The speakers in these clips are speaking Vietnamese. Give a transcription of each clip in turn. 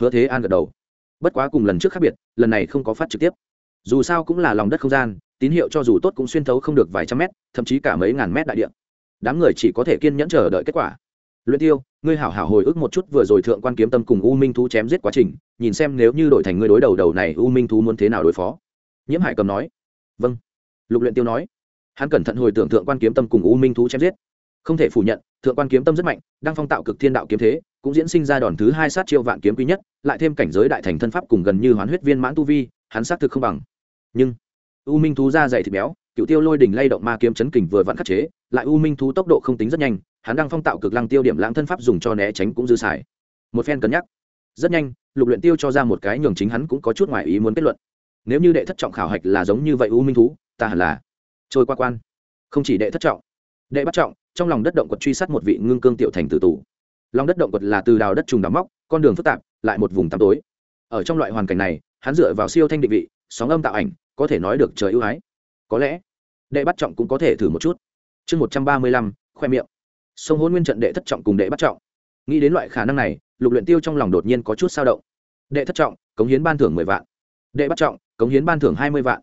hứa thế an gật đầu. Bất quá cùng lần trước khác biệt, lần này không có phát trực tiếp. Dù sao cũng là lòng đất không gian, tín hiệu cho dù tốt cũng xuyên thấu không được vài trăm mét, thậm chí cả mấy ngàn mét đại địa. Đám người chỉ có thể kiên nhẫn chờ đợi kết quả. Luyện tiêu, ngươi hảo hảo hồi ức một chút vừa rồi thượng quan kiếm tâm cùng u minh thú chém giết quá trình, nhìn xem nếu như đổi thành ngươi đối đầu đầu này u minh thú muốn thế nào đối phó. Nhiễm hải cầm nói. Vâng. Lục luyện tiêu nói. Hắn cẩn thận hồi tưởng thượng quan kiếm tâm cùng u minh thú chém giết. Không thể phủ nhận, thượng quan kiếm tâm rất mạnh, đang phong tạo cực thiên đạo kiếm thế cũng diễn sinh ra đòn thứ hai sát chiêu vạn kiếm quý nhất, lại thêm cảnh giới đại thành thân pháp cùng gần như hoán huyết viên mãn tu vi, hắn xác thực không bằng. Nhưng, u minh thú ra dày thịt béo, cựu tiêu lôi đỉnh lay động ma kiếm chấn kình vừa vặn khắc chế, lại u minh thú tốc độ không tính rất nhanh, hắn đang phong tạo cực lăng tiêu điểm lãng thân pháp dùng cho né tránh cũng dư xài. Một phen cân nhắc. Rất nhanh, lục luyện tiêu cho ra một cái nhường chính hắn cũng có chút ngoài ý muốn kết luận. Nếu như đệ thất trọng khảo hạch là giống như vậy u minh thú, ta hẳn là trôi qua quan. Không chỉ đệ thất trọng, đệ bắt trọng, trong lòng đất động quật truy sát một vị ngưng cương tiểu thành tử tù lòng đất động quật là từ đào đất trùng đắm móc, con đường phức tạp, lại một vùng tăm tối. Ở trong loại hoàn cảnh này, hắn dựa vào siêu thanh định vị, sóng âm tạo ảnh, có thể nói được trời ưu ái. Có lẽ, đệ bắt trọng cũng có thể thử một chút. Chương một trăm ba mươi lăm, khoe miệng. Sông hôn nguyên trận đệ thất trọng cùng đệ bắt trọng. Nghĩ đến loại khả năng này, lục luyện tiêu trong lòng đột nhiên có chút sao động. Đệ thất trọng, cống hiến ban thưởng mười vạn. Đệ bắt trọng, cống hiến ban thưởng hai mươi vạn.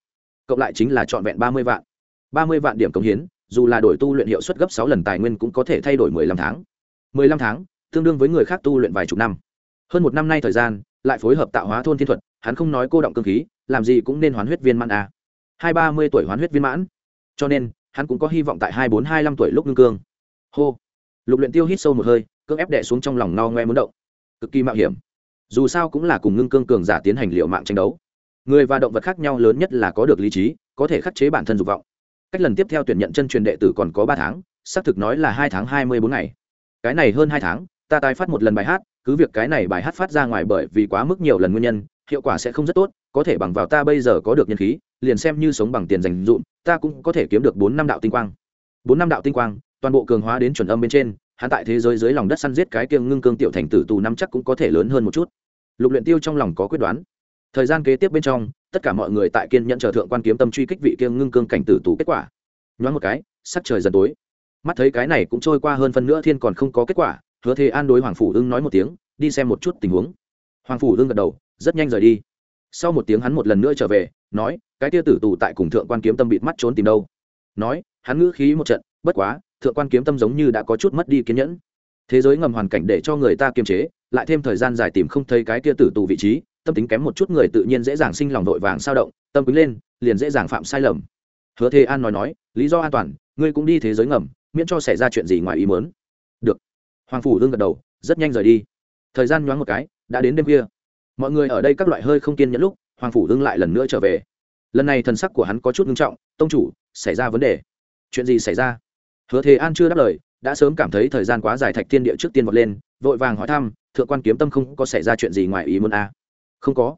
Cộng lại chính là trọn vẹn ba mươi vạn. Ba mươi vạn điểm cống hiến, dù là đổi tu luyện hiệu suất gấp sáu lần tài nguyên cũng có thể thay đổi mười lăm tháng. Mười lăm tháng tương đương với người khác tu luyện vài chục năm. Hơn một năm nay thời gian, lại phối hợp tạo hóa thôn thiên thuật, hắn không nói cô động cơ khí, làm gì cũng nên hoán huyết viên mãn a hai ba mươi tuổi hoán huyết viên mãn. Cho nên, hắn cũng có hy vọng tại hai bốn hai năm tuổi lúc ngưng cương. Hô. Lục luyện tiêu hít sâu một hơi, cưỡng ép đè xuống trong lòng no ngoe muốn động. Cực kỳ mạo hiểm. Dù sao cũng là cùng ngưng cương cường giả tiến hành liệu mạng tranh đấu. Người và động vật khác nhau lớn nhất là có được lý trí, có thể khắc chế bản thân dục vọng. Cách lần tiếp theo tuyển nhận chân truyền đệ tử còn có ba tháng, xác thực nói là hai tháng hai mươi bốn ngày. Cái này hơn hai tháng ta tái phát một lần bài hát, cứ việc cái này bài hát phát ra ngoài bởi vì quá mức nhiều lần nguyên nhân, hiệu quả sẽ không rất tốt, có thể bằng vào ta bây giờ có được nhân khí, liền xem như sống bằng tiền dành dụm, ta cũng có thể kiếm được bốn năm đạo tinh quang. Bốn năm đạo tinh quang, toàn bộ cường hóa đến chuẩn âm bên trên, hắn tại thế giới dưới lòng đất săn giết cái kiêng ngưng cương tiểu thành tử tù năm chắc cũng có thể lớn hơn một chút. Lục luyện tiêu trong lòng có quyết đoán. Thời gian kế tiếp bên trong, tất cả mọi người tại kiên nhận chờ thượng quan kiếm tâm truy kích vị kiêng ngưng cương cảnh tử tù kết quả. Nhoáng một cái, sắc trời dần tối. Mắt thấy cái này cũng trôi qua hơn phân nữa thiên còn không có kết quả hứa thế an đối hoàng phủ ưng nói một tiếng, đi xem một chút tình huống. Hoàng phủ ưng gật đầu, rất nhanh rời đi. Sau một tiếng hắn một lần nữa trở về, nói, cái tia tử tù tại cùng thượng quan kiếm tâm bịt mắt trốn tìm đâu? Nói, hắn ngữ khí một trận, bất quá, thượng quan kiếm tâm giống như đã có chút mất đi kiên nhẫn. Thế giới ngầm hoàn cảnh để cho người ta kiềm chế, lại thêm thời gian dài tìm không thấy cái tia tử tù vị trí, tâm tính kém một chút người tự nhiên dễ dàng sinh lòng vội vàng sao động, tâm quý lên, liền dễ dàng phạm sai lầm. Hứa thế an nói nói, lý do an toàn, ngươi cũng đi thế giới ngầm, miễn cho xảy ra chuyện gì ngoài ý mớn hoàng phủ đương gật đầu, rất nhanh rời đi. Thời gian nhoáng một cái, đã đến đêm khuya. Mọi người ở đây các loại hơi không kiên nhẫn lúc, hoàng phủ đương lại lần nữa trở về. Lần này thần sắc của hắn có chút nghiêm trọng, tông chủ, xảy ra vấn đề. Chuyện gì xảy ra? Hứa thế an chưa đáp lời, đã sớm cảm thấy thời gian quá dài thạch thiên địa trước tiên vọt lên, vội vàng hỏi thăm, thượng quan kiếm tâm không có xảy ra chuyện gì ngoài ý muốn a à? không có.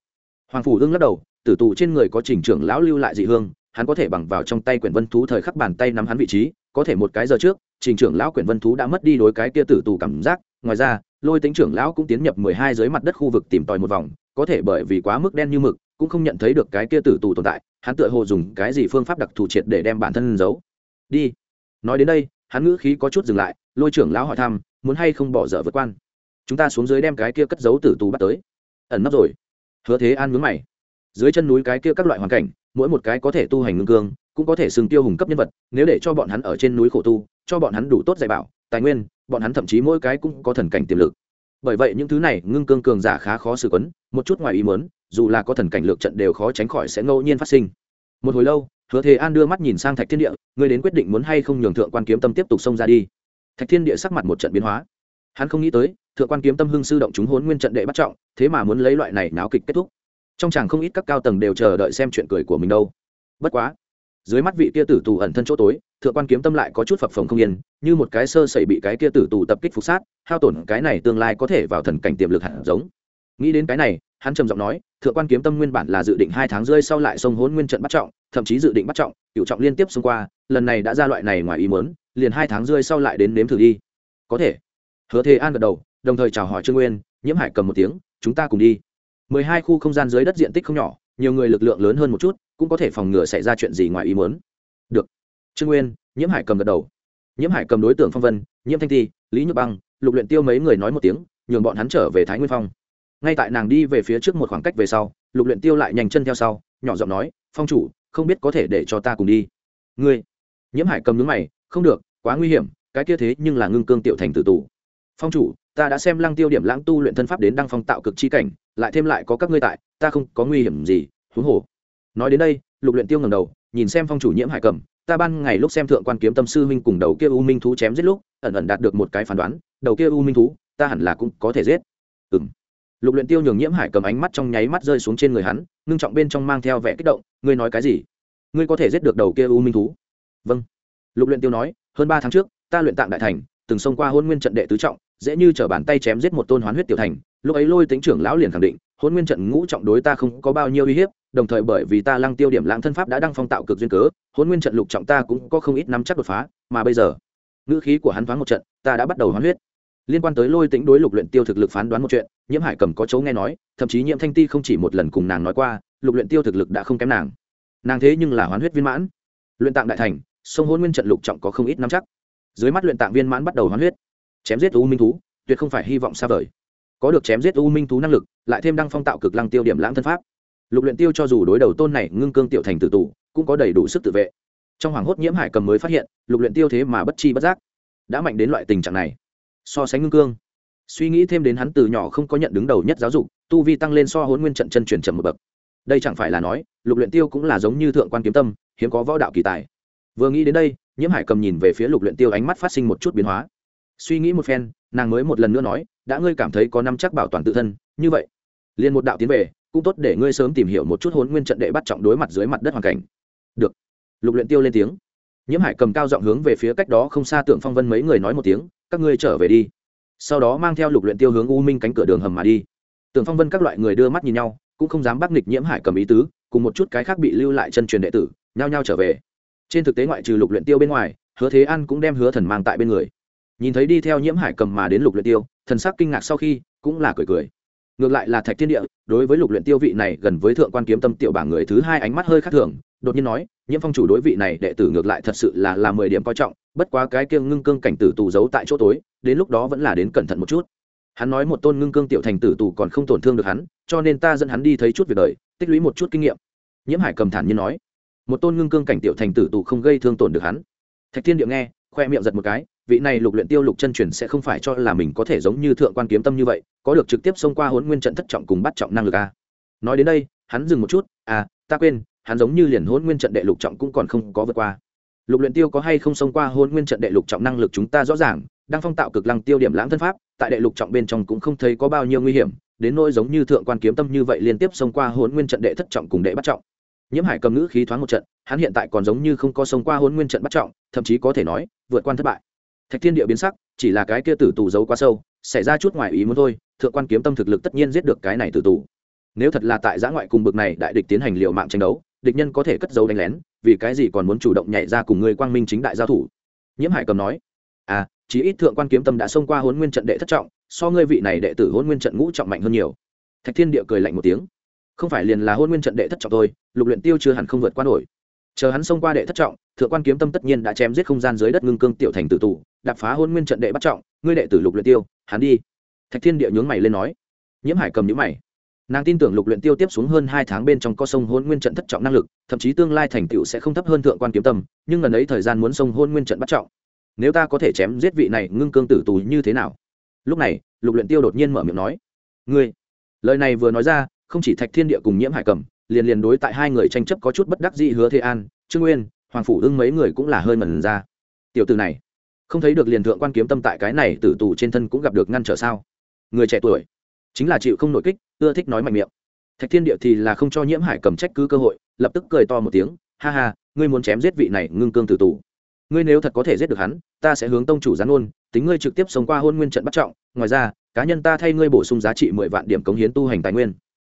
Hoàng phủ đương lắc đầu, tử tù trên người có trình trưởng lão lưu lại dị hương, hắn có thể bằng vào trong tay quyển vân thú thời khắc bàn tay nắm hắn vị trí, có thể một cái giờ trước trình trưởng lão quyển vân thú đã mất đi đối cái kia tử tù cảm giác, ngoài ra, lôi tính trưởng lão cũng tiến nhập mười hai dưới mặt đất khu vực tìm tòi một vòng, có thể bởi vì quá mức đen như mực, cũng không nhận thấy được cái kia tử tù tồn tại, hắn tựa hồ dùng cái gì phương pháp đặc thù triệt để đem bản thân giấu. Đi. Nói đến đây, hắn ngữ khí có chút dừng lại, lôi trưởng lão hỏi thăm, muốn hay không bỏ dở vượt quan? Chúng ta xuống dưới đem cái kia cất giấu tử tù bắt tới. Ẩn nấp rồi. Hứa thế an mướn mày. Dưới chân núi cái kia các loại hoàn cảnh, mỗi một cái có thể tu hành ngưng cương cũng có thể sừng tiêu hùng cấp nhân vật, nếu để cho bọn hắn ở trên núi khổ tu, cho bọn hắn đủ tốt dạy bảo, tài nguyên, bọn hắn thậm chí mỗi cái cũng có thần cảnh tiềm lực. Bởi vậy những thứ này ngưng cương cường giả khá khó xử quấn, một chút ngoài ý mớn dù là có thần cảnh lược trận đều khó tránh khỏi sẽ ngẫu nhiên phát sinh. Một hồi lâu, hứa thế an đưa mắt nhìn sang thạch thiên địa người đến quyết định muốn hay không nhường thượng quan kiếm tâm tiếp tục xông ra đi. Thạch thiên địa sắc mặt một trận biến hóa. Hắn không nghĩ tới, thượng quan kiếm tâm hưng sư động chúng hốn nguyên trận đệ bắt trọng, thế mà muốn lấy loại này náo kịch kết thúc. Trong chàng không ít các cao tầng đều chờ đợi xem chuyện cười của mình đâu. Bất quá dưới mắt vị kia tử tù ẩn thân chỗ tối, thượng quan kiếm tâm lại có chút phập phồng không yên, như một cái sơ sẩy bị cái kia tử tù tập kích phục sát, hao tổn cái này tương lai có thể vào thần cảnh tiềm lực hẳn giống. Nghĩ đến cái này, hắn trầm giọng nói, thượng quan kiếm tâm nguyên bản là dự định hai tháng rơi sau lại sông hốn nguyên trận bắt trọng, thậm chí dự định bắt trọng, cựu trọng liên tiếp xông qua, lần này đã ra loại này ngoài ý mớn liền hai tháng rơi sau lại đến nếm thử đi. Có thể. Hứa thế an gật đầu, đồng thời chào hỏi trương nguyên, nhiễm hải cầm một tiếng, chúng ta cùng đi. Mười hai khu không gian dưới đất diện tích không nhỏ, nhiều người lực lượng lớn hơn một chút cũng có thể phòng ngừa xảy ra chuyện gì ngoài ý muốn. Được. Trương nguyên, nhiễm hải cầm gật đầu. Nhiễm hải cầm đối tượng phong vân, nhiễm thanh ti, lý nhược băng, lục luyện tiêu mấy người nói một tiếng, nhường bọn hắn trở về thái nguyên phong. Ngay tại nàng đi về phía trước một khoảng cách về sau, lục luyện tiêu lại nhanh chân theo sau, nhỏ giọng nói, phong chủ, không biết có thể để cho ta cùng đi. Ngươi? Nhiễm hải cầm nhướng mày, không được, quá nguy hiểm, cái kia thế nhưng là ngưng cương tiểu thành tử tù. Phong chủ, ta đã xem lăng tiêu điểm lãng tu luyện thân pháp đến đăng phong tạo cực chi cảnh, lại thêm lại có các ngươi tại, ta không có nguy hiểm gì, huống hồ nói đến đây, lục luyện tiêu ngẩng đầu, nhìn xem phong chủ nhiễm hải cầm, ta ban ngày lúc xem thượng quan kiếm tâm sư minh cùng đầu kia u minh thú chém giết lúc, ẩn ẩn đạt được một cái phán đoán, đầu kia u minh thú, ta hẳn là cũng có thể giết. Ừm. Lục luyện tiêu nhường nhiễm hải cầm ánh mắt trong nháy mắt rơi xuống trên người hắn nương trọng bên trong mang theo vẻ kích động, ngươi nói cái gì? Ngươi có thể giết được đầu kia u minh thú? Vâng. Lục luyện tiêu nói, hơn ba tháng trước, ta luyện tạng đại thành, từng xông qua hôn nguyên trận đệ tứ trọng dễ như trở bàn tay chém giết một tôn hoán huyết tiểu thành, lúc ấy lôi tính trưởng lão liền khẳng định, hôn nguyên trận ngũ trọng đối ta không có bao nhiêu uy hiếp, đồng thời bởi vì ta lăng tiêu điểm lãng thân pháp đã đăng phong tạo cực duyên cớ, hôn nguyên trận lục trọng ta cũng có không ít nắm chắc đột phá, mà bây giờ, ngữ khí của hắn thoáng một trận, ta đã bắt đầu hoán huyết. Liên quan tới lôi tính đối lục luyện tiêu thực lực phán đoán một chuyện, nhiễm hải cầm có chấu nghe nói, thậm chí nhiễm thanh ti không chỉ một lần cùng nàng nói qua, lục luyện tiêu thực lực đã không kém nàng. Nàng thế nhưng là hoán huyết viên mãn. Luyện tạng đại thành sông hôn nguyên trận lục trọng có không ít nắm chắc. Dưới mắt luyện tạng viên mãn bắt đầu hoán huyết chém giết u minh thú, tuyệt không phải hy vọng xa vời. Có được chém giết u minh thú năng lực, lại thêm đăng phong tạo cực lăng tiêu điểm lãng thân pháp. Lục luyện tiêu cho dù đối đầu tôn này ngưng cương tiểu thành tử tù, cũng có đầy đủ sức tự vệ. Trong hoàng hốt nhiễm hải cầm mới phát hiện, lục luyện tiêu thế mà bất chi bất giác, đã mạnh đến loại tình trạng này. So sánh ngưng cương, suy nghĩ thêm đến hắn từ nhỏ không có nhận đứng đầu nhất giáo dục, tu vi tăng lên so hôn nguyên trận chân truyền trầm một bậc. Đây chẳng phải là nói, lục luyện tiêu cũng là giống như thượng quan kiếm tâm, hiếm có võ đạo kỳ tài. Vừa nghĩ đến đây, nhiễm hải cầm nhìn về phía lục luyện tiêu ánh mắt phát sinh một chút biến hóa suy nghĩ một phen, nàng mới một lần nữa nói, đã ngươi cảm thấy có năm chắc bảo toàn tự thân, như vậy, liền một đạo tiến về, cũng tốt để ngươi sớm tìm hiểu một chút hôn nguyên trận đệ bắt trọng đối mặt dưới mặt đất hoàn cảnh. Được. Lục luyện tiêu lên tiếng. Nhiễm hải cầm cao giọng hướng về phía cách đó không xa tượng phong vân mấy người nói một tiếng, các ngươi trở về đi. Sau đó mang theo lục luyện tiêu hướng u minh cánh cửa đường hầm mà đi. Tượng phong vân các loại người đưa mắt nhìn nhau, cũng không dám bác nghịch nhiễm hải cầm ý tứ, cùng một chút cái khác bị lưu lại chân truyền đệ tử, nhao nhao trở về. Trên thực tế ngoại trừ lục luyện tiêu bên ngoài, hứa thế an cũng đem hứa thần mang tại bên người nhìn thấy đi theo nhiễm hải cầm mà đến lục luyện tiêu, thần sắc kinh ngạc sau khi cũng là cười cười. Ngược lại là thạch thiên địa, đối với lục luyện tiêu vị này gần với thượng quan kiếm tâm tiểu bảng người thứ hai ánh mắt hơi khác thường, đột nhiên nói, nhiễm phong chủ đối vị này đệ tử ngược lại thật sự là là mười điểm coi trọng, bất quá cái kiêng ngưng cương cảnh tử tù giấu tại chỗ tối, đến lúc đó vẫn là đến cẩn thận một chút. Hắn nói một tôn ngưng cương tiểu thành tử tù còn không tổn thương được hắn, cho nên ta dẫn hắn đi thấy chút việc đời, tích lũy một chút kinh nghiệm. Nhiễm hải cầm thản nhiên nói, một tôn ngưng cương cảnh tiểu thành tử tù không gây thương tổn được hắn. Thạch thiên địa nghe, khoe miệng giật một cái vị này lục luyện tiêu lục chân truyền sẽ không phải cho là mình có thể giống như thượng quan kiếm tâm như vậy, có được trực tiếp xông qua hỗn nguyên trận thất trọng cùng bắt trọng năng lực a à. nói đến đây, hắn dừng một chút à ta quên, hắn giống như liền hỗn nguyên trận đệ lục trọng cũng còn không có vượt qua. Lục luyện tiêu có hay không xông qua hỗn nguyên trận đệ lục trọng năng lực chúng ta rõ ràng, đang phong tạo cực lăng tiêu điểm lãng thân pháp, tại đệ lục trọng bên trong cũng không thấy có bao nhiêu nguy hiểm, đến nỗi giống như thượng quan kiếm tâm như vậy liên tiếp xông qua hỗn nguyên trận đệ thất trọng cùng đệ bắt trọng. Nhiễm hải cầm ngữ khí thoáng một trận, hắn hiện tại còn giống như không có xông qua hỗn nguyên trận bắt trọng, thậm chí có thể nói, vượt qua thất bại thạch thiên địa biến sắc, chỉ là cái kia tử tù giấu quá sâu, xảy ra chút ngoài ý muốn thôi, thượng quan kiếm tâm thực lực tất nhiên giết được cái này tử tù. Nếu thật là tại giã ngoại cùng bực này đại địch tiến hành liệu mạng tranh đấu, địch nhân có thể cất dấu đánh lén, vì cái gì còn muốn chủ động nhảy ra cùng người quang minh chính đại giao thủ? Nhiễm hải cầm nói à chỉ ít thượng quan kiếm tâm đã xông qua hôn nguyên trận đệ thất trọng, so ngươi vị này đệ tử hôn nguyên trận ngũ trọng mạnh hơn nhiều. Thạch thiên địa cười lạnh một tiếng, không phải liền là hôn nguyên trận đệ thất trọng thôi, lục luyện tiêu chưa hẳn không vượt qua nổi. Chờ hắn xông qua đệ thất trọng, thượng quan kiếm tâm tất nhiên đã chém giết không gian dưới đất ngưng cương tiểu thành tử tù đạp phá hôn nguyên trận đệ bắt trọng, ngươi đệ tử lục luyện tiêu, hắn đi. Thạch thiên địa nhướng mày lên nói. Nhiễm hải cầm nhíu mày. Nàng tin tưởng lục luyện tiêu tiếp xuống hơn hai tháng bên trong có sông hôn nguyên trận thất trọng năng lực, thậm chí tương lai thành tựu sẽ không thấp hơn thượng quan kiếm tâm, nhưng gần ấy thời gian muốn sông hôn nguyên trận bắt trọng. Nếu ta có thể chém giết vị này ngưng cương tử tù như thế nào? Lúc này, lục luyện tiêu đột nhiên mở miệng nói. Ngươi, lời này vừa nói ra, không chỉ thạch thiên địa cùng nhiễm hải cầm, liền liền đối tại hai người tranh chấp có chút bất đắc dĩ hứa thế an, trương nguyên, hoàng phủ ưng mấy người cũng là hơi mẩn ra. Tiểu từ này không thấy được liền thượng quan kiếm tâm tại cái này tử tù trên thân cũng gặp được ngăn trở sao? Người trẻ tuổi, chính là chịu không nội kích, ưa thích nói mạnh miệng. Thạch thiên địa thì là không cho nhiễm hải cầm trách cứ cơ hội, lập tức cười to một tiếng, ha ha, ngươi muốn chém giết vị này ngưng cương tử tù. Ngươi nếu thật có thể giết được hắn, ta sẽ hướng tông chủ gián ôn, tính ngươi trực tiếp sống qua hôn nguyên trận bắt trọng, ngoài ra, cá nhân ta thay ngươi bổ sung giá trị mười vạn điểm cống hiến tu hành tài nguyên.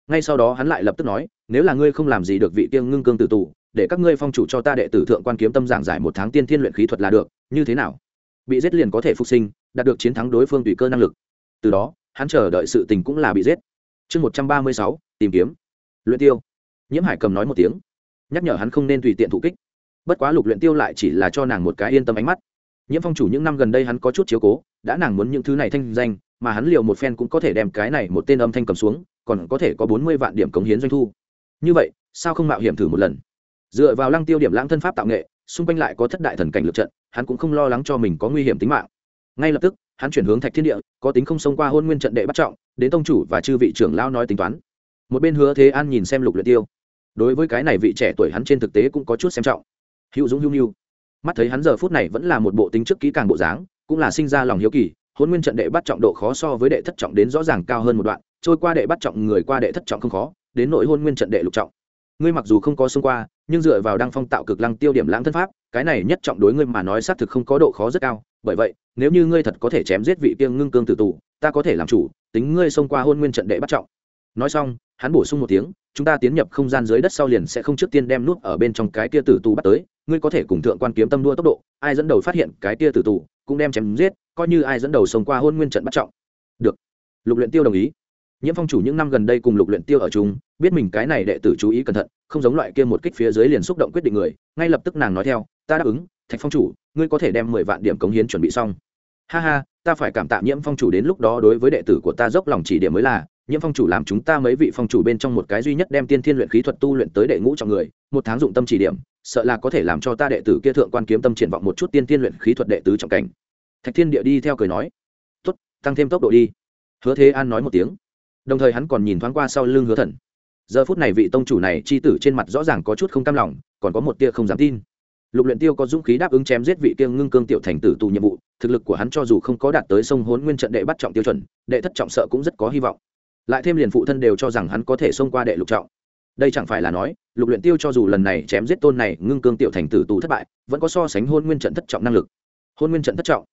Ngay sau đó hắn lại lập tức nói, nếu là ngươi không làm gì được vị tiên ngưng cương tử tù, để các ngươi phong chủ cho ta đệ tử thượng quan kiếm tâm giảng giải một tháng tiên thiên luyện khí thuật là được, như thế nào? Bị giết liền có thể phục sinh, đạt được chiến thắng đối phương tùy cơ năng lực. Từ đó, hắn chờ đợi sự tình cũng là bị giết. Chương một trăm ba mươi sáu, tìm kiếm. Luyện tiêu. Nhiễm hải cầm nói một tiếng. Nhắc nhở hắn không nên tùy tiện thủ kích. Bất quá lục luyện tiêu lại chỉ là cho nàng một cái yên tâm ánh mắt. Nhiễm phong chủ những năm gần đây hắn có chút chiếu cố, đã nàng muốn những thứ này thanh danh, mà hắn liều một phen cũng có thể đem cái này một tên âm thanh cầm xuống, còn có thể có bốn mươi vạn điểm cống hiến doanh thu. Như vậy, sao không mạo hiểm thử một lần? Dựa vào lăng tiêu điểm lãng thân pháp tạo nghệ, xung quanh lại có thất đại thần cảnh lực trận, hắn cũng không lo lắng cho mình có nguy hiểm tính mạng. Ngay lập tức, hắn chuyển hướng thạch thiên địa, có tính không xông qua hôn nguyên trận đệ bắt trọng, đến tông chủ và chư vị trưởng lao nói tính toán. Một bên hứa thế an nhìn xem lục luyện tiêu. Đối với cái này vị trẻ tuổi hắn trên thực tế cũng có chút xem trọng. Hữu dũng hữu nhu mắt thấy hắn giờ phút này vẫn là một bộ tính trước kỹ càng bộ dáng, cũng là sinh ra lòng hiếu kỳ, hôn nguyên trận đệ bắt trọng độ khó so với đệ thất trọng đến rõ ràng cao hơn một đoạn, trôi qua đệ bắt trọng, người qua đệ thất trọng không khó, đến nội hôn nguyên trận đệ lục trọng ngươi mặc dù không có xông qua, nhưng dựa vào đăng phong tạo cực lăng tiêu điểm lãng thân pháp, cái này nhất trọng đối ngươi mà nói xác thực không có độ khó rất cao. Bởi vậy, nếu như ngươi thật có thể chém giết vị kiêng ngưng cương tử tù, ta có thể làm chủ, tính ngươi xông qua hôn nguyên trận đệ bắt trọng. Nói xong, hắn bổ sung một tiếng, chúng ta tiến nhập không gian dưới đất sau liền sẽ không trước tiên đem nuốt ở bên trong cái kia tử tù bắt tới, ngươi có thể cùng thượng quan kiếm tâm đua tốc độ, ai dẫn đầu phát hiện cái kia tử tù, cũng đem chém giết, coi như ai dẫn đầu xông qua hôn nguyên trận bắt trọng. Được. Lục luyện tiêu đồng ý. Nhiễm phong chủ những năm gần đây cùng lục luyện tiêu ở chung biết mình cái này đệ tử chú ý cẩn thận, không giống loại kia một kích phía dưới liền xúc động quyết định người, ngay lập tức nàng nói theo, ta đáp ứng, thạch phong chủ, ngươi có thể đem mười vạn điểm cống hiến chuẩn bị xong. Ha ha, ta phải cảm tạ nhiễm phong chủ đến lúc đó đối với đệ tử của ta dốc lòng chỉ điểm mới là, nhiễm phong chủ làm chúng ta mấy vị phong chủ bên trong một cái duy nhất đem tiên thiên luyện khí thuật tu luyện tới đệ ngũ trọng người, một tháng dụng tâm chỉ điểm, sợ là có thể làm cho ta đệ tử kia thượng quan kiếm tâm triển vọng một chút tiên thiên luyện khí thuật đệ tứ trọng cảnh. Thạch thiên địa đi theo cười nói, tốt, tăng thêm tốc độ đi. Hứa thế an nói một tiếng, đồng thời hắn còn nhìn thoáng qua sau lưng hứa thần giờ phút này vị tông chủ này c h i tử trên mặt rõ ràng có chút không cam lòng, còn có một tia không dám tin. Lục luyện tiêu có dũng khí đáp ứng chém giết vị kiêng ngưng cương tiểu thành tử tù nhiệm vụ, thực lực của hắn cho dù không có đạt tới sông hốn nguyên trận đệ bắt trọng tiêu chuẩn, đệ thất trọng sợ cũng rất có hy vọng. Lại thêm liền phụ thân đều cho rằng hắn có thể xông qua đệ lục trọng. Đây chẳng phải là nói, lục luyện tiêu cho dù lần này chém giết tôn này, ngưng cương tiểu thành tử tù thất bại, vẫn có so sánh hôn nguyên trận thất trọng năng lực. Hôn nguyên trận thất trọng.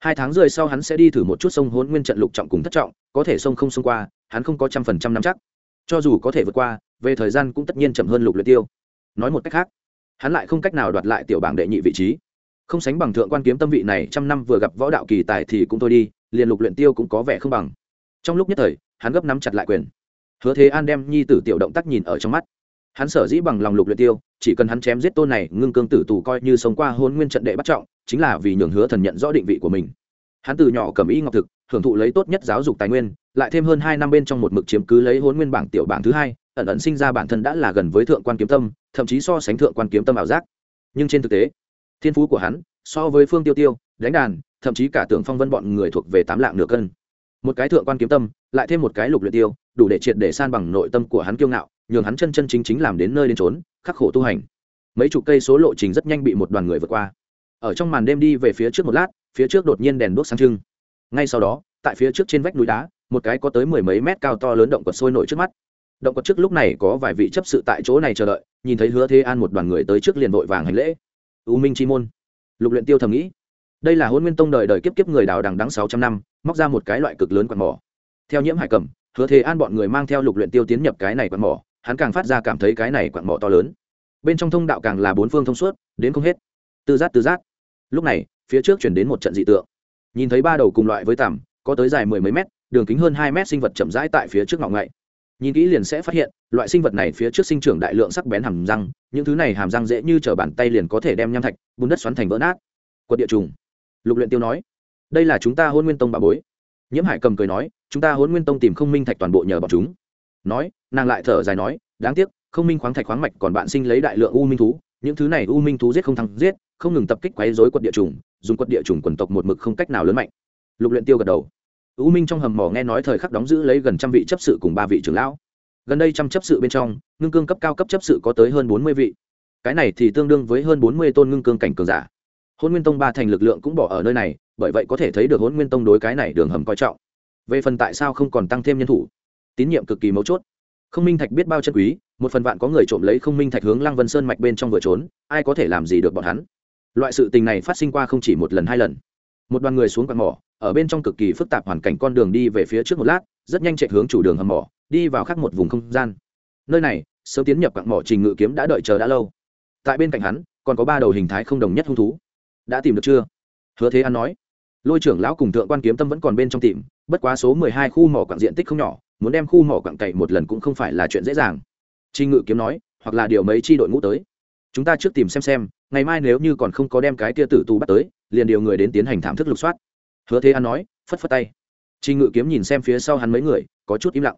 Hai tháng rưỡi sau hắn sẽ đi thử một chút sông hôn nguyên trận lục trọng cùng thất trọng, có thể sông không xông qua, hắn không có trăm phần trăm nắm chắc cho dù có thể vượt qua, về thời gian cũng tất nhiên chậm hơn lục luyện tiêu. Nói một cách khác, hắn lại không cách nào đoạt lại tiểu bảng đệ nhị vị trí. Không sánh bằng thượng quan kiếm tâm vị này, trăm năm vừa gặp võ đạo kỳ tài thì cũng thôi đi, liền lục luyện tiêu cũng có vẻ không bằng. Trong lúc nhất thời, hắn gấp nắm chặt lại quyền. Hứa thế an đem nhi tử tiểu động tác nhìn ở trong mắt. Hắn sở dĩ bằng lòng lục luyện tiêu, chỉ cần hắn chém giết tôn này, ngưng cương tử tù coi như sống qua hôn nguyên trận đệ bắt trọng, chính là vì nhường hứa thần nhận rõ định vị của mình hắn từ nhỏ cầm y ngọc thực, hưởng thụ lấy tốt nhất giáo dục tài nguyên, lại thêm hơn hai năm bên trong một mực chiếm cứ lấy hôn nguyên bảng tiểu bảng thứ hai, ẩn ẩn sinh ra bản thân đã là gần với thượng quan kiếm tâm, thậm chí so sánh thượng quan kiếm tâm ảo giác. Nhưng trên thực tế, thiên phú của hắn, so với phương tiêu tiêu, đánh đàn, thậm chí cả tưởng phong vân bọn người thuộc về tám lạng nửa cân. Một cái thượng quan kiếm tâm, lại thêm một cái lục luyện tiêu, đủ để triệt để san bằng nội tâm của hắn kiêu ngạo, nhường hắn chân chân chính chính làm đến nơi đến trốn khắc khổ tu hành. Mấy chục cây số lộ trình rất nhanh bị một đoàn người vượt qua. Ở trong màn đêm đi về phía trước một lát phía trước đột nhiên đèn đuốc sáng trưng. Ngay sau đó, tại phía trước trên vách núi đá, một cái có tới mười mấy mét cao to lớn động quật sôi nổi trước mắt. Động quật trước lúc này có vài vị chấp sự tại chỗ này chờ đợi, nhìn thấy hứa thế an một đoàn người tới trước liền vội vàng hành lễ. U minh chi môn. Lục luyện tiêu thầm nghĩ. Đây là hôn nguyên tông đời đời kiếp kiếp người đào đằng đắng sáu trăm năm, móc ra một cái loại cực lớn quạt mỏ. Theo nhiễm hải cầm hứa thế an bọn người mang theo lục luyện tiêu tiến nhập cái này quạt mỏ, hắn càng phát ra cảm thấy cái này quạt mỏ to lớn. Bên trong thông đạo càng là bốn phương thông suốt, đến không hết. Tư giác tư giác. Lúc này phía trước chuyển đến một trận dị tượng. Nhìn thấy ba đầu cùng loại với tằm có tới dài mười mấy mét, đường kính hơn hai mét sinh vật chậm rãi tại phía trước ngọ ngậy. Nhìn kỹ liền sẽ phát hiện, loại sinh vật này phía trước sinh trưởng đại lượng sắc bén hàm răng, những thứ này hàm răng dễ như t bàn tay liền có thể đem nham thạch, bùn đất xoắn thành vỡ nát. Quật địa trùng. Lục luyện tiêu nói, đây là chúng ta hôn nguyên tông bà bối. Nhiễm hải cầm cười nói, chúng ta hôn nguyên tông tìm không minh thạch toàn bộ nhờ bọn chúng. Nói, nàng lại thở dài nói, đáng tiếc, không minh khoáng thạch khoáng mạch còn bạn sinh lấy đại lượng u minh thú, những thứ này u minh thú giết không thắng giết, không ngừng tập kích quấy rối quật địa trùng dùng quật địa trùng quần tộc một mực không cách nào lớn mạnh. Lục luyện tiêu gật đầu. U minh trong hầm mỏ nghe nói thời khắc đóng giữ lấy gần trăm vị chấp sự cùng ba vị trưởng lão. Gần đây trăm chấp sự bên trong, ngưng cương cấp cao cấp chấp sự có tới hơn bốn mươi vị. Cái này thì tương đương với hơn bốn mươi tôn ngưng cương cảnh cường giả. Hôn nguyên tông ba thành lực lượng cũng bỏ ở nơi này, bởi vậy có thể thấy được hôn nguyên tông đối cái này đường hầm coi trọng. Về phần tại sao không còn tăng thêm nhân thủ? Tín nhiệm cực kỳ mấu chốt. Không minh thạch biết bao chân quý, một phần vạn có người trộm lấy không minh thạch hướng lăng vân sơn mạch bên trong vừa trốn, ai có thể làm gì được bọn hắn? Loại sự tình này phát sinh qua không chỉ một lần, hai lần. Một đoàn người xuống quạt mỏ, ở bên trong cực kỳ phức tạp hoàn cảnh con đường đi về phía trước một lát, rất nhanh chạy hướng chủ đường hầm mỏ, đi vào khác một vùng không gian. Nơi này, sớm tiến nhập quặng mỏ trình ngự kiếm đã đợi chờ đã lâu. Tại bên cạnh hắn, còn có ba đầu hình thái không đồng nhất hung thú. Đã tìm được chưa? Hứa thế an nói. Lôi trưởng lão cùng thượng quan kiếm tâm vẫn còn bên trong tìm, bất quá số mười hai khu mỏ quạng diện tích không nhỏ, muốn đem khu mỏ quạng cậy một lần cũng không phải là chuyện dễ dàng. Trình ngự kiếm nói, hoặc là điều mấy chi đội ngũ tới. Chúng ta trước tìm xem xem ngày mai nếu như còn không có đem cái kia tử tù bắt tới, liền điều người đến tiến hành thảm thức lục soát. Hứa thế an nói, phất phất tay. Trình ngự kiếm nhìn xem phía sau hắn mấy người, có chút im lặng.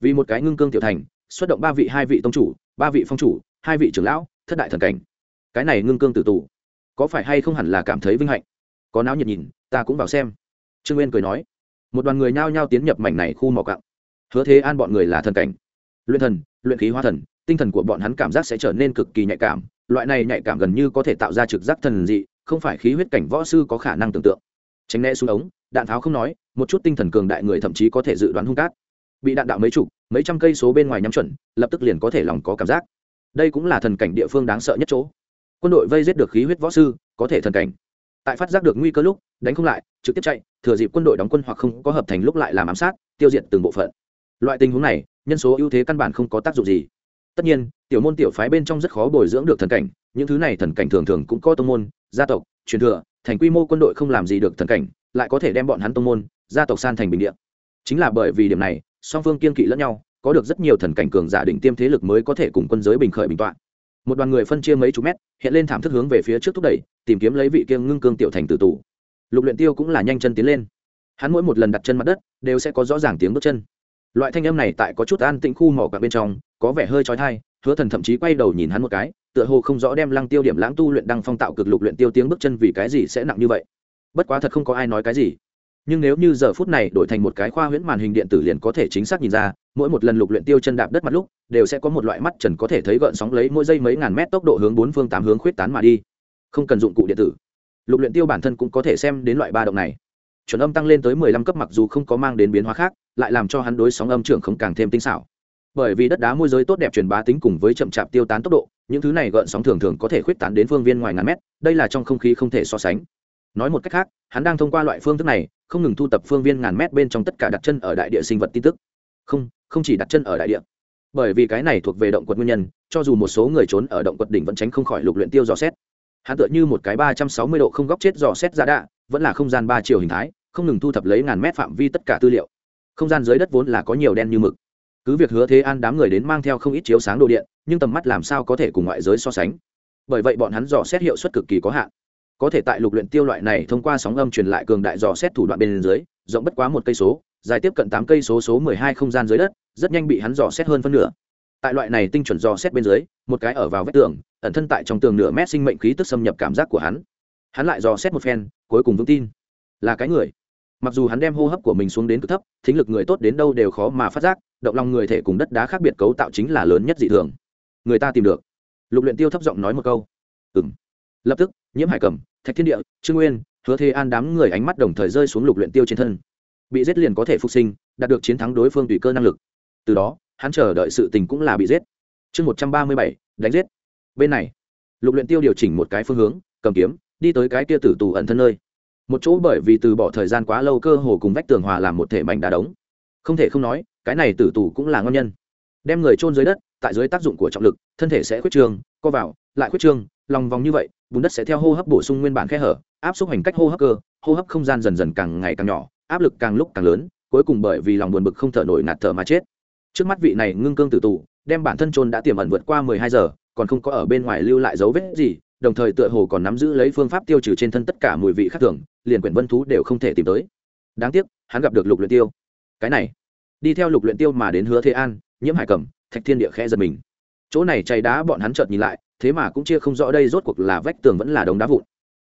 Vì một cái ngưng cương tiểu thành, xuất động ba vị, hai vị tông chủ, ba vị phong chủ, hai vị trưởng lão, thất đại thần cảnh. Cái này ngưng cương tử tù, có phải hay không hẳn là cảm thấy vinh hạnh? Có náo nhiệt nhìn, ta cũng vào xem. Trương nguyên cười nói. Một đoàn người nhao nhao tiến nhập mảnh này khu mỏ cặng hứa thế an bọn người là thần cảnh. Luyện thần, luyện khí hóa thần tinh thần của bọn hắn cảm giác sẽ trở nên cực kỳ nhạy cảm. Loại này nhạy cảm gần như có thể tạo ra trực giác thần dị, không phải khí huyết cảnh võ sư có khả năng tưởng tượng. Tránh né xuống ống, đạn tháo không nói, một chút tinh thần cường đại người thậm chí có thể dự đoán hung cát. Bị đạn đạo mấy chục, mấy trăm cây số bên ngoài nhắm chuẩn, lập tức liền có thể lòng có cảm giác. Đây cũng là thần cảnh địa phương đáng sợ nhất chỗ. Quân đội vây giết được khí huyết võ sư, có thể thần cảnh. Tại phát giác được nguy cơ lúc, đánh không lại, trực tiếp chạy, thừa dịp quân đội đóng quân hoặc không có hợp thành lúc lại làm ám sát, tiêu diệt từng bộ phận. Loại tình huống này, nhân số ưu thế căn bản không có tác dụng gì tất nhiên, tiểu môn tiểu phái bên trong rất khó bồi dưỡng được thần cảnh, những thứ này thần cảnh thường thường cũng có tông môn, gia tộc, truyền thừa, thành quy mô quân đội không làm gì được thần cảnh, lại có thể đem bọn hắn tông môn, gia tộc san thành bình địa. Chính là bởi vì điểm này, song phương kiên kỵ lẫn nhau, có được rất nhiều thần cảnh cường giả định tiêm thế lực mới có thể cùng quân giới bình khởi bình tọa. Một đoàn người phân chia mấy chục mét, hiện lên thảm thức hướng về phía trước thúc đẩy, tìm kiếm lấy vị kiêng ngưng cương tiểu thành tử tù. Lục luyện tiêu cũng là nhanh chân tiến lên. Hắn mỗi một lần đặt chân mặt đất, đều sẽ có rõ ràng tiếng bước chân. Loại thanh âm này tại có chút an tĩnh khu mỏ cả bên trong có vẻ hơi chói tai hứa thần thậm chí quay đầu nhìn hắn một cái, tựa hồ không rõ đem lăng tiêu điểm lãng tu luyện đăng phong tạo cực lục luyện tiêu tiếng bước chân vì cái gì sẽ nặng như vậy. Bất quá thật không có ai nói cái gì. Nhưng nếu như giờ phút này đổi thành một cái khoa huyễn màn hình điện tử liền có thể chính xác nhìn ra, mỗi một lần lục luyện tiêu chân đạp đất mặt lúc, đều sẽ có một loại mắt trần có thể thấy gợn sóng lấy mỗi giây mấy ngàn mét tốc độ hướng bốn phương tám hướng khuyết tán mà đi. Không cần dụng cụ điện tử. Lục luyện tiêu bản thân cũng có thể xem đến loại ba động này. Chuẩn âm tăng lên tới mười lăm cấp mặc dù không có mang đến biến hóa khác, lại làm cho hắn đối sóng âm trưởng không càng thêm tinh xảo bởi vì đất đá môi giới tốt đẹp truyền bá tính cùng với chậm chạp tiêu tán tốc độ, những thứ này gợn sóng thường thường có thể khuyết tán đến phương viên ngoài ngàn mét, đây là trong không khí không thể so sánh. Nói một cách khác, hắn đang thông qua loại phương thức này, không ngừng thu tập phương viên ngàn mét bên trong tất cả đặt chân ở đại địa sinh vật tin tức. Không không chỉ đặt chân ở đại địa. Bởi vì cái này thuộc về động quật nguyên nhân, cho dù một số người trốn ở động quật đỉnh vẫn tránh không khỏi lục luyện tiêu dò xét. Hắn tựa như một cái ba trăm sáu mươi độ không góc chết dò xét ra đạ, vẫn là không gian ba chiều hình thái, không ngừng thu thập lấy ngàn mét phạm vi tất cả tư liệu. Không gian dưới đất vốn là có nhiều đen như mực cứ việc hứa thế an đám người đến mang theo không ít chiếu sáng đồ điện, nhưng tầm mắt làm sao có thể cùng ngoại giới so sánh? Bởi vậy bọn hắn dò xét hiệu suất cực kỳ có hạn. Có thể tại lục luyện tiêu loại này thông qua sóng âm truyền lại cường đại dò xét thủ đoạn bên dưới, rộng bất quá một cây số, dài tiếp cận tám cây số số mười hai không gian dưới đất, rất nhanh bị hắn dò xét hơn phân nửa. Tại loại này tinh chuẩn dò xét bên dưới, một cái ở vào vách tường, ẩn thân tại trong tường nửa mét sinh mệnh khí tức xâm nhập cảm giác của hắn. Hắn lại dò xét một phen, cuối cùng vững tin. Là cái người. Mặc dù hắn đem hô hấp của mình xuống đến cực thấp, thính lực người tốt đến đâu đều khó mà phát giác động lòng người thể cùng đất đá khác biệt cấu tạo chính là lớn nhất dị thường. Người ta tìm được. Lục luyện tiêu thấp giọng nói một câu. Ừm. Lập tức, nhiễm hải cầm, thạch thiên địa, trương nguyên, hứa thế an đám người ánh mắt đồng thời rơi xuống lục luyện tiêu trên thân. Bị giết liền có thể phục sinh, đạt được chiến thắng đối phương tùy cơ năng lực. Từ đó, hắn chờ đợi sự tình cũng là bị giết. Chương một trăm ba mươi bảy, đánh giết. Bên này, lục luyện tiêu điều chỉnh một cái phương hướng, cầm kiếm, đi tới cái kia tử tù ẩn thân nơi. Một chỗ bởi vì từ bỏ thời gian quá lâu cơ hồ cùng vách tường hòa làm một thể mảnh đá đống. Không thể không nói cái này tử tù cũng là ngon nhân. Đem người chôn dưới đất, tại dưới tác dụng của trọng lực, thân thể sẽ khuyết trương, co vào, lại khuyết trương, lòng vòng như vậy, bùn đất sẽ theo hô hấp bổ sung nguyên bản khe hở, áp suất hành cách hô hấp cơ, hô hấp không gian dần dần càng ngày càng nhỏ, áp lực càng lúc càng lớn, cuối cùng bởi vì lòng buồn bực không thở nổi ngạt thở mà chết. Trước mắt vị này ngưng cương tử tù, đem bản thân trôn đã tiềm ẩn vượt qua mười hai giờ, còn không có ở bên ngoài lưu lại dấu vết gì, đồng thời tựa hồ còn nắm giữ lấy phương pháp tiêu trừ trên thân tất cả mùi vị khác thường, liền quyển vân thú đều không thể tìm tới. Đáng tiếc, hắn gặp được lục luyện tiêu. Cái này đi theo lục luyện tiêu mà đến hứa thế an, nhiễm hải cẩm, thạch thiên địa khẽ giật mình. Chỗ này chảy đá bọn hắn chợt nhìn lại, thế mà cũng chia không rõ đây rốt cuộc là vách tường vẫn là đống đá vụn.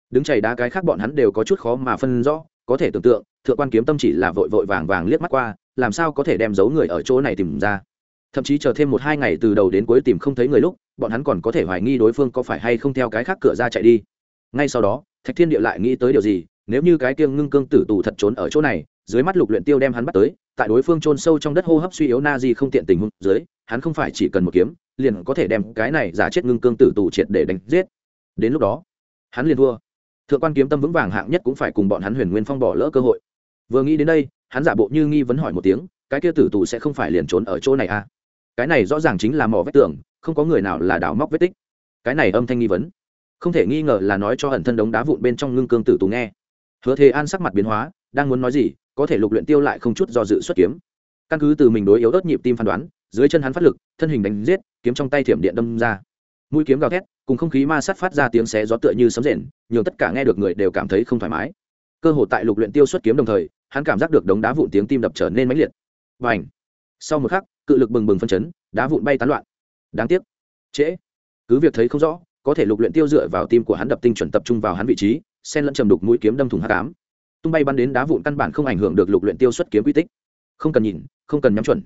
Đứng chảy đá cái khác bọn hắn đều có chút khó mà phân rõ, có thể tưởng tượng, thượng quan kiếm tâm chỉ là vội vội vàng vàng liếc mắt qua, làm sao có thể đem giấu người ở chỗ này tìm ra. Thậm chí chờ thêm một hai ngày từ đầu đến cuối tìm không thấy người lúc, bọn hắn còn có thể hoài nghi đối phương có phải hay không theo cái khác cửa ra chạy đi. Ngay sau đó, thạch thiên địa lại nghĩ tới điều gì, nếu như cái kiêng ngưng cương tử tù thật trốn ở chỗ này dưới mắt lục luyện tiêu đem hắn bắt tới, tại đối phương trôn sâu trong đất hô hấp suy yếu na di không tiện tình huống dưới, hắn không phải chỉ cần một kiếm, liền có thể đem cái này giả chết ngưng cương tử tù triệt để đánh giết. Đến lúc đó, hắn liền thua. Thượng quan kiếm tâm vững vàng hạng nhất cũng phải cùng bọn hắn huyền nguyên phong bỏ lỡ cơ hội. Vừa nghĩ đến đây, hắn giả bộ như nghi vấn hỏi một tiếng, cái kia tử tù sẽ không phải liền trốn ở chỗ này à? Cái này rõ ràng chính là mỏ vết tường, không có người nào là đào móc vết tích. Cái này âm thanh nghi vấn. Không thể nghi ngờ là nói cho ẩn thân đống đá vụn bên trong ngưng cương tử tù nghe. Hứa thế an sắc mặt biến hóa, đang muốn nói gì có thể lục luyện tiêu lại không chút do dự xuất kiếm. Căn cứ từ mình đối yếu ớt nhịp tim phán đoán, dưới chân hắn phát lực, thân hình đánh giết, kiếm trong tay thiểm điện đâm ra. Mũi kiếm gào thét, cùng không khí ma sát phát ra tiếng xé gió tựa như sấm rền, nhường tất cả nghe được người đều cảm thấy không thoải mái. Cơ hội tại lục luyện tiêu xuất kiếm đồng thời, hắn cảm giác được đống đá vụn tiếng tim đập trở nên mãnh liệt. Bành! Sau một khắc, cự lực bừng bừng phân chấn, đá vụn bay tán loạn. Đáng tiếc. Trễ. Cứ việc thấy không rõ, có thể lục luyện tiêu dựa vào tim của hắn đập tinh chuẩn tập trung vào hắn vị trí sen lẫn trầm đục mũi kiếm đâm thủng hắc ám tung bay bắn đến đá vụn căn bản không ảnh hưởng được lục luyện tiêu xuất kiếm quy tích. Không cần nhìn, không cần nhắm chuẩn.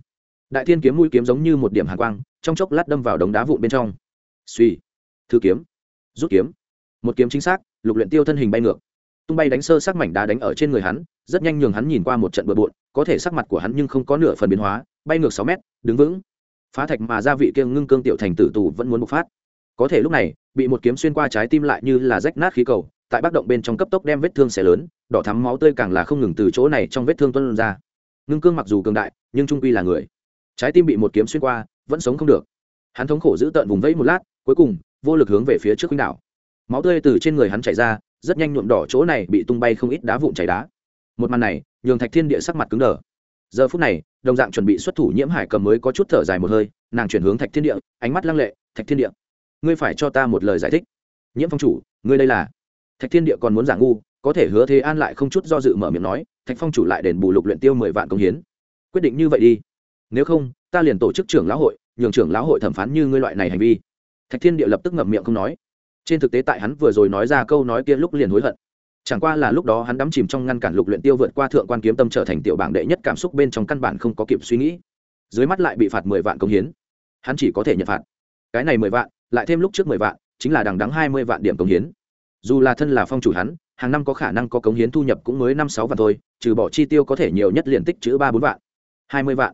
Đại thiên kiếm mũi kiếm giống như một điểm hàn quang, trong chốc lát đâm vào đống đá vụn bên trong. Suy. Thư kiếm. Rút kiếm. Một kiếm chính xác, lục luyện tiêu thân hình bay ngược. Tung bay đánh sơ sắc mảnh đá đánh ở trên người hắn, rất nhanh nhường hắn nhìn qua một trận bừa bộn, có thể sắc mặt của hắn nhưng không có nửa phần biến hóa, bay ngược sáu mét, đứng vững. Phá thạch mà gia vị kiêng ngưng cương tiểu thành tử tù vẫn muốn bộc phát. Có thể lúc này, bị một kiếm xuyên qua trái tim lại như là rách nát khí cầu tại bác động bên trong cấp tốc đem vết thương xẻ lớn, đỏ thắm máu tươi càng là không ngừng từ chỗ này trong vết thương tuân ra. Ngưng cương mặc dù cường đại, nhưng trung quy là người. Trái tim bị một kiếm xuyên qua, vẫn sống không được. Hắn thống khổ giữ tợn vùng vẫy một lát, cuối cùng, vô lực hướng về phía trước khuynh đảo. Máu tươi từ trên người hắn chảy ra, rất nhanh nhuộm đỏ chỗ này bị tung bay không ít đá vụn chảy đá. Một màn này, nhường thạch thiên địa sắc mặt cứng đờ. Giờ phút này, đồng dạng chuẩn bị xuất thủ nhiễm hải cầm mới có chút thở dài một hơi, nàng chuyển hướng thạch thiên địa, ánh mắt lăng lệ, thạch thiên địa, ngươi phải cho ta một lời giải thích. Nhiễm phong chủ, ngươi đây là thạch thiên địa còn muốn giả ngu, có thể hứa thế an lại không chút do dự mở miệng nói, thạch phong chủ lại đền bù lục luyện tiêu mười vạn công hiến. Quyết định như vậy đi. Nếu không, ta liền tổ chức trưởng lão hội, nhường trưởng lão hội thẩm phán như ngươi loại này hành vi. Thạch thiên địa lập tức ngậm miệng không nói. Trên thực tế tại hắn vừa rồi nói ra câu nói kia lúc liền hối hận. Chẳng qua là lúc đó hắn đắm chìm trong ngăn cản lục luyện tiêu vượt qua thượng quan kiếm tâm trở thành tiểu bảng đệ nhất cảm xúc bên trong căn bản không có kịp suy nghĩ. Dưới mắt lại bị phạt mười vạn công hiến. Hắn chỉ có thể nhận phạt. Cái này mười vạn, lại thêm lúc trước mười vạn, chính là đằng đắng hai mươi vạn điểm công hiến dù là thân là phong chủ hắn, hàng năm có khả năng có cống hiến thu nhập cũng mới năm sáu vạn thôi, trừ bỏ chi tiêu có thể nhiều nhất liền tích chữ ba bốn vạn, hai mươi vạn.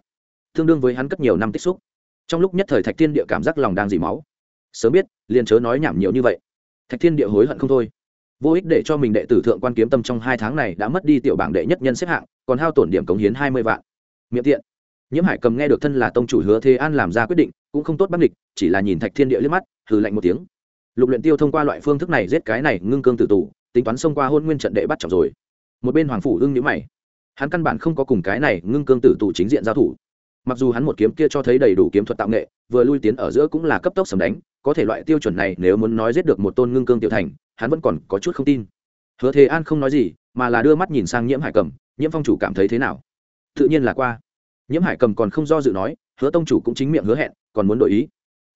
Tương đương với hắn cất nhiều năm tích xúc. Trong lúc nhất thời thạch thiên địa cảm giác lòng đang dỉ máu. Sớm biết, liền chớ nói nhảm nhiều như vậy. Thạch thiên địa hối hận không thôi. Vô ích để cho mình đệ tử thượng quan kiếm tâm trong hai tháng này đã mất đi tiểu bảng đệ nhất nhân xếp hạng, còn hao tổn điểm cống hiến hai mươi vạn. Miệng tiện. Nhiễm hải cầm nghe được thân là tông chủ hứa thế an làm ra quyết định, cũng không tốt bắt địch chỉ là nhìn thạch thiên địa liếc mắt, hừ lạnh một tiếng lục luyện tiêu thông qua loại phương thức này giết cái này ngưng cương tử tù, tính toán xông qua hôn nguyên trận đệ bắt trọng rồi. Một bên hoàng phủ ưng nhíu mày. Hắn căn bản không có cùng cái này ngưng cương tử tù chính diện giao thủ. Mặc dù hắn một kiếm kia cho thấy đầy đủ kiếm thuật tạo nghệ, vừa lui tiến ở giữa cũng là cấp tốc sầm đánh, có thể loại tiêu chuẩn này nếu muốn nói giết được một tôn ngưng cương tiểu thành, hắn vẫn còn có chút không tin. Hứa thế an không nói gì, mà là đưa mắt nhìn sang nhiễm hải cầm, nhiễm phong chủ cảm thấy thế nào? Tự nhiên là qua. Nhiễm hải cầm còn không do dự nói, hứa tông chủ cũng chính miệng hứa hẹn, còn muốn đổi ý.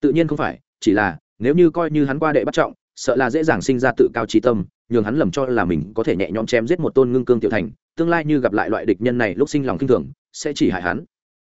Tự nhiên không phải, chỉ là nếu như coi như hắn qua đệ bắt trọng, sợ là dễ dàng sinh ra tự cao trí tâm, nhường hắn lầm cho là mình có thể nhẹ nhõm chém giết một tôn ngưng cương tiểu thành, tương lai như gặp lại loại địch nhân này lúc sinh lòng kinh thường, sẽ chỉ hại hắn.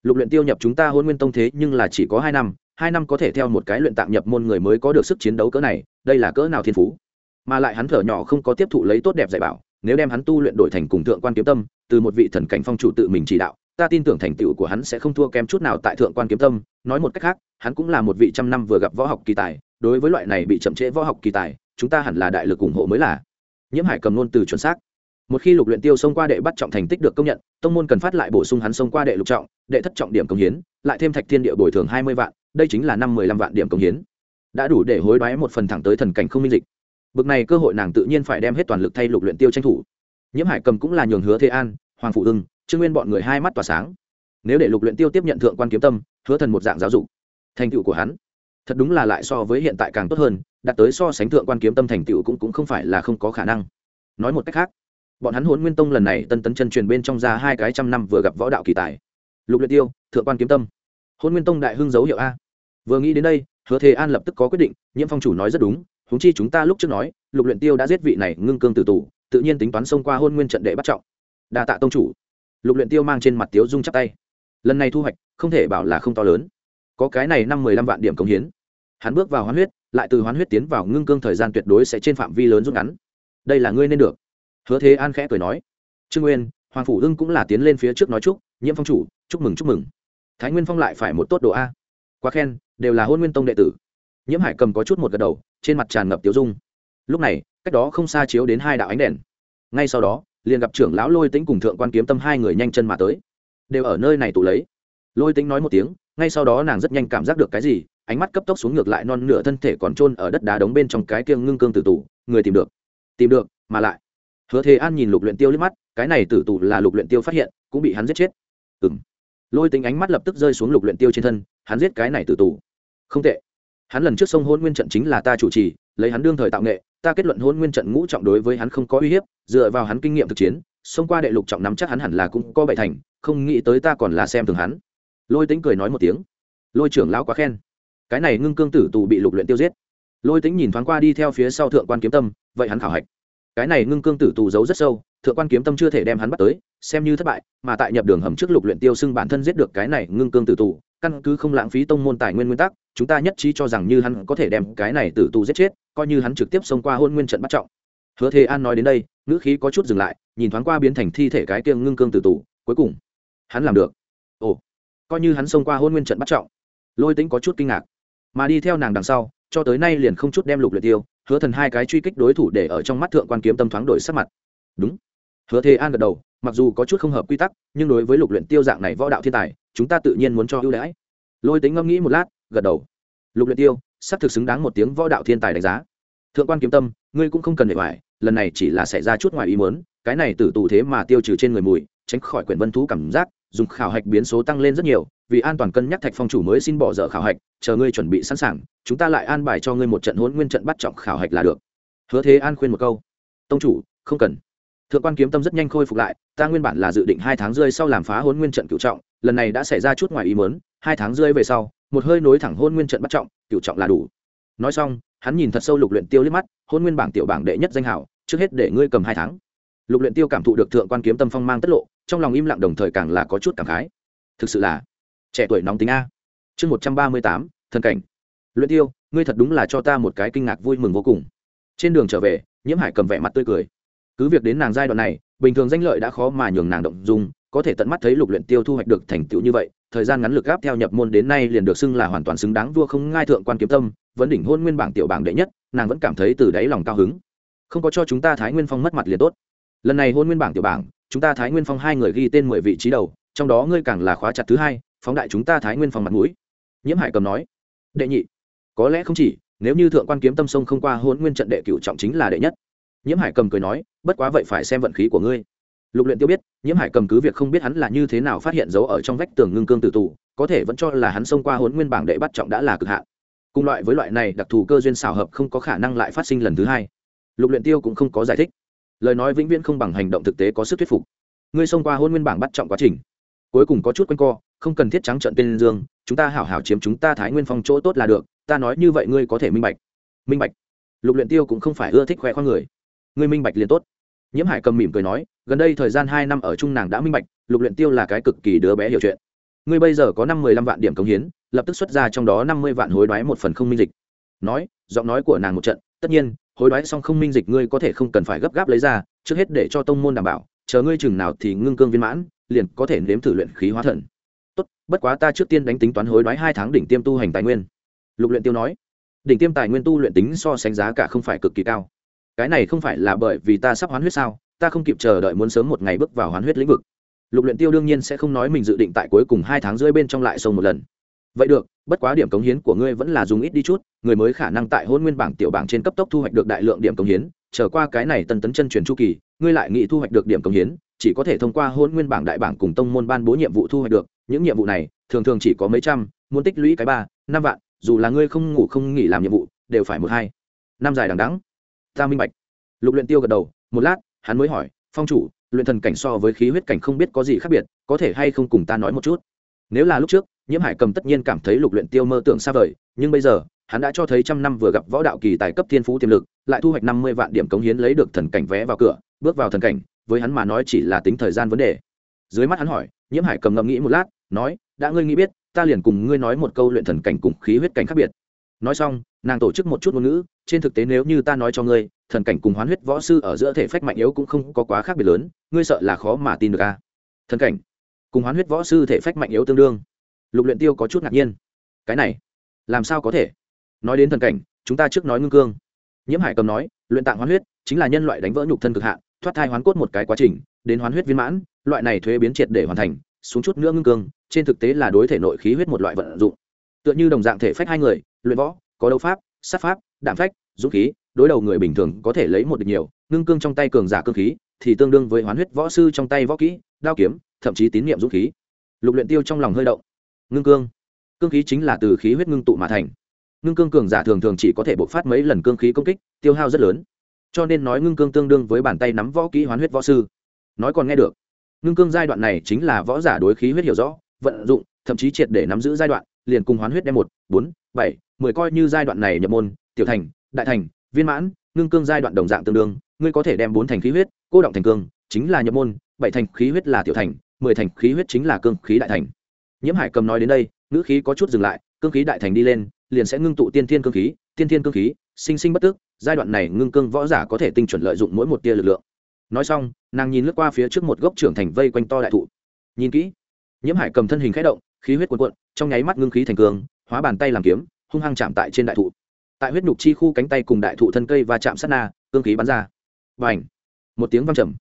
Lục luyện tiêu nhập chúng ta hôn nguyên tông thế nhưng là chỉ có hai năm hai năm có thể theo một cái luyện tạm nhập môn người mới có được sức chiến đấu cỡ này, đây là cỡ nào thiên phú. Mà lại hắn thở nhỏ không có tiếp thụ lấy tốt đẹp dạy bảo, nếu đem hắn tu luyện đổi thành cùng thượng quan kiếm tâm, từ một vị thần cảnh phong chủ tự mình chỉ đạo, ta tin tưởng thành tựu của hắn sẽ không thua kém chút nào tại thượng quan kiếm tâm. Nói một cách khác, hắn cũng là một vị trăm năm vừa gặp võ học kỳ tài đối với loại này bị chậm trễ võ học kỳ tài, chúng ta hẳn là đại lực ủng hộ mới là. Nhiễm hải cầm ngôn từ chuẩn xác. Một khi lục luyện tiêu xông qua đệ bắt trọng thành tích được công nhận, tông môn cần phát lại bổ sung hắn xông qua đệ lục trọng, đệ thất trọng điểm công hiến, lại thêm thạch thiên địa bồi thường hai mươi vạn, đây chính là năm mười lăm vạn điểm công hiến. Đã đủ để hối đoái một phần thẳng tới thần cảnh không minh dịch. Bực này cơ hội nàng tự nhiên phải đem hết toàn lực thay lục luyện tiêu tranh thủ. Nhiễm hải cầm cũng là nhường hứa thế an, hoàng phụ ưng trương nguyên bọn người hai mắt tỏa sáng. Nếu để lục luyện tiêu tiếp nhận thượng quan kiếm tâm, hứa thần một dạng giáo dục, thành tựu của hắn thật đúng là lại so với hiện tại càng tốt hơn, đạt tới so sánh thượng quan kiếm tâm thành tựu cũng cũng không phải là không có khả năng. Nói một cách khác, bọn hắn hôn nguyên tông lần này tân tấn chân truyền bên trong ra hai cái trăm năm vừa gặp võ đạo kỳ tài. Lục luyện tiêu, thượng quan kiếm tâm. Hôn nguyên tông đại hưng dấu hiệu a. Vừa nghĩ đến đây, hứa thế an lập tức có quyết định, nhiễm phong chủ nói rất đúng, huống chi chúng ta lúc trước nói, lục luyện tiêu đã giết vị này ngưng cương tử tù, tự nhiên tính toán xông qua hôn nguyên trận đệ bắt trọng. Đa tạ tông chủ. Lục luyện tiêu mang trên mặt tiếu dung chắp tay. Lần này thu hoạch, không thể bảo là không to lớn có cái này năm mười lăm vạn điểm công hiến. Hắn bước vào hoán huyết, lại từ hoán huyết tiến vào ngưng cương thời gian tuyệt đối sẽ trên phạm vi lớn rút ngắn. Đây là ngươi nên được. Hứa thế an khẽ cười nói. Trương nguyên, hoàng phủ ưng cũng là tiến lên phía trước nói chúc, nhiễm phong chủ, chúc mừng chúc mừng. Thái nguyên phong lại phải một tốt độ a. Quá khen, đều là hôn nguyên tông đệ tử. Nhiễm hải cầm có chút một gật đầu, trên mặt tràn ngập tiếu dung. Lúc này, cách đó không xa chiếu đến hai đạo ánh đèn. Ngay sau đó, liền gặp trưởng lão lôi tính cùng thượng quan kiếm tâm hai người nhanh chân mà tới. Đều ở nơi này tụ lấy. Lôi tính nói một tiếng ngay sau đó nàng rất nhanh cảm giác được cái gì, ánh mắt cấp tốc xuống ngược lại non nửa thân thể còn trôn ở đất đá đống bên trong cái kiêng ngưng cương tử tù, người tìm được. Tìm được, mà lại. Hứa thế an nhìn lục luyện tiêu liếc mắt, cái này tử tù là lục luyện tiêu phát hiện, cũng bị hắn giết chết. Ừm. Lôi tính ánh mắt lập tức rơi xuống lục luyện tiêu trên thân, hắn giết cái này tử tù. Không tệ. Hắn lần trước sông hôn nguyên trận chính là ta chủ trì, lấy hắn đương thời tạo nghệ, ta kết luận hôn nguyên trận ngũ trọng đối với hắn không có uy hiếp, dựa vào hắn kinh nghiệm thực chiến, xông qua đệ lục trọng nắm chắc hắn hẳn là cũng có bảy thành, không nghĩ tới ta còn là xem thường hắn lôi tính cười nói một tiếng. Lôi trưởng lão quá khen. Cái này ngưng cương tử tù bị lục luyện tiêu giết. Lôi tính nhìn thoáng qua đi theo phía sau thượng quan kiếm tâm, vậy hắn khảo hạch. Cái này ngưng cương tử tù giấu rất sâu, thượng quan kiếm tâm chưa thể đem hắn bắt tới, xem như thất bại, mà tại nhập đường hầm trước lục luyện tiêu xưng bản thân giết được cái này ngưng cương tử tù, căn cứ không lãng phí tông môn tài nguyên nguyên tắc, chúng ta nhất trí cho rằng như hắn có thể đem cái này tử tù giết chết, coi như hắn trực tiếp xông qua hôn nguyên trận bắt trọng. Hứa thế an nói đến đây, ngữ khí có chút dừng lại, nhìn thoáng qua biến thành thi thể cái kiêng ngưng cương tử tù, cuối cùng, hắn làm được coi như hắn xông qua hôn nguyên trận bắt trọng. Lôi tính có chút kinh ngạc, mà đi theo nàng đằng sau, cho tới nay liền không chút đem lục luyện tiêu, hứa thần hai cái truy kích đối thủ để ở trong mắt thượng quan kiếm tâm thoáng đổi sắc mặt. Đúng. Hứa thế an gật đầu, mặc dù có chút không hợp quy tắc, nhưng đối với lục luyện tiêu dạng này võ đạo thiên tài, chúng ta tự nhiên muốn cho ưu đãi. Lôi tính ngẫm nghĩ một lát, gật đầu. Lục luyện tiêu, sắp thực xứng đáng một tiếng võ đạo thiên tài đánh giá. Thượng quan kiếm tâm, ngươi cũng không cần để hoài, lần này chỉ là xảy ra chút ngoài ý muốn, cái này tử tù thế mà tiêu trừ trên người mùi, tránh khỏi quyển vân thú cảm giác dùng khảo hạch biến số tăng lên rất nhiều, vì an toàn cân nhắc thạch phong chủ mới xin bỏ dở khảo hạch, chờ ngươi chuẩn bị sẵn sàng, chúng ta lại an bài cho ngươi một trận hỗn nguyên trận bắt trọng khảo hạch là được. Hứa thế an khuyên một câu. Tông chủ, không cần. Thượng quan kiếm tâm rất nhanh khôi phục lại, ta nguyên bản là dự định hai tháng rơi sau làm phá hôn nguyên trận cựu trọng, lần này đã xảy ra chút ngoài ý mớn hai tháng rơi về sau, một hơi nối thẳng hôn nguyên trận bắt trọng cựu trọng là đủ. Nói xong, hắn nhìn thật sâu lục luyện tiêu liếc mắt hôn nguyên bảng tiểu bảng đệ nhất danh hảo, trước hết để ngươi cầm hai tháng lục luyện tiêu cảm thụ được thượng quan kiếm tâm phong mang tất lộ, trong lòng im lặng đồng thời càng là có chút cảm khái. Thực sự là trẻ tuổi nóng tính a. Chương một trăm ba mươi tám, thần cảnh. Luyện tiêu, ngươi thật đúng là cho ta một cái kinh ngạc vui mừng vô cùng. Trên đường trở về, nhiễm hải cầm vẻ mặt tươi cười. Cứ việc đến nàng giai đoạn này, bình thường danh lợi đã khó mà nhường nàng động dung, có thể tận mắt thấy lục luyện tiêu thu hoạch được thành tựu như vậy, thời gian ngắn lực gáp theo nhập môn đến nay liền được xưng là hoàn toàn xứng đáng vua không ngai thượng quan kiếm tâm, vẫn đỉnh hôn nguyên bảng tiểu bảng đệ nhất, nàng vẫn cảm thấy từ đáy lòng cao hứng. Không có cho chúng ta thái nguyên phong mất mặt liền tốt lần này hôn nguyên bảng tiểu bảng, chúng ta thái nguyên phong hai người ghi tên mười vị trí đầu, trong đó ngươi càng là khóa chặt thứ hai, phóng đại chúng ta thái nguyên phong mặt mũi. Nhiễm hải cầm nói. Đệ nhị, có lẽ không chỉ, nếu như thượng quan kiếm tâm sông không qua hôn nguyên trận đệ cựu trọng chính là đệ nhất. Nhiễm hải cầm cười nói, bất quá vậy phải xem vận khí của ngươi. Lục luyện tiêu biết, nhiễm hải cầm cứ việc không biết hắn là như thế nào phát hiện dấu ở trong vách tường ngưng cương tử tù, có thể vẫn cho là hắn xông qua hôn nguyên bảng đệ bắt trọng đã là cực hạn. Cùng loại với loại này đặc thù cơ duyên xảo hợp không có khả năng lại phát sinh lần thứ hai. Lục luyện tiêu cũng không có giải thích lời nói vĩnh viễn không bằng hành động thực tế có sức thuyết phục. Ngươi xông qua hôn nguyên bảng bắt trọng quá trình. Cuối cùng có chút quanh co, không cần thiết trắng trận tên dương, chúng ta hảo hảo chiếm chúng ta thái nguyên phong chỗ tốt là được, ta nói như vậy ngươi có thể minh bạch. Minh bạch. Lục luyện tiêu cũng không phải ưa thích khoe khoang người. Ngươi minh bạch liền tốt. Nhiễm hải cầm mỉm cười nói, gần đây thời gian hai năm ở trung nàng đã minh bạch, lục luyện tiêu là cái cực kỳ đứa bé hiểu chuyện. Ngươi bây giờ có năm mười lăm vạn điểm công hiến, lập tức xuất ra trong đó năm mươi vạn hối đoái một phần không minh dịch. Nói, giọng nói của nàng một trận, tất nhiên hối đoái xong không minh dịch ngươi có thể không cần phải gấp gáp lấy ra, trước hết để cho tông môn đảm bảo, chờ ngươi chừng nào thì ngưng cương viên mãn, liền có thể nếm thử luyện khí hóa thần. Tốt, bất quá ta trước tiên đánh tính toán hối đoái hai tháng đỉnh tiêm tu hành tài nguyên. Lục luyện tiêu nói, đỉnh tiêm tài nguyên tu luyện tính so sánh giá cả không phải cực kỳ cao. Cái này không phải là bởi vì ta sắp hoán huyết sao, ta không kịp chờ đợi muốn sớm một ngày bước vào hoán huyết lĩnh vực. Lục luyện tiêu đương nhiên sẽ không nói mình dự định tại cuối cùng hai tháng rưỡi bên trong lại sông một lần vậy được, bất quá điểm cống hiến của ngươi vẫn là dùng ít đi chút, người mới khả năng tại hôn nguyên bảng tiểu bảng trên cấp tốc thu hoạch được đại lượng điểm cống hiến trở qua cái này tân tấn chân truyền chu kỳ, ngươi lại nghĩ thu hoạch được điểm cống hiến, chỉ có thể thông qua hôn nguyên bảng đại bảng cùng tông môn ban bố nhiệm vụ thu hoạch được, những nhiệm vụ này, thường thường chỉ có mấy trăm, muốn tích lũy cái ba, năm vạn, dù là ngươi không ngủ không nghỉ làm nhiệm vụ, đều phải một hai, năm dài đằng đắng ta minh bạch. Lục luyện tiêu gật đầu, một lát, hắn mới hỏi, phong chủ, luyện thần cảnh so với khí huyết cảnh không biết có gì khác biệt, có thể hay không cùng ta nói một chút? Nếu là lúc trước nhiễm hải cầm tất nhiên cảm thấy lục luyện tiêu mơ tưởng xa vời, nhưng bây giờ, hắn đã cho thấy trăm năm vừa gặp võ đạo kỳ tài cấp thiên phú tiềm lực, lại thu hoạch năm mươi vạn điểm cống hiến lấy được thần cảnh vé vào cửa, bước vào thần cảnh, với hắn mà nói chỉ là tính thời gian vấn đề. Dưới mắt hắn hỏi, nhiễm hải cầm ngẫm nghĩ một lát, nói, đã ngươi nghĩ biết, ta liền cùng ngươi nói một câu luyện thần cảnh cùng khí huyết cảnh khác biệt. Nói xong, nàng tổ chức một chút ngôn ngữ, trên thực tế nếu như ta nói cho ngươi, thần cảnh cùng hoán huyết võ sư ở giữa thể phách mạnh yếu cũng không có quá khác biệt lớn, ngươi sợ là khó mà tin được a à? thần cảnh cùng hoán huyết võ sư thể phách mạnh yếu tương đương lục luyện tiêu có chút ngạc nhiên. Cái này, làm sao có thể? Nói đến thần cảnh, chúng ta trước nói ngưng cương. Nhiễm hải cầm nói, luyện tạng hoán huyết chính là nhân loại đánh vỡ nhục thân cực hạn, thoát thai hoán cốt một cái quá trình, đến hoán huyết viên mãn, loại này thuế biến triệt để hoàn thành, xuống chút nữa ngưng cương, trên thực tế là đối thể nội khí huyết một loại vận dụng. Tựa như đồng dạng thể phách hai người, luyện võ, có đấu pháp, sát pháp, đạm phách, dũng khí, đối đầu người bình thường có thể lấy một được nhiều, ngưng cương trong tay cường giả cương khí thì tương đương với hoán huyết võ sư trong tay võ kỹ, đao kiếm, thậm chí tín nhiệm dũng khí. Lục luyện tiêu trong lòng hơi động ngưng cương. Cương khí chính là từ khí huyết ngưng tụ mà thành. Ngưng cương cường giả thường thường chỉ có thể bộc phát mấy lần cương khí công kích, tiêu hao rất lớn. Cho nên nói ngưng cương tương đương với bàn tay nắm võ kỹ hoán huyết võ sư. Nói còn nghe được, ngưng cương giai đoạn này chính là võ giả đối khí huyết hiểu rõ, vận dụng, thậm chí triệt để nắm giữ giai đoạn, liền cùng hoán huyết đem một, bốn, bảy, mười coi như giai đoạn này nhập môn, tiểu thành, đại thành, viên mãn, ngưng cương giai đoạn đồng dạng tương đương, ngươi có thể đem bốn thành khí huyết, cô động thành cương, chính là nhập môn, bảy thành khí huyết là tiểu thành, mười thành khí huyết chính là cương khí đại thành nhiễm hải cầm nói đến đây, ngữ khí có chút dừng lại, cương khí đại thành đi lên, liền sẽ ngưng tụ tiên thiên cương khí, tiên thiên cương khí, sinh sinh bất tức, giai đoạn này ngưng cương võ giả có thể tinh chuẩn lợi dụng mỗi một tia lực lượng. Nói xong, nàng nhìn lướt qua phía trước một gốc trưởng thành vây quanh to đại thụ. Nhìn kỹ, nhiễm hải cầm thân hình k h ẽ động, khí huyết cuồn cuộn, trong nháy mắt ngưng khí thành cương hóa bàn tay làm kiếm, hung hăng chạm tại trên đại thụ. Tại huyết nhục chi khu cánh tay cùng đại thụ thân cây và chạm sát na, cương khí bắn ra. Và một tiếng văng trầm.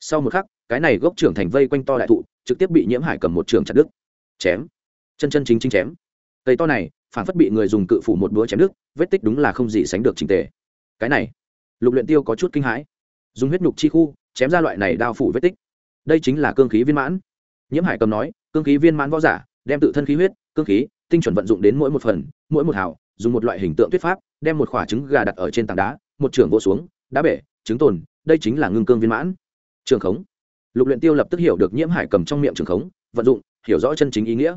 Sau một khắc, cái này gốc trưởng thành vây quanh to đại thụ, trực tiếp bị nhiễm hải cầm một trường chặt đứt chém, chân chân chính chính chém. Cây to này phản phất bị người dùng cự phủ một búa chém đứt, vết tích đúng là không gì sánh được trình tề. Cái này, lục luyện tiêu có chút kinh hãi. Dùng huyết nhục chi khu, chém ra loại này đao phủ vết tích. Đây chính là cương khí viên mãn. Nhiễm hải cầm nói, cương khí viên mãn võ giả, đem tự thân khí huyết, cương khí, tinh chuẩn vận dụng đến mỗi một phần, mỗi một hào, dùng một loại hình tượng thuyết pháp, đem một quả trứng gà đặt ở trên tảng đá, một trường vỗ xuống, đá bể, trứng tồn, đây chính là ngưng cương viên mãn. Trường khống. Lục luyện tiêu lập tức hiểu được nhiễm hải cầm trong miệng trường khống, vận dụng hiểu rõ chân chính ý nghĩa.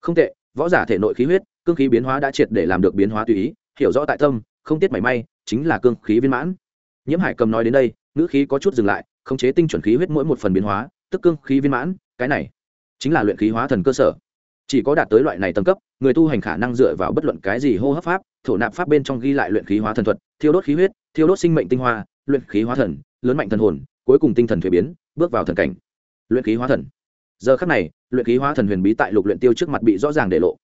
Không tệ, võ giả thể nội khí huyết, cương khí biến hóa đã triệt để làm được biến hóa tùy ý, hiểu rõ tại tâm, không tiết mảy may, chính là cương khí viên mãn. Nhiễm hải cầm nói đến đây, ngữ khí có chút dừng lại, khống chế tinh chuẩn khí huyết mỗi một phần biến hóa, tức cương khí viên mãn, cái này chính là luyện khí hóa thần cơ sở. Chỉ có đạt tới loại này tầng cấp, người tu hành khả năng dựa vào bất luận cái gì hô hấp pháp, thổ nạp pháp bên trong ghi lại luyện khí hóa thần thuật, thiêu đốt khí huyết, thiêu đốt sinh mệnh tinh hoa, luyện khí hóa thần, lớn mạnh thần hồn, cuối cùng tinh thần thuế biến, bước vào thần cảnh. Luyện khí hóa thần giờ khắc này, luyện khí hóa thần huyền bí tại lục luyện tiêu trước mặt bị rõ ràng để lộ.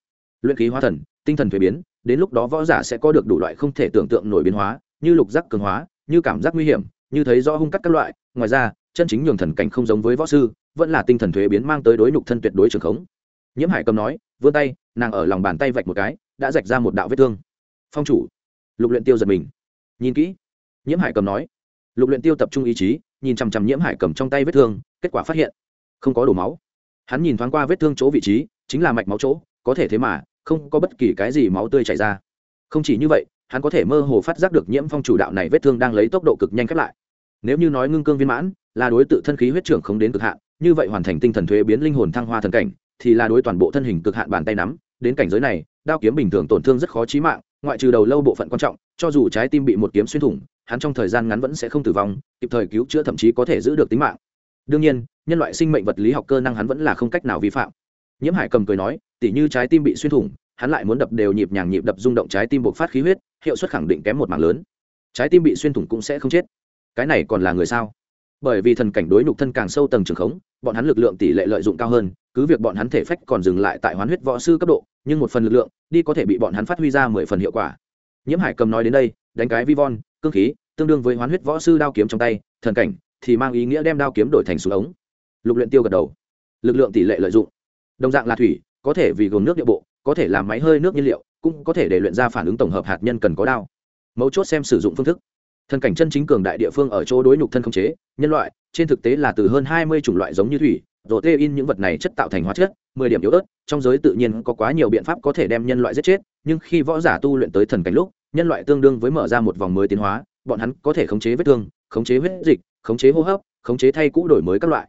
Luyện khí hóa thần, tinh thần thuế biến, đến lúc đó võ giả sẽ có được đủ loại không thể tưởng tượng nổi biến hóa, như lục giác cường hóa, như cảm giác nguy hiểm, như thấy rõ hung cắt các loại. Ngoài ra, chân chính nhường thần cảnh không giống với võ sư, vẫn là tinh thần thuế biến mang tới đối nhục thân tuyệt đối trường khống. Nhiễm hải cầm nói, vươn tay, nàng ở lòng bàn tay vạch một cái, đã rạch ra một đạo vết thương. Phong chủ, lục luyện tiêu giật mình. Nhìn kỹ, nhiễm hải cầm nói, lục luyện tiêu tập trung ý chí, nhìn chằm chằm nhiễm hải cầm trong tay vết thương, kết quả phát hiện, không có đổ máu hắn nhìn thoáng qua vết thương chỗ vị trí, chính là mạch máu chỗ, có thể thế mà, không có bất kỳ cái gì máu tươi chảy ra. Không chỉ như vậy, hắn có thể mơ hồ phát giác được nhiễm phong chủ đạo này vết thương đang lấy tốc độ cực nhanh khép lại. Nếu như nói ngưng cương viên mãn, là đối tự thân khí huyết trưởng không đến cực hạn, như vậy hoàn thành tinh thần thuế biến linh hồn thăng hoa thần cảnh, thì là đối toàn bộ thân hình cực hạn bàn tay nắm. Đến cảnh giới này, đao kiếm bình thường tổn thương rất khó chí mạng, ngoại trừ đầu lâu bộ phận quan trọng, cho dù trái tim bị một kiếm xuyên thủng, hắn trong thời gian ngắn vẫn sẽ không tử vong, kịp thời cứu chữa thậm chí có thể giữ được tính mạng đương nhiên, nhân loại sinh mệnh vật lý học cơ năng hắn vẫn là không cách nào vi phạm. Nhiễm hải cầm cười nói, tỉ như trái tim bị xuyên thủng, hắn lại muốn đập đều nhịp nhàng nhịp đập rung động trái tim bộc phát khí huyết, hiệu suất khẳng định kém một mảng lớn. Trái tim bị xuyên thủng cũng sẽ không chết. Cái này còn là người sao? Bởi vì thần cảnh đối nhục thân càng sâu tầng trường khống, bọn hắn lực lượng tỷ lệ lợi dụng cao hơn, cứ việc bọn hắn thể phách còn dừng lại tại hoán huyết võ sư cấp độ, nhưng một phần lực lượng đi có thể bị bọn hắn phát huy ra mười phần hiệu quả. Nhiễm hải cầm nói đến đây, đánh cái vi von, cương khí, tương đương với hoán huyết võ sư đao kiếm trong tay, thần cảnh thì mang ý nghĩa đem đao kiếm đổi thành súng ống. Lục luyện tiêu gật đầu. Lực lượng tỷ lệ lợi dụng. Đồng dạng là thủy, có thể vì gồm nước địa bộ, có thể làm máy hơi nước nhiên liệu, cũng có thể để luyện ra phản ứng tổng hợp hạt nhân cần có đao. Mấu chốt xem sử dụng phương thức. Thần cảnh chân chính cường đại địa phương ở chỗ đối nhục thân không chế, nhân loại, trên thực tế là từ hơn hai mươi chủng loại giống như thủy rồi tê in những vật này chất tạo thành hóa chất, mười điểm yếu ớt, trong giới tự nhiên có quá nhiều biện pháp có thể đem nhân loại giết chết, nhưng khi võ giả tu luyện tới thần cảnh lúc, nhân loại tương đương với mở ra một vòng mới tiến hóa, bọn hắn có thể khống chế vết thương, khống chế huyết dịch khống chế hô hấp, khống chế thay cũ đổi mới các loại.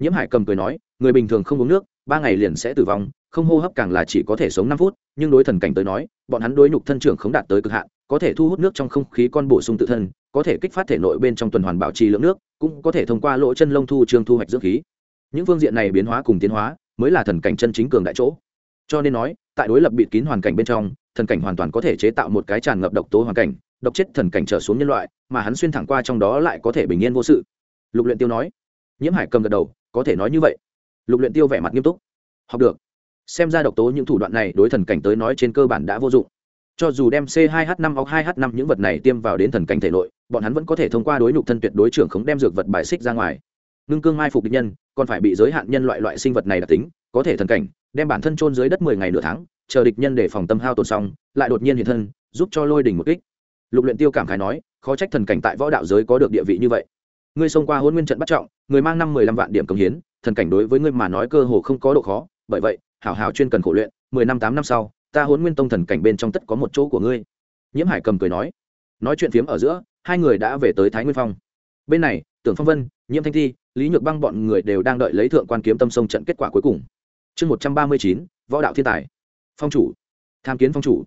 Nhiễm hải cầm cười nói, người bình thường không uống nước, ba ngày liền sẽ tử vong, không hô hấp càng là chỉ có thể sống năm phút, nhưng đối thần cảnh tới nói, bọn hắn đối nhục thân trưởng không đạt tới cực hạn, có thể thu hút nước trong không khí con bổ sung tự thân, có thể kích phát thể nội bên trong tuần hoàn bảo trì lượng nước, cũng có thể thông qua lỗ chân lông thu trương thu hoạch dưỡng khí. Những phương diện này biến hóa cùng tiến hóa, mới là thần cảnh chân chính cường đại chỗ. Cho nên nói, tại đối lập bịt kín hoàn cảnh bên trong, thần cảnh hoàn toàn có thể chế tạo một cái tràn ngập độc tố hoàn cảnh độc chết thần cảnh trở xuống nhân loại, mà hắn xuyên thẳng qua trong đó lại có thể bình yên vô sự. Lục luyện tiêu nói. Nhiễm hải cầm gật đầu, có thể nói như vậy. Lục luyện tiêu vẻ mặt nghiêm túc. Học được. Xem ra độc tố những thủ đoạn này đối thần cảnh tới nói trên cơ bản đã vô dụng. Cho dù đem c 2 h 5 hoặc 2 h 5 những vật này tiêm vào đến thần cảnh thể nội, bọn hắn vẫn có thể thông qua đối nhục thân tuyệt đối trưởng khống đem dược vật bài xích ra ngoài. Ngưng cương mai phục địch nhân, còn phải bị giới hạn nhân loại loại sinh vật này đặc tính, có thể thần cảnh, đem bản thân chôn dưới đất mười ngày nửa tháng, chờ địch nhân để phòng tâm hao tổn xong, lại đột nhiên hiện thân, giúp cho lôi đỉnh một kích lục luyện tiêu cảm khái nói, khó trách thần cảnh tại võ đạo giới có được địa vị như vậy. Ngươi xông qua hôn nguyên trận bắt trọng, người mang năm mười lăm vạn điểm công hiến, thần cảnh đối với ngươi mà nói cơ hồ không có độ khó, bởi vậy, hảo hảo chuyên cần khổ luyện, mười năm tám năm sau, ta hôn nguyên tông thần cảnh bên trong tất có một chỗ của ngươi. Nhiễm hải cầm cười nói nói chuyện phiếm ở giữa, hai người đã về tới thái nguyên phong. Bên này, tưởng phong vân, nhiễm thanh thi, lý nhược băng bọn người đều đang đợi lấy thượng quan kiếm tâm sông trận kết quả cuối cùng. Chương một trăm ba mươi chín, võ đạo thiên tài. Phong chủ. Tham kiến phong chủ.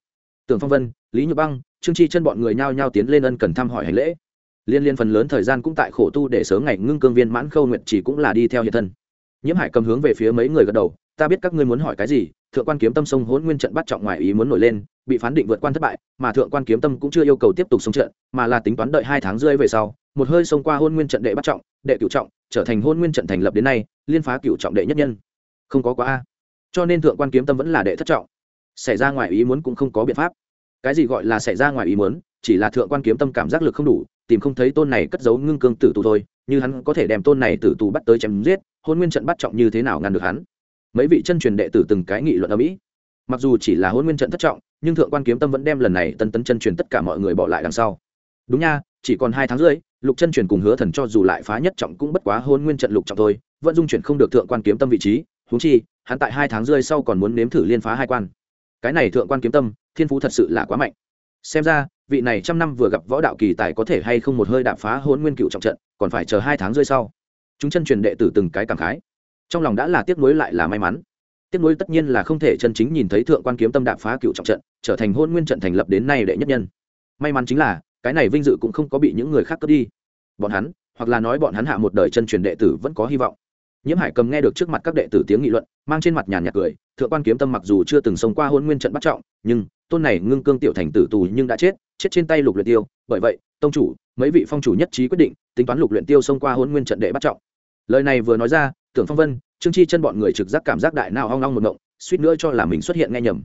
Tưởng phong vân lý nhược băng, trương chi chân bọn người nhao nhao tiến lên ân cần thăm hỏi hành lễ. Liên liên phần lớn thời gian cũng tại khổ tu để sớm ngày ngưng cương viên mãn khâu nguyện chỉ cũng là đi theo hiện thân. Nhiễm hải cầm hướng về phía mấy người gật đầu, ta biết các ngươi muốn hỏi cái gì, thượng quan kiếm tâm sông hỗn nguyên trận bắt trọng ngoài ý muốn nổi lên, bị phán định vượt quan thất bại, mà thượng quan kiếm tâm cũng chưa yêu cầu tiếp tục sông trận, mà là tính toán đợi hai tháng rưỡi về sau, một hơi xông qua hôn nguyên trận đệ bắt trọng, đệ cửu trọng, trở thành hôn nguyên trận thành lập đến nay, liên phá cửu trọng đệ nhất nhân. Không có quá a. Cho nên thượng quan kiếm tâm vẫn là đệ thất trọng. Xảy ra ngoài ý muốn cũng không có biện pháp cái gì gọi là xảy ra ngoài ý muốn, chỉ là thượng quan kiếm tâm cảm giác lực không đủ, tìm không thấy tôn này cất giấu ngưng cương tử tù thôi, như hắn có thể đem tôn này tử tù bắt tới chém giết, hôn nguyên trận bắt trọng như thế nào ngăn được hắn? Mấy vị chân truyền đệ tử từng cái nghị luận ở mỹ. Mặc dù chỉ là hôn nguyên trận thất trọng, nhưng thượng quan kiếm tâm vẫn đem lần này tân tấn chân truyền tất cả mọi người bỏ lại đằng sau. Đúng nha, chỉ còn hai tháng rưỡi, lục chân truyền cùng hứa thần cho dù lại phá nhất trọng cũng bất quá hôn nguyên trận lục trọng thôi, vẫn dung chuyển không được thượng quan kiếm tâm vị trí. Húng chi, hắn tại hai tháng rưỡi sau còn muốn nếm thử liên phá hai quan. Cái này thượng quan kiếm tâm thiên phú thật sự là quá mạnh. Xem ra, vị này trăm năm vừa gặp võ đạo kỳ tài có thể hay không một hơi đạp phá hôn nguyên cựu trọng trận, còn phải chờ hai tháng rơi sau. Chúng chân truyền đệ tử từng cái cảm khái. Trong lòng đã là tiếc nuối lại là may mắn. Tiếc nuối tất nhiên là không thể chân chính nhìn thấy thượng quan kiếm tâm đạp phá cựu trọng trận, trở thành hôn nguyên trận thành lập đến nay đệ nhất nhân. May mắn chính là, cái này vinh dự cũng không có bị những người khác cướp đi. Bọn hắn, hoặc là nói bọn hắn hạ một đời chân truyền đệ tử vẫn có hy vọng. Nhiễm hải cầm nghe được trước mặt các đệ tử tiếng nghị luận, mang trên mặt nhàn nhạt cười, thượng quan kiếm tâm mặc dù chưa từng sống qua hôn nguyên trận bắt trọng, nhưng tôn này ngưng cương tiểu thành tử tù nhưng đã chết chết trên tay lục luyện tiêu. Bởi vậy, tông chủ, mấy vị phong chủ nhất trí quyết định, tính toán lục luyện tiêu xông qua hôn nguyên trận đệ bắt trọng. Lời này vừa nói ra, tưởng phong vân, trương chi chân bọn người trực giác cảm giác đại nào hoang long một ngộng, suýt nữa cho là mình xuất hiện nghe nhầm.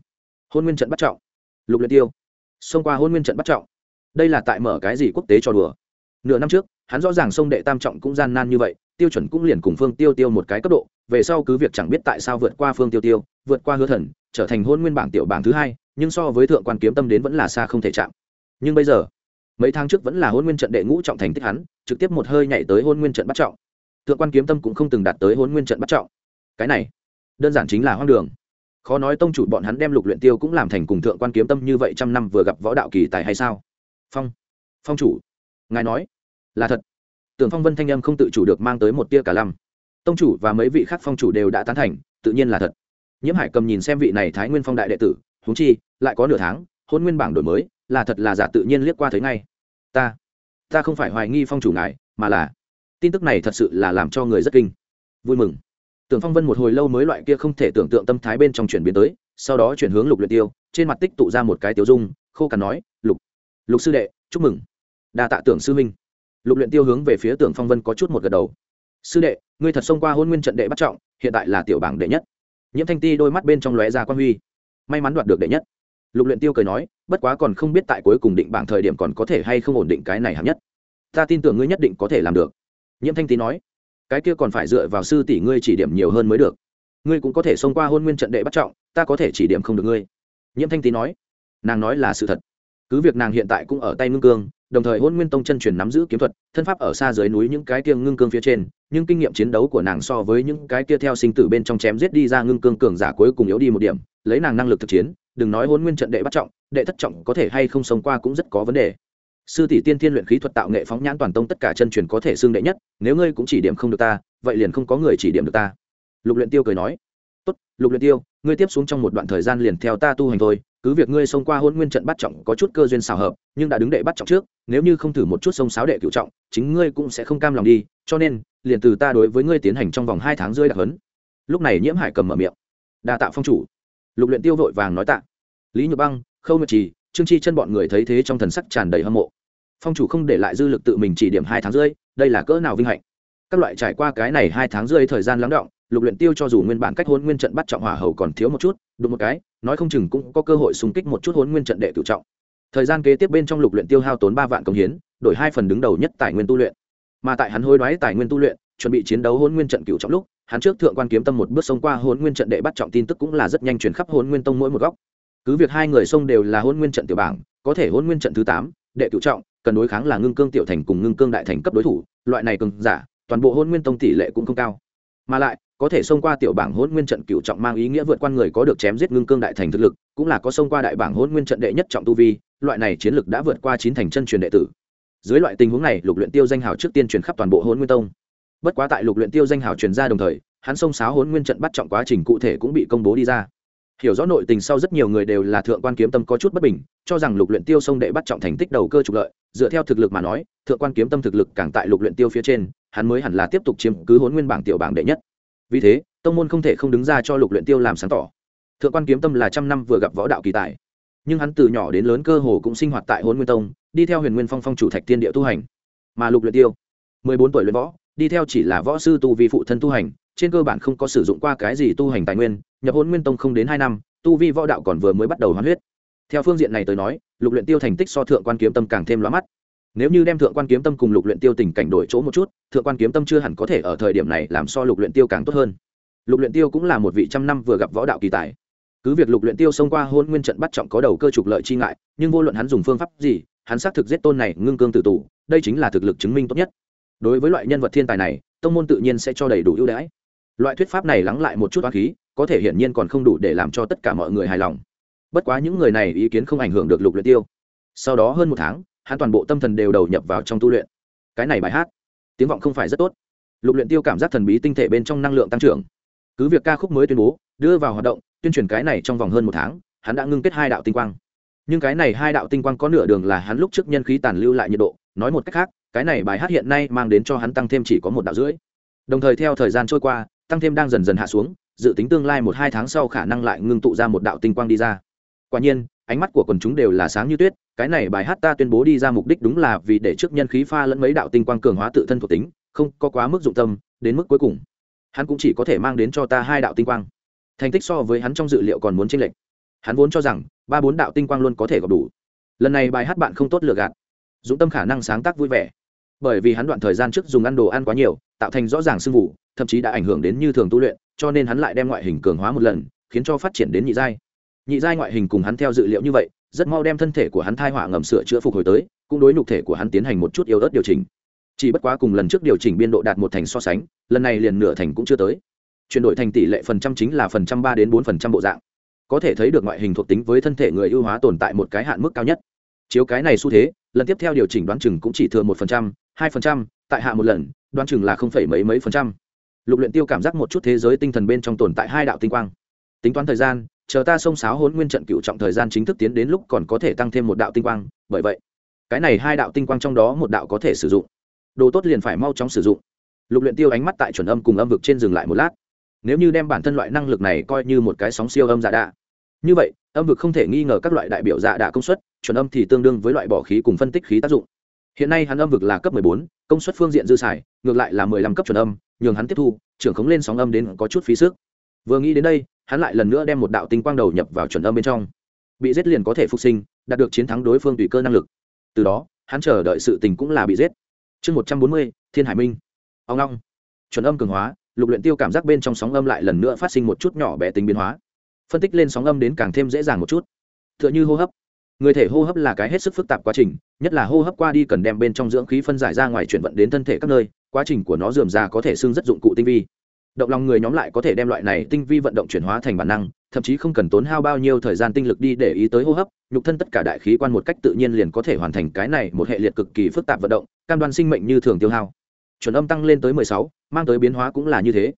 Hôn nguyên trận bắt trọng. Lục luyện tiêu. Xông qua hôn nguyên trận bắt trọng. Đây là tại mở cái gì quốc tế cho đùa? Nửa năm trước, hắn rõ ràng sông đệ tam trọng cũng gian nan như vậy, tiêu chuẩn cũng liền cùng phương tiêu tiêu một cái cấp độ. Về sau cứ việc chẳng biết tại sao vượt qua phương tiêu tiêu, vượt qua hứa thần, trở thành hôn nguyên bảng tiểu bảng thứ hai nhưng so với thượng quan kiếm tâm đến vẫn là xa không thể chạm. Nhưng bây giờ, mấy tháng trước vẫn là hôn nguyên trận đệ ngũ trọng thành tích hắn, trực tiếp một hơi nhảy tới hôn nguyên trận bắt trọng. Thượng quan kiếm tâm cũng không từng đạt tới hôn nguyên trận bắt trọng. Cái này, đơn giản chính là hoang đường. Khó nói tông chủ bọn hắn đem lục luyện tiêu cũng làm thành cùng thượng quan kiếm tâm như vậy trăm năm vừa gặp võ đạo kỳ tài hay sao? Phong phong chủ, ngài nói, là thật. Tưởng phong vân thanh âm không tự chủ được mang tới một tia cả lăm. Tông chủ và mấy vị khác phong chủ đều đã tán thành, tự nhiên là thật. Nhiễm hải cầm nhìn xem vị này thái nguyên phong đại đệ tử, huống chi lại có nửa tháng, hôn nguyên bảng đổi mới, là thật là giả tự nhiên liếc qua thấy ngay. Ta ta không phải hoài nghi phong chủ ngài, mà là, tin tức này thật sự là làm cho người rất kinh. Vui mừng. Tưởng phong vân một hồi lâu mới loại kia không thể tưởng tượng tâm thái bên trong chuyển biến tới, sau đó chuyển hướng lục luyện tiêu, trên mặt tích tụ ra một cái tiêu dung, khô cằn nói, lục lục sư đệ, chúc mừng. Đa tạ tưởng sư minh lục luyện tiêu hướng về phía tưởng phong vân có chút một gật đầu. Sư đệ, ngươi thật xông qua hôn nguyên trận đệ bắt trọng, hiện tại là tiểu bảng đệ nhất. Nhiễm thanh ti đôi mắt bên trong lóe ra quan huy. May mắn đoạt được đệ nhất lục luyện tiêu cười nói, bất quá còn không biết tại cuối cùng định bảng thời điểm còn có thể hay không ổn định cái này hạng nhất. Ta tin tưởng ngươi nhất định có thể làm được. Nhiễm thanh Tý nói, cái kia còn phải dựa vào sư tỷ ngươi chỉ điểm nhiều hơn mới được. Ngươi cũng có thể xông qua hôn nguyên trận đệ bắt trọng, ta có thể chỉ điểm không được ngươi. Nhiễm thanh Tý nói, nàng nói là sự thật. Cứ việc nàng hiện tại cũng ở tay ngưng cương, đồng thời hôn nguyên tông chân truyền nắm giữ kiếm thuật, thân pháp ở xa dưới núi những cái kia ngưng cương phía trên, nhưng kinh nghiệm chiến đấu của nàng so với những cái kia theo sinh tử bên trong chém giết đi ra ngưng cương cường giả cuối cùng yếu đi một điểm, lấy nàng năng lực thực chiến đừng nói hôn nguyên trận đệ bắt trọng, đệ thất trọng có thể hay không sống qua cũng rất có vấn đề. Sư tỷ tiên thiên luyện khí thuật tạo nghệ phóng nhãn toàn tông tất cả chân truyền có thể xưng đệ nhất, nếu ngươi cũng chỉ điểm không được ta, vậy liền không có người chỉ điểm được ta. Lục luyện tiêu cười nói. Tốt, lục luyện tiêu, ngươi tiếp xuống trong một đoạn thời gian liền theo ta tu hành thôi, cứ việc ngươi xông qua hôn nguyên trận bắt trọng có chút cơ duyên xào hợp, nhưng đã đứng đệ bắt trọng trước, nếu như không thử một chút sông sáo đệ cựu trọng, chính ngươi cũng sẽ không cam lòng đi, cho nên, liền từ ta đối với ngươi tiến hành trong vòng hai tháng rưỡi đặc hấn lúc này nhiễm hải cầm mở miệng. Đa tạ phong chủ lục luyện tiêu vội vàng nói tạ. Lý nhược băng, khâu nguyệt trì, trương chi chân bọn người thấy thế trong thần sắc tràn đầy hâm mộ. Phong chủ không để lại dư lực tự mình chỉ điểm hai tháng rưỡi, đây là cỡ nào vinh hạnh. Các loại trải qua cái này hai tháng rưỡi thời gian lắng động, lục luyện tiêu cho dù nguyên bản cách hôn nguyên trận bắt trọng hỏa hầu còn thiếu một chút, đụng một cái, nói không chừng cũng có cơ hội xung kích một chút hôn nguyên trận đệ cửu trọng. Thời gian kế tiếp bên trong lục luyện tiêu hao tốn ba vạn công hiến, đổi hai phần đứng đầu nhất tài nguyên tu luyện. Mà tại hắn hối đoái tài nguyên tu luyện, chuẩn bị chiến đấu hôn nguyên trận cửu trọng lúc hắn trước thượng quan kiếm tâm một bước xông qua hôn nguyên trận đệ bắt trọng tin tức cũng là rất nhanh truyền khắp hôn nguyên tông mỗi một góc. Cứ việc hai người xông đều là hôn nguyên trận tiểu bảng, có thể hôn nguyên trận thứ tám, đệ cửu trọng, cần đối kháng là ngưng cương tiểu thành cùng ngưng cương đại thành cấp đối thủ, loại này cường giả, toàn bộ hôn nguyên tông tỷ lệ cũng không cao. Mà lại, có thể xông qua tiểu bảng hôn nguyên trận cựu trọng mang ý nghĩa vượt qua người có được chém giết ngưng cương đại thành thực lực, cũng là có xông qua đại bảng hôn nguyên trận đệ nhất trọng tu vi, loại này chiến lực đã vượt qua chín thành chân truyền đệ tử. Dưới loại tình huống này, lục luyện tiêu danh hào trước tiên truyền khắp toàn bộ hôn nguyên tông bất quá tại lục luyện tiêu danh hào truyền ra đồng thời, hắn xông sáo hốn nguyên trận bắt trọng quá trình cụ thể cũng bị công bố đi ra. Hiểu rõ nội tình sau rất nhiều người đều là thượng quan kiếm tâm có chút bất bình, cho rằng lục luyện tiêu sông đệ bắt trọng thành tích đầu cơ trục lợi. Dựa theo thực lực mà nói, thượng quan kiếm tâm thực lực càng tại lục luyện tiêu phía trên, hắn mới hẳn là tiếp tục chiếm cứ hốn nguyên bảng tiểu bảng đệ nhất. Vì thế, tông môn không thể không đứng ra cho lục luyện tiêu làm sáng tỏ. Thượng quan kiếm tâm là trăm năm vừa gặp võ đạo kỳ tài. Nhưng hắn từ nhỏ đến lớn cơ hồ cũng sinh hoạt tại hốn nguyên tông, đi theo huyền nguyên phong phong chủ thạch tiên địa tu hành. Mà lục luyện tiêu, mười bốn tuổi luyện võ đi theo chỉ là võ sư tu vi phụ thân tu hành, trên cơ bản không có sử dụng qua cái gì tu hành tài nguyên, nhập hôn nguyên tông không đến hai năm, tu vi võ đạo còn vừa mới bắt đầu hoán huyết. Theo phương diện này tới nói, lục luyện tiêu thành tích so thượng quan kiếm tâm càng thêm lóa mắt. Nếu như đem thượng quan kiếm tâm cùng lục luyện tiêu tình cảnh đổi chỗ một chút, thượng quan kiếm tâm chưa hẳn có thể ở thời điểm này làm so lục luyện tiêu càng tốt hơn. Lục luyện tiêu cũng là một vị trăm năm vừa gặp võ đạo kỳ tài. Cứ việc lục luyện tiêu xông qua hôn nguyên trận bắt trọng có đầu cơ trục lợi chi ngại, nhưng vô luận hắn dùng phương pháp gì, hắn xác thực giết tôn này ngưng cương tử tù, đây chính là thực lực chứng minh tốt nhất đối với loại nhân vật thiên tài này, tông môn tự nhiên sẽ cho đầy đủ ưu đãi. Loại thuyết pháp này lắng lại một chút oán khí, có thể hiển nhiên còn không đủ để làm cho tất cả mọi người hài lòng. Bất quá những người này ý kiến không ảnh hưởng được lục luyện tiêu. Sau đó hơn một tháng, hắn toàn bộ tâm thần đều đầu nhập vào trong tu luyện. Cái này bài hát, tiếng vọng không phải rất tốt. Lục luyện tiêu cảm giác thần bí tinh thể bên trong năng lượng tăng trưởng. Cứ việc ca khúc mới tuyên bố, đưa vào hoạt động, tuyên truyền cái này trong vòng hơn một tháng, hắn đã ngưng kết hai đạo tinh quang. Nhưng cái này hai đạo tinh quang có nửa đường là hắn lúc trước nhân khí tàn lưu lại nhiệt độ, nói một cách khác cái này bài hát hiện nay mang đến cho hắn tăng thêm chỉ có một đạo rưỡi. Đồng thời theo thời gian trôi qua, tăng thêm đang dần dần hạ xuống, dự tính tương lai một hai tháng sau khả năng lại ngưng tụ ra một đạo tinh quang đi ra. Quả nhiên, ánh mắt của quần chúng đều là sáng như tuyết, cái này bài hát ta tuyên bố đi ra mục đích đúng là vì để trước nhân khí pha lẫn mấy đạo tinh quang cường hóa tự thân thuộc tính, không có quá mức dụng tâm, đến mức cuối cùng. Hắn cũng chỉ có thể mang đến cho ta hai đạo tinh quang. Thành tích so với hắn trong dự liệu còn muốn chênh lệch. Hắn vốn cho rằng, ba bốn đạo tinh quang luôn có thể gặp đủ. Lần này bài hát bạn không tốt lựa gạt. Dũng tâm khả năng sáng tác vui vẻ bởi vì hắn đoạn thời gian trước dùng ăn đồ ăn quá nhiều, tạo thành rõ ràng sưng vụ thậm chí đã ảnh hưởng đến như thường tu luyện, cho nên hắn lại đem ngoại hình cường hóa một lần, khiến cho phát triển đến nhị giai. Nhị giai ngoại hình cùng hắn theo dự liệu như vậy, rất mau đem thân thể của hắn thai họa ngầm sửa chữa phục hồi tới, cũng đối nhục thể của hắn tiến hành một chút yếu ớt điều chỉnh. Chỉ bất quá cùng lần trước điều chỉnh biên độ đạt một thành so sánh, lần này liền nửa thành cũng chưa tới. Chuyển đổi thành tỷ lệ phần trăm chính là phần trăm ba đến bốn phần trăm bộ dạng. Có thể thấy được ngoại hình thuộc tính với thân thể người ưu hóa tồn tại một cái hạn mức cao nhất. Chiếu cái này xu thế lần tiếp theo điều chỉnh đoán chừng cũng chỉ thừa một phần trăm, hai phần trăm, tại hạ một lần, đoán chừng là không phải mấy mấy phần trăm. Lục luyện tiêu cảm giác một chút thế giới tinh thần bên trong tồn tại hai đạo tinh quang. Tính toán thời gian, chờ ta xông sáo hỗn nguyên trận cựu trọng thời gian chính thức tiến đến lúc còn có thể tăng thêm một đạo tinh quang, bởi vậy, cái này hai đạo tinh quang trong đó một đạo có thể sử dụng. Đồ tốt liền phải mau chóng sử dụng. Lục luyện tiêu ánh mắt tại chuẩn âm cùng âm vực trên dừng lại một lát. Nếu như đem bản thân loại năng lực này coi như một cái sóng siêu âm giả đạ như vậy âm vực không thể nghi ngờ các loại đại biểu dạ đạ công suất chuẩn âm thì tương đương với loại bỏ khí cùng phân tích khí tác dụng. Hiện nay hắn âm vực là cấp 14, công suất phương diện dư xài ngược lại là 15 cấp chuẩn âm nhường hắn tiếp thu trưởng khống lên sóng âm đến có chút phí sức. Vừa nghĩ đến đây hắn lại lần nữa đem một đạo tinh quang đầu nhập vào chuẩn âm bên trong. Bị giết liền có thể phục sinh đạt được chiến thắng đối phương tùy cơ năng lực. Từ đó hắn chờ đợi sự tình cũng là bị giết. Chương một trăm bốn mươi thiên hải minh. Ông long. Chuẩn âm cường hóa lục luyện tiêu cảm giác bên trong sóng âm lại lần nữa phát sinh một chút nhỏ bé tính biến hóa phân tích lên sóng âm đến càng thêm dễ dàng một chút. Tựa như hô hấp. Người thể hô hấp là cái hết sức phức tạp quá trình, nhất là hô hấp qua đi cần đem bên trong dưỡng khí phân giải ra ngoài chuyển vận đến thân thể các nơi, quá trình của nó dườm ra có thể xưng rất dụng cụ tinh vi. Động lòng người nhóm lại có thể đem loại này tinh vi vận động chuyển hóa thành bản năng, thậm chí không cần tốn hao bao nhiêu thời gian tinh lực đi để ý tới hô hấp, nhục thân tất cả đại khí quan một cách tự nhiên liền có thể hoàn thành cái này một hệ liệt cực kỳ phức tạp vận động, cam đoan sinh mệnh như thường tiêu hao. Chuẩn âm tăng lên tới mười sáu, mang tới biến hóa cũng là như thế.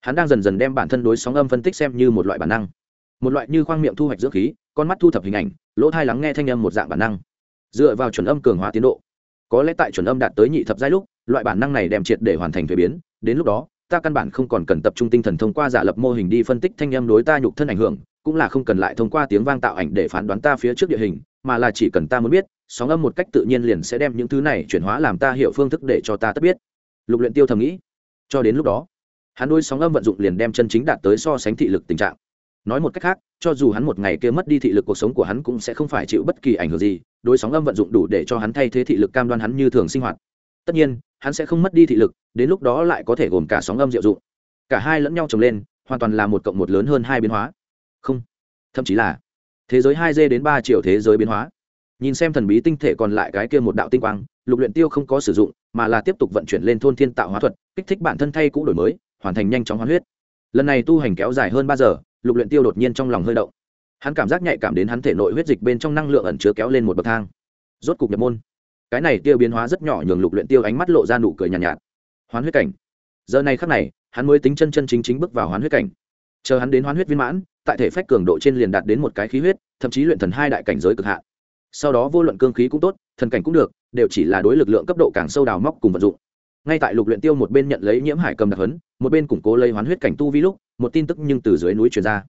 Hắn đang dần dần đem bản thân đối sóng âm phân tích xem như một loại bản năng một loại như khoang miệng thu hoạch dưỡng khí, con mắt thu thập hình ảnh, lỗ thai lắng nghe thanh âm một dạng bản năng. Dựa vào chuẩn âm cường hóa tiến độ, có lẽ tại chuẩn âm đạt tới nhị thập giai lúc, loại bản năng này đem triệt để hoàn thành thuế biến. Đến lúc đó, ta căn bản không còn cần tập trung tinh thần thông qua giả lập mô hình đi phân tích thanh âm đối ta nhục thân ảnh hưởng, cũng là không cần lại thông qua tiếng vang tạo ảnh để phán đoán ta phía trước địa hình, mà là chỉ cần ta muốn biết, sóng âm một cách tự nhiên liền sẽ đem những thứ này chuyển hóa làm ta hiểu phương thức để cho ta tất biết. Lục luyện tiêu thầm nghĩ. Cho đến lúc đó, hắn đôi sóng âm vận dụng liền đem chân chính đạt tới so sánh thị lực tình trạng nói một cách khác, cho dù hắn một ngày kia mất đi thị lực, cuộc sống của hắn cũng sẽ không phải chịu bất kỳ ảnh hưởng gì, đối sóng âm vận dụng đủ để cho hắn thay thế thị lực cam đoan hắn như thường sinh hoạt. Tất nhiên, hắn sẽ không mất đi thị lực, đến lúc đó lại có thể gồm cả sóng âm diệu dụng. Cả hai lẫn nhau trồng lên, hoàn toàn là một cộng một lớn hơn hai biến hóa. Không, thậm chí là thế giới hai d đến ba triệu thế giới biến hóa. Nhìn xem thần bí tinh thể còn lại cái kia một đạo tinh quang, lục luyện tiêu không có sử dụng, mà là tiếp tục vận chuyển lên thôn thiên tạo hóa thuật, kích thích bản thân thay cũ đổi mới, hoàn thành nhanh chóng hoán huyết. Lần này tu hành kéo dài hơn ba giờ lục luyện tiêu đột nhiên trong lòng hơi động. Hắn cảm giác nhạy cảm đến hắn thể nội huyết dịch bên trong năng lượng ẩn chứa kéo lên một bậc thang. Rốt cục nhập môn. Cái này tiêu biến hóa rất nhỏ nhường lục luyện tiêu ánh mắt lộ ra nụ cười nhàn nhạt, nhạt. Hoán huyết cảnh. Giờ này khắc này hắn mới tính chân chân chính chính bước vào hoán huyết cảnh. Chờ hắn đến hoán huyết viên mãn tại thể phách cường độ trên liền đạt đến một cái khí huyết thậm chí luyện thần hai đại cảnh giới cực hạn. Sau đó vô luận cương khí cũng tốt thần cảnh cũng được đều chỉ là đối lực lượng cấp độ càng sâu đào móc cùng vận dụng ngay tại lục luyện tiêu một bên nhận lấy nhiễm hải cầm đặc hấn một bên củng cố lấy hoán huyết cảnh tu vi lúc, một tin tức nhưng từ dưới núi truyền ra.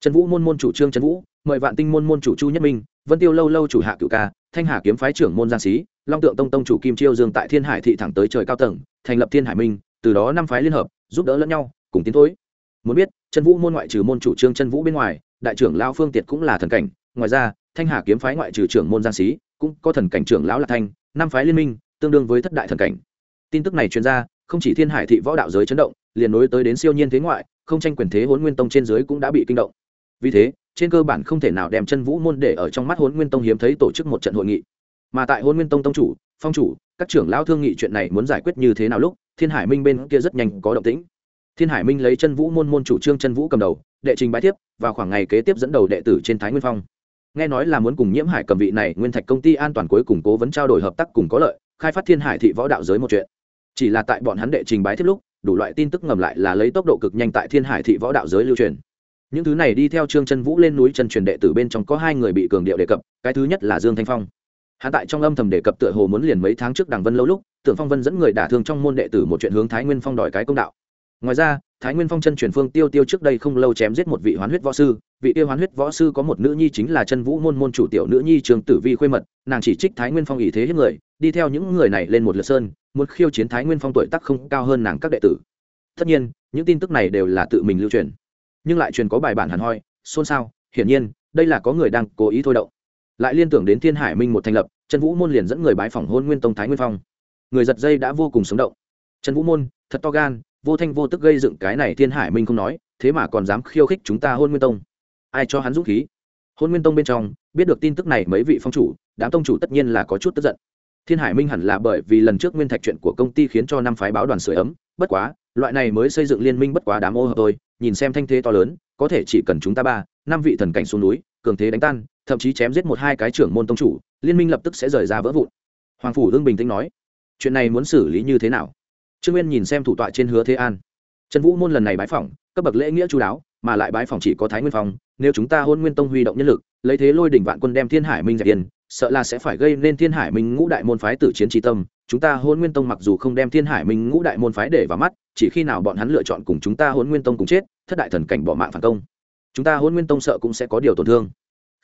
Trần vũ môn môn chủ trương trần vũ, mời vạn tinh môn môn chủ chu nhất minh, vân tiêu lâu lâu chủ hạ cửu ca, thanh hà kiếm phái trưởng môn giang sĩ long tượng tông tông chủ kim chiêu dương tại thiên hải thị thẳng tới trời cao tầng, thành lập thiên hải minh, từ đó năm phái liên hợp, giúp đỡ lẫn nhau, cùng tiến thối. Muốn biết, Trần vũ môn ngoại trừ môn chủ trương Trần vũ bên ngoài, đại trưởng lao phương tiệt cũng là thần cảnh, ngoài ra, thanh hà kiếm phái ngoại trừ trưởng môn giang sĩ cũng có thần cảnh trưởng lão lạc thanh, năm phái liên minh, tương đương với thất đại thần cảnh tin tức này truyền ra, không chỉ thiên hải thị võ đạo giới chấn động, liền nối tới đến siêu nhiên thế ngoại, không tranh quyền thế hốn nguyên tông trên dưới cũng đã bị kinh động. Vì thế, trên cơ bản không thể nào đem chân vũ môn để ở trong mắt hốn nguyên tông hiếm thấy tổ chức một trận hội nghị. Mà tại hôn nguyên tông tông chủ, phong chủ, các trưởng lão thương nghị chuyện này muốn giải quyết như thế nào lúc, thiên hải minh bên kia rất nhanh có động tĩnh. Thiên hải minh lấy chân vũ môn môn chủ trương chân vũ cầm đầu, đệ trình bái tiếp và khoảng ngày kế tiếp dẫn đầu đệ tử trên thái nguyên phong. Nghe nói là muốn cùng nhiễm hải cầm vị này nguyên thạch công ty an toàn cuối cùng cố vấn trao đổi hợp tác cùng có lợi, khai phát thiên hải thị võ đạo giới một chuyện chỉ là tại bọn hắn đệ trình bái thiết lúc, đủ loại tin tức ngầm lại là lấy tốc độ cực nhanh tại thiên hải thị võ đạo giới lưu truyền. Những thứ này đi theo trương chân vũ lên núi chân truyền đệ tử bên trong có hai người bị cường điệu đề cập, cái thứ nhất là dương thanh phong. Hắn tại trong âm thầm đề cập tựa hồ muốn liền mấy tháng trước đằng vân lâu lúc, tưởng phong vân dẫn người đả thương trong môn đệ tử một chuyện hướng thái nguyên phong đòi cái công đạo. Ngoài ra, thái nguyên phong chân truyền phương tiêu tiêu trước đây không lâu chém giết một vị hoán huyết võ sư vị tiêu hoán huyết võ sư có một nữ nhi chính là chân vũ môn môn chủ tiểu nữ nhi trường tử vi khuê mật, nàng chỉ trích thái nguyên phong ý thế hiếp người, đi theo những người này lên một lượt sơn, muốn khiêu chiến thái nguyên phong tuổi tác không cao hơn nàng các đệ tử. Tất nhiên, những tin tức này đều là tự mình lưu truyền. Nhưng lại truyền có bài bản hẳn hoi, xôn xao, hiển nhiên, đây là có người đang cố ý thôi động. Lại liên tưởng đến thiên hải minh một thành lập, trần vũ môn liền dẫn người bái phỏng hôn nguyên tông thái nguyên phong. Người giật dây đã vô cùng sống động. Trần vũ môn, thật to gan, vô thanh vô tức gây dựng cái này thiên hải minh không nói, thế mà còn dám khiêu khích chúng ta hôn nguyên tông ai cho hắn dũng khí. Hôn nguyên tông bên trong, biết được tin tức này mấy vị phong chủ, đám tông chủ tất nhiên là có chút tức giận. Thiên hải minh hẳn là bởi vì lần trước nguyên thạch chuyện của công ty khiến cho năm phái báo đoàn sửa ấm, bất quá, loại này mới xây dựng liên minh bất quá đám ô hợp tôi nhìn xem thanh thế to lớn, có thể chỉ cần chúng ta ba, năm vị thần cảnh xuống núi, cường thế đánh tan, thậm chí chém giết một hai cái trưởng môn tông chủ, liên minh lập tức sẽ rời ra vỡ vụn. Hoàng phủ hương bình tĩnh nói, chuyện này muốn xử lý như thế nào? Trương nguyên nhìn xem thủ tọa trên hứa thế an. Trần vũ môn lần này bái phỏng, cấp bậc lễ nghĩa chú đáo, mà lại bái phỏng chỉ có thái nguyên phong nếu chúng ta hôn nguyên tông huy động nhân lực, lấy thế lôi đỉnh vạn quân đem thiên hải minh dẹp yên, sợ là sẽ phải gây nên thiên hải minh ngũ đại môn phái tử chiến tri tâm. Chúng ta hôn nguyên tông mặc dù không đem thiên hải minh ngũ đại môn phái để vào mắt, chỉ khi nào bọn hắn lựa chọn cùng chúng ta hôn nguyên tông cùng chết, thất đại thần cảnh bỏ mạng phản công. Chúng ta hôn nguyên tông sợ cũng sẽ có điều tổn thương.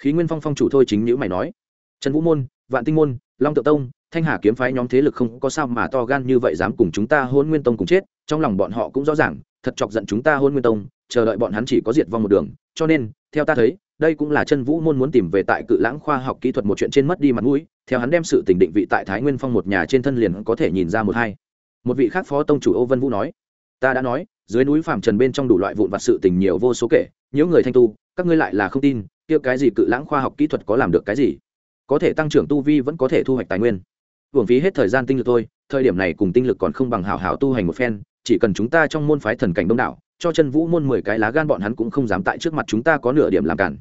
Khí nguyên phong phong chủ thôi chính nhữ mày nói, trần vũ môn, vạn tinh môn, long tự tông, thanh hà kiếm phái nhóm thế lực không có sao mà to gan như vậy dám cùng chúng ta hôn nguyên tông cùng chết, trong lòng bọn họ cũng rõ ràng, thật chọc giận chúng ta hôn nguyên tông chờ đợi bọn hắn chỉ có diệt vong một đường, cho nên, theo ta thấy, đây cũng là chân vũ môn muốn tìm về tại cự lãng khoa học kỹ thuật một chuyện trên mất đi mặt mũi, theo hắn đem sự tình định vị tại thái nguyên phong một nhà trên thân liền có thể nhìn ra một hai. Một vị khác phó tông chủ ô vân vũ nói, ta đã nói, dưới núi phàm trần bên trong đủ loại vụn vặt sự tình nhiều vô số kể những người thanh tu, các ngươi lại là không tin, kia cái gì cự lãng khoa học kỹ thuật có làm được cái gì? Có thể tăng trưởng tu vi vẫn có thể thu hoạch tài nguyên. Hưởng phí hết thời gian tinh lực thôi, thời điểm này cùng tinh lực còn không bằng hảo hảo tu hành một phen chỉ cần chúng ta trong môn phái thần cảnh đông đảo, cho chân vũ môn mười cái lá gan bọn hắn cũng không dám tại trước mặt chúng ta có nửa điểm làm cản.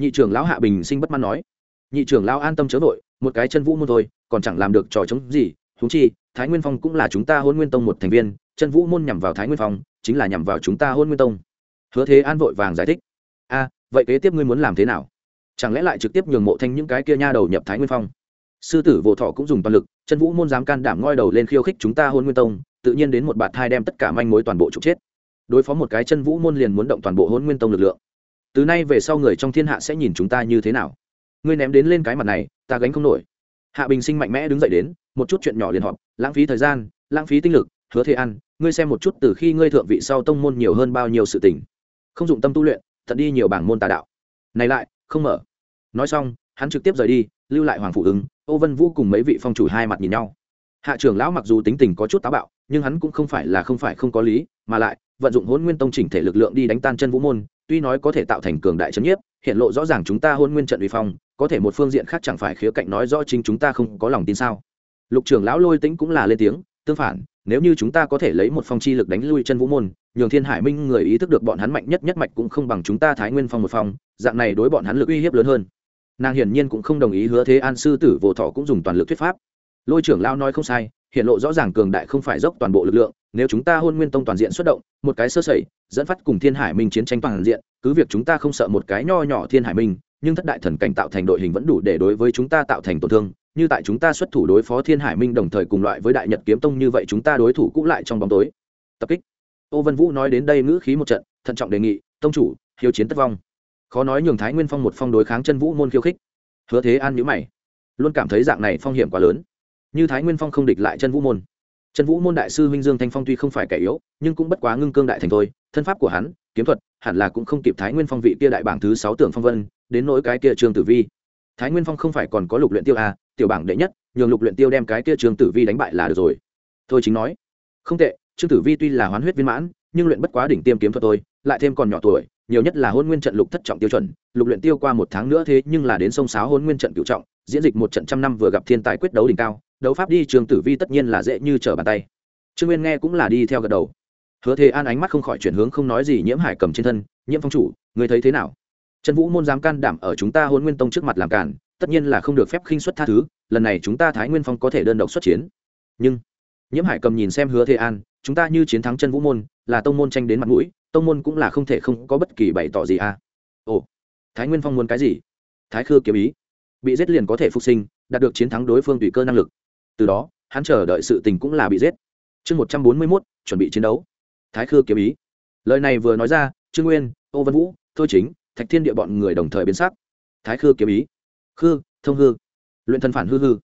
Nhị trưởng lão hạ bình sinh bất mãn nói. Nhị trưởng lão an tâm chớ vội, một cái chân vũ môn thôi, còn chẳng làm được trò chống gì thú chi, thái nguyên phong cũng là chúng ta hôn nguyên tông một thành viên, chân vũ môn nhằm vào thái nguyên phong, chính là nhằm vào chúng ta hôn nguyên tông. Hứa thế an vội vàng giải thích. A, vậy kế tiếp ngươi muốn làm thế nào? Chẳng lẽ lại trực tiếp nhường mộ thanh những cái kia nha đầu nhập thái nguyên phong? Sư tử vô thọ cũng dùng toàn lực, chân vũ môn dám can đảm ngoi đầu lên khiêu khích chúng ta hôn nguyên tông tự nhiên đến một bạt thai đem tất cả manh mối toàn bộ trục chết. Đối phó một cái chân vũ môn liền muốn động toàn bộ hôn nguyên tông lực lượng. Từ nay về sau người trong thiên hạ sẽ nhìn chúng ta như thế nào? Ngươi ném đến lên cái mặt này, ta gánh không nổi. Hạ bình sinh mạnh mẽ đứng dậy đến, một chút chuyện nhỏ liền họp, lãng phí thời gian, lãng phí tinh lực, hứa thế ăn, ngươi xem một chút từ khi ngươi thượng vị sau tông môn nhiều hơn bao nhiêu sự tình. Không dụng tâm tu luyện, thật đi nhiều bảng môn tà đạo. Này lại, không mở. Nói xong, hắn trực tiếp rời đi, lưu lại hoàng phụ ứng, ô vân vũ cùng mấy vị phong chủ hai mặt nhìn nhau. Hạ trưởng lão mặc dù tính tình có chút táo bạo nhưng hắn cũng không phải là không phải không có lý, mà lại, vận dụng hôn nguyên tông chỉnh thể lực lượng đi đánh tan chân vũ môn, tuy nói có thể tạo thành cường đại trấn nhiếp, hiện lộ rõ ràng chúng ta hôn nguyên trận uy phong, có thể một phương diện khác chẳng phải khía cạnh nói rõ chính chúng ta không có lòng tin sao? Lục trưởng lão lôi tính cũng là lên tiếng, tương phản, nếu như chúng ta có thể lấy một phong chi lực đánh lui chân vũ môn, nhường thiên hải minh người ý thức được bọn hắn mạnh nhất nhất mạch cũng không bằng chúng ta thái nguyên phong một phong, dạng này đối bọn hắn lực uy hiếp lớn hơn. Nàng hiển nhiên cũng không đồng ý hứa thế an sư tử vô thọ cũng dùng toàn lực thuyết pháp. Lôi trưởng lão nói không sai hiện lộ rõ ràng cường đại không phải dốc toàn bộ lực lượng, nếu chúng ta hôn nguyên tông toàn diện xuất động, một cái sơ sẩy, dẫn phát cùng thiên hải minh chiến tranh toàn diện, cứ việc chúng ta không sợ một cái nho nhỏ thiên hải minh, nhưng thất đại thần cảnh tạo thành đội hình vẫn đủ để đối với chúng ta tạo thành tổn thương. Như tại chúng ta xuất thủ đối phó thiên hải minh đồng thời cùng loại với đại nhật kiếm tông như vậy chúng ta đối thủ cũng lại trong bóng tối. Tập kích. Ô vân vũ nói đến đây ngữ khí một trận, thận trọng đề nghị, tông chủ, hiếu chiến tất vong. Khó nói nhường thái nguyên phong một phong đối kháng chân vũ môn khiêu khích. Hứa thế an nhữ mày, luôn cảm thấy dạng này phong hiểm quá lớn như thái nguyên phong không địch lại chân vũ môn. Chân vũ môn đại sư huynh dương thanh phong tuy không phải kẻ yếu nhưng cũng bất quá ngưng cương đại thành thôi thân pháp của hắn kiếm thuật hẳn là cũng không kịp thái nguyên phong vị kia đại bảng thứ sáu tưởng phong vân đến nỗi cái kia trương tử vi. Thái nguyên phong không phải còn có lục luyện tiêu à, tiểu bảng đệ nhất nhường lục luyện tiêu đem cái kia trương tử vi đánh bại là được rồi. Thôi chính nói không tệ trương tử vi tuy là hoán huyết viên mãn nhưng luyện bất quá đỉnh tiêm kiếm thuật tôi lại thêm còn nhỏ tuổi nhiều nhất là hôn nguyên trận lục thất trọng tiêu chuẩn lục luyện tiêu qua một tháng nữa thế nhưng là đến sông sáo hôn nguyên trận cựu trọng diễn dịch một trận trăm năm vừa gặp thiên tài quyết đấu đỉnh cao đấu pháp đi trường tử vi tất nhiên là dễ như trở bàn tay. Trương nguyên nghe cũng là đi theo gật đầu. Hứa thế an ánh mắt không khỏi chuyển hướng không nói gì nhiễm hải cầm trên thân, nhiễm phong chủ người thấy thế nào? Trần vũ môn dám can đảm ở chúng ta hôn nguyên tông trước mặt làm cản tất nhiên là không được phép khinh xuất tha thứ, lần này chúng ta thái nguyên phong có thể đơn độc xuất chiến. Nhưng, nhiễm hải cầm nhìn xem hứa thế an, chúng ta như chiến thắng chân vũ môn, là tông môn tranh đến mặt mũi, tông môn cũng là không thể không có bất kỳ bày tỏ gì à. Ồ, thái nguyên phong muốn cái gì? Thái khư kiếm ý. Bị giết liền có thể phục sinh, đạt được chiến thắng đối phương tùy cơ năng lực từ đó, hắn chờ đợi sự tình cũng là bị giết. Chương một trăm bốn mươi mốt, chuẩn bị chiến đấu. Thái khư kiếm ý. Lời này vừa nói ra, trương nguyên, ô văn vũ, thôi chính, thạch thiên địa bọn người đồng thời biến sắc. Thái khư kiếm ý. Khư, thông hư. Luyện thân phản hư hư.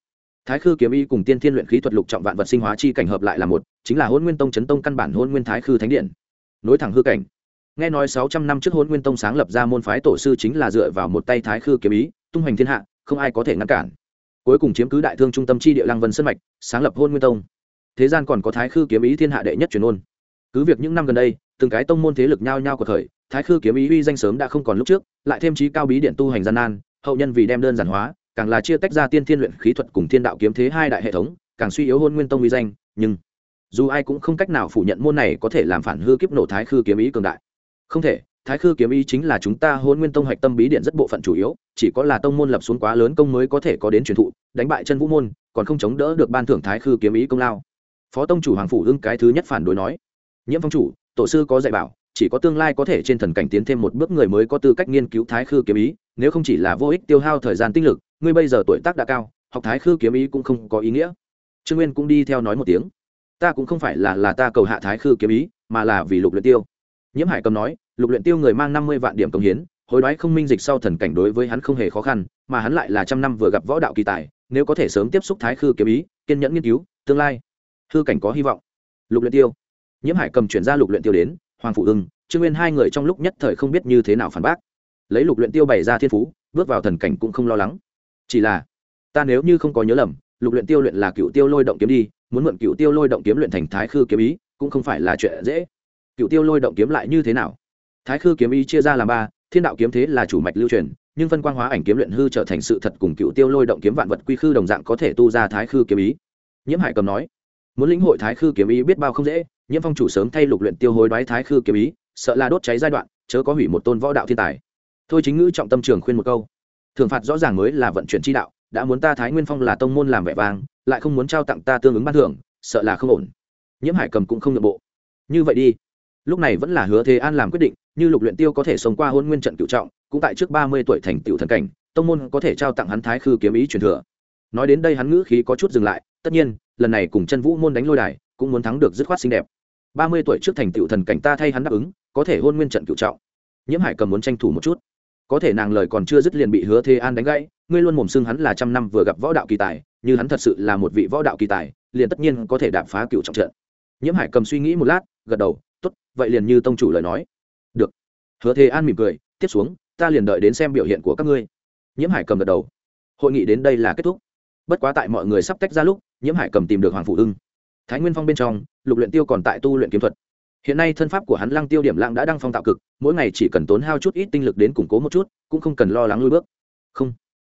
Thái khư kiếm ý cùng tiên thiên luyện khí thuật lục trọng vạn vật sinh hóa chi cảnh hợp lại là một, chính là hôn nguyên tông chấn tông căn bản hôn nguyên thái khư thánh điện. Nối thẳng hư cảnh. Nghe nói sáu trăm năm trước hôn nguyên tông sáng lập ra môn phái tổ sư chính là dựa vào một tay thái khư kiếm ý, tung hoành thiên hạ, không ai có thể ngăn cản cuối cùng chiếm cứ đại thương trung tâm chi địa lăng vân sân mạch, sáng lập hôn nguyên tông. Thế gian còn có thái khư kiếm ý thiên hạ đệ nhất truyền ôn cứ việc những năm gần đây, từng cái tông môn thế lực nhao nhao của thời, thái khư kiếm ý uy danh sớm đã không còn lúc trước, lại thêm trí cao bí điện tu hành gian nan, hậu nhân vì đem đơn giản hóa, càng là chia tách ra tiên thiên luyện khí thuật cùng thiên đạo kiếm thế hai đại hệ thống, càng suy yếu hôn nguyên tông uy danh, nhưng dù ai cũng không cách nào phủ nhận môn này có thể làm phản hư kiếp nổ thái khư kiếm ý cường đại. Không thể thái khư kiếm ý chính là chúng ta hôn nguyên tông hạch tâm bí điện rất bộ phận chủ yếu, chỉ có là tông môn lập xuống quá lớn công mới có thể có đến truyền thụ, đánh bại chân vũ môn, còn không chống đỡ được ban thưởng thái khư kiếm ý công lao. Phó tông chủ hoàng phủ hưng cái thứ nhất phản đối nói, nhiễm phong chủ, tổ sư có dạy bảo, chỉ có tương lai có thể trên thần cảnh tiến thêm một bước người mới có tư cách nghiên cứu thái khư kiếm ý, nếu không chỉ là vô ích tiêu hao thời gian tinh lực, ngươi bây giờ tuổi tác đã cao, học thái khư kiếm ý cũng không có ý nghĩa. Trương nguyên cũng đi theo nói một tiếng, ta cũng không phải là là ta cầu hạ thái khư kiếm ý, mà là vì lục luyện tiêu nhiễm hải cầm nói, lục luyện tiêu người mang năm mươi vạn điểm công hiến, hối đoái không minh dịch sau thần cảnh đối với hắn không hề khó khăn, mà hắn lại là trăm năm vừa gặp võ đạo kỳ tài, nếu có thể sớm tiếp xúc thái khư kiếm ý, kiên nhẫn nghiên cứu, tương lai, hư cảnh có hy vọng. Lục luyện tiêu. Nhiễm hải cầm chuyển ra lục luyện tiêu đến, hoàng phụ ưng trương nguyên hai người trong lúc nhất thời không biết như thế nào phản bác. Lấy lục luyện tiêu bày ra thiên phú, bước vào thần cảnh cũng không lo lắng. Chỉ là, ta nếu như không có nhớ lầm, lục luyện tiêu luyện là cựu tiêu lôi động kiếm đi, muốn mượn cựu tiêu lôi động kiếm luyện thành thái khư kiếm ý, cũng không phải là chuyện dễ cựu tiêu lôi động kiếm lại như thế nào? Thái khư kiếm ý chia ra làm ba, thiên đạo kiếm thế là chủ mạch lưu truyền, nhưng phân quang hóa ảnh kiếm luyện hư trở thành sự thật cùng cựu tiêu lôi động kiếm vạn vật quy khư đồng dạng có thể tu ra thái khư kiếm ý. Nhiễm hải cầm nói, muốn lĩnh hội thái khư kiếm ý biết bao không dễ, nhiễm phong chủ sớm thay lục luyện tiêu hối đoái thái khư kiếm ý, sợ là đốt cháy giai đoạn, chớ có hủy một tôn võ đạo thiên tài. Thôi chính ngữ trọng tâm trường khuyên một câu, thường phạt rõ ràng mới là vận chuyển chi đạo, đã muốn ta thái nguyên phong là tông môn làm vẻ vang, lại không muốn trao tặng ta tương ứng ban thưởng, sợ là không ổn. Nhiễm hải cầm cũng không nội bộ. Như vậy đi lúc này vẫn là hứa thế an làm quyết định, như lục luyện tiêu có thể sống qua hôn nguyên trận cựu trọng, cũng tại trước ba mươi tuổi thành tiểu thần cảnh, tông môn có thể trao tặng hắn thái khư kiếm ý truyền thừa. Nói đến đây hắn ngữ khí có chút dừng lại, tất nhiên, lần này cùng chân vũ môn đánh lôi đài, cũng muốn thắng được dứt khoát xinh đẹp. Ba mươi tuổi trước thành tiểu thần cảnh ta thay hắn đáp ứng, có thể hôn nguyên trận cựu trọng. Nhiễm hải cầm muốn tranh thủ một chút. Có thể nàng lời còn chưa dứt liền bị hứa thế an đánh gãy, ngươi luôn mồm xưng hắn là trăm năm vừa gặp võ đạo kỳ tài, như hắn thật sự là một vị võ đạo kỳ tài, liền tất nhiên có thể đạp phá cựu trọng trận. Nhiễm hải cầm suy nghĩ một lát, gật đầu vậy liền như tông chủ lời nói. Được. Hứa thế an mỉm cười, tiếp xuống, ta liền đợi đến xem biểu hiện của các ngươi. Nhiễm hải cầm gật đầu. Hội nghị đến đây là kết thúc. Bất quá tại mọi người sắp tách ra lúc, nhiễm hải cầm tìm được hoàng phụ hưng thái nguyên phong bên trong, lục luyện tiêu còn tại tu luyện kiếm thuật. Hiện nay thân pháp của hắn lăng tiêu điểm lãng đã đăng phong tạo cực, mỗi ngày chỉ cần tốn hao chút ít tinh lực đến củng cố một chút, cũng không cần lo lắng lui bước. Không.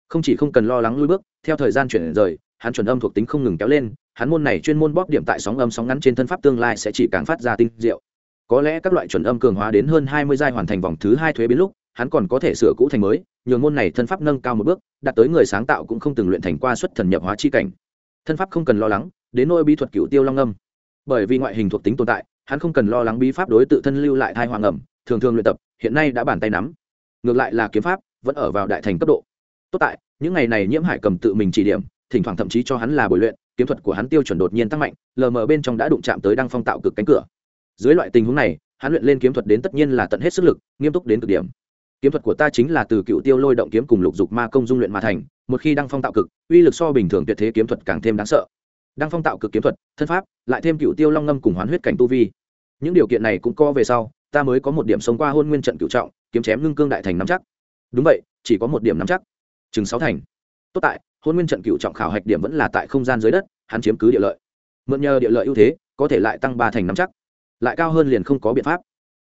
Không chỉ không cần lo lắng lui bước, theo thời gian chuyển rời, hắn chuẩn âm thuộc tính không ngừng kéo lên, hắn môn này chuyên môn bóp điểm tại sóng âm sóng ngắn trên thân pháp tương lai sẽ chỉ càng phát ra tinh diệu có lẽ các loại chuẩn âm cường hóa đến hơn hai mươi giai hoàn thành vòng thứ hai thuế biến lúc, hắn còn có thể sửa cũ thành mới, nhường môn này thân pháp nâng cao một bước, đạt tới người sáng tạo cũng không từng luyện thành qua xuất thần nhập hóa chi cảnh. Thân pháp không cần lo lắng, đến nỗi bí thuật cựu tiêu long âm. Bởi vì ngoại hình thuộc tính tồn tại, hắn không cần lo lắng bí pháp đối tự thân lưu lại thai hoàng ẩm, thường thường luyện tập, hiện nay đã bàn tay nắm. Ngược lại là kiếm pháp, vẫn ở vào đại thành cấp độ. Tốt tại, những ngày này nhiễm hải cầm tự mình chỉ điểm, thỉnh thoảng thậm chí cho hắn là bồi luyện, kiếm thuật của hắn tiêu chuẩn đột nhiên tăng mạnh, lờ mờ bên trong đã đụng chạm tới đăng phong tạo cực cánh cửa dưới loại tình huống này, hắn luyện lên kiếm thuật đến tất nhiên là tận hết sức lực, nghiêm túc đến cực điểm. Kiếm thuật của ta chính là từ cựu tiêu lôi động kiếm cùng lục dục ma công dung luyện mà thành, một khi đăng phong tạo cực, uy lực so bình thường tuyệt thế kiếm thuật càng thêm đáng sợ. Đăng phong tạo cực kiếm thuật, thân pháp, lại thêm cựu tiêu long ngâm cùng hoán huyết cảnh tu vi. Những điều kiện này cũng co về sau, ta mới có một điểm sống qua hôn nguyên trận cựu trọng, kiếm chém ngưng cương đại thành nắm chắc. Đúng vậy, chỉ có một điểm nắm chắc. Chừng sáu thành. Tốt tại, hôn nguyên trận cựu trọng khảo hạch điểm vẫn là tại không gian dưới đất, hắn chiếm cứ địa lợi. Mượn nhờ địa lợi ưu thế, có thể lại tăng ba thành nắm chắc lại cao hơn liền không có biện pháp.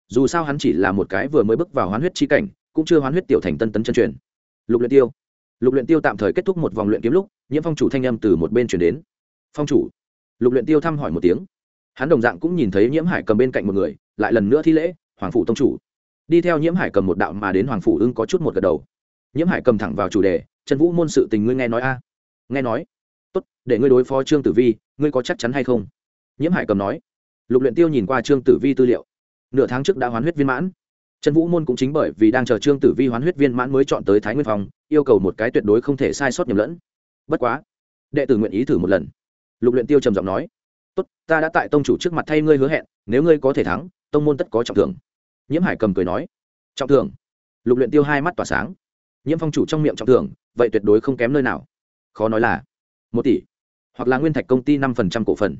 Dù sao hắn chỉ là một cái vừa mới bước vào hoán huyết chi cảnh, cũng chưa hoán huyết tiểu thành tân tấn chân truyền. Lục luyện tiêu. Lục luyện tiêu tạm thời kết thúc một vòng luyện kiếm lúc, nhiễm phong chủ thanh âm từ một bên truyền đến. Phong chủ. Lục luyện tiêu thăm hỏi một tiếng. Hắn đồng dạng cũng nhìn thấy nhiễm hải cầm bên cạnh một người, lại lần nữa thi lễ, hoàng phủ tông chủ. Đi theo nhiễm hải cầm một đạo mà đến hoàng phủ ưng có chút một gật đầu. Nhiễm hải cầm thẳng vào chủ đề, trần vũ môn sự tình ngươi nghe nói a? Nghe nói. Tốt, để ngươi đối phó trương tử vi, ngươi có chắc chắn hay không? Nhiễm hải cầm nói lục luyện tiêu nhìn qua trương tử vi tư liệu. Nửa tháng trước đã hoán huyết viên mãn. Trần vũ môn cũng chính bởi vì đang chờ trương tử vi hoán huyết viên mãn mới chọn tới thái nguyên phòng yêu cầu một cái tuyệt đối không thể sai sót nhầm lẫn. Bất quá, đệ tử nguyện ý thử một lần. Lục luyện tiêu trầm giọng nói, tốt, ta đã tại tông chủ trước mặt thay ngươi hứa hẹn, nếu ngươi có thể thắng, tông môn tất có trọng thưởng. Nhiễm hải cầm cười nói, trọng thưởng? Lục luyện tiêu hai mắt tỏa sáng. Nhiễm phong chủ trong miệng trọng thưởng, vậy tuyệt đối không kém nơi nào. Khó nói là một tỷ, hoặc là nguyên thạch công ty năm phần trăm cổ phần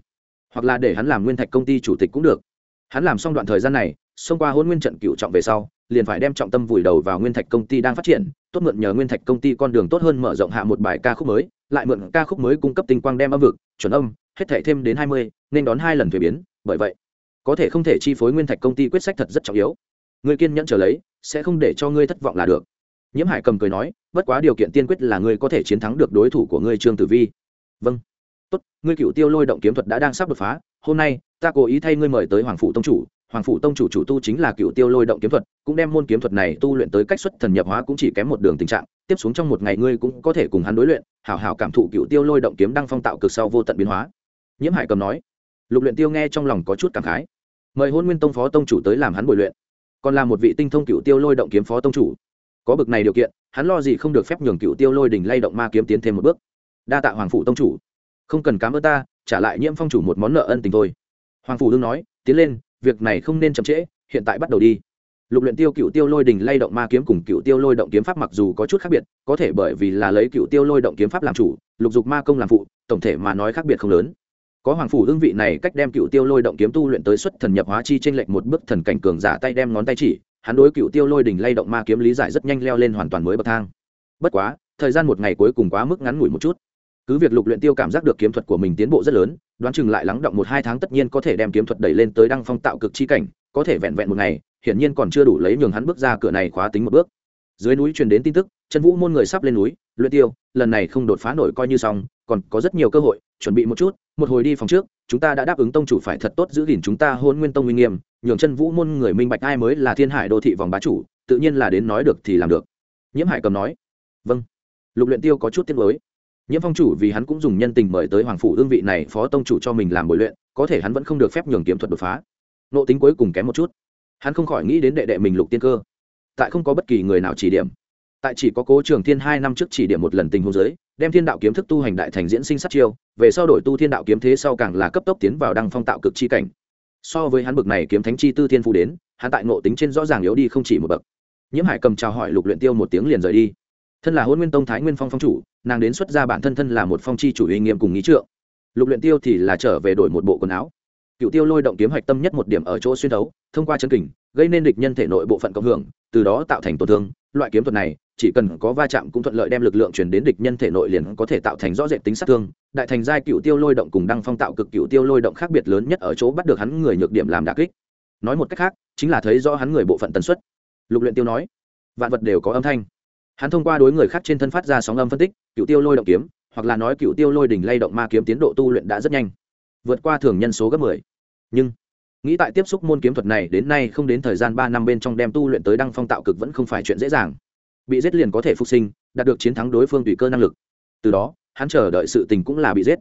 hoặc là để hắn làm nguyên thạch công ty chủ tịch cũng được. Hắn làm xong đoạn thời gian này, xông qua hôn nguyên trận cựu trọng về sau, liền phải đem trọng tâm vùi đầu vào nguyên thạch công ty đang phát triển, tốt mượn nhờ nguyên thạch công ty con đường tốt hơn mở rộng hạ một bài ca khúc mới, lại mượn ca khúc mới cung cấp tinh quang đem âm vực, chuẩn âm, hết thể thêm đến hai mươi, nên đón hai lần thuế biến, bởi vậy, có thể không thể chi phối nguyên thạch công ty quyết sách thật rất trọng yếu. Người kiên nhẫn trở lấy, sẽ không để cho ngươi thất vọng là được. Nhiễm hải cầm cười nói, bất quá điều kiện tiên quyết là ngươi có thể chiến thắng được đối thủ của ngươi trương tử vi. Vâng tốt, ngươi cựu tiêu lôi động kiếm thuật đã đang sắp đột phá, hôm nay, ta cố ý thay ngươi mời tới hoàng phủ tông chủ. Hoàng phủ tông chủ chủ tu chính là cựu tiêu lôi động kiếm thuật, cũng đem môn kiếm thuật này tu luyện tới cách xuất thần nhập hóa cũng chỉ kém một đường tình trạng. Tiếp xuống trong một ngày ngươi cũng có thể cùng hắn đối luyện, hảo hảo cảm thụ cựu tiêu lôi động kiếm đang phong tạo cực sau vô tận biến hóa. Nhiễm hải cầm nói. Lục luyện tiêu nghe trong lòng có chút cảm khái. Mời hôn nguyên tông phó tông chủ tới làm hắn bồi luyện. Còn là một vị tinh thông cựu tiêu lôi động kiếm phó tông chủ. Có bực này điều kiện, hắn lo gì không được phép nhường cựu tiêu lôi đỉnh lay động ma kiếm tiến thêm một bước. Đa tạ hoàng phủ tông chủ không cần cám ơn ta, trả lại nhiễm phong chủ một món nợ ân tình thôi. Hoàng phủ đương nói, tiến lên, việc này không nên chậm trễ, hiện tại bắt đầu đi. Lục luyện tiêu cựu tiêu lôi đình lay động ma kiếm cùng cựu tiêu lôi động kiếm pháp mặc dù có chút khác biệt, có thể bởi vì là lấy cựu tiêu lôi động kiếm pháp làm chủ, lục dục ma công làm phụ, tổng thể mà nói khác biệt không lớn. Có hoàng phủ hương vị này cách đem cựu tiêu lôi động kiếm tu luyện tới xuất thần nhập hóa chi trên lệnh một bước thần cảnh cường giả tay đem ngón tay chỉ, hắn đối cựu tiêu lôi đình lay động ma kiếm lý giải rất nhanh leo lên hoàn toàn mới bậc thang. Bất quá, thời gian một ngày cuối cùng quá mức ngắn ngủi một chút cứ việc lục luyện tiêu cảm giác được kiếm thuật của mình tiến bộ rất lớn, đoán chừng lại lắng động một hai tháng tất nhiên có thể đem kiếm thuật đẩy lên tới đăng phong tạo cực chi cảnh, có thể vẹn vẹn một ngày, hiển nhiên còn chưa đủ lấy nhường hắn bước ra cửa này khóa tính một bước. Dưới núi truyền đến tin tức chân vũ môn người sắp lên núi, luyện tiêu, lần này không đột phá nổi coi như xong, còn có rất nhiều cơ hội, chuẩn bị một chút, một hồi đi phòng trước, chúng ta đã đáp ứng tông chủ phải thật tốt giữ gìn chúng ta hôn nguyên tông uy nghiêm, nhường chân vũ môn người minh bạch ai mới là thiên hải đô thị vòng bá chủ, tự nhiên là đến nói được thì làm được. Nhiễm hải cầm nói vâng. Lục luyện tiêu có chút tiếc lối nhiễm phong chủ vì hắn cũng dùng nhân tình mời tới hoàng phủ đương vị này, phó tông chủ cho mình làm bồi luyện, có thể hắn vẫn không được phép nhường kiếm thuật đột phá. Nộ tính cuối cùng kém một chút. Hắn không khỏi nghĩ đến đệ đệ mình lục tiên cơ. Tại không có bất kỳ người nào chỉ điểm. Tại chỉ có cố trường thiên hai năm trước chỉ điểm một lần tình huống giới đem thiên đạo kiếm thức tu hành đại thành diễn sinh sát chiêu, về sau đổi tu thiên đạo kiếm thế sau càng là cấp tốc tiến vào đăng phong tạo cực chi cảnh. So với hắn bực này kiếm thánh chi tư thiên phu đến, hắn tại ngộ tính trên rõ ràng yếu đi không chỉ một bậc. Nhiễm hải cầm chào hỏi lục luyện tiêu một tiếng liền rời đi thân là hôn nguyên tông thái nguyên phong phong chủ, nàng đến xuất ra bản thân thân là một phong chi chủ uy nghiêm cùng nghĩ trượng. Lục luyện tiêu thì là trở về đổi một bộ quần áo. Cựu tiêu lôi động kiếm hạch tâm nhất một điểm ở chỗ xuyên đấu thông qua chân kình, gây nên địch nhân thể nội bộ phận cộng hưởng, từ đó tạo thành tổn thương. Loại kiếm thuật này, chỉ cần có va chạm cũng thuận lợi đem lực lượng truyền đến địch nhân thể nội liền có thể tạo thành rõ rệt tính sát thương. Đại thành giai cựu tiêu lôi động cùng đăng phong tạo cực cựu tiêu lôi động khác biệt lớn nhất ở chỗ bắt được hắn người nhược điểm làm đả kích. Nói một cách khác, chính là thấy rõ hắn người bộ phận tần suất. Lục luyện tiêu nói, vạn vật đều có âm thanh hắn thông qua đối người khác trên thân phát ra sóng âm phân tích, cựu tiêu lôi động kiếm, hoặc là nói cựu tiêu lôi đỉnh lay động ma kiếm tiến độ tu luyện đã rất nhanh, vượt qua thường nhân số gấp mười. Nhưng, nghĩ tại tiếp xúc môn kiếm thuật này đến nay không đến thời gian ba năm bên trong đem tu luyện tới đăng phong tạo cực vẫn không phải chuyện dễ dàng. Bị giết liền có thể phục sinh, đạt được chiến thắng đối phương tùy cơ năng lực. Từ đó, hắn chờ đợi sự tình cũng là bị giết.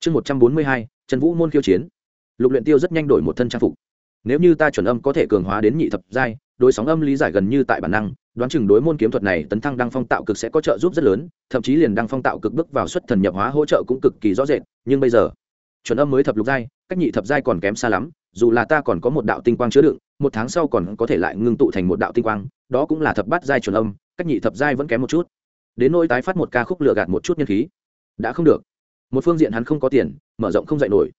Chương một trăm bốn mươi hai, trần vũ môn khiêu chiến. Lục luyện tiêu rất nhanh đổi một thân trang phục. Nếu như ta chuẩn âm có thể cường hóa đến nhị thập giai đối sóng âm lý giải gần như tại bản năng, đoán chừng đối môn kiếm thuật này, tấn thăng đăng phong tạo cực sẽ có trợ giúp rất lớn, thậm chí liền đăng phong tạo cực bước vào xuất thần nhập hóa hỗ trợ cũng cực kỳ rõ rệt, nhưng bây giờ, chuẩn âm mới thập lục giai, cách nhị thập giai còn kém xa lắm, dù là ta còn có một đạo tinh quang chứa đựng, một tháng sau còn có thể lại ngưng tụ thành một đạo tinh quang, đó cũng là thập bát giai chuẩn âm, cách nhị thập giai vẫn kém một chút. Đến nỗi tái phát một ca khúc lừa gạt một chút nhân khí, đã không được. Một phương diện hắn không có tiền, mở rộng không dạy nổi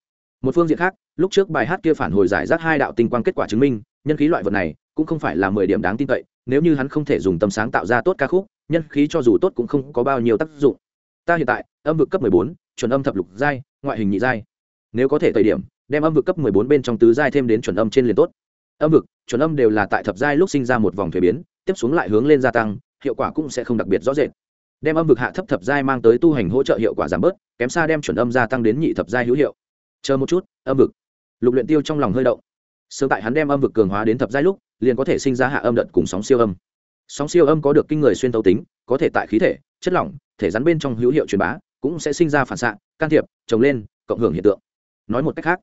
một phương diện khác, lúc trước bài hát kia phản hồi giải rác hai đạo tinh quang kết quả chứng minh, nhân khí loại vật này cũng không phải là mười điểm đáng tin cậy, nếu như hắn không thể dùng tâm sáng tạo ra tốt ca khúc, nhân khí cho dù tốt cũng không có bao nhiêu tác dụng. Ta hiện tại, âm vực cấp mười bốn, chuẩn âm thập lục giai, ngoại hình nhị giai. Nếu có thể thời điểm, đem âm vực cấp mười bốn bên trong tứ giai thêm đến chuẩn âm trên liền tốt. Âm vực, chuẩn âm đều là tại thập giai lúc sinh ra một vòng thuế biến, tiếp xuống lại hướng lên gia tăng, hiệu quả cũng sẽ không đặc biệt rõ rệt. Đem âm vực hạ thấp thập giai mang tới tu hành hỗ trợ hiệu quả giảm bớt, kém xa đem chuẩn âm gia tăng đến nhị thập giai hữu hiệu chờ một chút, âm vực. Lục luyện tiêu trong lòng hơi động. Sớm tại hắn đem âm vực cường hóa đến thập giai lúc, liền có thể sinh ra hạ âm đợt cùng sóng siêu âm. Sóng siêu âm có được kinh người xuyên tấu tính, có thể tại khí thể, chất lỏng, thể rắn bên trong hữu hiệu truyền bá, cũng sẽ sinh ra phản xạ, can thiệp, trồng lên, cộng hưởng hiện tượng. Nói một cách khác,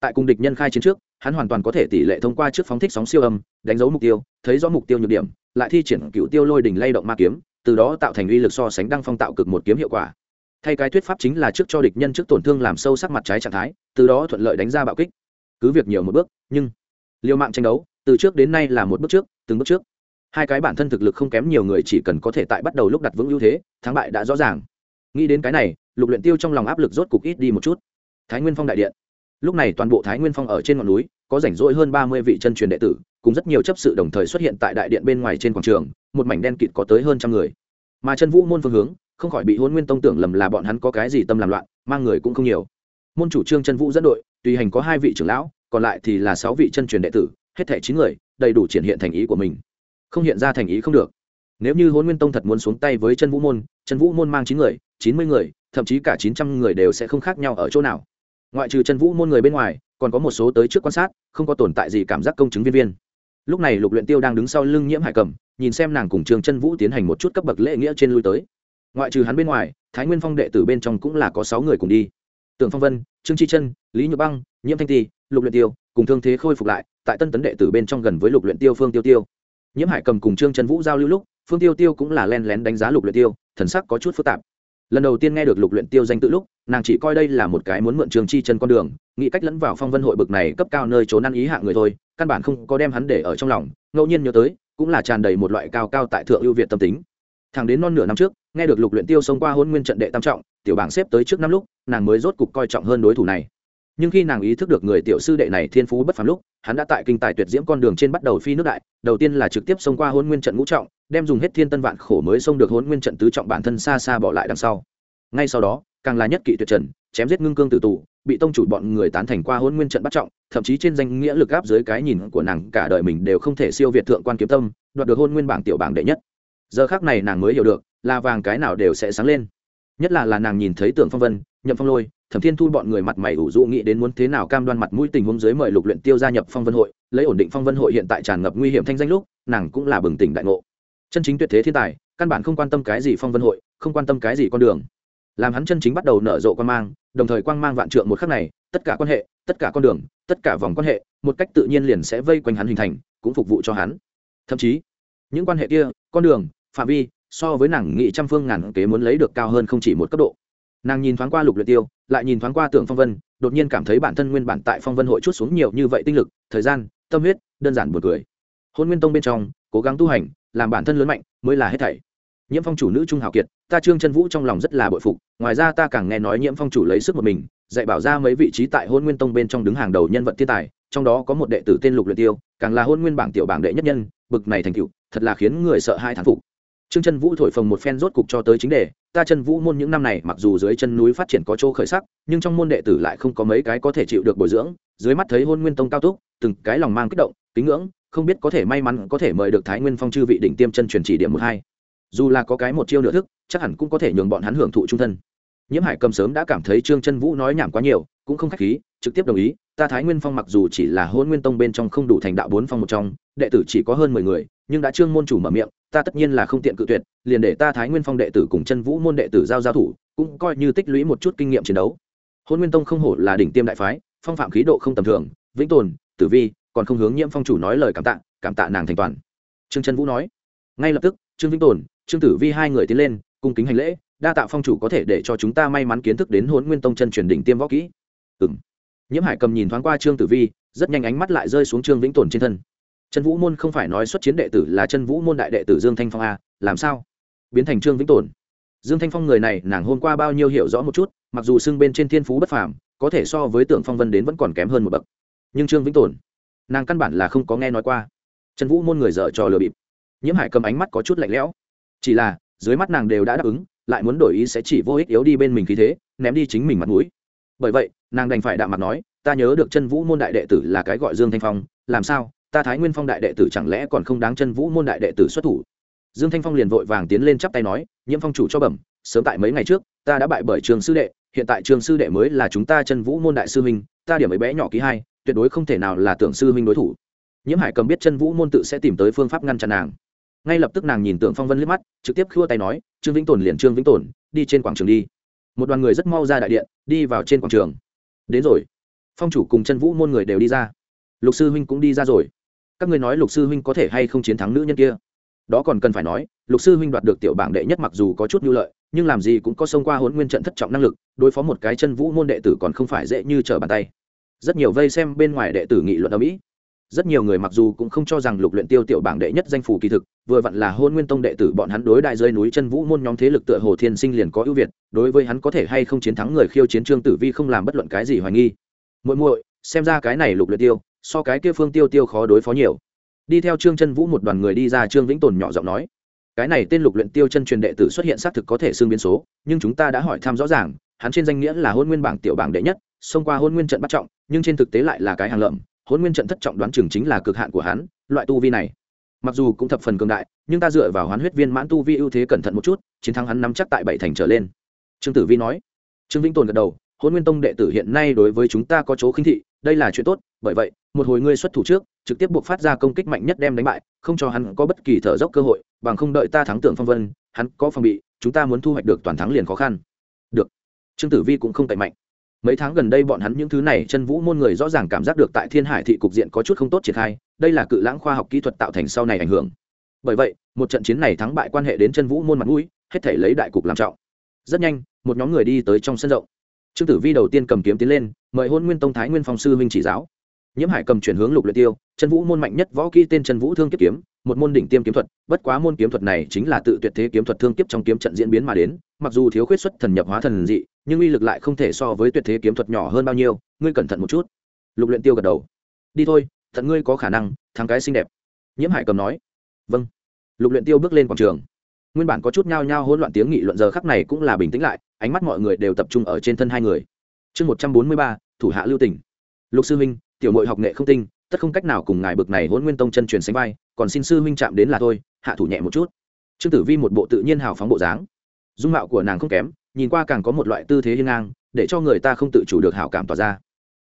tại cùng địch nhân khai chiến trước, hắn hoàn toàn có thể tỷ lệ thông qua trước phóng thích sóng siêu âm, đánh dấu mục tiêu, thấy rõ mục tiêu nhược điểm, lại thi triển cựu tiêu lôi đỉnh lay động ma kiếm, từ đó tạo thành uy lực so sánh đăng phong tạo cực một kiếm hiệu quả thay cái thuyết pháp chính là trước cho địch nhân trước tổn thương làm sâu sắc mặt trái trạng thái, từ đó thuận lợi đánh ra bạo kích. Cứ việc nhiều một bước, nhưng liều mạng tranh đấu, từ trước đến nay là một bước trước, từng bước trước. Hai cái bản thân thực lực không kém nhiều người chỉ cần có thể tại bắt đầu lúc đặt vững ưu thế, thắng bại đã rõ ràng. Nghĩ đến cái này, lục luyện tiêu trong lòng áp lực rốt cục ít đi một chút. Thái nguyên phong đại điện. Lúc này toàn bộ thái nguyên phong ở trên ngọn núi, có rảnh rỗi hơn ba mươi vị chân truyền đệ tử, cùng rất nhiều chấp sự đồng thời xuất hiện tại đại điện bên ngoài trên quảng trường, một mảnh đen kịt có tới hơn trăm người. Mà chân vũ môn phương hướng không khỏi bị hôn nguyên tông tưởng lầm là bọn hắn có cái gì tâm làm loạn, mang người cũng không nhiều. Môn chủ trương chân vũ dẫn đội, tùy hành có hai vị trưởng lão, còn lại thì là sáu vị chân truyền đệ tử, hết thảy chín người, đầy đủ triển hiện thành ý của mình. Không hiện ra thành ý không được. Nếu như hôn nguyên tông thật muốn xuống tay với chân vũ môn, chân vũ môn mang chín người, chín mươi người, thậm chí cả chín trăm người đều sẽ không khác nhau ở chỗ nào. Ngoại trừ chân vũ môn người bên ngoài, còn có một số tới trước quan sát, không có tồn tại gì cảm giác công chứng viên viên. Lúc này lục luyện tiêu đang đứng sau lưng nhiễm hải cầm, nhìn xem nàng cùng trường chân vũ tiến hành một chút cấp bậc lễ nghĩa trên lui tới ngoại trừ hắn bên ngoài, thái nguyên phong đệ tử bên trong cũng là có sáu người cùng đi. Tưởng phong vân, trương chi chân, lý nhược băng, nhiễm thanh ti, lục luyện tiêu cùng thương thế khôi phục lại, tại tân tấn đệ tử bên trong gần với lục luyện tiêu, phương tiêu tiêu. Nhiễm hải cầm cùng trương Trần vũ giao lưu lúc, phương tiêu tiêu cũng là len lén đánh giá lục luyện tiêu, thần sắc có chút phức tạp. Lần đầu tiên nghe được lục luyện tiêu danh tự lúc, nàng chỉ coi đây là một cái muốn mượn Trương chi chân con đường, nghĩ cách lẫn vào phong vân hội bực này cấp cao nơi trốn ăn ý hạ người thôi, căn bản không có đem hắn để ở trong lòng, ngẫu nhiên nhớ tới, cũng là tràn đầy một loại cao cao tại thượng ưu việt tâm tính. Thẳng đến non nửa năm trước nghe được lục luyện tiêu xông qua hôn nguyên trận đệ tam trọng, tiểu bảng xếp tới trước năm lúc, nàng mới rốt cục coi trọng hơn đối thủ này. Nhưng khi nàng ý thức được người tiểu sư đệ này thiên phú bất phàm lúc, hắn đã tại kinh tài tuyệt diễm con đường trên bắt đầu phi nước đại, đầu tiên là trực tiếp xông qua hôn nguyên trận ngũ trọng, đem dùng hết thiên tân vạn khổ mới xông được hôn nguyên trận tứ trọng bản thân xa xa bỏ lại đằng sau. Ngay sau đó, càng là nhất kỵ tuyệt trần, chém giết ngưng cương tử tù, bị tông chủ bọn người tán thành qua hôn nguyên trận bắt trọng, thậm chí trên danh nghĩa lực áp dưới cái nhìn của nàng cả đời mình đều không thể siêu việt thượng quan kiếm tâm, đoạt được hôn nguyên bảng tiểu bảng đệ nhất. Giờ khác này nàng mới hiểu được là vàng cái nào đều sẽ sáng lên. Nhất là là nàng nhìn thấy tưởng phong vân, nhậm phong lôi, thẩm thiên thu bọn người mặt mày ủ dụ nghĩ đến muốn thế nào cam đoan mặt mũi tình huống dưới mời lục luyện tiêu gia nhập phong vân hội, lấy ổn định phong vân hội hiện tại tràn ngập nguy hiểm thanh danh lúc, nàng cũng là bừng tỉnh đại ngộ. Chân chính tuyệt thế thiên tài, căn bản không quan tâm cái gì phong vân hội, không quan tâm cái gì con đường. Làm hắn chân chính bắt đầu nở rộ quan mang, đồng thời quang mang vạn trượng một khắc này, tất cả quan hệ, tất cả con đường, tất cả vòng quan hệ, một cách tự nhiên liền sẽ vây quanh hắn hình thành, cũng phục vụ cho hắn. Thậm chí, những quan hệ kia, con đường, phạm vi so với nàng nghị trăm phương ngàn kế muốn lấy được cao hơn không chỉ một cấp độ. Nàng nhìn thoáng qua lục luyện tiêu, lại nhìn thoáng qua tưởng phong vân, đột nhiên cảm thấy bản thân nguyên bản tại phong vân hội chút xuống nhiều như vậy tinh lực, thời gian, tâm huyết, đơn giản buồn cười. Hôn nguyên tông bên trong, cố gắng tu hành, làm bản thân lớn mạnh, mới là hết thảy. Nhiễm phong chủ nữ trung hào kiệt, ta trương chân vũ trong lòng rất là bội phục, ngoài ra ta càng nghe nói nhiễm phong chủ lấy sức một mình, dạy bảo ra mấy vị trí tại hôn nguyên tông bên trong đứng hàng đầu nhân vật thiên tài, trong đó có một đệ tử tên lục luyện tiêu, càng là hôn nguyên bảng tiểu bảng đệ nhất nhân, bực này thành tựu, thật là khiến người sợ hai thán phục trương chân vũ thổi phồng một phen rốt cục cho tới chính đề, ta chân vũ môn những năm này mặc dù dưới chân núi phát triển có chỗ khởi sắc, nhưng trong môn đệ tử lại không có mấy cái có thể chịu được bồi dưỡng, dưới mắt thấy hôn nguyên tông cao túc, từng cái lòng mang kích động, kính ngưỡng, không biết có thể may mắn có thể mời được thái nguyên phong chư vị đỉnh tiêm chân truyền chỉ điểm một hai. Dù là có cái một chiêu nửa thức, chắc hẳn cũng có thể nhường bọn hắn hưởng thụ trung thân. Nhiễm hải cầm sớm đã cảm thấy trương chân vũ nói nhảm quá nhiều, cũng không khách khí, trực tiếp đồng ý, ta thái nguyên phong mặc dù chỉ là hôn nguyên tông bên trong không đủ thành đạo bốn phong một trong, đệ tử chỉ có hơn mười người, nhưng đã trương môn chủ mở miệng ta tất nhiên là không tiện cự tuyệt, liền để ta thái nguyên phong đệ tử cùng chân vũ môn đệ tử giao giao thủ, cũng coi như tích lũy một chút kinh nghiệm chiến đấu. Hôn nguyên tông không hổ là đỉnh tiêm đại phái, phong phạm khí độ không tầm thường, vĩnh tồn, tử vi, còn không hướng nhiễm phong chủ nói lời cảm tạ cảm tạ nàng thành toàn. Trương Trần vũ nói. Ngay lập tức, trương vĩnh tồn, trương tử vi hai người tiến lên, cung kính hành lễ, đa tạ phong chủ có thể để cho chúng ta may mắn kiến thức đến hôn nguyên tông chân truyền đỉnh tiêm võ kỹ. Ừ m nhiễm hải cầm nhìn thoáng qua trương tử vi, rất nhanh ánh mắt lại rơi xuống trương vĩnh tồn trên thân trần vũ môn không phải nói xuất chiến đệ tử là chân vũ môn đại đệ tử dương thanh phong a làm sao? Biến thành trương vĩnh tồn. Dương thanh phong người này, nàng hôm qua bao nhiêu hiểu rõ một chút, mặc dù xưng bên trên thiên phú bất phàm, có thể so với tưởng phong vân đến vẫn còn kém hơn một bậc. Nhưng trương vĩnh tồn, nàng căn bản là không có nghe nói qua. Trần vũ môn người dở trò lừa bịp. Nhiễm hải cầm ánh mắt có chút lạnh lẽo. Chỉ là, dưới mắt nàng đều đã đáp ứng, lại muốn đổi ý sẽ chỉ vô ích yếu đi bên mình khí thế, ném đi chính mình mặt mũi. Bởi vậy, nàng đành phải đạm mặt nói, ta nhớ được chân vũ môn đại đệ tử là cái gọi dương thanh phong, làm sao? Ta thái nguyên phong đại đệ tử chẳng lẽ còn không đáng chân vũ môn đại đệ tử xuất thủ? Dương thanh phong liền vội vàng tiến lên chắp tay nói, nhiễm phong chủ cho bẩm, sớm tại mấy ngày trước, ta đã bại bởi trường sư đệ, hiện tại trường sư đệ mới là chúng ta chân vũ môn đại sư huynh, ta điểm ấy bé nhỏ ký hai, tuyệt đối không thể nào là tưởng sư huynh đối thủ. Nhiễm hải cầm biết chân vũ môn tự sẽ tìm tới phương pháp ngăn chặn nàng. Ngay lập tức nàng nhìn tưởng phong vân liếc mắt, trực tiếp khua tay nói, trương vĩnh tồn liền trương vĩnh tồn, đi trên quảng trường đi. Một đoàn người rất mau ra đại điện, đi vào trên quảng trường. Đến rồi. Phong chủ cùng chân vũ môn người đều đi ra. Lục sư huynh cũng đi ra rồi các ngươi nói lục sư huynh có thể hay không chiến thắng nữ nhân kia? Đó còn cần phải nói, lục sư huynh đoạt được tiểu bảng đệ nhất mặc dù có chút nhu lợi, nhưng làm gì cũng có xông qua huấn nguyên trận thất trọng năng lực, đối phó một cái chân vũ môn đệ tử còn không phải dễ như trở bàn tay. Rất nhiều vây xem bên ngoài đệ tử nghị luận ở mỹ rất nhiều người mặc dù cũng không cho rằng lục luyện tiêu tiểu bảng đệ nhất danh phủ kỳ thực, vừa vặn là hôn nguyên tông đệ tử bọn hắn đối đại rơi núi chân vũ môn nhóm thế lực tựa hồ thiên sinh liền có ưu việt, đối với hắn có thể hay không chiến thắng người khiêu chiến trương tử vi không làm bất luận cái gì hoài nghi. Muội muội, xem ra cái này lục luyện tiêu so cái kia phương tiêu tiêu khó đối phó nhiều. Đi theo trương chân vũ một đoàn người đi ra trương vĩnh tồn nhỏ giọng nói, cái này tên lục luyện tiêu chân truyền đệ tử xuất hiện xác thực có thể xương biến số, nhưng chúng ta đã hỏi thăm rõ ràng, hắn trên danh nghĩa là hôn nguyên bảng tiểu bảng đệ nhất, xông qua hôn nguyên trận bắt trọng, nhưng trên thực tế lại là cái hàng lợm, hôn nguyên trận thất trọng đoán chừng chính là cực hạn của hắn, loại tu vi này, mặc dù cũng thập phần cường đại, nhưng ta dựa vào hoán huyết viên mãn tu vi ưu thế cẩn thận một chút, chiến thắng hắn nắm chắc tại bảy thành trở lên. Trương tử vi nói. Trương vĩnh tồn gật đầu, hôn nguyên tông đệ tử hiện nay đối với chúng ta có chỗ khinh thị đây là chuyện tốt, bởi vậy, một hồi ngươi xuất thủ trước, trực tiếp buộc phát ra công kích mạnh nhất đem đánh bại, không cho hắn có bất kỳ thở dốc cơ hội, bằng không đợi ta thắng tưởng phong vân, hắn có phòng bị, chúng ta muốn thu hoạch được toàn thắng liền khó khăn. Được. Trương tử vi cũng không cậy mạnh. Mấy tháng gần đây bọn hắn những thứ này chân vũ môn người rõ ràng cảm giác được tại thiên hải thị cục diện có chút không tốt triển khai, đây là cự lãng khoa học kỹ thuật tạo thành sau này ảnh hưởng. Bởi vậy, một trận chiến này thắng bại quan hệ đến chân vũ môn mặt mũi, hết thể lấy đại cục làm trọng. Rất nhanh, một nhóm người đi tới trong sân rộng trương tử vi đầu tiên cầm kiếm tiến lên, mời hôn nguyên tông thái nguyên phong sư huynh chỉ giáo. Nhiễm hải cầm chuyển hướng lục luyện tiêu, chân vũ môn mạnh nhất võ kỹ tên chân vũ thương kiếp kiếm, một môn đỉnh tiêm kiếm thuật, bất quá môn kiếm thuật này chính là tự tuyệt thế kiếm thuật thương kiếp trong kiếm trận diễn biến mà đến, mặc dù thiếu khuyết xuất thần nhập hóa thần dị, nhưng uy lực lại không thể so với tuyệt thế kiếm thuật nhỏ hơn bao nhiêu, ngươi cẩn thận một chút. Lục luyện tiêu gật đầu. Đi thôi, thận ngươi có khả năng, thắng cái xinh đẹp. Nhiễm hải cầm nói. Vâng. Lục luyện tiêu bước lên quảng trường. Nguyên bản có chút nhao nhao hỗn loạn tiếng nghị luận giờ khắc này cũng là bình tĩnh lại ánh mắt mọi người đều tập trung ở trên thân hai người. Chương một trăm bốn mươi ba, thủ hạ lưu tỉnh lục sư huynh, tiểu nội học nghệ không tinh, tất không cách nào cùng ngài bực này hỗn nguyên tông chân truyền sánh vai, còn xin sư huynh chạm đến là thôi, hạ thủ nhẹ một chút. Trương tử vi một bộ tự nhiên hào phóng bộ dáng. Dung mạo của nàng không kém, nhìn qua càng có một loại tư thế hiên ngang, để cho người ta không tự chủ được hảo cảm tỏa ra.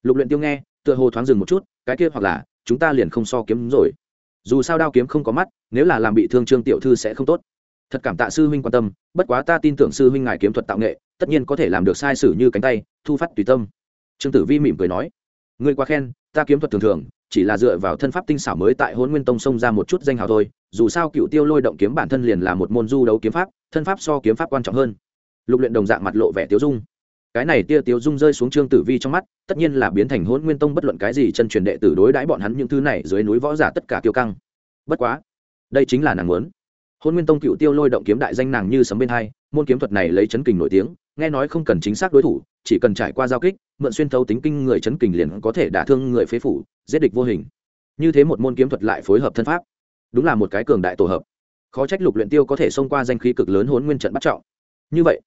Lục luyện tiêu nghe, tựa hồ thoáng dừng một chút, cái kia hoặc là, chúng ta liền không so kiếm rồi. Dù sao đao kiếm không có mắt, nếu là làm bị thương trương tiểu thư sẽ không tốt thật cảm tạ sư huynh quan tâm, bất quá ta tin tưởng sư huynh ngài kiếm thuật tạo nghệ, tất nhiên có thể làm được sai sử như cánh tay, thu phát tùy tâm. Trương tử vi mỉm cười nói. Ngươi quá khen, ta kiếm thuật thường thường, chỉ là dựa vào thân pháp tinh xảo mới tại hôn nguyên tông xông ra một chút danh hào thôi, dù sao cựu tiêu lôi động kiếm bản thân liền là một môn du đấu kiếm pháp, thân pháp so kiếm pháp quan trọng hơn. Lục luyện đồng dạng mặt lộ vẻ tiêu dung. Cái này tia Tiêu dung rơi xuống trương tử vi trong mắt, tất nhiên là biến thành hôn nguyên tông bất luận cái gì chân truyền đệ tử đối đãi bọn hắn những thứ này dưới núi võ giả tất cả kiêu căng. Bất quá, đây chính là nàng muốn hôn nguyên tông cựu tiêu lôi động kiếm đại danh nàng như sấm bên hai, môn kiếm thuật này lấy chấn kình nổi tiếng, nghe nói không cần chính xác đối thủ, chỉ cần trải qua giao kích, mượn xuyên thấu tính kinh người chấn kình liền có thể đả thương người phế phủ, giết địch vô hình. Như thế một môn kiếm thuật lại phối hợp thân pháp, đúng là một cái cường đại tổ hợp. Khó trách lục luyện tiêu có thể xông qua danh khí cực lớn Hôn nguyên trận bắt trọng. Như vậy,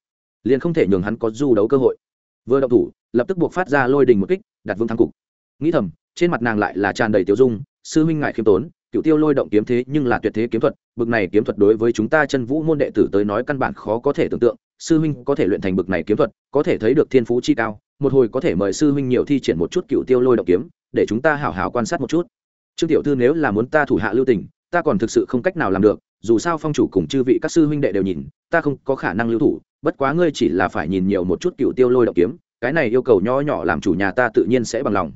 liền không thể nhường hắn có du đấu cơ hội. Vừa động thủ, lập tức buộc phát ra lôi đình một kích, đặt vương thắng cục. Nghĩ thầm, trên mặt nàng lại là tràn đầy tiêu dung, sư huynh ngại khiêm tốn cựu tiêu lôi động kiếm thế nhưng là tuyệt thế kiếm thuật, bực này kiếm thuật đối với chúng ta chân vũ môn đệ tử tới nói căn bản khó có thể tưởng tượng, sư huynh có thể luyện thành bực này kiếm thuật, có thể thấy được thiên phú chi cao, một hồi có thể mời sư huynh nhiều thi triển một chút cựu tiêu lôi động kiếm, để chúng ta hảo hảo quan sát một chút. Trương tiểu thư nếu là muốn ta thủ hạ lưu tình, ta còn thực sự không cách nào làm được, dù sao phong chủ cùng chư vị các sư huynh đệ đều nhìn, ta không có khả năng lưu thủ, bất quá ngươi chỉ là phải nhìn nhiều một chút cựu tiêu lôi động kiếm, cái này yêu cầu nho nhỏ làm chủ nhà ta tự nhiên sẽ bằng lòng.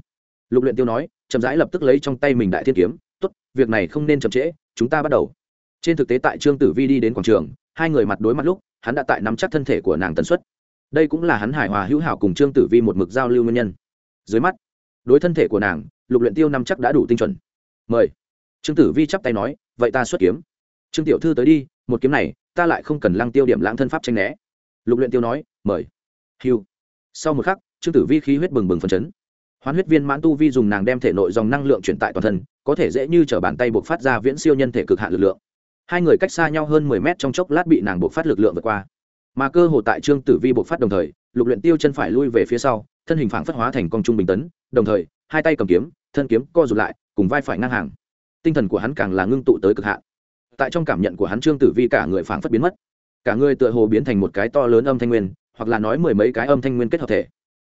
Lục luyện tiêu nói, chậm rãi lập tức lấy trong tay mình đại thiên kiếm tốt, việc này không nên chậm trễ, chúng ta bắt đầu. Trên thực tế tại trương tử vi đi đến quảng trường, hai người mặt đối mặt lúc, hắn đã tại nắm chắc thân thể của nàng tần suất. Đây cũng là hắn hài hòa hữu hảo cùng trương tử vi một mực giao lưu nguyên nhân. Dưới mắt, đối thân thể của nàng, lục luyện tiêu nắm chắc đã đủ tinh chuẩn. Mời. Trương tử vi chắp tay nói, vậy ta xuất kiếm. Trương tiểu thư tới đi, một kiếm này, ta lại không cần lăng tiêu điểm lãng thân pháp tranh né. Lục luyện tiêu nói, mời. Hiu sau một khắc, trương tử vi khí huyết bừng bừng phấn chấn. Hoán huyết viên mãn tu vi dùng nàng đem thể nội dòng năng lượng chuyển tại toàn thân có thể dễ như t r ở bàn tay buộc phát ra viễn siêu nhân thể cực hạn lực lượng. Hai người cách xa nhau hơn mười mét trong chốc lát bị nàng buộc phát lực lượng vượt qua. Mà cơ hồ tại trương tử vi buộc phát đồng thời, lục luyện tiêu chân phải lui về phía sau, thân hình phảng phất hóa thành con trung bình tấn, đồng thời, hai tay cầm kiếm, thân kiếm co rụt lại, cùng vai phải ngang hàng. Tinh thần của hắn càng là ngưng tụ tới cực hạn. Tại trong cảm nhận của hắn trương tử vi cả người phảng phất biến mất. Cả người tựa hồ biến thành một cái to lớn âm thanh nguyên, hoặc là nói mười mấy cái âm thanh nguyên kết hợp thể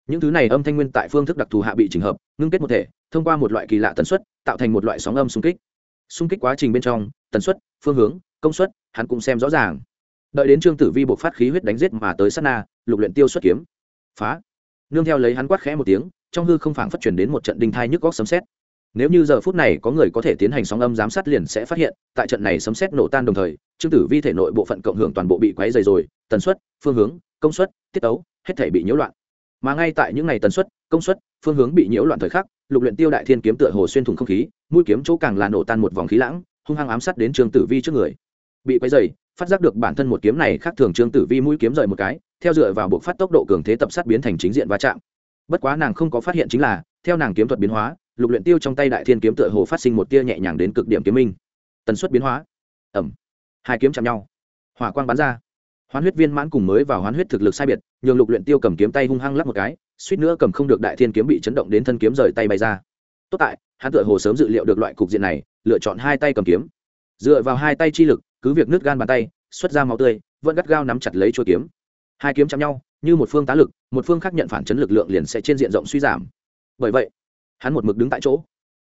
những thứ này âm thanh nguyên tại phương thức đặc thù hạ bị chỉnh hợp, ngưng kết một thể, thông qua một loại kỳ lạ tần suất, tạo thành một loại sóng âm xung kích. Xung kích quá trình bên trong, tần suất, phương hướng, công suất, hắn cũng xem rõ ràng. Đợi đến trương tử vi buộc phát khí huyết đánh giết mà tới sát na, lục luyện tiêu xuất kiếm. Phá. Nương theo lấy hắn quát khẽ một tiếng, trong hư không phảng phát chuyển đến một trận đinh thai nhức góc sấm sét. Nếu như giờ phút này có người có thể tiến hành sóng âm giám sát liền sẽ phát hiện, tại trận này sấm sét nổ tan đồng thời, trương tử vi thể nội bộ phận cộng hưởng toàn bộ bị quấy dày rồi, tần suất, phương hướng, công suất, tiết tấu, hết thể bị nhiễu loạn mà ngay tại những ngày tần suất, công suất, phương hướng bị nhiễu loạn thời khắc, lục luyện tiêu đại thiên kiếm tựa hồ xuyên thủng không khí, mũi kiếm chỗ càng là nổ tan một vòng khí lãng, hung hăng ám sát đến trương tử vi trước người. Bị quấy dày phát giác được bản thân một kiếm này khác thường trương tử vi mũi kiếm rời một cái, theo dựa vào buộc phát tốc độ cường thế tập sát biến thành chính diện va chạm. Bất quá nàng không có phát hiện chính là, theo nàng kiếm thuật biến hóa, lục luyện tiêu trong tay đại thiên kiếm tựa hồ phát sinh một tia nhẹ nhàng đến cực điểm kiếm minh. Tần suất biến hóa. Ẩm hai kiếm chạm nhau. Hỏa quang bắn ra hoán huyết viên mãn cùng mới vào hoán huyết thực lực sai biệt, nhường lục luyện tiêu cầm kiếm tay hung hăng lắp một cái, suýt nữa cầm không được đại thiên kiếm bị chấn động đến thân kiếm rời tay bay ra. Tốt tại, hắn tựa hồ sớm dự liệu được loại cục diện này, lựa chọn hai tay cầm kiếm. Dựa vào hai tay chi lực, cứ việc nứt gan bàn tay, xuất ra máu tươi, vẫn gắt gao nắm chặt lấy chuôi kiếm. Hai kiếm chạm nhau, như một phương tá lực, một phương khác nhận phản chấn lực lượng liền sẽ trên diện rộng suy giảm. Bởi vậy, hắn một mực đứng tại chỗ.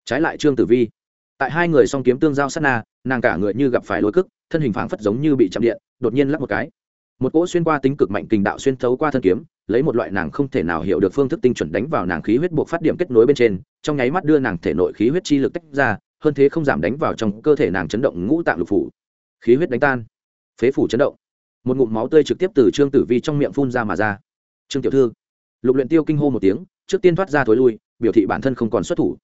Trái lại trương tử vi, tại hai người song kiếm tương giao sát na, nàng cả người như gặp phải lôi cức thân hình phảng phất giống như bị chạm điện, đột nhiên lắc một cái một cỗ xuyên qua tính cực mạnh kình đạo xuyên thấu qua thân kiếm, lấy một loại nàng không thể nào hiểu được phương thức tinh chuẩn đánh vào nàng khí huyết buộc phát điểm kết nối bên trên, trong nháy mắt đưa nàng thể nội khí huyết chi lực tách ra, hơn thế không giảm đánh vào trong cơ thể nàng chấn động ngũ tạng lục phủ. Khí huyết đánh tan. Phế phủ chấn động. Một ngụm máu tươi trực tiếp từ trương tử vi trong miệng phun ra mà ra. Trương tiểu thư. Lục luyện tiêu kinh hô một tiếng, trước tiên thoát ra thối lui, biểu thị bản thân không còn xuất thủ.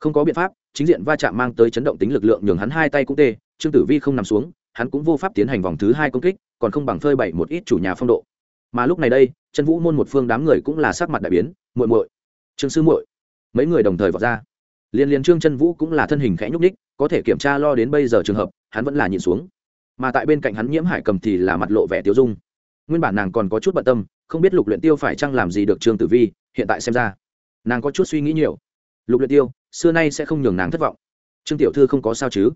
Không có biện pháp, chính diện va chạm mang tới chấn động tính lực lượng nhường hắn hai tay cũng tê, trương tử vi không nằm xuống hắn cũng vô pháp tiến hành vòng thứ hai công kích, còn không bằng phơi bày một ít chủ nhà phong độ. Mà lúc này đây chân vũ môn một phương đám người cũng là sắc mặt đại biến, muội muội, trương sư muội. Mấy người đồng thời vọt ra. Liên liên trương chân vũ cũng là thân hình khẽ nhúc ních có thể kiểm tra lo đến bây giờ trường hợp, hắn vẫn là nhìn xuống. Mà tại bên cạnh hắn nhiễm hải cầm thì là mặt lộ vẻ tiêu dung. Nguyên bản nàng còn có chút bận tâm, không biết lục luyện tiêu phải chăng làm gì được trương tử vi, hiện tại xem ra, nàng có chút suy nghĩ nhiều. Lục luyện tiêu, xưa nay sẽ không nhường nàng thất vọng. Trương tiểu thư không có sao chứ?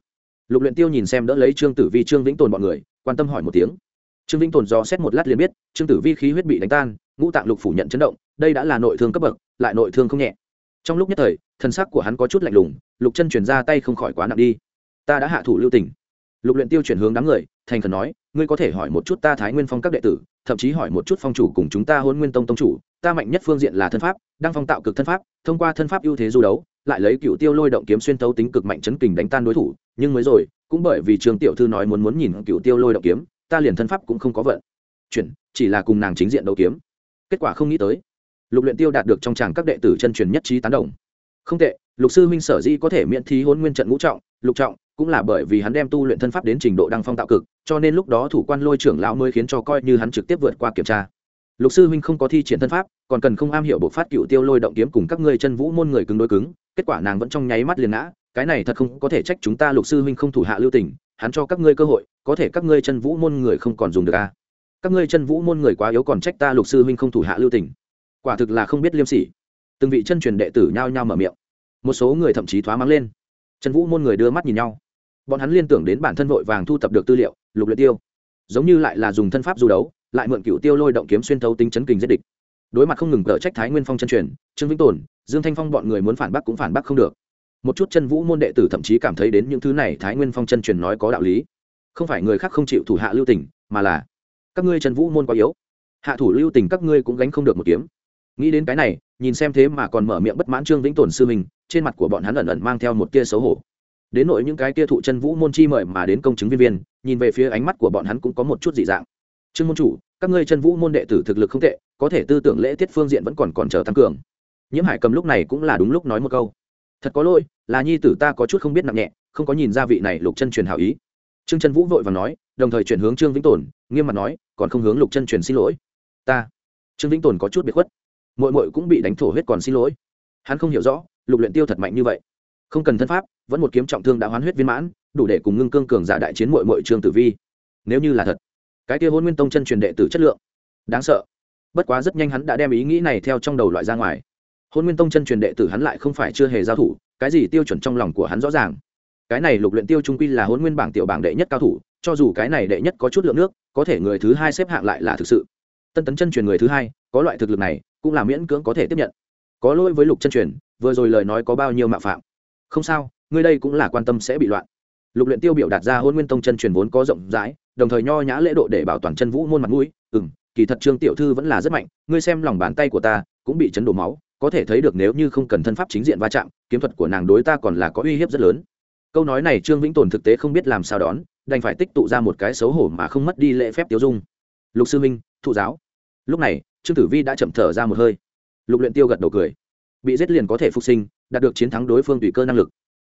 Lục luyện tiêu nhìn xem đỡ lấy trương tử vi, trương vĩnh tồn bọn người, quan tâm hỏi một tiếng. Trương vĩnh tồn do xét một lát liền biết, trương tử vi khí huyết bị đánh tan, ngũ tạng lục phủ nhận chấn động, đây đã là nội thương cấp bậc, lại nội thương không nhẹ. Trong lúc nhất thời, thân sắc của hắn có chút lạnh lùng, lục chân chuyển ra tay không khỏi quá nặng đi. Ta đã hạ thủ lưu tình. Lục luyện tiêu chuyển hướng đám người, thành khẩn nói, ngươi có thể hỏi một chút ta thái nguyên phong các đệ tử, thậm chí hỏi một chút phong chủ cùng chúng ta hôn nguyên tông tông chủ, ta mạnh nhất phương diện là thân pháp, đang phong tạo cực thân pháp, thông qua thân pháp ưu thế du đấu lại lấy cựu tiêu lôi động kiếm xuyên thấu tính cực mạnh chấn kình đánh tan đối thủ, nhưng mới rồi, cũng bởi vì trường tiểu thư nói muốn muốn nhìn cựu tiêu lôi động kiếm, ta liền thân pháp cũng không có vận. Chuyển, chỉ là cùng nàng chính diện đấu kiếm. Kết quả không nghĩ tới, lục luyện tiêu đạt được trong tràng các đệ tử chân truyền nhất trí tán đồng. Không tệ, lục sư minh sở di có thể miễn thí hôn nguyên trận ngũ trọng, lục trọng, cũng là bởi vì hắn đem tu luyện thân pháp đến trình độ đăng phong tạo cực, cho nên lúc đó thủ quan lôi trưởng lão mới khiến cho coi như hắn trực tiếp vượt qua kiểm tra lục sư huynh không có thi triển thân pháp, còn cần không am hiểu bộ phát cựu tiêu lôi động kiếm cùng các ngươi chân vũ môn người cứng đối cứng, kết quả nàng vẫn trong nháy mắt liền ngã, cái này thật không có thể trách chúng ta lục sư huynh không thủ hạ lưu tình, hắn cho các ngươi cơ hội, có thể các ngươi chân vũ môn người không còn dùng được a à. các ngươi chân vũ môn người quá yếu còn trách ta lục sư huynh không thủ hạ lưu tình. Quả thực là không biết liêm sỉ. Từng vị chân truyền đệ tử nhao nhao mở miệng. Một số người thậm chí thoá mắng lên. Chân vũ môn người đưa mắt nhìn nhau. Bọn hắn liên tưởng đến bản thân vội vàng thu thập được tư liệu, lục luyện tiêu. Giống như lại là dùng thân pháp du đấu lại mượn cựu tiêu lôi động kiếm xuyên thấu tính chấn kình giết địch. Đối mặt không ngừng cở trách thái nguyên phong chân truyền, trương vĩnh tồn, dương thanh phong bọn người muốn phản bác cũng phản bác không được. Một chút chân vũ môn đệ tử thậm chí cảm thấy đến những thứ này thái nguyên phong chân truyền nói có đạo lý. Không phải người khác không chịu thủ hạ lưu tình, mà là, các ngươi chân vũ môn quá yếu. Hạ thủ lưu tình các ngươi cũng gánh không được một kiếm. Nghĩ đến cái này, nhìn xem thế mà còn mở miệng bất mãn trương vĩnh tồn sư mình trên mặt của bọn hắn ẩn ẩn mang theo một tia xấu hổ. Đến nội những cái tia thụ chân vũ môn chi mời mà đến công chứng viên viên, nhìn về phía ánh mắt của bọn hắn cũng có một chút dị dạng trương môn chủ, các ngươi chân vũ môn đệ tử thực lực không tệ, có thể tư tưởng lễ tiết phương diện vẫn còn còn chờ tăng cường. Nhiễm hải cầm lúc này cũng là đúng lúc nói một câu. Thật có lỗi, là nhi tử ta có chút không biết nặng nhẹ, không có nhìn ra vị này lục chân truyền hảo ý. Trương chân vũ vội và nói, đồng thời chuyển hướng trương vĩnh tồn, nghiêm mặt nói, còn không hướng lục chân truyền xin lỗi. Ta, trương vĩnh tồn có chút biệt khuất. Mội mội cũng bị đánh thổ huyết còn xin lỗi. Hắn không hiểu rõ, lục luyện tiêu thật mạnh như vậy. Không cần thân pháp, vẫn một kiếm trọng thương đã hoán huyết viên mãn, đủ để cùng ngưng cương cường giả đại chiến mội mội trương tử vi. Nếu như là thật cái kia hôn nguyên tông chân truyền đệ tử chất lượng. Đáng sợ. Bất quá rất nhanh hắn đã đem ý nghĩ này theo trong đầu loại ra ngoài. Hôn nguyên tông chân truyền đệ tử hắn lại không phải chưa hề giao thủ, cái gì tiêu chuẩn trong lòng của hắn rõ ràng. Cái này lục luyện tiêu trung quy là hôn nguyên bảng tiểu bảng đệ nhất cao thủ, cho dù cái này đệ nhất có chút lượng nước, có thể người thứ hai xếp hạng lại là thực sự. Tân tấn chân truyền người thứ hai, có loại thực lực này, cũng là miễn cưỡng có thể tiếp nhận. Có lỗi với lục chân truyền, vừa rồi lời nói có bao nhiêu mạo phạm. Không sao ngươi đây cũng là quan tâm sẽ bị loạn lục luyện tiêu biểu đạt ra hôn nguyên tông chân truyền vốn có rộng rãi, đồng thời nho nhã lễ độ để bảo toàn chân vũ môn mặt mũi. Ừm, kỳ thật trương tiểu thư vẫn là rất mạnh, ngươi xem lòng bàn tay của ta, cũng bị chấn đổ máu, có thể thấy được nếu như không cần thân pháp chính diện va chạm, kiếm thuật của nàng đối ta còn là có uy hiếp rất lớn. Câu nói này trương vĩnh tồn thực tế không biết làm sao đón, đành phải tích tụ ra một cái xấu hổ mà không mất đi lễ phép tiêu dung. Lục sư minh, thụ giáo. Lúc này, trương tử vi đã chậm thở ra một hơi. Lục luyện tiêu gật đầu cười. Bị giết liền có thể phục sinh, đạt được chiến thắng đối phương tùy cơ năng lực.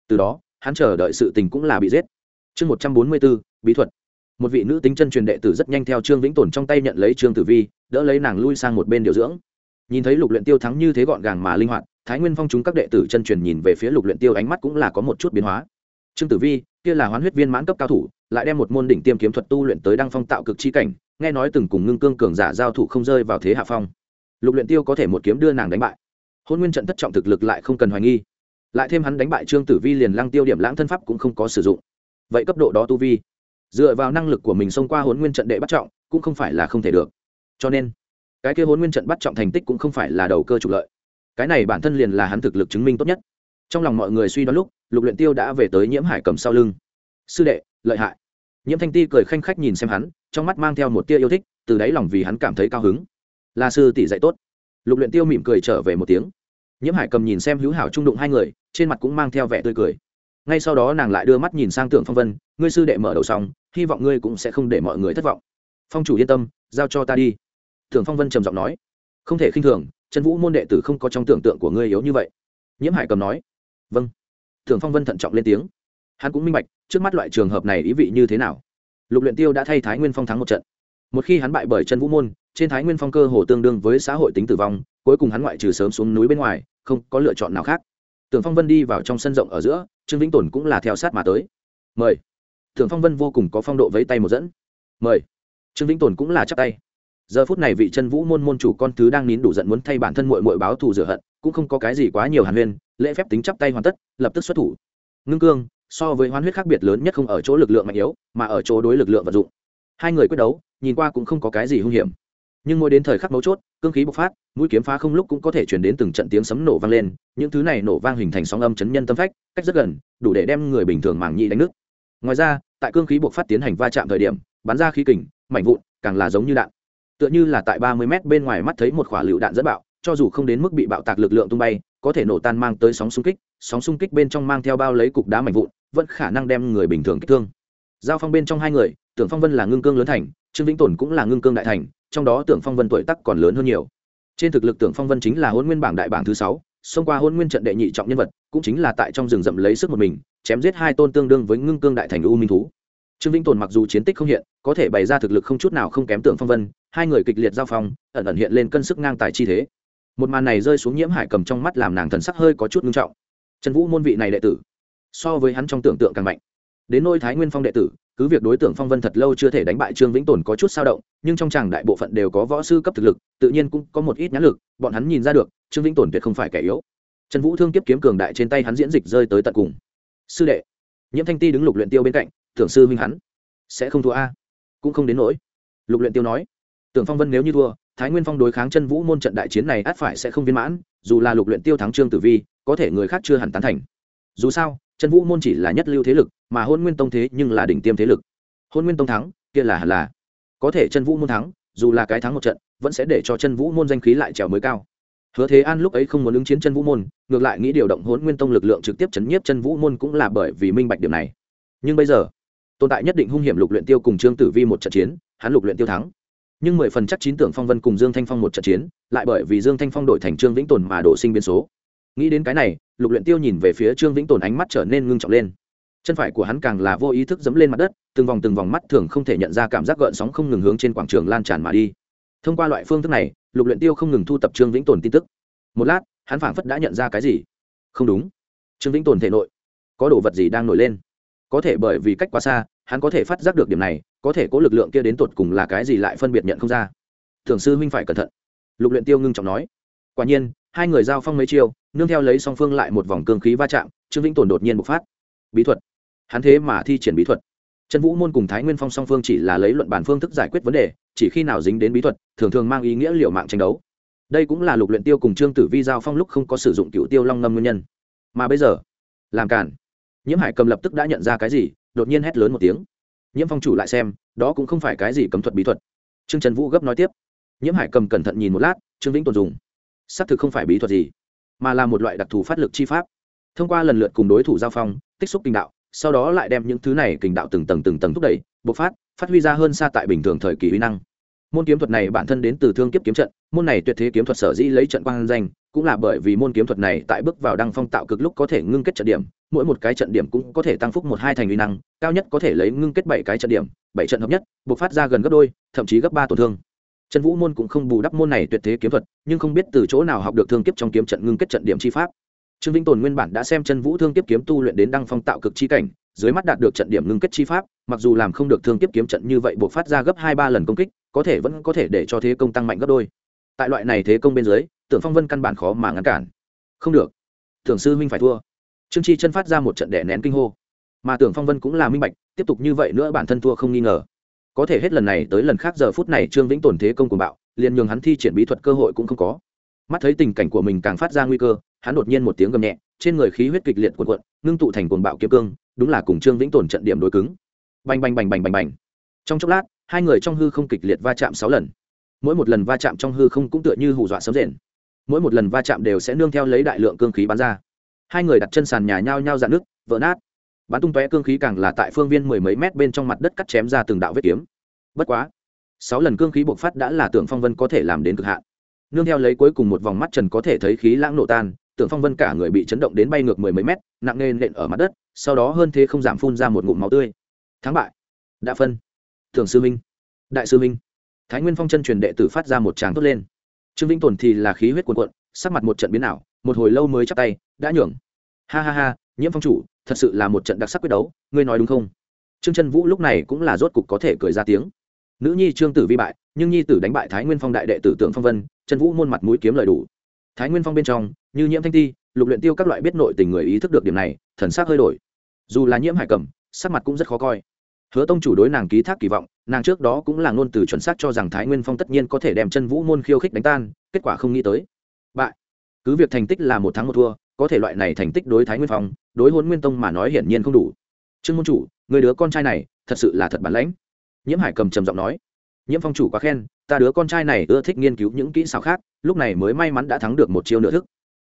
Từ đó hắn chờ đợi sự tình cũng là bị giết. Chương một trăm bốn mươi bốn bí thuật. Một vị nữ tính chân truyền đệ tử rất nhanh theo trương vĩnh tồn trong tay nhận lấy trương tử vi, đỡ lấy nàng lui sang một bên điều dưỡng. Nhìn thấy lục luyện tiêu thắng như thế gọn gàng mà linh hoạt, thái nguyên phong chúng các đệ tử chân truyền nhìn về phía lục luyện tiêu ánh mắt cũng là có một chút biến hóa. Trương tử vi, kia là hoán huyết viên mãn cấp cao thủ, lại đem một môn đỉnh tiêm kiếm thuật tu luyện tới đăng phong tạo cực chi cảnh, nghe nói từng cùng ngưng cương cường giả giao thủ không rơi vào thế hạ phong. Lục luyện tiêu có thể một kiếm đưa nàng đánh bại. Hôn nguyên trận thất trọng thực lực lại không cần hoài nghi lại thêm hắn đánh bại trương tử vi liền lăng tiêu điểm lãng thân pháp cũng không có sử dụng. Vậy cấp độ đó tu vi, dựa vào năng lực của mình xông qua hôn nguyên trận đệ bắt trọng, cũng không phải là không thể được. Cho nên, cái kia hôn nguyên trận bắt trọng thành tích cũng không phải là đầu cơ trục lợi. Cái này bản thân liền là hắn thực lực chứng minh tốt nhất. Trong lòng mọi người suy đoán lúc, lục luyện tiêu đã về tới nhiễm hải cầm sau lưng. Sư đệ, lợi hại. Nhiễm thanh ti cười khanh khách nhìn xem hắn, trong mắt mang theo một tia yêu thích, từ đáy lòng vì hắn cảm thấy cao hứng. Là sư tỷ dạy tốt. Lục luyện tiêu mỉm cười trở về một tiếng nhiễm hải cầm nhìn xem hữu hảo trung đụng hai người, trên mặt cũng mang theo vẻ tươi cười. Ngay sau đó nàng lại đưa mắt nhìn sang tưởng phong vân, ngươi sư đệ mở đầu xong, hy vọng ngươi cũng sẽ không để mọi người thất vọng. Phong chủ yên tâm, giao cho ta đi. Tưởng phong vân trầm giọng nói. Không thể khinh thường, Trần vũ môn đệ tử không có trong tưởng tượng của ngươi yếu như vậy. Nhiễm hải cầm nói. Vâng. Tưởng phong vân thận trọng lên tiếng. Hắn cũng minh bạch, trước mắt loại trường hợp này ý vị như thế nào. Lục luyện tiêu đã thay thái nguyên phong thắng một trận. Một khi hắn bại bởi Trần vũ môn, trên thái nguyên phong cơ hồ tương đương với xã hội tính tử vong cuối cùng hắn ngoại trừ sớm xuống núi bên ngoài, không có lựa chọn nào khác. Tưởng phong vân đi vào trong sân rộng ở giữa, trương vĩnh tồn cũng là theo sát mà tới. Mời. Tưởng phong vân vô cùng có phong độ vẫy tay một dẫn. Mời. Trương vĩnh tồn cũng là chắp tay. Giờ phút này vị chân vũ môn môn chủ con thứ đang nín đủ giận muốn thay bản thân muội muội báo thù rửa hận, cũng không có cái gì quá nhiều hàn huyên, lễ phép tính chắp tay hoàn tất, lập tức xuất thủ. Ngưng cương, so với hoán huyết khác biệt lớn nhất không ở chỗ lực lượng mạnh yếu, mà ở chỗ đối lực lượng vận dụng. Hai người quyết đấu, nhìn qua cũng không có cái gì hung hiểm nhưng mỗi đến thời khắc mấu chốt, cương khí bộc phát, mũi kiếm phá không lúc cũng có thể chuyển đến từng trận tiếng sấm nổ vang lên, những thứ này nổ vang hình thành sóng âm chấn nhân tâm phách, cách rất gần, đủ để đem người bình thường màng nhị đánh nước ngoài ra, tại cương khí bộc phát tiến hành va chạm thời điểm, bắn ra khí kình, mảnh vụn, càng là giống như đạn. Tựa như là tại ba mươi mét bên ngoài mắt thấy một quả lựu đạn dẫn bạo, cho dù không đến mức bị bạo tạc lực lượng tung bay, có thể nổ tan mang tới sóng xung kích, sóng xung kích bên trong mang theo bao lấy cục đá mảnh vụn, vẫn khả năng đem người bình thường kích thương. Giao phong bên trong hai người, tưởng phong vân là ngưng cương lớn thành, trương vĩnh tồn cũng là ngưng cương đại thành trong đó tưởng phong vân tuổi tắc còn lớn hơn nhiều. Trên thực lực tưởng phong vân chính là hôn nguyên bảng đại bảng thứ sáu, xông qua hôn nguyên trận đệ nhị trọng nhân vật, cũng chính là tại trong rừng rậm lấy sức một mình, chém giết hai tôn tương đương với ngưng cương đại thành u minh thú. Trương vĩnh tồn mặc dù chiến tích không hiện, có thể bày ra thực lực không chút nào không kém tưởng phong vân, hai người kịch liệt giao phong, ẩn ẩn hiện lên cân sức ngang tài chi thế. Một màn này rơi xuống nhiễm hải cầm trong mắt làm nàng thần sắc hơi có chút ngưng trọng. Trần vũ môn vị này đệ tử, so với hắn trong tưởng tượng càng mạnh. Đến nôi thái nguyên phong đệ tử cứ việc đối tượng phong vân thật lâu chưa thể đánh bại trương vĩnh tồn có chút sao động, nhưng trong tràng đại bộ phận đều có võ sư cấp thực lực, tự nhiên cũng có một ít nhãn lực, bọn hắn nhìn ra được, trương vĩnh tồn tuyệt không phải kẻ yếu. Trần vũ thương kiếp kiếm cường đại trên tay hắn diễn dịch rơi tới tận cùng. Sư đệ, nhiễm thanh ti đứng lục luyện tiêu bên cạnh tưởng sư huynh hắn. Sẽ không thua a? Cũng không đến nỗi. Lục luyện tiêu nói. Tưởng phong vân nếu như thua, thái nguyên phong đối kháng chân vũ môn trận đại chiến này át phải sẽ không viên mãn, dù là lục luyện tiêu thắng trương tử vi, có thể người khác chưa hẳn tán thành. Dù sao chân vũ môn chỉ là nhất lưu thế lực, mà hôn nguyên tông thế nhưng là đỉnh tiêm thế lực. Hôn nguyên tông thắng, kia là hẳn là. Có thể chân vũ môn thắng, dù là cái thắng một trận, vẫn sẽ để cho chân vũ môn danh khí lại trèo mới cao. Hứa thế an lúc ấy không muốn ứng chiến chân vũ môn, ngược lại nghĩ điều động hôn nguyên tông lực lượng trực tiếp chấn nhiếp chân vũ môn cũng là bởi vì minh bạch điểm này. Nhưng bây giờ, tồn tại nhất định hung hiểm lục luyện tiêu cùng trương tử vi một trận chiến, hắn lục luyện tiêu thắng. Nhưng mười phần chắc chín tưởng phong vân cùng dương thanh phong một trận chiến, lại bởi vì dương thanh phong đổi thành trương vĩnh tồn mà đổ sinh biến số nghĩ đến cái này, lục luyện tiêu nhìn về phía trương vĩnh tồn ánh mắt trở nên ngưng trọng lên. Chân phải của hắn càng là vô ý thức dẫm lên mặt đất, từng vòng từng vòng mắt thường không thể nhận ra cảm giác gợn sóng không ngừng hướng trên quảng trường lan tràn mà đi. Thông qua loại phương thức này, lục luyện tiêu không ngừng thu tập trương vĩnh tồn tin tức. Một lát, hắn phảng phất đã nhận ra cái gì? Không đúng. Trương vĩnh tồn thể nội, có đồ vật gì đang nổi lên? Có thể bởi vì cách quá xa, hắn có thể phát giác được điểm này, có thể có lực lượng kia đến tột cùng là cái gì lại phân biệt nhận không ra. Thường sư huynh phải cẩn thận. Lục luyện tiêu ngưng trọng nói. Quả nhiên hai người giao phong mấy chiêu, nương theo lấy song phương lại một vòng cương khí va chạm, trương vĩnh tồn đột nhiên bộc phát. Bí thuật. Hắn thế mà thi triển bí thuật. Trần vũ môn cùng thái nguyên phong song phương chỉ là lấy luận bản phương thức giải quyết vấn đề, chỉ khi nào dính đến bí thuật, thường thường mang ý nghĩa liệu mạng tranh đấu. Đây cũng là lục luyện tiêu cùng trương tử vi giao phong lúc không có sử dụng cựu tiêu long ngâm nguyên nhân. Mà bây giờ, làm cản nhiễm hải cầm lập tức đã nhận ra cái gì, đột nhiên hét lớn một tiếng. Nhiễm phong chủ lại xem, đó cũng không phải cái gì cấm thuật bí thuật. Trương trần vũ gấp nói tiếp. Nhiễm hải cầm cẩn thận nhìn một lát, trương vĩnh tồn dùng xác thực không phải bí thuật gì, mà là một loại đặc thù phát lực chi pháp. Thông qua lần lượt cùng đối thủ giao phong, tích xúc kinh đạo, sau đó lại đem những thứ này kinh đạo từng tầng từng tầng thúc đẩy, bộc phát phát huy ra hơn xa tại bình thường thời kỳ uy năng. Môn kiếm thuật này bản thân đến từ thương kiếp kiếm trận, môn này tuyệt thế kiếm thuật sở dĩ lấy trận quang danh, cũng là bởi vì môn kiếm thuật này tại bước vào đăng phong tạo cực lúc có thể ngưng kết trận điểm, mỗi một cái trận điểm cũng có thể tăng phúc một hai thành uy năng, cao nhất có thể lấy ngưng kết bảy cái trận điểm, bảy trận hợp nhất buộc phát ra gần gấp đôi, thậm chí gấp ba tổn thương trần vũ môn cũng không bù đắp môn này tuyệt thế kiếm thuật, nhưng không biết từ chỗ nào học được thương kiếp trong kiếm trận ngưng kết trận điểm chi pháp. Trương vĩnh tồn nguyên bản đã xem trần vũ thương kiếp kiếm tu luyện đến đăng phong tạo cực chi cảnh, dưới mắt đạt được trận điểm ngưng kết chi pháp, mặc dù làm không được thương kiếp kiếm trận như vậy buộc phát ra gấp hai ba lần công kích, có thể vẫn có thể để cho thế công tăng mạnh gấp đôi. Tại loại này thế công bên dưới, tưởng phong vân căn bản khó mà ngăn cản. Không được. Tưởng sư minh phải thua. Trương chi chân phát ra một trận đẻ nén kinh hô. Mà tưởng phong vân cũng là minh bạch, tiếp tục như vậy nữa bản thân thua không nghi ngờ có thể hết lần này tới lần khác giờ phút này trương vĩnh tổn thế công của bạo, liền nhường hắn thi triển bí thuật cơ hội cũng không có. Mắt thấy tình cảnh của mình càng phát ra nguy cơ, hắn đột nhiên một tiếng gầm nhẹ, trên người khí huyết kịch liệt cuộn cuộn, ngưng tụ thành cuồng bạo kiếm cương, đúng là cùng trương vĩnh tổn trận điểm đối cứng. Bành bành bành bành bành bành. Trong chốc lát, hai người trong hư không kịch liệt va chạm sáu lần. Mỗi một lần va chạm trong hư không cũng tựa như hù dọa sấm rền. Mỗi một lần va chạm đều sẽ nương theo lấy đại lượng cương khí bắn ra. Hai người đặt chân sàn nhà nhao nhao dạn nước vỡ nát bắn tung tóe cương khí càng là tại phương viên mười mấy mét bên trong mặt đất cắt chém ra từng đạo vết kiếm. Bất quá, sáu lần cương khí bộc phát đã là tưởng phong vân có thể làm đến cực hạn. Nương theo lấy cuối cùng một vòng mắt trần có thể thấy khí lãng nổ tan, tưởng phong vân cả người bị chấn động đến bay ngược mười mấy mét, nặng nề nện ở mặt đất, sau đó hơn thế không giảm phun ra một ngụm máu tươi. Thắng bại. Đã phân. Thường sư minh đại sư minh thái nguyên phong chân truyền đệ tử phát ra một tràng tốt lên. Trương vĩnh tồn thì là khí huyết cuồn cuộn, sắc mặt một trận biến ảo, một hồi lâu mới chắp tay, đã nhường. Ha ha ha nhiễm phong chủ, thật sự là một trận đặc sắc quyết đấu, ngươi nói đúng không? Trương trân vũ lúc này cũng là rốt cục có thể cười ra tiếng. Nữ nhi trương tử vi bại, nhưng nhi tử đánh bại thái nguyên phong đại đệ tử tượng phong vân trần vũ môn mặt mũi kiếm lời đủ. Thái nguyên phong bên trong, như nhiễm thanh ti, lục luyện tiêu các loại biết nội tình người ý thức được điểm này, thần sắc hơi đổi. Dù là nhiễm hải cầm sắc mặt cũng rất khó coi. Hứa tông chủ đối nàng ký thác kỳ vọng, nàng trước đó cũng là ngôn từ chuẩn xác cho rằng thái nguyên phong tất nhiên có thể đem chân vũ môn khiêu khích đánh tan, kết quả không nghĩ tới. Bại. Cứ việc thành tích là một thắng một thua, có thể loại này thành tích đối thái nguyên phong đối hôn nguyên tông mà nói hiển nhiên không đủ. Trương môn chủ, người đứa con trai này, thật sự là thật bản lãnh. Nhiễm hải cầm trầm giọng nói, nhiễm phong chủ quá khen, ta đứa con trai này ưa thích nghiên cứu những kỹ xảo khác, lúc này mới may mắn đã thắng được một chiêu nửa thức.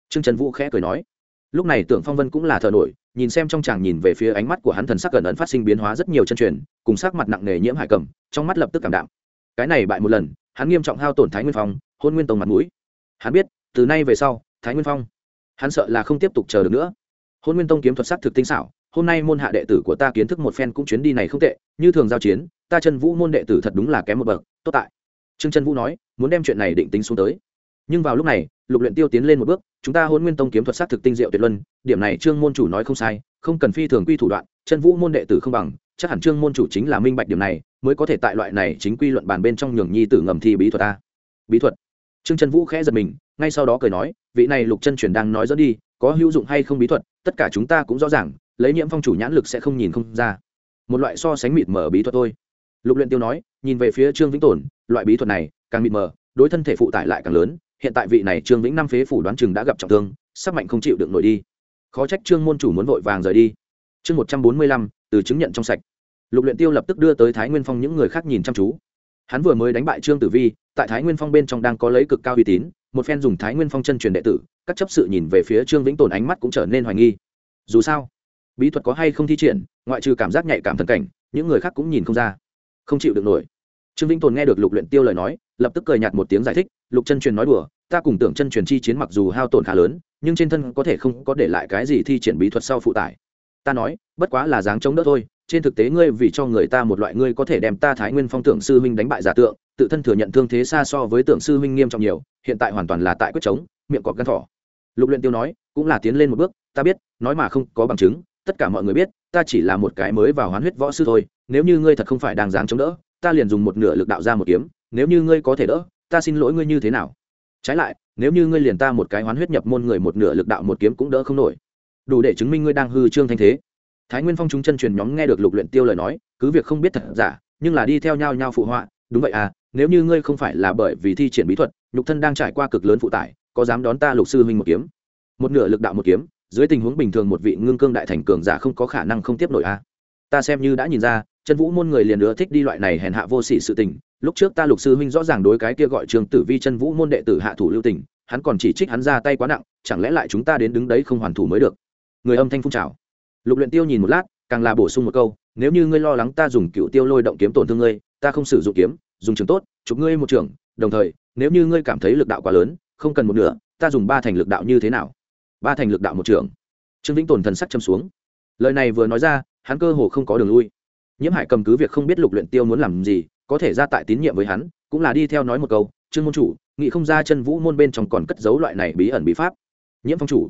Trương trần vũ khẽ cười nói, lúc này tưởng phong vân cũng là thờ nổi, nhìn xem trong chàng nhìn về phía ánh mắt của hắn thần sắc cẩn ẩn phát sinh biến hóa rất nhiều chân truyền, cùng sắc mặt nặng nề nhiễm hải cầm, trong mắt lập tức cảm đạm. Cái này bại một lần, hắn nghiêm trọng hao tổn thái nguyên phong, hôn nguyên tông mặt mũi. Hắn biết, từ nay về sau, thái nguyên phong, hắn sợ là không tiếp tục chờ được nữa hôn nguyên tông kiếm thuật sắc thực tinh xảo, hôm nay môn hạ đệ tử của ta kiến thức một phen cũng chuyến đi này không tệ, như thường giao chiến, ta chân vũ môn đệ tử thật đúng là kém một bậc, tốt tại. Trương trân vũ nói, muốn đem chuyện này định tính xuống tới. Nhưng vào lúc này, lục luyện tiêu tiến lên một bước, chúng ta hôn nguyên tông kiếm thuật sát thực tinh diệu tuyệt luân, điểm này trương môn chủ nói không sai, không cần phi thường quy thủ đoạn chân vũ môn đệ tử không bằng, chắc hẳn trương môn chủ chính là minh bạch điểm này, mới có thể tại loại này chính quy luận bàn bên trong nhường nhi tử ngầm thi bí thuật ta. Bí thuật. Trương chân vũ khẽ giật mình, ngay sau đó cười nói, vị này lục chân truyền đang nói dẫn đi có hữu dụng hay không bí thuật, tất cả chúng ta cũng rõ ràng, lấy nhiễm phong chủ nhãn lực sẽ không nhìn không ra. Một loại so sánh mịt mở bí thuật thôi. Lục luyện tiêu nói, nhìn về phía trương vĩnh tồn, loại bí thuật này càng mịt mờ, đối thân thể phụ tải lại càng lớn, hiện tại vị này trương vĩnh năm phế phủ đoán chừng đã gặp trọng thương sắc mạnh không chịu được nổi đi. Khó trách trương môn chủ muốn vội vàng rời đi. Chương một trăm bốn mươi lăm, từ chứng nhận trong sạch. Lục luyện tiêu lập tức đưa tới thái nguyên phong những người khác nhìn chăm chú. Hắn vừa mới đánh bại trương tử vi, tại thái nguyên phong bên trong đang có lấy cực cao uy tín, một phen dùng thái nguyên phong chân truyền đệ tử các chấp sự nhìn về phía trương vĩnh tồn ánh mắt cũng trở nên hoài nghi. Dù sao, bí thuật có hay không thi triển, ngoại trừ cảm giác nhạy cảm thần cảnh, những người khác cũng nhìn không ra. Không chịu được nổi. Trương vĩnh tồn nghe được lục luyện tiêu lời nói, lập tức cười nhạt một tiếng giải thích, lục chân truyền nói đùa, ta cùng tưởng chân truyền chi chiến mặc dù hao tổn khá lớn, nhưng trên thân có thể không có để lại cái gì thi triển bí thuật sau phụ tải. Ta nói, bất quá là dáng chống đỡ thôi, trên thực tế ngươi vì cho người ta một loại ngươi có thể đem ta thái nguyên phong tưởng sư huynh đánh bại giả tượng, tự thân thừa nhận thương thế xa so với tưởng sư huynh nghiêm trọng nhiều, hiện tại hoàn toàn là tại quyết chống, miệng cọp gan thỏ lục luyện tiêu nói, cũng là tiến lên một bước, ta biết, nói mà không có bằng chứng, tất cả mọi người biết, ta chỉ là một cái mới vào hoán huyết võ sư thôi, nếu như ngươi thật không phải đang dáng chống đỡ, ta liền dùng một nửa lực đạo ra một kiếm, nếu như ngươi có thể đỡ, ta xin lỗi ngươi như thế nào? Trái lại, nếu như ngươi liền ta một cái hoán huyết nhập môn người một nửa lực đạo một kiếm cũng đỡ không nổi. Đủ để chứng minh ngươi đang hư trương thanh thế. Thái nguyên phong chúng chân truyền nhóm nghe được lục luyện tiêu lời nói, cứ việc không biết thật giả, nhưng là đi theo nhau nhau phụ họa, đúng vậy à nếu như ngươi không phải là bởi vì thi triển bí thuật, nhục thân đang trải qua cực lớn phụ tải có dám đón ta lục sư huynh một kiếm? Một nửa lực đạo một kiếm, dưới tình huống bình thường một vị ngưng cương đại thành cường giả không có khả năng không tiếp nổi a. À. ta xem như đã nhìn ra, chân vũ môn người liền nữa thích đi loại này hèn hạ vô sỉ sự tình. Lúc trước ta lục sư huynh rõ ràng đối cái kia gọi trường tử vi chân vũ môn đệ tử hạ thủ lưu tình, hắn còn chỉ trích hắn ra tay quá nặng, chẳng lẽ lại chúng ta đến đứng đấy không hoàn thủ mới được? Người âm thanh phun trào. Lục luyện tiêu nhìn một lát, càng là bổ sung một câu, nếu như ngươi lo lắng ta dùng cựu tiêu lôi động kiếm tổn thương ngươi, ta không sử dụng kiếm, dùng trường tốt, chụp ngươi một trường, đồng thời, nếu như ngươi cảm thấy lực đạo quá lớn không cần một nửa, ta dùng ba thành lực đạo như thế nào? Ba thành lực đạo một trường. Trương vĩnh tồn thần sắc châm xuống. Lời này vừa nói ra, hắn cơ hồ không có đường lui. Nhiễm hải cầm cứ việc không biết lục luyện tiêu muốn làm gì, có thể ra tại tín nhiệm với hắn, cũng là đi theo nói một câu, trương môn chủ nghị không ra chân vũ môn bên trong còn cất giấu loại này bí ẩn bí pháp. Nhiễm phong chủ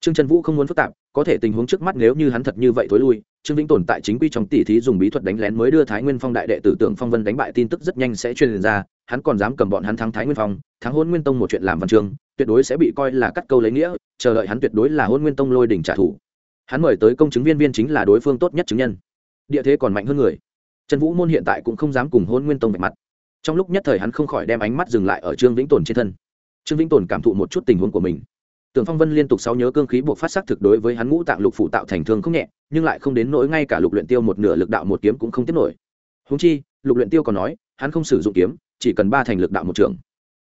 trương trần vũ không muốn phức tạp, có thể tình huống trước mắt nếu như hắn thật như vậy thối lui, trương vĩnh tồn tại chính quy trong tỷ thí dùng bí thuật đánh lén mới đưa thái nguyên phong đại đệ tử tưởng phong vân đánh bại tin tức rất nhanh sẽ truyền ra, hắn còn dám cầm bọn hắn thắng thái nguyên phong, thắng hôn nguyên tông một chuyện làm văn chương, tuyệt đối sẽ bị coi là cắt câu lấy nghĩa, chờ đợi hắn tuyệt đối là hôn nguyên tông lôi đỉnh trả thù. Hắn mời tới công chứng viên viên chính là đối phương tốt nhất chứng nhân. Địa thế còn mạnh hơn người. Trần vũ môn hiện tại cũng không dám cùng hôn nguyên tông vạch mặt. Trong lúc nhất thời hắn không khỏi đem ánh mắt dừng lại ở trương vĩnh tồn trên thân. Trương vĩnh tồn cảm thụ một chút tình huống của mình tưởng phong vân liên tục sáu nhớ cương khí buộc phát sắc thực đối với hắn ngũ tạng lục phụ tạo thành thương không nhẹ, nhưng lại không đến nỗi ngay cả lục luyện tiêu một nửa lực đạo một kiếm cũng không tiếp nổi. Húng chi, lục luyện tiêu còn nói, hắn không sử dụng kiếm, chỉ cần ba thành lực đạo một trường.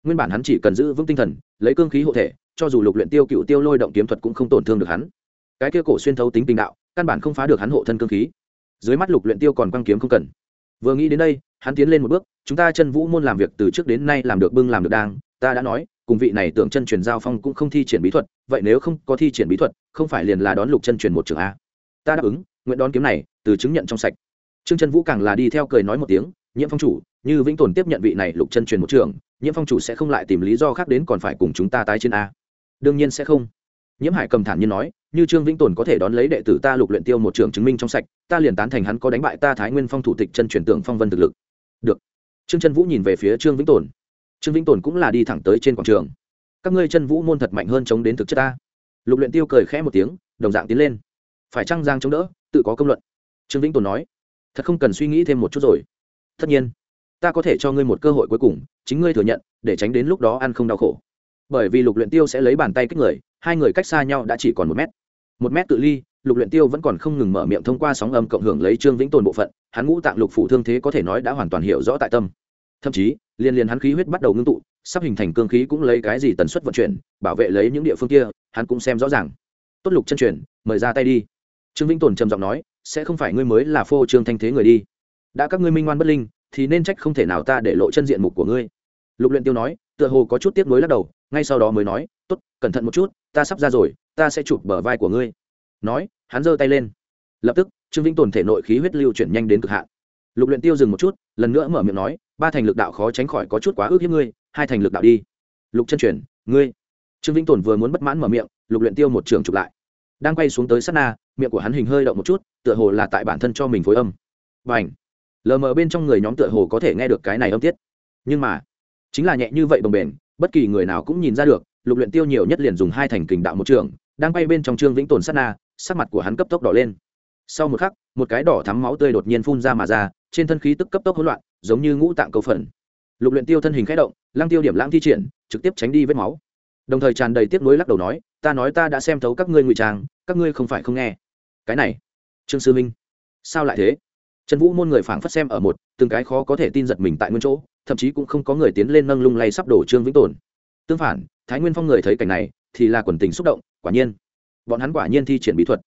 Nguyên bản hắn chỉ cần giữ vững tinh thần, lấy cương khí hộ thể, cho dù lục luyện tiêu cựu tiêu lôi động kiếm thuật cũng không tổn thương được hắn. Cái kia cổ xuyên thấu tính tình đạo, căn bản không phá được hắn hộ thân cương khí. Dưới mắt lục luyện tiêu còn quang kiếm không cần. Vừa nghĩ đến đây, hắn tiến lên một bước, chúng ta chân vũ môn làm việc từ trước đến nay làm được bưng làm được đang, ta đã nói cùng vị này tưởng chân truyền giao phong cũng không thi triển bí thuật, vậy nếu không có thi triển bí thuật, không phải liền là đón lục chân truyền một trường a? Ta đáp ứng, nguyện đón kiếm này, từ chứng nhận trong sạch. Trương chân vũ càng là đi theo cười nói một tiếng, nhiễm phong chủ, như vĩnh tồn tiếp nhận vị này lục chân truyền một trường nhiễm phong chủ sẽ không lại tìm lý do khác đến còn phải cùng chúng ta tái chiến a? Đương nhiên sẽ không. Nhiễm hải cầm thản nhiên nói, như trương vĩnh tồn có thể đón lấy đệ tử ta lục luyện tiêu một trường chứng minh trong sạch, ta liền tán thành hắn có đánh bại ta thái nguyên phong thủ tịch chân truyền tưởng phong vân thực lực. Được. Trương chân vũ nhìn về phía trương vĩnh tồn trương vĩnh tồn cũng là đi thẳng tới trên quảng trường các ngươi chân vũ môn thật mạnh hơn chống đến thực chất ta lục luyện tiêu cười khẽ một tiếng đồng dạng tiến lên phải chăng giang chống đỡ tự có công luận trương vĩnh tồn nói thật không cần suy nghĩ thêm một chút rồi tất nhiên ta có thể cho ngươi một cơ hội cuối cùng chính ngươi thừa nhận để tránh đến lúc đó ăn không đau khổ bởi vì lục luyện tiêu sẽ lấy bàn tay kích người hai người cách xa nhau đã chỉ còn một mét một mét tự ly lục luyện tiêu vẫn còn không ngừng mở miệng thông qua sóng âm cộng hưởng lấy trương vĩnh tồn bộ phận hắn ngũ tạng lục phủ thương thế có thể nói đã hoàn toàn hiểu rõ tại tâm thậm chí liên liên hắn khí huyết bắt đầu ngưng tụ, sắp hình thành cương khí cũng lấy cái gì tần suất vận chuyển, bảo vệ lấy những địa phương kia, hắn cũng xem rõ ràng. Tốt lục chân truyền, mời ra tay đi. Trương vĩnh tồn trầm giọng nói, sẽ không phải ngươi mới là phô trương thanh thế người đi. Đã các ngươi minh ngoan bất linh, thì nên trách không thể nào ta để lộ chân diện mục của ngươi. Lục luyện tiêu nói, tựa hồ có chút tiếc nuối lắc đầu, ngay sau đó mới nói, tốt, cẩn thận một chút, ta sắp ra rồi, ta sẽ chụp bờ vai của ngươi. Nói, hắn giơ tay lên. Lập tức, trương vĩnh tồn thể nội khí huyết lưu chuyển nhanh đến cực hạn. Lục luyện tiêu dừng một chút, lần nữa mở miệng nói ba thành lực đạo khó tránh khỏi có chút quá ước hiếp ngươi, hai thành lực đạo đi. Lục chân truyền, ngươi. Trương vĩnh tồn vừa muốn bất mãn mở miệng, lục luyện tiêu một trường chụp lại. Đang quay xuống tới sát na, miệng của hắn hình hơi động một chút, tựa hồ là tại bản thân cho mình phối âm. Bảnh. lờ mờ bên trong người nhóm tựa hồ có thể nghe được cái này âm tiết. Nhưng mà, chính là nhẹ như vậy bồng bềnh, bất kỳ người nào cũng nhìn ra được, lục luyện tiêu nhiều nhất liền dùng hai thành kình đạo một trường, đang quay bên trong trương vĩnh tồn sát na, sắc mặt của hắn cấp tốc đỏ lên. Sau một khắc, một cái đỏ thắm máu tươi đột nhiên phun ra mà ra trên thân khí tức cấp tốc hỗn loạn, giống như ngũ tạng cầu phần. Lục luyện tiêu thân hình khẽ động, lăng tiêu điểm lãng thi triển, trực tiếp tránh đi vết máu. Đồng thời tràn đầy tiếc nuối lắc đầu nói, ta nói ta đã xem thấu các ngươi ngụy trang, các ngươi không phải không nghe. Cái này, trương sư minh, sao lại thế? Trần vũ môn người phảng phất xem ở một, từng cái khó có thể tin giật mình tại nguyên chỗ, thậm chí cũng không có người tiến lên nâng lung lay sắp đổ trương vĩnh tồn. Tương phản, thái nguyên phong người thấy cảnh này, thì là quần tình xúc động, quả nhiên, bọn hắn quả nhiên thi triển bí thuật.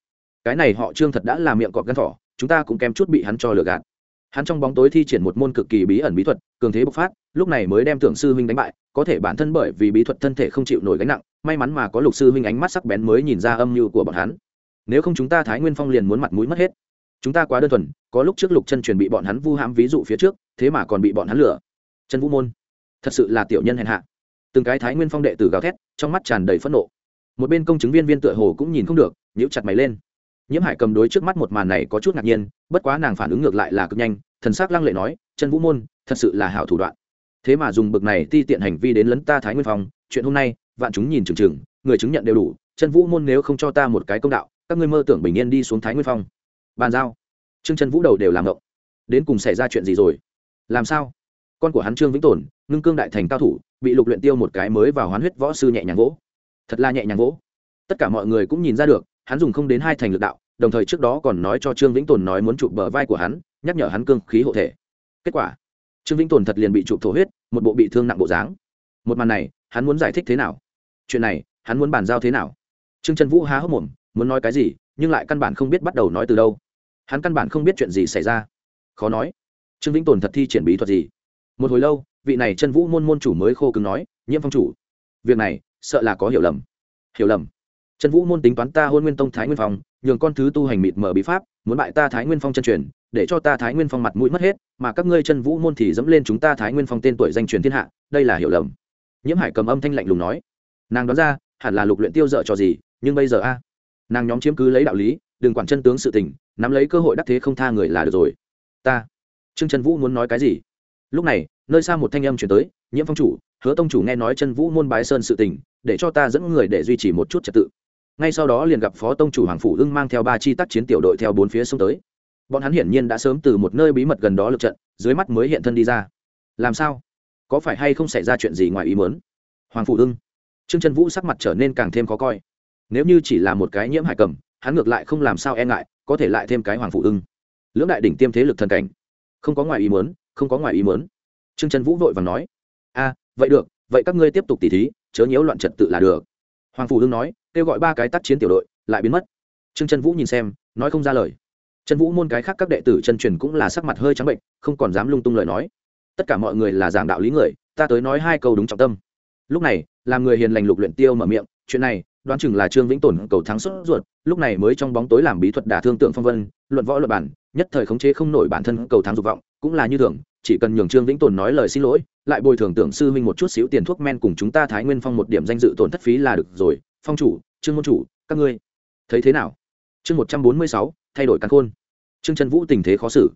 Cái này họ trương thật đã là miệng cọp gắn thỏ, chúng ta cũng kém chút bị hắn cho lừa gạt hắn trong bóng tối thi triển một môn cực kỳ bí ẩn bí thuật, cường thế bộc phát, lúc này mới đem tưởng sư huynh đánh bại, có thể bản thân bởi vì bí thuật thân thể không chịu nổi gánh nặng, may mắn mà có lục sư huynh ánh mắt sắc bén mới nhìn ra âm mưu của bọn hắn. Nếu không chúng ta thái nguyên phong liền muốn mặt mũi mất hết. Chúng ta quá đơn thuần, có lúc trước lục chân truyền bị bọn hắn vu hãm ví dụ phía trước, thế mà còn bị bọn hắn lừa. Chân vũ môn, thật sự là tiểu nhân hèn hạ. Từng cái thái nguyên phong đệ tử gào thét, trong mắt tràn đầy phẫn nộ. Một bên công chứng viên viên tựa hồ cũng nhìn không được, nhíu chặt mày lên nhiễm hải cầm đối trước mắt một màn này có chút ngạc nhiên, bất quá nàng phản ứng ngược lại là cực nhanh, thần s ắ c lăng lệ nói, chân vũ môn, thật sự là hảo thủ đoạn. Thế mà dùng bực này ti tiện hành vi đến lấn ta thái nguyên phong, chuyện hôm nay, vạn chúng nhìn chừng chừng, người chứng nhận đều đủ, chân vũ môn nếu không cho ta một cái công đạo, các ngươi mơ tưởng bình yên đi xuống thái nguyên phong. Bàn giao. Trương chân vũ đầu đều làm ngộng. Đến cùng xảy ra chuyện gì rồi? Làm sao? Con của hắn trương vĩnh tồn, ngưng cương đại thành cao thủ, bị lục luyện tiêu một cái mới vào hoán huyết võ sư nhẹ nhàng vỗ. Thật là nhẹ nhàng vỗ. Tất cả mọi người cũng nhìn ra được hắn dùng không đến hai thành lực đạo, đồng thời trước đó còn nói cho trương vĩnh tồn nói muốn chụp bờ vai của hắn, nhắc nhở hắn cương khí hộ thể. Kết quả, trương vĩnh tồn thật liền bị chụp thổ huyết, một bộ bị thương nặng bộ dáng. Một màn này, hắn muốn giải thích thế nào? Chuyện này, hắn muốn bàn giao thế nào? Trương trần vũ há hốc mồm, muốn nói cái gì, nhưng lại căn bản không biết bắt đầu nói từ đâu. Hắn căn bản không biết chuyện gì xảy ra. Khó nói. Trương vĩnh tồn thật thi triển bí thuật gì? Một hồi lâu, vị này chân vũ môn môn chủ mới khô cứng nói, nhiễm phong chủ, việc này, sợ là có hiểu lầm. Hiểu lầm? Trần vũ môn tính toán ta hôn nguyên tông thái nguyên phong, nhường con thứ tu hành mịt mở bí pháp, muốn bại ta thái nguyên phong chân truyền, để cho ta thái nguyên phong mặt mũi mất hết, mà các ngươi chân vũ môn thì dẫm lên chúng ta thái nguyên phong tên tuổi danh truyền thiên hạ, đây là hiểu lầm. Nhiễm hải cầm âm thanh lạnh lùng nói. Nàng đoán ra, hẳn là lục luyện tiêu dợ cho gì, nhưng bây giờ a, nàng nhóm chiếm cứ lấy đạo lý, đừng quản chân tướng sự tình, nắm lấy cơ hội đắc thế không tha người là được rồi. Ta, trương trần vũ muốn nói cái gì? Lúc này, nơi xa một thanh âm chuyển tới, nhiễm phong chủ, hứa tông chủ nghe nói chân vũ môn bái sơn sự tình, để cho ta dẫn người để duy trì một chút trật tự ngay sau đó liền gặp phó tông chủ hoàng phủ ưng mang theo ba chi tác chiến tiểu đội theo bốn phía xông tới. Bọn hắn hiển nhiên đã sớm từ một nơi bí mật gần đó lực trận, dưới mắt mới hiện thân đi ra. Làm sao? Có phải hay không xảy ra chuyện gì ngoài ý muốn? Hoàng phủ ưng. Trương trần vũ sắc mặt trở nên càng thêm khó coi. Nếu như chỉ là một cái nhiễm hải cầm, hắn ngược lại không làm sao e ngại, có thể lại thêm cái hoàng phủ ưng. Lưỡng đại đỉnh tiêm thế lực thần cảnh. Không có ngoài ý muốn, không có ngoài ý muốn. Trương trần vũ vội và nói, a, vậy được, vậy các ngươi tiếp tục tỉ thí, chớ nhiễu loạn trật tự là được hoàng phủ đương nói, kêu gọi ba cái tác chiến tiểu đội, lại biến mất. Trương trần vũ nhìn xem, nói không ra lời. Trần vũ môn cái khác các đệ tử chân truyền cũng là sắc mặt hơi trắng bệnh, không còn dám lung tung lời nói. Tất cả mọi người là giảng đạo lý người, ta tới nói hai câu đúng trọng tâm. Lúc này, làm người hiền lành lục luyện tiêu mở miệng, chuyện này, đoán chừng là trương vĩnh tổn cầu thắng xuất ruột, lúc này mới trong bóng tối làm bí thuật đả thương tượng phong vân, luận võ luận bản, nhất thời khống chế không nổi bản thân cầu thắng dục vọng, cũng là như thường chỉ cần nhường trương vĩnh tồn nói lời xin lỗi, lại bồi thường tưởng sư huynh một chút xíu tiền thuốc men cùng chúng ta thái nguyên phong một điểm danh dự tổn thất phí là được rồi. Phong chủ, trương môn chủ, các ngươi thấy thế nào? Chương một trăm bốn mươi sáu, thay đổi căn khôn. Trương trần vũ tình thế khó xử.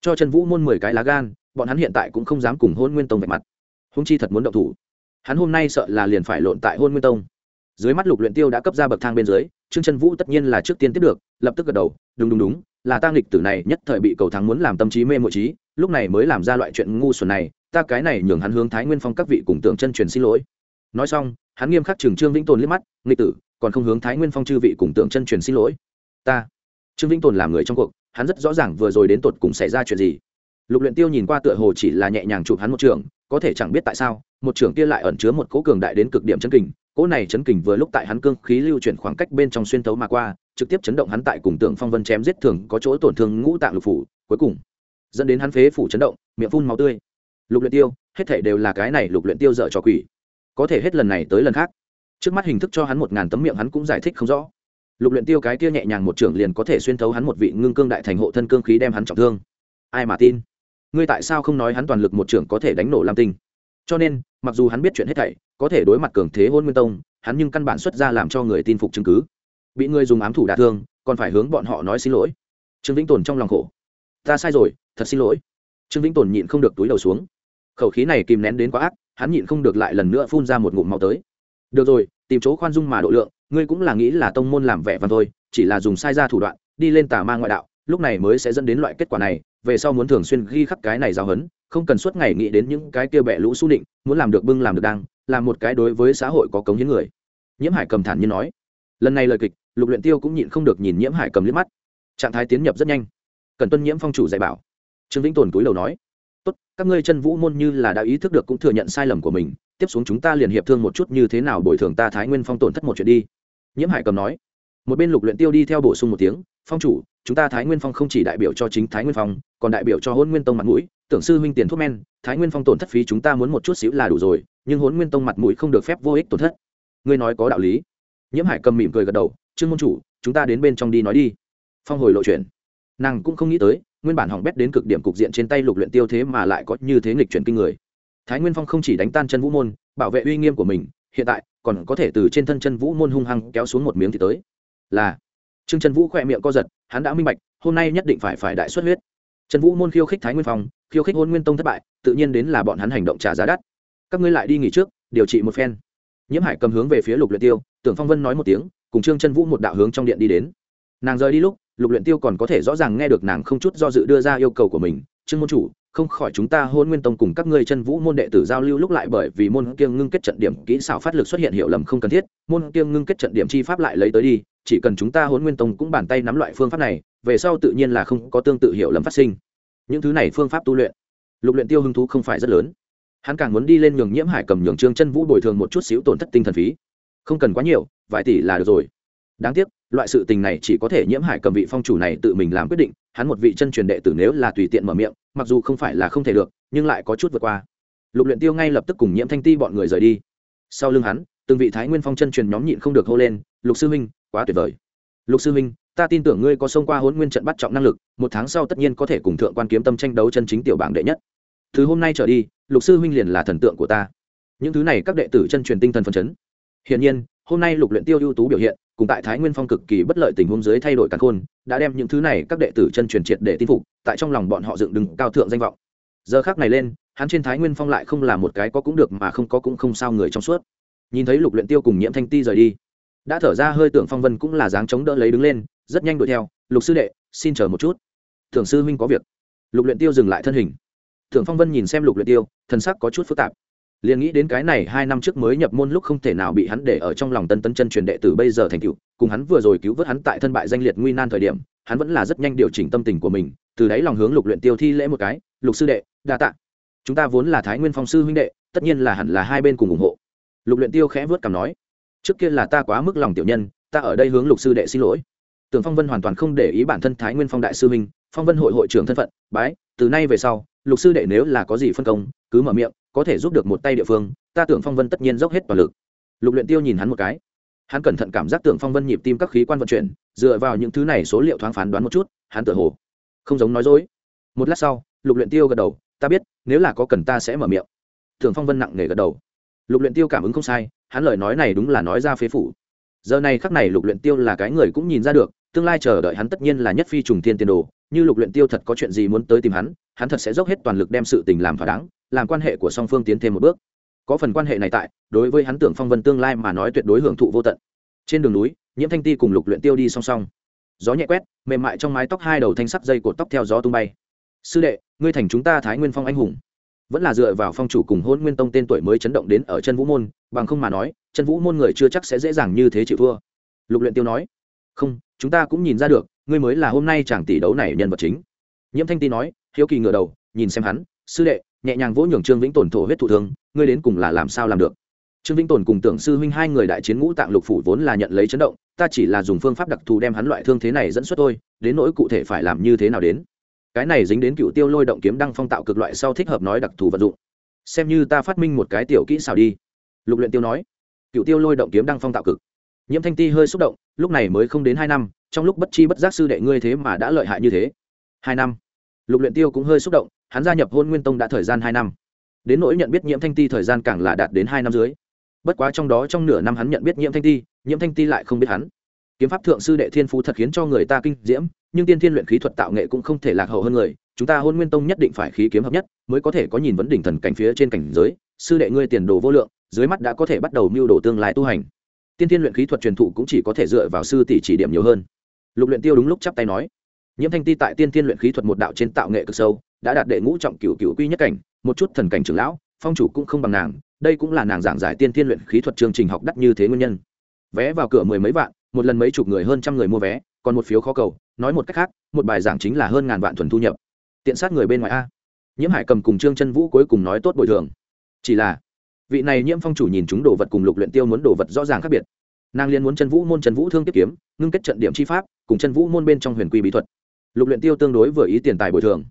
Cho trần vũ môn mười cái lá gan, bọn hắn hiện tại cũng không dám cùng hôn nguyên tông vạch mặt. Húng chi thật muốn động thủ. Hắn hôm nay sợ là liền phải lộn tại hôn nguyên tông. Dưới mắt lục luyện tiêu đã cấp ra bậc thang bên dưới, trương trần vũ tất nhiên là trước tiên tiếp được, lập tức gật đầu, đúng đúng đúng, là ta nghịch tử này nhất thời bị cầu thắng muốn làm tâm trí mê mộ trí lúc này mới làm ra loại chuyện ngu xuẩn này, ta cái này nhường hắn hướng thái nguyên phong các vị cùng tượng chân truyền xin lỗi. Nói xong, hắn nghiêm khắc Trường trương vĩnh tồn liếc mắt, nghịch tử, còn không hướng thái nguyên phong chư vị cùng tượng chân truyền xin lỗi? Ta. Trương vĩnh tồn làm người trong cuộc, hắn rất rõ ràng vừa rồi đến tột cùng xảy ra chuyện gì. Lục luyện tiêu nhìn qua tựa hồ chỉ là nhẹ nhàng chụp hắn một trường, có thể chẳng biết tại sao, một trường kia lại ẩn chứa một cỗ cường đại đến cực điểm chân kình, cỗ này chấn kình vừa lúc tại hắn cương khí lưu chuyển khoảng cách bên trong xuyên thấu mà qua, trực tiếp chấn động hắn tại cùng tượng phong vân chém giết thường có chỗ tổn thương ngũ tạng lục phủ, cuối cùng dẫn đến hắn phế phủ chấn động, miệng phun máu tươi. Lục luyện tiêu, hết thể đều là cái này lục luyện tiêu dở trò quỷ. Có thể hết lần này tới lần khác. Trước mắt hình thức cho hắn một ngàn tấm miệng hắn cũng giải thích không rõ. Lục luyện tiêu cái kia nhẹ nhàng một trưởng liền có thể xuyên thấu hắn một vị ngưng cương đại thành hộ thân cương khí đem hắn trọng thương. Ai mà tin? Ngươi tại sao không nói hắn toàn lực một trưởng có thể đánh nổ lam tinh? Cho nên, mặc dù hắn biết chuyện hết thảy, có thể đối mặt cường thế hôn nguyên tông, hắn nhưng căn bản xuất ra làm cho người tin phục chứng cứ. Bị người dùng ám thủ đả thương, còn phải hướng bọn họ nói xin lỗi. Trương vĩnh tồn trong lòng khổ. Ta sai rồi thật xin lỗi. Trương vĩnh tồn nhịn không được túi đầu xuống. Khẩu khí này kìm nén đến quá ác, hắn nhịn không được lại lần nữa phun ra một ngụm màu tới. Được rồi, tìm chỗ khoan dung mà độ lượng, ngươi cũng là nghĩ là tông môn làm vẻ văn thôi, chỉ là dùng sai ra thủ đoạn, đi lên tà ma ngoại đạo, lúc này mới sẽ dẫn đến loại kết quả này, về sau muốn thường xuyên ghi khắc cái này giao hấn không cần suốt ngày nghĩ đến những cái kia bẹ lũ su định, muốn làm được bưng làm được đang làm một cái đối với xã hội có cống hiến người. Nhiễm hải cầm thản như nói. Lần này lời kịch, lục luyện tiêu cũng nhịn không được nhìn nhiễm hải cầm liếc mắt. Trạng thái tiến nhập rất nhanh. Cần tuân nhiễm phong chủ dạy bảo trương vĩnh tồn túi đầu nói, tốt, các ngươi chân vũ môn như là đã ý thức được cũng thừa nhận sai lầm của mình, tiếp xuống chúng ta liền hiệp thương một chút như thế nào bồi thường ta thái nguyên phong tổn thất một chuyện đi. Nhiễm hải cầm nói, một bên lục luyện tiêu đi theo bổ sung một tiếng, phong chủ, chúng ta thái nguyên phong không chỉ đại biểu cho chính thái nguyên phong, còn đại biểu cho hôn nguyên tông mặt mũi, tưởng sư huynh tiền thuốc men, thái nguyên phong tổn thất phí chúng ta muốn một chút xíu là đủ rồi, nhưng hôn nguyên tông mặt mũi không được phép vô ích tổn thất. Ngươi nói có đạo lý. Nhiễm hải cầm mỉm cười gật đầu, trương môn chủ, chúng ta đến bên trong đi nói đi. Phong hồi lộ chuyện nàng cũng không nghĩ tới, nguyên bản hỏng bét đến cực điểm cục diện trên tay lục luyện tiêu thế mà lại có như thế nghịch chuyển kinh người. Thái nguyên phong không chỉ đánh tan chân vũ môn, bảo vệ uy nghiêm của mình, hiện tại còn có thể từ trên thân chân vũ môn hung hăng kéo xuống một miếng thì tới. Là, trương chân vũ khỏe miệng co giật, hắn đã minh bạch, hôm nay nhất định phải phải đại xuất huyết. Trần vũ môn khiêu khích thái nguyên phong, khiêu khích hôn nguyên tông thất bại, tự nhiên đến là bọn hắn hành động trả giá đắt. Các ngươi lại đi nghỉ trước, điều trị một phen. Nhiễm hải cầm hướng về phía lục luyện tiêu, tưởng phong vân nói một tiếng, cùng trương chân vũ một đạo hướng trong điện đi đến nàng rời đi lúc, lục luyện tiêu còn có thể rõ ràng nghe được nàng không chút do dự đưa ra yêu cầu của mình, trương môn chủ, không khỏi chúng ta hôn nguyên tông cùng các ngươi chân vũ môn đệ tử giao lưu lúc lại bởi vì môn kiêng ngưng kết trận điểm kỹ xảo phát lực xuất hiện hiệu lầm không cần thiết, môn kiêng ngưng kết trận điểm chi pháp lại lấy tới đi, chỉ cần chúng ta hôn nguyên tông cũng bàn tay nắm loại phương pháp này, về sau tự nhiên là không có tương tự hiệu lầm phát sinh. Những thứ này phương pháp tu luyện, lục luyện tiêu hứng thú không phải rất lớn. Hắn càng muốn đi lên nhường nhiễm hải cầm nhường trương chân vũ bồi thường một chút xíu tổn thất tinh thần phí. Không cần quá nhiều, vài tỷ là được rồi. Đáng tiếc loại sự tình này chỉ có thể nhiễm hải cầm vị phong chủ này tự mình làm quyết định, hắn một vị chân truyền đệ tử nếu là tùy tiện mở miệng, mặc dù không phải là không thể được, nhưng lại có chút vượt qua. Lục luyện tiêu ngay lập tức cùng nhiễm thanh ti bọn người rời đi. Sau lưng hắn, từng vị thái nguyên phong chân truyền nhóm nhịn không được hô lên, lục sư minh quá tuyệt vời. Lục sư minh ta tin tưởng ngươi có xông qua hỗn nguyên trận bắt trọng năng lực, một tháng sau tất nhiên có thể cùng thượng quan kiếm tâm tranh đấu chân chính tiểu bảng đệ nhất. Từ hôm nay trở đi, lục sư huynh liền là thần tượng của ta. Những thứ này các đệ tử chân truyền tinh thần phấn chấn. Hiển nhiên hôm nay lục luyện tiêu ưu tú biểu hiện, cùng tại thái nguyên phong cực kỳ bất lợi tình huống dưới thay đổi cả khôn, đã đem những thứ này các đệ tử chân truyền triệt để tin phục, tại trong lòng bọn họ dựng đứng cao thượng danh vọng. Giờ khắc này lên, hắn trên thái nguyên phong lại không là một cái có cũng được mà không có cũng không sao người trong suốt. Nhìn thấy lục luyện tiêu cùng nhiễm thanh ti rời đi, đã thở ra hơi tưởng phong vân cũng là dáng chống đỡ lấy đứng lên, rất nhanh đuổi theo, lục sư đệ, xin chờ một chút. Thưởng sư huynh có việc. Lục luyện tiêu dừng lại thân hình. Thưởng phong vân nhìn xem lục luyện tiêu, thần sắc có chút phức tạp liền nghĩ đến cái này hai năm trước mới nhập môn lúc không thể nào bị hắn để ở trong lòng tân tân chân truyền đệ tử bây giờ thành cựu cùng hắn vừa rồi cứu vớt hắn tại thân bại danh liệt nguy nan thời điểm, hắn vẫn là rất nhanh điều chỉnh tâm tình của mình, từ đấy lòng hướng lục luyện tiêu thi lễ một cái, lục sư đệ, đa tạ. Chúng ta vốn là thái nguyên phong sư huynh đệ, tất nhiên là hẳn là hai bên cùng ủng hộ. Lục luyện tiêu khẽ vớt cằm nói, trước kia là ta quá mức lòng tiểu nhân, ta ở đây hướng lục sư đệ xin lỗi. Tưởng phong vân hoàn toàn không để ý bản thân thái nguyên phong đại sư huynh, phong vân hội hội trưởng thân phận, bái, từ nay về sau, lục sư đệ nếu là có gì phân công, cứ mở miệng có thể giúp được một tay địa phương, ta tưởng phong vân tất nhiên dốc hết toàn lực. Lục luyện tiêu nhìn hắn một cái. Hắn cẩn thận cảm giác tưởng phong vân nhịp tim các khí quan vận chuyển, dựa vào những thứ này số liệu thoáng phán đoán một chút, hắn tựa hồ không giống nói dối. Một lát sau, lục luyện tiêu gật đầu, ta biết, nếu là có cần ta sẽ mở miệng. Tưởng phong vân nặng nề gật đầu. Lục luyện tiêu cảm ứng không sai, hắn lời nói này đúng là nói ra phế phủ. Giờ này khắc này lục luyện tiêu là cái người cũng nhìn ra được, tương lai chờ đợi hắn tất nhiên là nhất phi trùng thiên tiền đồ, như lục luyện tiêu thật có chuyện gì muốn tới tìm hắn hắn thật sẽ dốc hết toàn lực đem sự tình làm thỏa đáng làm quan hệ của song phương tiến thêm một bước. Có phần quan hệ này tại, đối với hắn tưởng phong vân tương lai mà nói tuyệt đối hưởng thụ vô tận. Trên đường núi, nhiễm thanh ti cùng lục luyện tiêu đi song song. Gió nhẹ quét, mềm mại trong mái tóc hai đầu thanh sắc dây cột tóc theo gió tung bay. Sư đệ, ngươi thành chúng ta thái nguyên phong anh hùng. Vẫn là dựa vào phong chủ cùng hôn nguyên tông tên tuổi mới chấn động đến ở chân vũ môn, bằng không mà nói, chân vũ môn người chưa chắc sẽ dễ dàng như thế chịu thua. Lục luyện tiêu nói, không, chúng ta cũng nhìn ra được, ngươi mới là hôm nay chàng tỷ đấu này nhân vật chính. Nhiễm thanh ti nói, hiếu kỳ ngửa đầu, nhìn xem hắn, sư đệ nhẹ nhàng vỗ nhường trương vĩnh tồn thổ huyết thụ thương, ngươi đến cùng là làm sao làm được? Trương vĩnh tồn cùng tưởng sư huynh hai người đại chiến ngũ tạng lục phủ vốn là nhận lấy chấn động, ta chỉ là dùng phương pháp đặc thù đem hắn loại thương thế này dẫn xuất thôi, đến nỗi cụ thể phải làm như thế nào đến? Cái này dính đến cựu tiêu lôi động kiếm đăng phong tạo cực loại sau thích hợp nói đặc thù vật dụng. Xem như ta phát minh một cái tiểu kỹ xảo đi. Lục luyện tiêu nói. Cựu tiêu lôi động kiếm đăng phong tạo cực. Nhiễm thanh ti hơi xúc động, lúc này mới không đến hai năm, trong lúc bất chi bất giác sư đệ ngươi thế mà đã lợi hại như thế. Hai năm? Lục luyện tiêu cũng hơi xúc động hắn gia nhập hôn nguyên tông đã thời gian hai năm. Đến nỗi nhận biết nhiễm thanh ti thời gian càng là đạt đến hai năm dưới. Bất quá trong đó trong nửa năm hắn nhận biết nhiễm thanh ti, nhiễm thanh ti lại không biết hắn. Kiếm pháp thượng sư đệ thiên phú thật khiến cho người ta kinh diễm, nhưng tiên thiên luyện khí thuật tạo nghệ cũng không thể lạc hậu hơn người, chúng ta hôn nguyên tông nhất định phải khí kiếm hợp nhất, mới có thể có nhìn vấn đỉnh thần cảnh phía trên cảnh giới, sư đệ ngươi tiền đồ vô lượng, dưới mắt đã có thể bắt đầu mưu đồ tương lai tu hành. Tiên thiên luyện khí thuật truyền thụ cũng chỉ có thể dựa vào sư tỷ chỉ điểm nhiều hơn. Lục luyện tiêu đúng lúc chắp tay nói. Nhiễm thanh ti tại tiên thiên luyện khí thuật một đạo trên tạo nghệ cực sâu đã đạt đệ ngũ trọng cửu cửu quy nhất cảnh, một chút thần cảnh trưởng lão, phong chủ cũng không bằng nàng, đây cũng là nàng giảng giải tiên thiên luyện khí thuật chương trình học đắt như thế nguyên nhân. Vé vào cửa mười mấy vạn, một lần mấy chục người hơn trăm người mua vé, còn một phiếu khó cầu, nói một cách khác, một bài giảng chính là hơn ngàn vạn thuần thu nhập. Tiện sát người bên ngoài a. Nhiễm hải cầm cùng trương chân vũ cuối cùng nói tốt bồi thường. Chỉ là, vị này nhiễm phong chủ nhìn chúng đồ vật cùng lục luyện tiêu muốn đồ vật rõ ràng khác biệt. Nàng liên muốn chân vũ môn chân vũ thương tiếp kiếm, ngưng kết trận điểm chi pháp, cùng chân vũ môn bên trong huyền quy bí thuật. Lục luyện tiêu tương đối vừa ý tiền tài bồi thường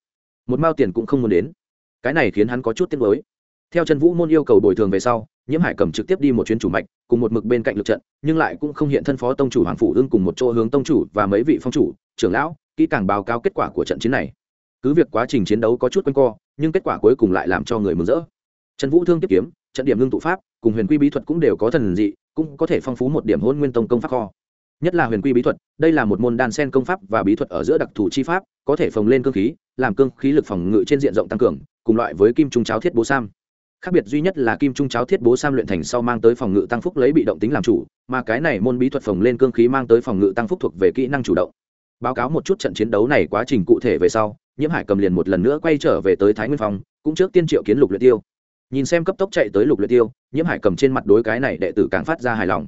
một mao tiền cũng không muốn đến. Cái này khiến hắn có chút tiếc nuối. Theo Trần vũ môn yêu cầu bồi thường về sau, nhiễm hải cầm trực tiếp đi một chuyến chủ mạch, cùng một mực bên cạnh lực trận, nhưng lại cũng không hiện thân phó tông chủ hoàng phủ ưng cùng một chỗ hướng tông chủ và mấy vị phong chủ, trưởng lão, kỹ càng báo cáo kết quả của trận chiến này. Cứ việc quá trình chiến đấu có chút quanh co, nhưng kết quả cuối cùng lại làm cho người mừng rỡ. Trần vũ thương tiếp kiếm, trận điểm ngưng tụ pháp, cùng huyền quy bí thuật cũng đều có thần dị, cũng có thể phong phú một điểm hôn nguyên tông công pháp kho. Nhất là huyền quy bí thuật, đây là một môn đan sen công pháp và bí thuật ở giữa đặc thù chi pháp, có thể phồng lên cơ khí làm cương khí lực phòng ngự trên diện rộng tăng cường, cùng loại với kim trung cháo thiết bố sam. Khác biệt duy nhất là kim trung cháo thiết bố sam luyện thành sau mang tới phòng ngự tăng phúc lấy bị động tính làm chủ, mà cái này môn bí thuật phồng lên cương khí mang tới phòng ngự tăng phúc thuộc về kỹ năng chủ động. Báo cáo một chút trận chiến đấu này quá trình cụ thể về sau, nhiễm hải cầm liền một lần nữa quay trở về tới thái nguyên phong, cũng trước tiên triệu kiến lục luyện tiêu. Nhìn xem cấp tốc chạy tới lục luyện tiêu, nhiễm hải cầm trên mặt đối cái này đệ tử càng phát ra hài lòng.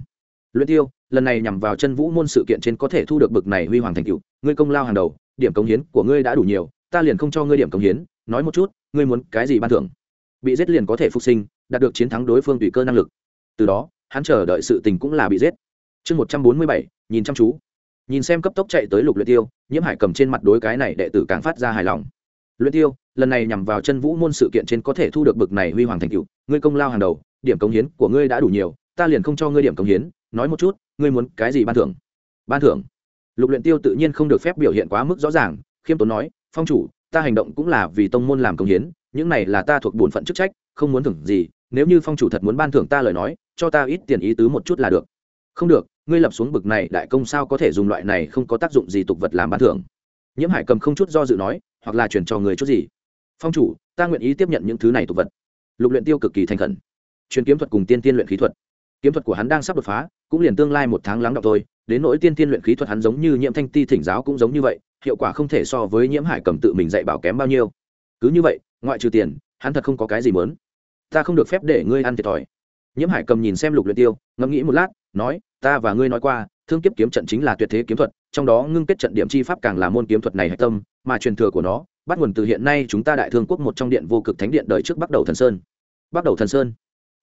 Luyện tiêu, lần này nhằm vào chân vũ môn sự kiện trên có thể thu được bực này huy hoàng thành tựu, ngươi công lao hàng đầu, điểm công hiến của ngươi đã đủ nhiều ta liền không cho ngươi điểm công hiến, nói một chút, ngươi muốn cái gì ban thưởng? Bị giết liền có thể phục sinh, đạt được chiến thắng đối phương tùy cơ năng lực. Từ đó, hắn chờ đợi sự tình cũng là bị giết. Chương một trăm bốn mươi bảy, nhìn chăm chú. Nhìn xem cấp tốc chạy tới lục luyện tiêu, nhiễm hải cầm trên mặt đối cái này đệ tử càng phát ra hài lòng. Luyện tiêu, lần này nhằm vào chân vũ môn sự kiện trên có thể thu được bực này huy hoàng thành tựu, ngươi công lao hàng đầu, điểm công hiến của ngươi đã đủ nhiều, ta liền không cho ngươi điểm công hiến, nói một chút, ngươi muốn cái gì ban thưởng? Ban thưởng? Lục luyện tiêu tự nhiên không được phép biểu hiện quá mức rõ ràng, khiêm tốn nói phong chủ, ta hành động cũng là vì tông môn làm công hiến, những này là ta thuộc bổn phận chức trách, không muốn thưởng gì, nếu như phong chủ thật muốn ban thưởng ta lời nói, cho ta ít tiền ý tứ một chút là được. Không được, ngươi lập xuống bực này đại công sao có thể dùng loại này không có tác dụng gì tục vật làm ban thưởng. Nhiễm hải cầm không chút do dự nói, hoặc là chuyển cho người chút gì. Phong chủ, ta nguyện ý tiếp nhận những thứ này tục vật. Lục luyện tiêu cực kỳ thành khẩn. Truyền kiếm thuật cùng tiên tiên luyện khí thuật. Kiếm thuật của hắn đang sắp đột phá, cũng liền tương lai một tháng lắng đọng thôi, đến nỗi tiên tiên luyện khí thuật hắn giống như nhiễm thanh ti thỉnh giáo cũng giống như vậy hiệu quả không thể so với nhiễm hải cầm tự mình dạy bảo kém bao nhiêu. Cứ như vậy, ngoại trừ tiền, hắn thật không có cái gì muốn. Ta không được phép để ngươi ăn thiệt thòi. Nhiễm hải cầm nhìn xem lục luyện tiêu, ngẫm nghĩ một lát, nói, ta và ngươi nói qua, thương kiếp kiếm trận chính là tuyệt thế kiếm thuật, trong đó ngưng kết trận điểm chi pháp càng là môn kiếm thuật này hạch tâm, mà truyền thừa của nó, bắt nguồn từ hiện nay chúng ta đại thương quốc một trong điện vô cực thánh điện đời trước bắt đầu thần sơn. Bắt đầu thần sơn?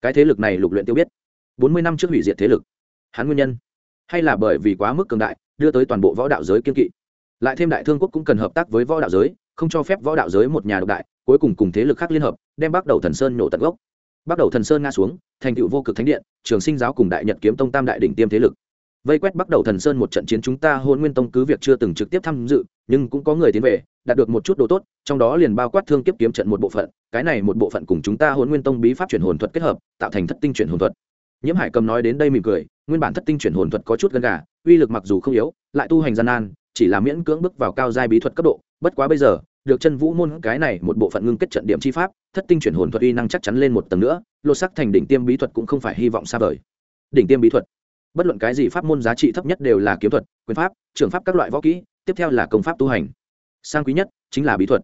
Cái thế lực này lục luyện tiêu biết. Bốn mươi năm trước hủy diệt thế lực. Hắn nguyên nhân? Hay là bởi vì quá mức cường đại, đưa tới toàn bộ võ đạo giới kiên kỵ? Lại thêm đại thương quốc cũng cần hợp tác với võ đạo giới, không cho phép võ đạo giới một nhà độc đại, cuối cùng cùng thế lực khác liên hợp, đem bắt đầu thần sơn nổ tận gốc. Bắt đầu thần sơn nga xuống, thành tựu vô cực thánh điện, trường sinh giáo cùng đại nhật kiếm tông tam đại đỉnh tiêm thế lực. Vây quét bắt đầu thần sơn một trận chiến chúng ta hôn nguyên tông cứ việc chưa từng trực tiếp tham dự, nhưng cũng có người tiến về, đạt được một chút đồ tốt, trong đó liền bao quát thương kiếp kiếm trận một bộ phận, cái này một bộ phận cùng chúng ta hôn nguyên tông bí pháp chuyển hồn thuật kết hợp, tạo thành thất tinh chuyển hồn thuật. Nhiễm hải cầm nói đến đây mỉm cười, nguyên bản thất tinh chuyển hồn thuật có chút gần gà, uy lực mặc dù không yếu, lại tu hành gian nan chỉ là miễn cưỡng bước vào cao giai bí thuật cấp độ, bất quá bây giờ, được chân vũ môn cái này một bộ phận ngưng kết trận điểm chi pháp, thất tinh chuyển hồn thuật uy năng chắc chắn lên một tầng nữa lô sắc thành đỉnh tiêm bí thuật cũng không phải hy vọng xa vời. Đỉnh tiêm bí thuật. Bất luận cái gì pháp môn giá trị thấp nhất đều là kiếm thuật, quyền pháp, trường pháp các loại võ kỹ, tiếp theo là công pháp tu hành. Sang quý nhất chính là bí thuật.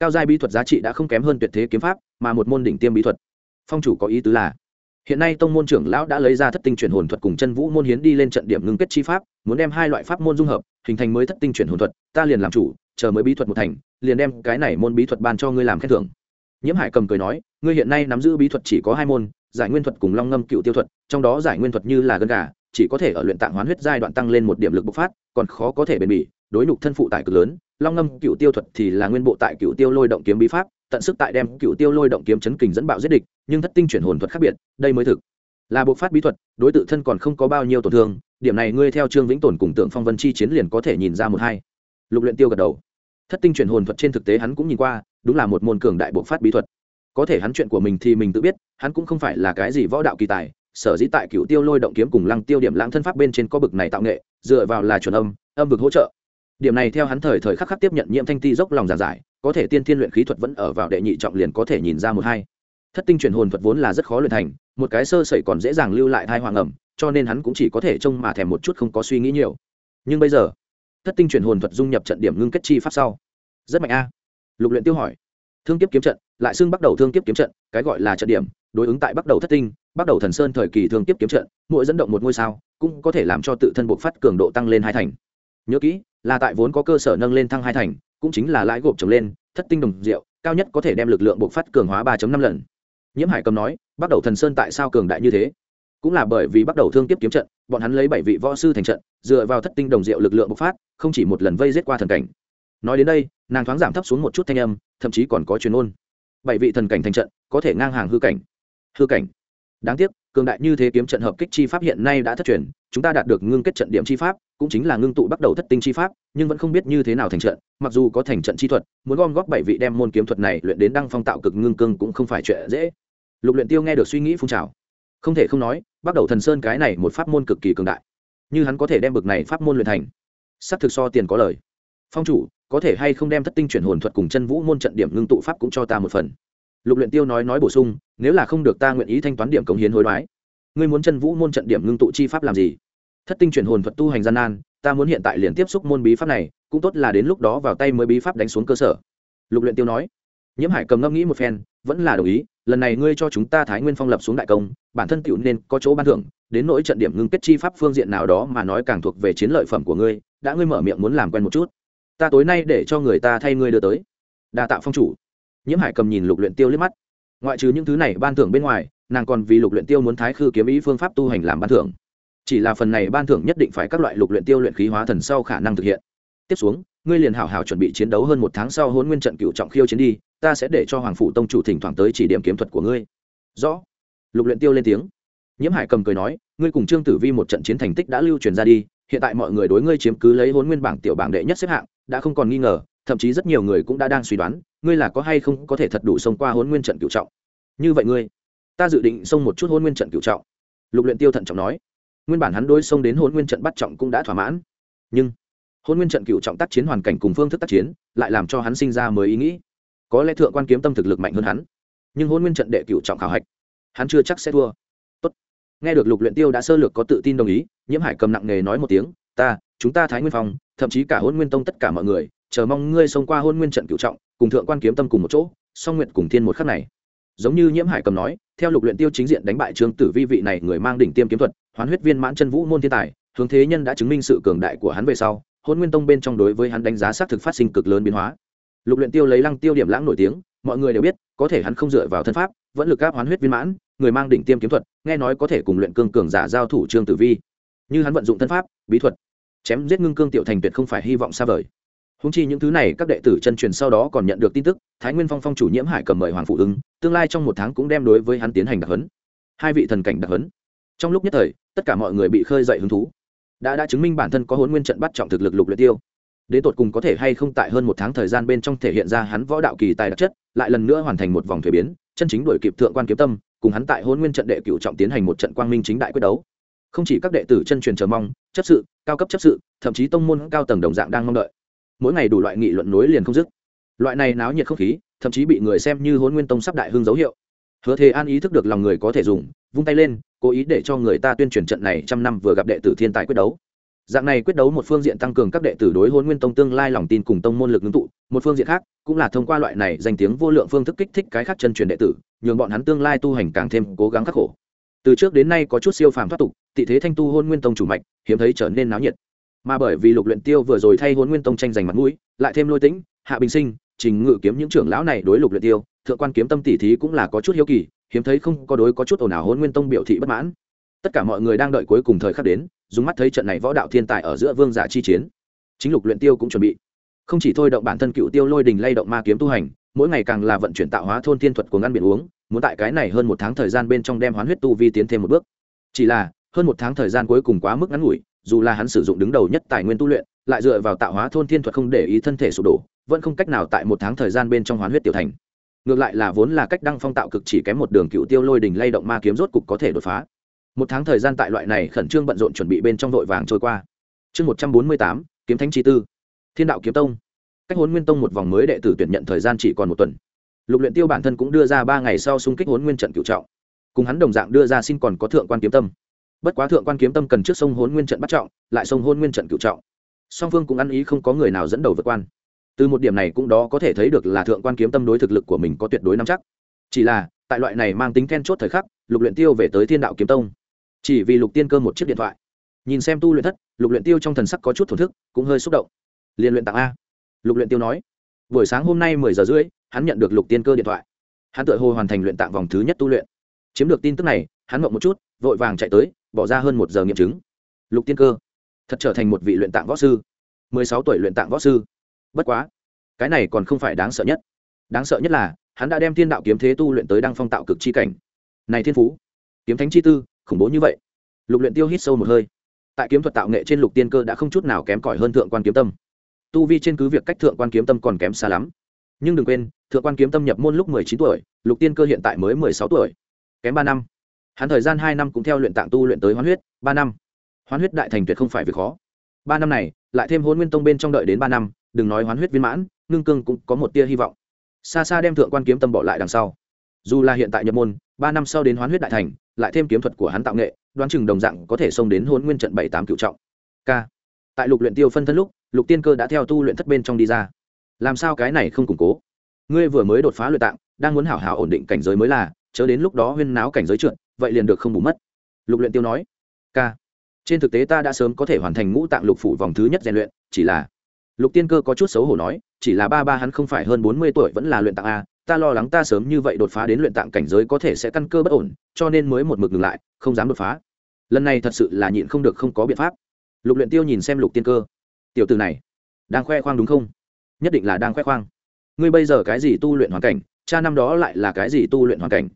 Cao giai bí thuật giá trị đã không kém hơn tuyệt thế kiếm pháp, mà một môn đỉnh tiêm bí thuật. Phong chủ có ý tứ là hiện nay tông môn trưởng lão đã lấy ra thất tinh chuyển hồn thuật cùng chân vũ môn hiến đi lên trận điểm ngưng kết chi pháp, muốn đem hai loại pháp môn dung hợp, hình thành mới thất tinh chuyển hồn thuật, ta liền làm chủ, chờ mới bí thuật một thành, liền đem cái này môn bí thuật ban cho ngươi làm khen thưởng. Nhiễm hải cầm cười nói, ngươi hiện nay nắm giữ bí thuật chỉ có hai môn, giải nguyên thuật cùng long ngâm cựu tiêu thuật, trong đó giải nguyên thuật như là gân gà, chỉ có thể ở luyện tạng hoán huyết giai đoạn tăng lên một điểm lực bộc phát, còn khó có thể bền bỉ, đối nhục thân phụ tại cực lớn, long ngâm cựu tiêu thuật thì là nguyên bộ tại cựu tiêu lôi động kiếm bí pháp tận sức tại đem cựu tiêu lôi động kiếm chấn kình dẫn bạo giết địch, nhưng thất tinh chuyển hồn thuật khác biệt, đây mới thực. Là bộc phát bí thuật, đối tự thân còn không có bao nhiêu tổn thương, điểm này ngươi theo trương vĩnh tồn cùng tượng phong vân chi chiến liền có thể nhìn ra một hai. Lục luyện tiêu gật đầu. Thất tinh chuyển hồn thuật trên thực tế hắn cũng nhìn qua, đúng là một môn cường đại bộc phát bí thuật. Có thể hắn chuyện của mình thì mình tự biết, hắn cũng không phải là cái gì võ đạo kỳ tài, sở dĩ tại cựu tiêu lôi động kiếm cùng lăng tiêu điểm lãng thân pháp bên trên có bực này tạo nghệ, dựa vào là chuẩn âm âm vực hỗ trợ. Điểm này theo hắn thời thời khắc khắc tiếp nhận nhiễm thanh ti dốc lòng giảng giải có thể tiên thiên luyện khí thuật vẫn ở vào đệ nhị trọng liền có thể nhìn ra một hai. Thất tinh chuyển hồn thuật vốn là rất khó luyện thành, một cái sơ sẩy còn dễ dàng lưu lại thai hoàng ẩm, cho nên hắn cũng chỉ có thể trông mà thèm một chút không có suy nghĩ nhiều. Nhưng bây giờ, thất tinh chuyển hồn thuật dung nhập trận điểm ngưng kết chi pháp sau. Rất mạnh a. Lục luyện tiêu hỏi. Thương kiếp kiếm trận, lại xưng bắt đầu thương kiếp kiếm trận, cái gọi là trận điểm, đối ứng tại bắt đầu thất tinh, bắt đầu thần sơn thời kỳ thương kiếp kiếm trận, mỗi dẫn động một ngôi sao, cũng có thể làm cho tự thân buộc phát cường độ tăng lên hai thành. Nhớ kỹ, là tại vốn có cơ sở nâng lên thăng hai thành cũng chính là lãi gộp trồng lên, thất tinh đồng rượu, cao nhất có thể đem lực lượng bộc phát cường hóa ba năm lần. Nhiễm hải cầm nói, bắt đầu thần sơn tại sao cường đại như thế? Cũng là bởi vì bắt đầu thương tiếp kiếm trận, bọn hắn lấy bảy vị võ sư thành trận, dựa vào thất tinh đồng rượu lực lượng bộc phát, không chỉ một lần vây giết qua thần cảnh. Nói đến đây, nàng thoáng giảm thấp xuống một chút thanh âm, thậm chí còn có chuyên môn bảy vị thần cảnh thành trận, có thể ngang hàng hư cảnh. Hư cảnh. Đáng tiếc cường đại như thế kiếm trận hợp kích chi pháp hiện nay đã thất truyền, chúng ta đạt được ngưng kết trận điểm chi pháp, cũng chính là ngưng tụ bắt đầu thất tinh chi pháp, nhưng vẫn không biết như thế nào thành trận, mặc dù có thành trận chi thuật, muốn gom góp bảy vị đem môn kiếm thuật này luyện đến đăng phong tạo cực ngưng cương cũng không phải chuyện dễ. Lục luyện tiêu nghe được suy nghĩ phun trào. Không thể không nói, bắt đầu thần sơn cái này một pháp môn cực kỳ cường đại. Như hắn có thể đem bực này pháp môn luyện thành. Sắp thực so tiền có lời. Phong chủ, có thể hay không đem thất tinh chuyển hồn thuật cùng chân vũ môn trận điểm ngưng tụ pháp cũng cho ta một phần. Lục luyện tiêu nói nói bổ sung nếu là không được ta nguyện ý thanh toán điểm cống hiến hối đoái. Ngươi muốn chân vũ môn trận điểm ngưng tụ chi pháp làm gì? Thất tinh chuyển hồn thuật tu hành gian nan, ta muốn hiện tại liền tiếp xúc môn bí pháp này, cũng tốt là đến lúc đó vào tay mới bí pháp đánh xuống cơ sở. Lục luyện tiêu nói. Nhiễm hải cầm ngâm nghĩ một phen, vẫn là đồng ý, lần này ngươi cho chúng ta thái nguyên phong lập xuống đại công, bản thân tiểu nên có chỗ ban thưởng, đến nỗi trận điểm ngưng kết chi pháp phương diện nào đó mà nói càng thuộc về chiến lợi phẩm của ngươi, đã ngươi mở miệng muốn làm quen một chút. Ta tối nay để cho người ta thay ngươi đưa tới. Đa tạ phong chủ. Nhiễm hải cầm nhìn lục luyện tiêu liếc mắt ngoại trừ những thứ này ban thưởng bên ngoài, nàng còn vì lục luyện tiêu muốn thái khư kiếm ý phương pháp tu hành làm ban thưởng. Chỉ là phần này ban thưởng nhất định phải các loại lục luyện tiêu luyện khí hóa thần sau khả năng thực hiện. Tiếp xuống, ngươi liền hảo hảo chuẩn bị chiến đấu hơn một tháng sau hôn nguyên trận cựu trọng khiêu chiến đi, ta sẽ để cho hoàng phủ tông chủ thỉnh thoảng tới chỉ điểm kiếm thuật của ngươi. Rõ. Lục luyện tiêu lên tiếng. Nhiễm hải cầm cười nói, ngươi cùng trương tử vi một trận chiến thành tích đã lưu truyền ra đi, hiện tại mọi người đối ngươi chiếm cứ lấy hôn nguyên bảng tiểu bảng đệ nhất xếp hạng, đã không còn nghi ngờ thậm chí rất nhiều người cũng đã đang suy đoán, ngươi là có hay không có thể thật đủ xông qua hôn nguyên trận cựu trọng. Như vậy ngươi, ta dự định xông một chút hôn nguyên trận cựu trọng. Lục luyện tiêu thận trọng nói. Nguyên bản hắn đối xông đến hôn nguyên trận bắt trọng cũng đã thỏa mãn. Nhưng hôn nguyên trận cựu trọng tác chiến hoàn cảnh cùng phương thức tác chiến, lại làm cho hắn sinh ra mới ý nghĩ. Có lẽ thượng quan kiếm tâm thực lực mạnh hơn hắn, nhưng hôn nguyên trận đệ cựu trọng khảo hạch, hắn chưa chắc sẽ thua. Tốt. nghe được lục luyện tiêu đã sơ lược có tự tin đồng ý, nhiễm hải cầm nặng nghề nói một tiếng, ta, chúng ta thái nguyên phong, thậm chí cả hôn nguyên tông tất cả mọi người chờ mong ngươi xông qua hôn nguyên trận cựu trọng, cùng thượng quan kiếm tâm cùng một chỗ, song nguyện cùng thiên một khắc này. Giống như nhiễm hải cầm nói, theo lục luyện tiêu chính diện đánh bại trương tử vi vị này người mang đỉnh tiêm kiếm thuật, hoán huyết viên mãn chân vũ môn thiên tài, hướng thế nhân đã chứng minh sự cường đại của hắn về sau, hôn nguyên tông bên trong đối với hắn đánh giá xác thực phát sinh cực lớn biến hóa. Lục luyện tiêu lấy lăng tiêu điểm lãng nổi tiếng, mọi người đều biết, có thể hắn không dựa vào thân pháp, vẫn lực áp hoán huyết viên mãn, người mang đỉnh tiêm kiếm thuật, nghe nói có thể cùng luyện cương cường giả giao thủ trương tử vi. Như hắn vận dụng thân pháp, bí thuật, chém giết ngưng cương tiểu thành tuyệt không phải hy vọng xa vời húng chi những thứ này các đệ tử chân truyền sau đó còn nhận được tin tức, thái nguyên phong phong chủ nhiễm hải cầm mời hoàng phụ ứng tương lai trong một tháng cũng đem đối với hắn tiến hành đặc huấn. Hai vị thần cảnh đặc huấn. Trong lúc nhất thời, tất cả mọi người bị khơi dậy hứng thú. Đã đã chứng minh bản thân có hôn nguyên trận bắt trọng thực lực lục luyện tiêu. Đến tột cùng có thể hay không tại hơn một tháng thời gian bên trong thể hiện ra hắn võ đạo kỳ tài đặc chất, lại lần nữa hoàn thành một vòng thuế biến, chân chính đổi kịp thượng quan kiếm tâm, cùng hắn tại hôn nguyên trận đệ cựu trọng tiến hành một trận quang minh chính đại quyết đấu. Không chỉ các đệ tử chân truyền chờ mong, chấp sự, cao cấp chấp sự, thậm chí tông môn cao tầng đồng dạng đang mong đợi mỗi ngày đủ loại nghị luận nối liền không dứt. Loại này náo nhiệt không khí, thậm chí bị người xem như hôn nguyên tông sắp đại hưng dấu hiệu. Hứa thế an ý thức được lòng người có thể dùng, vung tay lên, cố ý để cho người ta tuyên truyền trận này trăm năm vừa gặp đệ tử thiên tài quyết đấu. Dạng này quyết đấu một phương diện tăng cường các đệ tử đối hôn nguyên tông tương lai lòng tin cùng tông môn lực ngưng tụ, một phương diện khác, cũng là thông qua loại này danh tiếng vô lượng phương thức kích thích cái khác chân truyền đệ tử, nhường bọn hắn tương lai tu hành càng thêm cố gắng khắc khổ. Từ trước đến nay có chút siêu phàm thoát tục, tị thế thanh tu hôn nguyên tông chủ mạch, hiếm thấy trở nên náo nhiệt mà bởi vì lục luyện tiêu vừa rồi thay huấn nguyên tông tranh giành mặt mũi, lại thêm lôi tĩnh, hạ bình sinh, trình ngự kiếm những trưởng lão này đối lục luyện tiêu, thượng quan kiếm tâm tỷ thí cũng là có chút hiếu kỳ, hiếm thấy không có đối có chút ồn ào huấn nguyên tông biểu thị bất mãn. Tất cả mọi người đang đợi cuối cùng thời khắc đến, dùng mắt thấy trận này võ đạo thiên tài ở giữa vương giả chi chiến. Chính lục luyện tiêu cũng chuẩn bị. Không chỉ thôi động bản thân cựu tiêu lôi đình lay động ma kiếm tu hành, mỗi ngày càng là vận chuyển tạo hóa thôn thiên thuật của ngăn biển uống, muốn tại cái này hơn một tháng thời gian bên trong đem hoán huyết tu vi tiến thêm một bước. Chỉ là, hơn một tháng thời gian cuối cùng quá mức ngắn ngủi dù là hắn sử dụng đứng đầu nhất tài nguyên tu luyện, lại dựa vào tạo hóa thôn thiên thuật không để ý thân thể sụp đổ, vẫn không cách nào tại một tháng thời gian bên trong hoán huyết tiểu thành. Ngược lại là vốn là cách đăng phong tạo cực chỉ kém một đường cựu tiêu lôi đình lay động ma kiếm rốt cục có thể đột phá. Một tháng thời gian tại loại này khẩn trương bận rộn chuẩn bị bên trong vội vàng trôi qua. Chương một trăm bốn mươi tám, kiếm thánh chi tư. Thiên đạo kiếm tông. Cách huấn nguyên tông một vòng mới đệ tử tuyển nhận thời gian chỉ còn một tuần. Lục luyện tiêu bản thân cũng đưa ra ba ngày sau xung kích huấn nguyên trận cựu trọng. Cùng hắn đồng dạng đưa ra xin còn có thượng quan kiếm tâm bất quá thượng quan kiếm tâm cần trước sông hôn nguyên trận bắt trọng, lại sông hôn nguyên trận cựu trọng. Song phương cũng ăn ý không có người nào dẫn đầu vượt quan. Từ một điểm này cũng đó có thể thấy được là thượng quan kiếm tâm đối thực lực của mình có tuyệt đối nắm chắc. Chỉ là, tại loại này mang tính then chốt thời khắc, lục luyện tiêu về tới thiên đạo kiếm tông. Chỉ vì lục tiên cơ một chiếc điện thoại. Nhìn xem tu luyện thất, lục luyện tiêu trong thần sắc có chút thổn thức, cũng hơi xúc động. Liên luyện tặng a. Lục luyện tiêu nói. Buổi sáng hôm nay mười giờ rưỡi, hắn nhận được lục tiên cơ điện thoại. Hắn tự hồ hoàn thành luyện tạng vòng thứ nhất tu luyện. Chiếm được tin tức này, hắn mộng một chút, vội vàng chạy tới bỏ ra hơn một giờ nghiệm chứng. Lục tiên cơ, thật trở thành một vị luyện tạng võ sư. Mười sáu tuổi luyện tạng võ sư. Bất quá, cái này còn không phải đáng sợ nhất. Đáng sợ nhất là, hắn đã đem thiên đạo kiếm thế tu luyện tới đăng phong tạo cực chi cảnh. Này thiên phú, kiếm thánh chi tư, khủng bố như vậy. Lục luyện tiêu hít sâu một hơi. Tại kiếm thuật tạo nghệ trên lục tiên cơ đã không chút nào kém cỏi hơn thượng quan kiếm tâm. Tu vi trên cứ việc cách thượng quan kiếm tâm còn kém xa lắm. Nhưng đừng quên, thượng quan kiếm tâm nhập môn lúc mười chín tuổi, lục tiên cơ hiện tại mới mười sáu tuổi. Kém ba năm hắn thời gian hai năm cũng theo luyện tạng tu luyện tới hoán huyết, ba năm. Hoán huyết đại thành tuyệt không phải việc khó. Ba năm này, lại thêm hôn nguyên tông bên trong đợi đến ba năm, đừng nói hoán huyết viên mãn, ngưng cương cũng có một tia hy vọng. Xa xa đem thượng quan kiếm tâm bỏ lại đằng sau. Dù là hiện tại nhập môn, ba năm sau đến hoán huyết đại thành, lại thêm kiếm thuật của hắn tạo nghệ, đoán chừng đồng dạng có thể xông đến hôn nguyên trận bảy tám cựu trọng. K tại lục luyện tiêu phân thân lúc, lục tiên cơ đã theo tu luyện thất bên trong đi ra. Làm sao cái này không củng cố? Ngươi vừa mới đột phá luyện tạng, đang muốn hảo hảo ổn định cảnh giới mới là, chớ đến lúc đó huyên náo cảnh giới trượt vậy liền được không bù mất. Lục luyện tiêu nói k trên thực tế ta đã sớm có thể hoàn thành ngũ tạng lục phủ vòng thứ nhất rèn luyện, chỉ là lục tiên cơ có chút xấu hổ nói, chỉ là ba ba hắn không phải hơn bốn mươi tuổi vẫn là luyện tạng a, ta lo lắng ta sớm như vậy đột phá đến luyện tạng cảnh giới có thể sẽ căn cơ bất ổn, cho nên mới một mực ngừng lại, không dám đột phá. Lần này thật sự là nhịn không được không có biện pháp. Lục luyện tiêu nhìn xem lục tiên cơ, tiểu tử này, đang khoe khoang đúng không? Nhất định là đang khoe khoang. Ngươi bây giờ cái gì tu luyện hoàn cảnh, cha năm đó lại là cái gì tu luyện hoàn cảnh?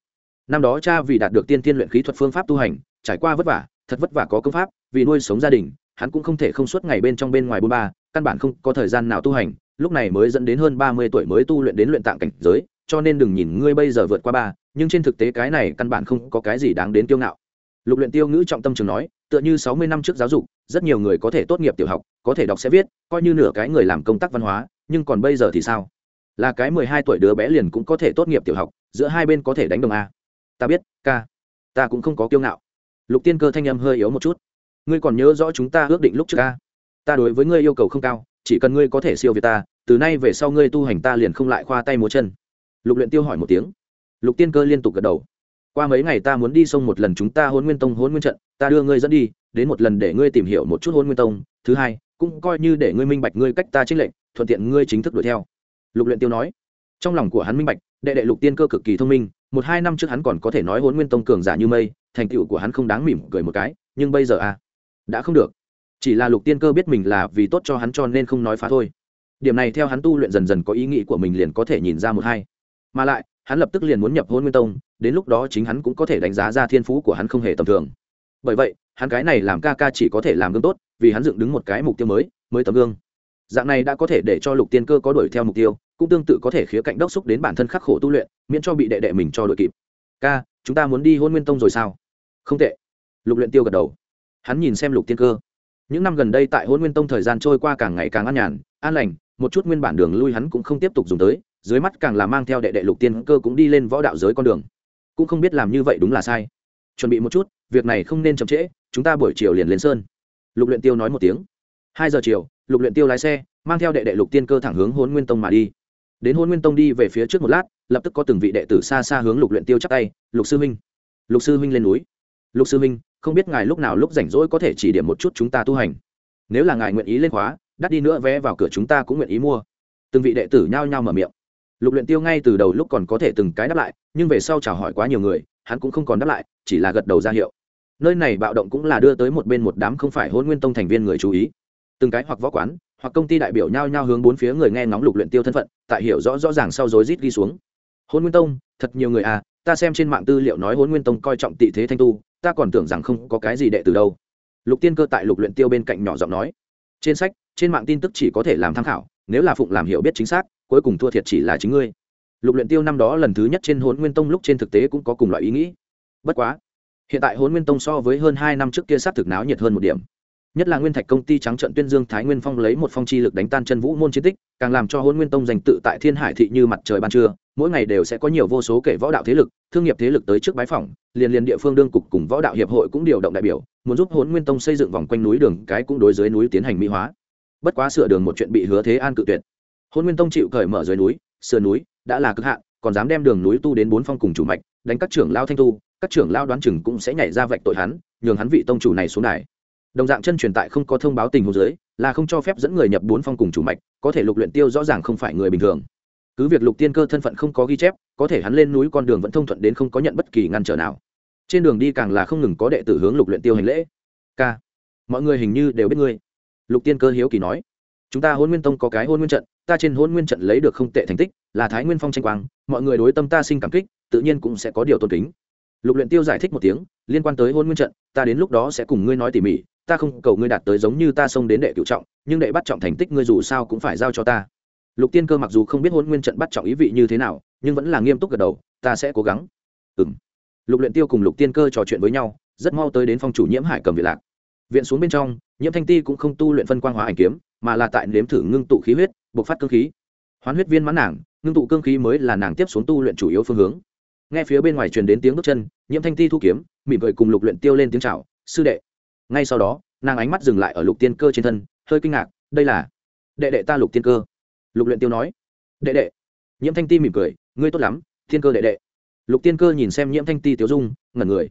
Năm đó cha vì đạt được tiên tiên luyện khí thuật phương pháp tu hành, trải qua vất vả, thật vất vả có công pháp, vì nuôi sống gia đình, hắn cũng không thể không suốt ngày bên trong bên ngoài bôn ba, căn bản không có thời gian nào tu hành, lúc này mới dẫn đến hơn ba mươi tuổi mới tu luyện đến luyện tạng cảnh giới, cho nên đừng nhìn ngươi bây giờ vượt qua ba, nhưng trên thực tế cái này căn bản không có cái gì đáng đến kiêu ngạo. Lục luyện tiêu ngữ trọng tâm trường nói, tựa như sáu mươi năm trước giáo dục, rất nhiều người có thể tốt nghiệp tiểu học, có thể đọc sẽ viết, coi như nửa cái người làm công tác văn hóa, nhưng còn bây giờ thì sao? Là cái mười hai tuổi đứa bé liền cũng có thể tốt nghiệp tiểu học, giữa hai bên có thể đánh đồng a ta biết, ca. Ta cũng không có kiêu ngạo. Lục tiên cơ thanh âm hơi yếu một chút. Ngươi còn nhớ rõ chúng ta ước định lúc trước ca? Ta đối với ngươi yêu cầu không cao, chỉ cần ngươi có thể siêu việt ta, từ nay về sau ngươi tu hành ta liền không lại khoa tay múa chân. Lục luyện tiêu hỏi một tiếng. Lục tiên cơ liên tục gật đầu. Qua mấy ngày ta muốn đi sông một lần chúng ta hôn nguyên tông hôn nguyên trận, ta đưa ngươi dẫn đi, đến một lần để ngươi tìm hiểu một chút hôn nguyên tông. Thứ hai, cũng coi như để ngươi minh bạch ngươi cách ta trích lệnh thuận tiện ngươi chính thức đuổi theo. Lục luyện tiêu nói. Trong lòng của hắn minh bạch đệ đệ lục tiên cơ cực kỳ thông minh, một hai năm trước hắn còn có thể nói hôn nguyên tông cường giả như mây, thành tựu của hắn không đáng mỉm cười một cái, nhưng bây giờ à đã không được. Chỉ là lục tiên cơ biết mình là vì tốt cho hắn cho nên không nói phá thôi. Điểm này theo hắn tu luyện dần dần có ý nghĩ của mình liền có thể nhìn ra một hai. Mà lại, hắn lập tức liền muốn nhập hôn nguyên tông, đến lúc đó chính hắn cũng có thể đánh giá ra thiên phú của hắn không hề tầm thường. Bởi vậy, hắn cái này làm ca ca chỉ có thể làm gương tốt, vì hắn dựng đứng một cái mục tiêu mới mới tấm gương. Dạng này đã có thể để cho lục tiên cơ có đuổi theo mục tiêu cũng tương tự có thể khía cạnh đốc xúc đến bản thân khắc khổ tu luyện, miễn cho bị đệ đệ mình cho đội kịp. Ca, chúng ta muốn đi hôn nguyên tông rồi sao? Không tệ. Lục luyện tiêu gật đầu. Hắn nhìn xem lục tiên cơ. Những năm gần đây tại hôn nguyên tông thời gian trôi qua càng ngày càng an nhàn, an lành, một chút nguyên bản đường lui hắn cũng không tiếp tục dùng tới, dưới mắt càng là mang theo đệ đệ lục tiên cơ cũng đi lên võ đạo giới con đường. Cũng không biết làm như vậy đúng là sai. Chuẩn bị một chút, việc này không nên chậm trễ, chúng ta buổi chiều liền lên sơn. Lục luyện tiêu nói một tiếng. Hai giờ chiều, lục luyện tiêu lái xe, mang theo đệ đệ lục tiên cơ thẳng hướng hôn nguyên tông mà đi đến hôn nguyên tông đi về phía trước một lát, lập tức có từng vị đệ tử xa xa hướng lục luyện tiêu chắp tay, lục sư minh lục sư minh lên núi. Lục sư minh không biết ngài lúc nào lúc rảnh rỗi có thể chỉ điểm một chút chúng ta tu hành. Nếu là ngài nguyện ý lên khóa, đắt đi nữa vé vào cửa chúng ta cũng nguyện ý mua. Từng vị đệ tử nhao nhao mở miệng. Lục luyện tiêu ngay từ đầu lúc còn có thể từng cái đáp lại, nhưng về sau chào hỏi quá nhiều người, hắn cũng không còn đáp lại, chỉ là gật đầu ra hiệu. Nơi này bạo động cũng là đưa tới một bên một đám không phải hôn nguyên tông thành viên người chú ý. Từng cái hoặc võ quán hoặc công ty đại biểu nhao nhao hướng bốn phía người nghe ngóng lục luyện tiêu thân phận, tại hiểu rõ rõ ràng sau rối rít ghi xuống. Hôn nguyên tông, thật nhiều người à ta xem trên mạng tư liệu nói hôn nguyên tông coi trọng tị thế thanh tu, ta còn tưởng rằng không có cái gì đệ từ đâu. Lục tiên cơ tại lục luyện tiêu bên cạnh nhỏ giọng nói. Trên sách, trên mạng tin tức chỉ có thể làm tham khảo, nếu là phụng làm hiểu biết chính xác, cuối cùng thua thiệt chỉ là chính ngươi. Lục luyện tiêu năm đó lần thứ nhất trên hôn nguyên tông lúc trên thực tế cũng có cùng loại ý nghĩ. Bất quá, hiện tại hôn nguyên tông so với hơn hai năm trước kia sát thực náo nhiệt hơn một điểm nhất là nguyên thạch công ty trắng trận tuyên dương thái nguyên phong lấy một phong chi lực đánh tan chân vũ môn chiến tích, càng làm cho hôn nguyên tông giành tự tại thiên hải thị như mặt trời ban trưa, mỗi ngày đều sẽ có nhiều vô số kể võ đạo thế lực, thương nghiệp thế lực tới trước bái phỏng, liền liền địa phương đương cục cùng võ đạo hiệp hội cũng điều động đại biểu, muốn giúp hôn nguyên tông xây dựng vòng quanh núi đường, cái cũng đối dưới núi tiến hành mỹ hóa. Bất quá sửa đường một chuyện bị hứa thế an cự tuyệt. Hôn nguyên tông chịu cởi mở dưới núi, sườn núi đã là cực hạn, còn dám đem đường núi tu đến bốn phong cùng chủ mạch, đánh các trưởng lao thanh tu, các trưởng lao đoán chừng cũng sẽ nhảy ra vạch tội hắn, nhường hắn vị tông chủ này xuống đài đồng dạng chân truyền tại không có thông báo tình huống dưới, là không cho phép dẫn người nhập bốn phong cùng chủ mạch, có thể lục luyện tiêu rõ ràng không phải người bình thường. Cứ việc lục tiên cơ thân phận không có ghi chép, có thể hắn lên núi con đường vẫn thông thuận đến không có nhận bất kỳ ngăn trở nào. Trên đường đi càng là không ngừng có đệ tử hướng lục luyện tiêu hành lễ. K mọi người hình như đều biết ngươi. Lục tiên cơ hiếu kỳ nói. Chúng ta hôn nguyên tông có cái hôn nguyên trận, ta trên hôn nguyên trận lấy được không tệ thành tích, là thái nguyên phong tranh quang, mọi người đối tâm ta sinh cảm kích, tự nhiên cũng sẽ có điều tôn kính. Lục luyện tiêu giải thích một tiếng, liên quan tới hôn nguyên trận, ta đến lúc đó sẽ cùng ngươi nói tỉ mỉ ta không cầu ngươi đạt tới giống như ta xông đến đệ cựu trọng, nhưng đệ bắt trọng thành tích ngươi dù sao cũng phải giao cho ta. Lục tiên cơ mặc dù không biết hôn nguyên trận bắt trọng ý vị như thế nào, nhưng vẫn là nghiêm túc gật đầu, ta sẽ cố gắng. Ừm. Lục luyện tiêu cùng lục tiên cơ trò chuyện với nhau, rất mau tới đến phòng chủ nhiễm hải cầm việt lạc. Viện xuống bên trong, nhiễm thanh ti cũng không tu luyện phân quang hóa ảnh kiếm, mà là tại nếm thử ngưng tụ khí huyết, bộc phát cương khí. Hoán huyết viên mãn nàng, ngưng tụ cương khí mới là nàng tiếp xuống tu luyện chủ yếu phương hướng. Nghe phía bên ngoài truyền đến tiếng bước chân, nhiễm thanh ti thu kiếm, mỉm cười cùng lục luyện tiêu lên tiếng chào, sư đệ ngay sau đó, nàng ánh mắt dừng lại ở lục tiên cơ trên thân, hơi kinh ngạc, đây là đệ đệ ta lục tiên cơ. Lục luyện tiêu nói, đệ đệ. Nhiễm thanh ti mỉm cười, ngươi tốt lắm, thiên cơ đệ đệ. Lục tiên cơ nhìn xem nhiễm thanh ti tiếu dung, ngẩn người.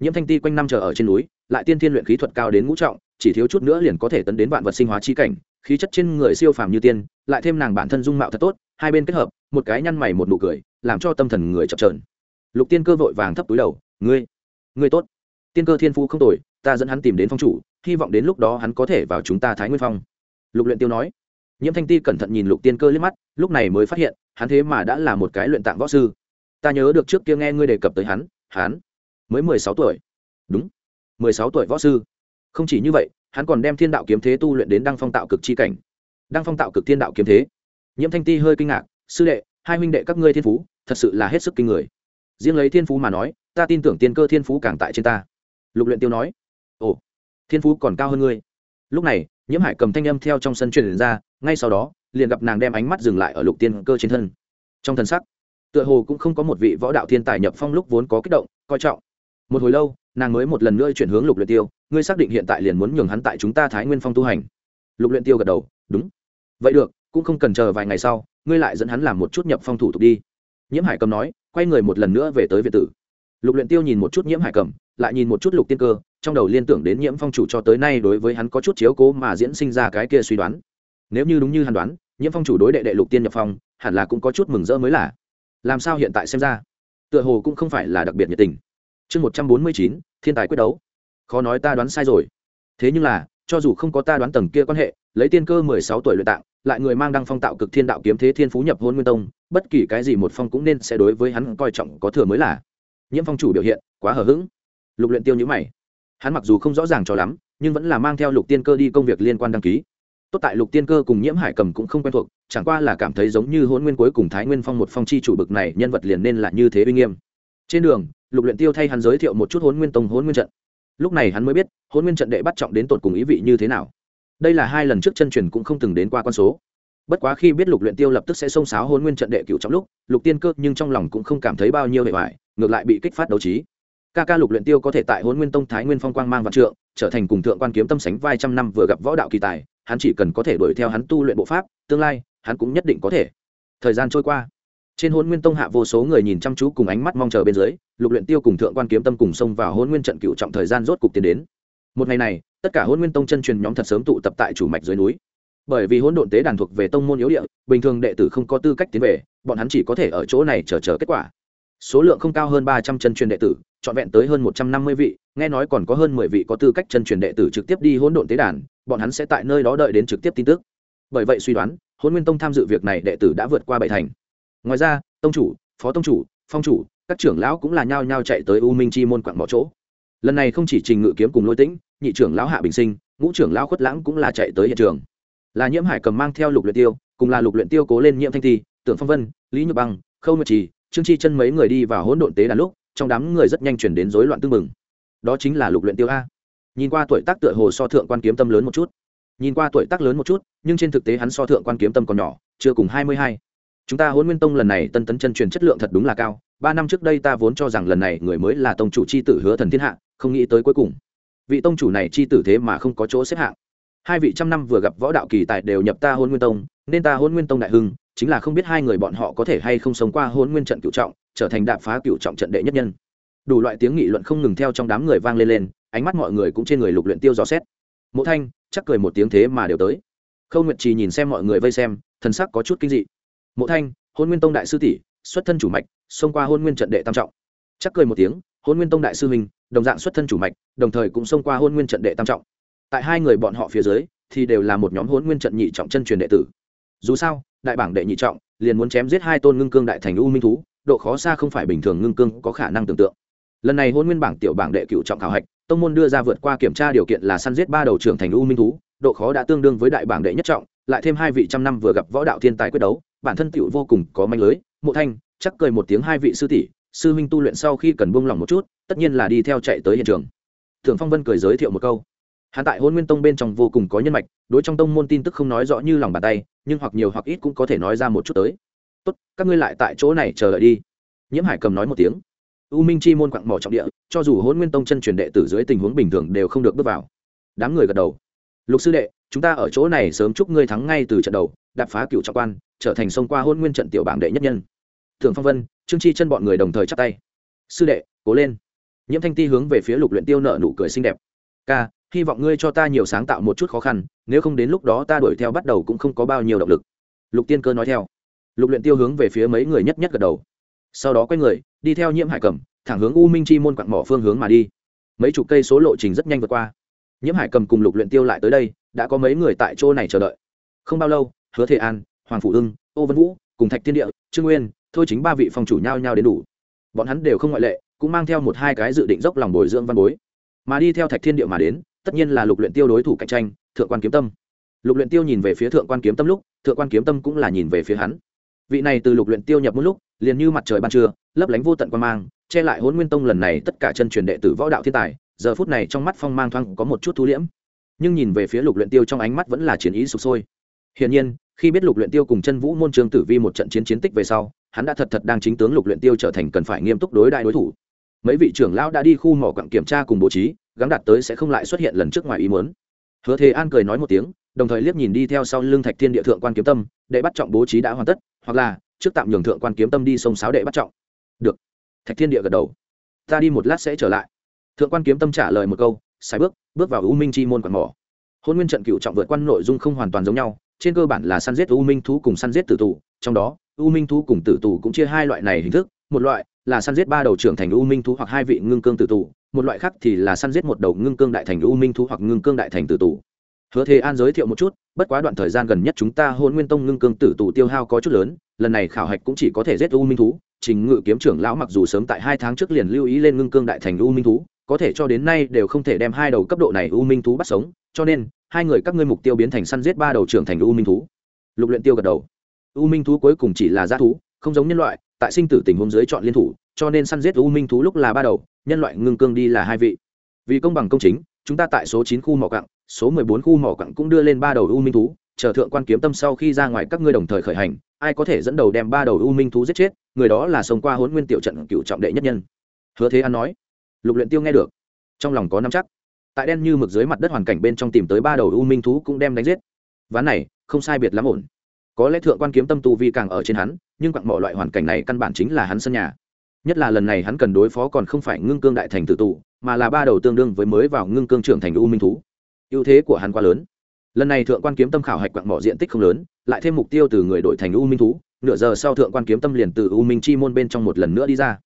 Nhiễm thanh ti quanh năm chờ ở trên núi, lại tiên thiên luyện khí thuật cao đến ngũ trọng, chỉ thiếu chút nữa liền có thể tấn đến vạn vật sinh hóa chi cảnh, khí chất trên người siêu phàm như tiên, lại thêm nàng bản thân dung mạo thật tốt, hai bên kết hợp, một cái nhăn mày một nụ cười, làm cho tâm thần người chập trờn lục tiên cơ vội vàng thấp túi đầu, ngươi ngươi tốt. Tiên cơ thiên phú không tồi ta dẫn hắn tìm đến phong chủ, hy vọng đến lúc đó hắn có thể vào chúng ta thái nguyên phong. Lục luyện tiêu nói. Nhiễm thanh ti cẩn thận nhìn lục tiên cơ liếc mắt, lúc này mới phát hiện, hắn thế mà đã là một cái luyện tạng võ sư. Ta nhớ được trước kia nghe ngươi đề cập tới hắn hắn mới mười sáu tuổi. Đúng, mười sáu tuổi võ sư. Không chỉ như vậy, hắn còn đem thiên đạo kiếm thế tu luyện đến đăng phong tạo cực chi cảnh. Đăng phong tạo cực thiên đạo kiếm thế? Nhiễm thanh ti hơi kinh ngạc. Sư đệ, hai huynh đệ các ngươi thiên phú, thật sự là hết sức kinh người. Riêng lấy thiên phú mà nói, ta tin tưởng tiên cơ thiên phú càng tại trên ta. Lục luyện tiêu nói ồ, thiên phú còn cao hơn ngươi. Lúc này, nhiễm hải cầm thanh âm theo trong sân truyền ra, ngay sau đó, liền gặp nàng đem ánh mắt dừng lại ở lục tiên cơ trên thân. Trong thân sắc, tựa hồ cũng không có một vị võ đạo thiên tài nhập phong lúc vốn có kích động, coi trọng. Một hồi lâu, nàng mới một lần nữa chuyển hướng lục luyện tiêu, ngươi xác định hiện tại liền muốn nhường hắn tại chúng ta thái nguyên phong tu hành. Lục luyện tiêu gật đầu, đúng. Vậy được, cũng không cần chờ vài ngày sau, ngươi lại dẫn hắn làm một chút nhập phong thủ tục đi. Nhiễm hải cầm nói, quay người một lần nữa về tới việt tử lục luyện tiêu nhìn một chút nhiễm hải cẩm, lại nhìn một chút lục tiên cơ trong đầu liên tưởng đến nhiễm phong chủ cho tới nay đối với hắn có chút chiếu cố mà diễn sinh ra cái kia suy đoán. Nếu như đúng như hắn đoán nhiễm phong chủ đối đệ đệ lục tiên nhập phong hẳn là cũng có chút mừng rỡ mới là. Làm sao hiện tại xem ra? Tựa hồ cũng không phải là đặc biệt nhiệt tình. Chương một trăm bốn mươi chín thiên tài quyết đấu. Khó nói ta đoán sai rồi. Thế nhưng là cho dù không có ta đoán tầng kia quan hệ lấy tiên cơ mười sáu tuổi luyện tạng lại người mang đăng phong tạo cực thiên đạo kiếm thế thiên phú nhập hôn nguyên tông bất kỳ cái gì một phong cũng nên sẽ đối với hắn coi trọng có thừa mới là nhiễm phong chủ biểu hiện, quá hờ hững. Lục luyện tiêu nhíu mày. Hắn mặc dù không rõ ràng cho lắm, nhưng vẫn là mang theo lục tiên cơ đi công việc liên quan đăng ký. Tốt tại lục tiên cơ cùng nhiễm hải cầm cũng không quen thuộc, chẳng qua là cảm thấy giống như hôn nguyên cuối cùng thái nguyên phong một phong chi chủ bực này, nhân vật liền nên là như thế uy nghiêm. Trên đường, lục luyện tiêu thay hắn giới thiệu một chút hôn nguyên tông hôn nguyên trận. Lúc này hắn mới biết hôn nguyên trận đệ bắt trọng đến tột cùng ý vị như thế nào. Đây là hai lần trước chân truyền cũng không từng đến qua con số. Bất quá khi biết lục luyện tiêu lập tức sẽ xông xáo hôn nguyên trận đệ cửu trong lúc, lục tiên cơ nhưng trong lòng cũng không cảm thấy bao nhiêu hệ hoại ngược lại bị kích phát đấu trí. Ca ca lục luyện tiêu có thể tại hôn nguyên tông thái nguyên phong quang mang vạn trượng, trở thành cùng thượng quan kiếm tâm sánh vai trăm năm vừa gặp võ đạo kỳ tài, hắn chỉ cần có thể đuổi theo hắn tu luyện bộ pháp, tương lai, hắn cũng nhất định có thể. Thời gian trôi qua, trên hôn nguyên tông hạ vô số người nhìn chăm chú cùng ánh mắt mong chờ bên dưới, lục luyện tiêu cùng thượng quan kiếm tâm cùng xông vào hôn nguyên trận cựu trọng thời gian rốt cục tiến đến. Một ngày này, tất cả hôn nguyên tông chân truyền nhóm thật sớm tụ tập tại chủ mạch dưới núi. Bởi vì hỗn độn tế đàn thuộc về tông môn yếu địa, bình thường đệ tử không có tư cách tiến về, bọn hắn chỉ có thể ở chỗ này chờ chờ kết quả số lượng không cao hơn ba trăm chân truyền đệ tử, trọn vẹn tới hơn một trăm năm mươi vị, nghe nói còn có hơn mười vị có tư cách chân truyền đệ tử trực tiếp đi hỗn độn tế đàn, bọn hắn sẽ tại nơi đó đợi đến trực tiếp tin tức. Bởi vậy suy đoán hôn nguyên tông tham dự việc này đệ tử đã vượt qua bảy thành. Ngoài ra, tông chủ, phó tông chủ, phong chủ, các trưởng lão cũng là nhao nhao chạy tới u minh chi môn quặng bỏ chỗ. Lần này không chỉ trình ngự kiếm cùng lôi tĩnh, nhị trưởng lão hạ bình sinh, ngũ trưởng lão khuất lãng cũng là chạy tới hiện trường. Là nhiễm hải cầm mang theo lục luyện tiêu, cùng là lục luyện tiêu cố lên nhiễm thanh thi, tưởng phong vân, lý nhược băng, khâu nguyệt trì trương chi chân mấy người đi vào hỗn độn tế đàn lúc, trong đám người rất nhanh chuyển đến rối loạn tương mừng đó chính là lục luyện tiêu a. Nhìn qua tuổi tác tựa hồ so thượng quan kiếm tâm lớn một chút. Nhìn qua tuổi tác lớn một chút, nhưng trên thực tế hắn so thượng quan kiếm tâm còn nhỏ, chưa cùng hai mươi hai. Chúng ta hôn nguyên tông lần này tân tấn chân truyền chất lượng thật đúng là cao. Ba năm trước đây ta vốn cho rằng lần này người mới là tông chủ c h i tử hứa thần thiên hạ, không nghĩ tới cuối cùng. Vị tông chủ này c h i tử thế mà không có chỗ xếp hạng. Hai vị trăm năm vừa gặp võ đạo kỳ tài đều nhập ta hôn nguyên tông, nên ta hôn nguyên tông đại hưng chính là không biết hai người bọn họ có thể hay không sống qua hôn nguyên trận cựu trọng, trở thành đạp phá cựu trọng trận đệ nhất nhân. Đủ loại tiếng nghị luận không ngừng theo trong đám người vang lên lên, ánh mắt mọi người cũng trên người lục luyện tiêu dò xét. Mộ thanh, chắc cười một tiếng thế mà đều tới. Khâu nguyệt trì nhìn xem mọi người vây xem, thần sắc có chút kinh dị. Mộ thanh, hôn nguyên tông đại sư tỷ, xuất thân chủ mạch, xông qua hôn nguyên trận đệ tam trọng. Chắc cười một tiếng, hôn nguyên tông đại sư huynh, đồng dạng xuất thân chủ mạch, đồng thời cũng xông qua hôn nguyên trận đệ tam trọng. Tại hai người bọn họ phía dưới, thì đều là một nhóm hôn nguyên trận nhị trọng chân truyền đệ tử. Dù sao đại bảng đệ nhị trọng, liền muốn chém giết hai tôn ngưng cương đại thành u minh thú, độ khó xa không phải bình thường ngưng cương có khả năng tưởng tượng. Lần này hôn nguyên bảng tiểu bảng đệ cựu trọng khảo hạch, tông môn đưa ra vượt qua kiểm tra điều kiện là săn giết ba đầu trưởng thành u minh thú, độ khó đã tương đương với đại bảng đệ nhất trọng, lại thêm hai vị trăm năm vừa gặp võ đạo thiên tài quyết đấu, bản thân tiểu vô cùng có manh lưới, mộ thanh, chắc cười một tiếng hai vị sư tỷ, sư huynh tu luyện sau khi cần buông lỏng một chút, tất nhiên là đi theo chạy tới hiện trường. Thường phong vân cười giới thiệu một câu. Hắn tại hôn nguyên tông bên trong vô cùng có nhân mạch, đối trong tông môn tin tức không nói rõ như lòng bàn tay nhưng hoặc nhiều hoặc ít cũng có thể nói ra một chút tới. Tốt, các ngươi lại tại chỗ này chờ đợi đi. Nhiễm hải cầm nói một tiếng. U minh chi môn quặng mỏ trọng địa, cho dù hôn nguyên tông chân truyền đệ tử dưới tình huống bình thường đều không được bước vào. Đám người gật đầu. Lục sư đệ, chúng ta ở chỗ này sớm chúc ngươi thắng ngay từ trận đầu, đạp phá cựu trọng quan, trở thành sông qua hôn nguyên trận tiểu bảng đệ nhất nhân. Thường phong vân, trương chi chân bọn người đồng thời chắp tay. Sư đệ, cố lên. Nhiễm thanh ti hướng về phía lục luyện tiêu nợ nụ cười xinh đẹp. Ca hy vọng ngươi cho ta nhiều sáng tạo một chút khó khăn, nếu không đến lúc đó ta đuổi theo bắt đầu cũng không có bao nhiêu động lực. Lục tiên cơ nói theo. Lục luyện tiêu hướng về phía mấy người nhất nhất gật đầu. Sau đó quay người, đi theo nhiễm hải cầm, thẳng hướng u minh chi môn quặng mỏ phương hướng mà đi. Mấy chục cây số lộ trình rất nhanh vượt qua. Nhiễm hải cầm cùng lục luyện tiêu lại tới đây, đã có mấy người tại chỗ này chờ đợi. Không bao lâu, hứa thế an, hoàng phủ ưng, ô vân vũ cùng thạch thiên địa, trương nguyên, thôi chính ba vị phòng chủ nhau nhau đến đủ. Bọn hắn đều không ngoại lệ, cũng mang theo một hai cái dự định dốc lòng bồi dưỡng văn bối. Mà đi theo thạch thiên địa mà đến tất nhiên là lục luyện tiêu đối thủ cạnh tranh, thượng quan kiếm tâm. Lục luyện tiêu nhìn về phía thượng quan kiếm tâm lúc, thượng quan kiếm tâm cũng là nhìn về phía hắn. Vị này từ lục luyện tiêu nhập một lúc, liền như mặt trời ban trưa, lấp lánh vô tận quan mang, che lại hỗn nguyên tông lần này tất cả chân truyền đệ tử võ đạo thiên tài, giờ phút này trong mắt phong mang thoáng có một chút thu liễm. Nhưng nhìn về phía lục luyện tiêu trong ánh mắt vẫn là chiến ý sục sôi. Hiển nhiên, khi biết lục luyện tiêu cùng chân vũ môn trường tử vi một trận chiến chiến tích về sau, hắn đã thật thật đang chính tướng lục luyện tiêu trở thành cần phải nghiêm túc đối đại đối thủ mấy vị trưởng lão đã đi khu mỏ quặng kiểm tra cùng bố trí, gắng đạt tới sẽ không lại xuất hiện lần trước ngoài ý muốn. Hứa thế an cười nói một tiếng, đồng thời liếc nhìn đi theo sau lưng thạch thiên địa thượng quan kiếm tâm để bắt trọng bố trí đã hoàn tất, hoặc là, trước tạm nhường thượng quan kiếm tâm đi sông sáo đệ bắt trọng. Được. Thạch thiên địa gật đầu. Ta đi một lát sẽ trở lại. Thượng quan kiếm tâm trả lời một câu sai bước bước vào u minh chi môn quạt mỏ. Hôn nguyên trận cựu trọng vượt quan nội dung không hoàn toàn giống nhau, trên cơ bản là săn giết u minh thú cùng săn giết tử tù, trong đó, u minh thú cùng tử tù cũng chia hai loại này hình thức một loại là săn giết ba đầu trưởng thành u minh thú hoặc hai vị ngưng cương tử tù, một loại khác thì là săn giết một đầu ngưng cương đại thành u minh thú hoặc ngưng cương đại thành tử tù. Hứa thế an giới thiệu một chút, bất quá đoạn thời gian gần nhất chúng ta hôn nguyên tông ngưng cương tử tù tiêu hao có chút lớn, lần này khảo hạch cũng chỉ có thể giết u minh thú, trình ngự kiếm trưởng lão mặc dù sớm tại hai tháng trước liền lưu ý lên ngưng cương đại thành u minh thú, có thể cho đến nay đều không thể đem hai đầu cấp độ này u minh thú bắt sống, cho nên, hai người các ngươi mục tiêu biến thành săn giết ba đầu trưởng thành u minh thú. Lục luyện tiêu gật đầu. U minh thú cuối cùng chỉ là g thú, không giống nhân loại tại sinh tử tình huống dưới chọn liên thủ, cho nên săn giết u minh thú lúc là ba đầu, nhân loại ngưng cương đi là hai vị. Vì công bằng công chính, chúng ta tại số chín khu mỏ cặng số mười bốn khu mỏ cặng cũng đưa lên ba đầu u minh thú, chờ thượng quan kiếm tâm sau khi ra ngoài các ngươi đồng thời khởi hành, ai có thể dẫn đầu đem ba đầu u minh thú giết chết, người đó là sống qua hỗn nguyên tiểu trận cựu trọng đệ nhất nhân. Hứa thế an nói. Lục luyện tiêu nghe được. Trong lòng có nắm chắc. Tại đen như mực dưới mặt đất hoàn cảnh bên trong tìm tới ba đầu u minh thú cũng đem đánh giết. Ván này, không sai biệt lắm ổn có lẽ thượng quan kiếm tâm tu vi càng ở trên hắn, nhưng quặng mỏ loại hoàn cảnh này căn bản chính là hắn sân nhà. Nhất là lần này hắn cần đối phó còn không phải ngưng cương đại thành tử tụ mà là ba đầu tương đương với mới vào ngưng cương trưởng thành u minh thú. Ưu thế của hắn quá lớn. Lần này thượng quan kiếm tâm khảo hạch quặng mỏ diện tích không lớn, lại thêm mục tiêu từ người đội thành u minh thú, nửa giờ sau thượng quan kiếm tâm liền từ u minh chi môn bên trong một lần nữa đi ra.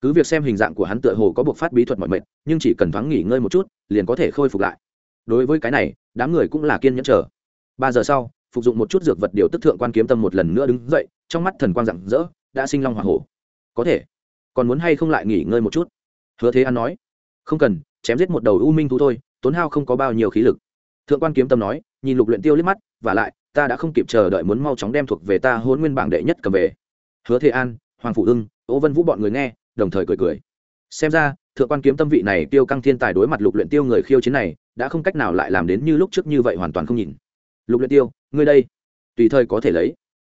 Cứ việc xem hình dạng của hắn tựa hồ có buộc phát bí thuật mọi mệt nhưng chỉ cần thoáng nghỉ ngơi một chút, liền có thể khôi phục lại. Đối với cái này, đám người cũng là kiên nhẫn chờ. Ba giờ sau phục dụng một chút dược vật điều tức thượng quan kiếm tâm một lần nữa đứng dậy, trong mắt thần quang rạng rỡ, đã sinh long hỏa hổ. Có thể. Còn muốn hay không lại nghỉ ngơi một chút? Hứa thế an nói. Không cần, chém giết một đầu u minh thú thôi, tốn hao không có bao nhiêu khí lực. Thượng quan kiếm tâm nói, nhìn lục luyện tiêu liếc mắt và lại, ta đã không kịp chờ đợi muốn mau chóng đem thuộc về ta hôn nguyên bảng đệ nhất cầm về. Hứa thế an, hoàng phủ ưng ỗ vân vũ bọn người nghe, đồng thời cười cười. Xem ra, thượng quan kiếm tâm vị này tiêu căng thiên tài đối mặt lục luyện tiêu người khiêu chiến này, đã không cách nào lại làm đến như lúc trước như vậy hoàn toàn không nhìn. Lục luyện tiêu ngươi đây, tùy thời có thể lấy.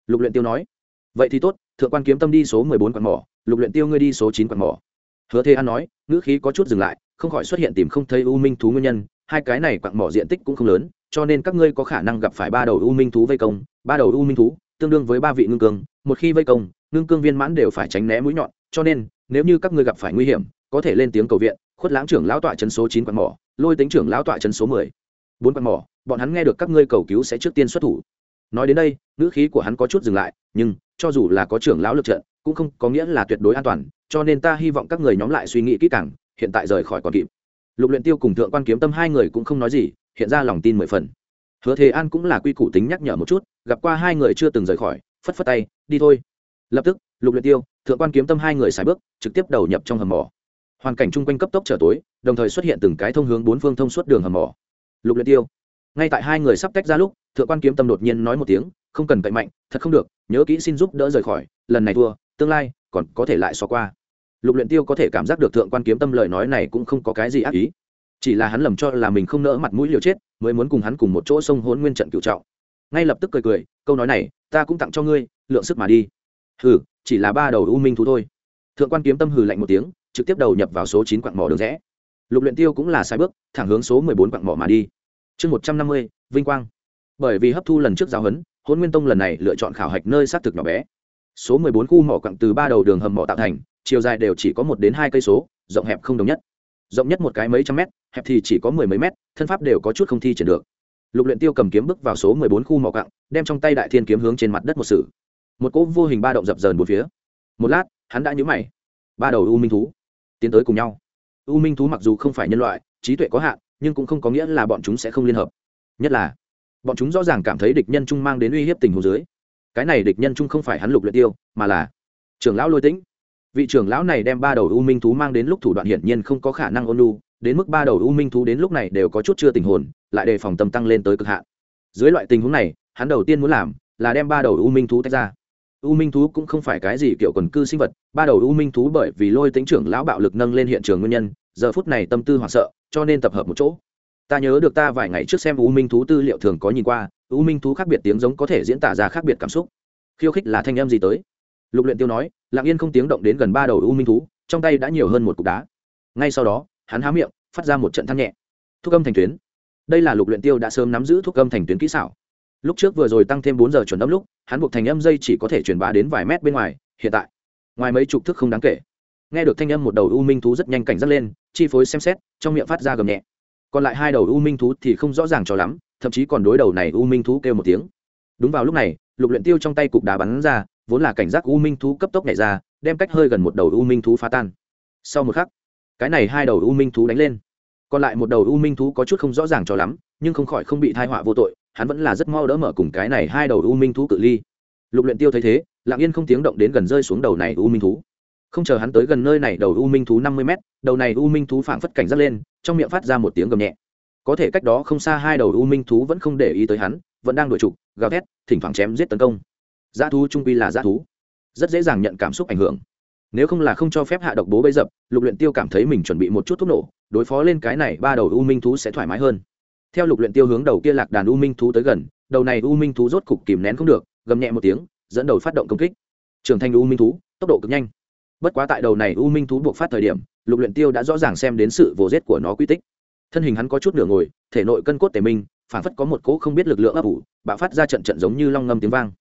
Lục luyện tiêu nói. Vậy thì tốt, thượng quan kiếm tâm đi số mười bốn quạt mỏ, lục luyện tiêu ngươi đi số chín quạt mỏ. Hứa thế an nói, ngữ khí có chút dừng lại, không khỏi xuất hiện tìm không thấy u minh thú nguyên nhân, hai cái này quan mỏ diện tích cũng không lớn, cho nên các ngươi có khả năng gặp phải ba đầu u minh thú vây công, ba đầu u minh thú tương đương với ba vị ngưng cương, một khi vây công, ngưng cương viên mãn đều phải tránh né mũi nhọn, cho nên, nếu như các ngươi gặp phải nguy hiểm, có thể lên tiếng cầu viện, khuất lãng trưởng lão tọa chân số chín quạt mỏ, lôi tính trưởng lão tọa chân số mười bốn quạt mỏ, bọn hắn nghe được các ngươi cầu cứu sẽ trước tiên xuất thủ. Nói đến đây, ngữ khí của hắn có chút dừng lại, nhưng, cho dù là có trưởng lão lực trận, cũng không có nghĩa là tuyệt đối an toàn, cho nên ta hy vọng các người nhóm lại suy nghĩ kỹ càng, hiện tại rời khỏi còn kịp. Lục luyện tiêu cùng thượng quan kiếm tâm hai người cũng không nói gì, hiện ra lòng tin mười phần. Hứa thế an cũng là quy củ tính nhắc nhở một chút, gặp qua hai người chưa từng rời khỏi, phất phất tay, đi thôi. Lập tức, lục luyện tiêu, thượng quan kiếm tâm hai người xài bước, trực tiếp đầu nhập trong hầm mỏ. Hoàn cảnh chung quanh cấp tốc trở tối, đồng thời xuất hiện từng cái thông hướng bốn phương thông suốt đường hầm mỏ lục luyện tiêu. Ngay tại hai người sắp tách ra lúc, thượng quan kiếm tâm đột nhiên nói một tiếng, không cần cậy mạnh, thật không được, nhớ kỹ xin giúp đỡ rời khỏi, lần này thua, tương lai, còn có thể lại xóa qua. Lục luyện tiêu có thể cảm giác được thượng quan kiếm tâm lời nói này cũng không có cái gì ác ý. Chỉ là hắn lầm cho là mình không nỡ mặt mũi liều chết, mới muốn cùng hắn cùng một chỗ sông hỗn nguyên trận cựu trọng. Ngay lập tức cười cười, câu nói này, ta cũng tặng cho ngươi, lượng sức mà đi. Hừ, chỉ là ba đầu u minh thú thôi. Thượng quan kiếm tâm hừ lạnh một tiếng, trực tiếp đầu nhập vào số chín quặng mỏ đường rẽ lục luyện tiêu cũng là sai bước, thẳng hướng số mười bốn quặng mỏ mà đi. Chương một trăm năm mươi, vinh quang. Bởi vì hấp thu lần trước giáo huấn hôn nguyên tông lần này lựa chọn khảo hạch nơi xác thực nhỏ bé. Số mười bốn khu mỏ quặng từ ba đầu đường hầm mỏ tạo thành, chiều dài đều chỉ có một đến hai cây số, rộng hẹp không đồng nhất. Rộng nhất một cái mấy trăm mét, hẹp thì chỉ có mười mấy mét, thân pháp đều có chút không thi triển được. Lục luyện tiêu cầm kiếm bước vào số mười bốn khu mỏ quặng, đem trong tay đại thiên kiếm hướng trên mặt đất một sử một cỗ vô hình ba động dập dờn bốn phía. Một lát, hắn đã nhíu mày. Ba đầu u minh thú tiến tới cùng nhau u minh thú mặc dù không phải nhân loại, trí tuệ có hạn, nhưng cũng không có nghĩa là bọn chúng sẽ không liên hợp. Nhất là, bọn chúng rõ ràng cảm thấy địch nhân trung mang đến uy hiếp tình hồ dưới. Cái này địch nhân trung không phải hắn lục luyện tiêu, mà là trưởng lão lôi tĩnh. Vị trưởng lão này đem ba đầu u minh thú mang đến lúc thủ đoạn hiển nhiên không có khả năng ôn lu đến mức ba đầu u minh thú đến lúc này đều có chút chưa tình hồn, lại đề phòng tâm tăng lên tới cực hạn. Dưới loại tình huống này, hắn đầu tiên muốn làm là đem ba đầu u minh thú tách ra u minh thú cũng không phải cái gì kiểu quần cư sinh vật, ba đầu u minh thú bởi vì lôi tính trưởng lão bạo lực nâng lên hiện trường nguyên nhân, giờ phút này tâm tư hoảng sợ, cho nên tập hợp một chỗ. Ta nhớ được ta vài ngày trước xem u minh thú tư liệu thường có nhìn qua, u minh thú khác biệt tiếng giống có thể diễn tả ra khác biệt cảm xúc. Khiêu khích là thanh em gì tới? Lục luyện tiêu nói, lặng yên không tiếng động đến gần ba đầu u minh thú, trong tay đã nhiều hơn một cục đá. Ngay sau đó, hắn há miệng, phát ra một trận than nhẹ. Thuốc âm thành tuyến. Đây là lục luyện tiêu đã sớm nắm giữ thuốc âm thành tuyến kỹ xảo. Lúc trước vừa rồi tăng thêm bốn giờ chuẩn âm lúc hắn buộc thành âm dây chỉ có thể truyền bá đến vài mét bên ngoài, hiện tại, ngoài mấy chục thước không đáng kể. Nghe được thanh âm một đầu u minh thú rất nhanh cảnh giác lên, chi phối xem xét, trong miệng phát ra gầm nhẹ. Còn lại hai đầu u minh thú thì không rõ ràng cho lắm, thậm chí còn đối đầu này u minh thú kêu một tiếng. Đúng vào lúc này, lục luyện tiêu trong tay cục đá bắn ra, vốn là cảnh giác u minh thú cấp tốc nhảy ra, đem cách hơi gần một đầu u minh thú phá tan. Sau một khắc, cái này hai đầu u minh thú đánh lên. Còn lại một đầu u minh thú có chút không rõ ràng cho lắm, nhưng không khỏi không bị thai họa vô tội hắn vẫn là rất mau đỡ mở cùng cái này hai đầu u minh thú cự ly. Lục luyện tiêu thấy thế, lặng yên không tiếng động đến gần rơi xuống đầu này u minh thú. Không chờ hắn tới gần nơi này đầu u minh thú năm mươi mét, đầu này u minh thú phảng phất cảnh giác lên, trong miệng phát ra một tiếng gầm nhẹ. Có thể cách đó không xa hai đầu u minh thú vẫn không để ý tới hắn, vẫn đang đuổi trục, gào thét, thỉnh thoảng chém giết tấn công. Giá thú trung quy là giá thú. Rất dễ dàng nhận cảm xúc ảnh hưởng. Nếu không là không cho phép hạ độc bố bấy dập, lục luyện tiêu cảm thấy mình chuẩn bị một chút thuốc nổ, đối phó lên cái này ba đầu u minh thú sẽ thoải mái hơn theo lục luyện tiêu hướng đầu kia lạc đàn u minh thú tới gần, đầu này u minh thú rốt cục kìm nén không được, gầm nhẹ một tiếng, dẫn đầu phát động công kích. Trưởng thành u minh thú, tốc độ cực nhanh. Bất quá tại đầu này u minh thú buộc phát thời điểm, lục luyện tiêu đã rõ ràng xem đến sự vồ giết của nó quy tích. Thân hình hắn có chút nửa ngồi, thể nội cân cốt tề minh phản phất có một cỗ không biết lực lượng ấp ủ, bạo phát ra trận trận giống như long ngâm tiếng vang.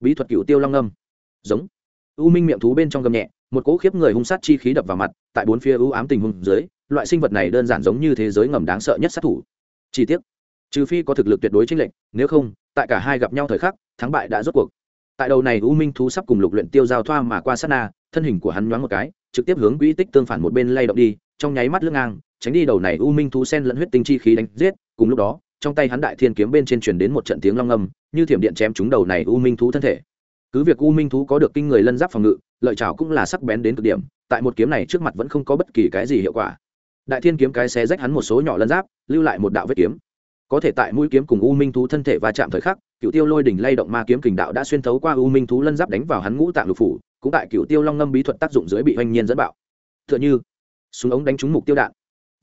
Bí thuật cựu tiêu long ngâm. Giống. U minh miệng thú bên trong gầm nhẹ, một cỗ khiếp người hung sát chi khí đập vào mặt, tại bốn phía u ám tình hung dưới, loại sinh vật này đơn giản giống như thế giới ngầm đáng sợ nhất sát thủ chi tiết. Trừ phi có thực lực tuyệt đối chênh lệch nếu không tại cả hai gặp nhau thời khắc thắng bại đã rốt cuộc. Tại đầu này u minh thú sắp cùng lục luyện tiêu giao thoa mà qua sát na thân hình của hắn nhoáng một cái trực tiếp hướng quỹ tích tương phản một bên lay động đi trong nháy mắt lưng ngang tránh đi đầu này u minh thú sen lẫn huyết tinh chi khí đánh giết cùng lúc đó trong tay hắn đại thiên kiếm bên trên truyền đến một trận tiếng long âm, như thiểm điện chém trúng đầu này u minh thú thân thể. Cứ việc u minh thú có được kinh người lân giáp phòng ngự lợi chảo cũng là sắc bén đến cực điểm tại một kiếm này trước mặt vẫn không có bất kỳ cái gì hiệu quả đại thiên kiếm cái xé rách hắn một số nhỏ lân giáp, lưu lại một đạo vết kiếm. Có thể tại mũi kiếm cùng u minh thú thân thể va chạm thời khắc cựu tiêu lôi đỉnh lay động ma kiếm kình đạo đã xuyên thấu qua u minh thú lân giáp đánh vào hắn ngũ tạng lục phủ, cũng tại cựu tiêu long ngâm bí thuật tác dụng dưới bị oanh nhiên dẫn bạo. T h ư ợ n h ư súng ống đánh trúng mục tiêu đạn.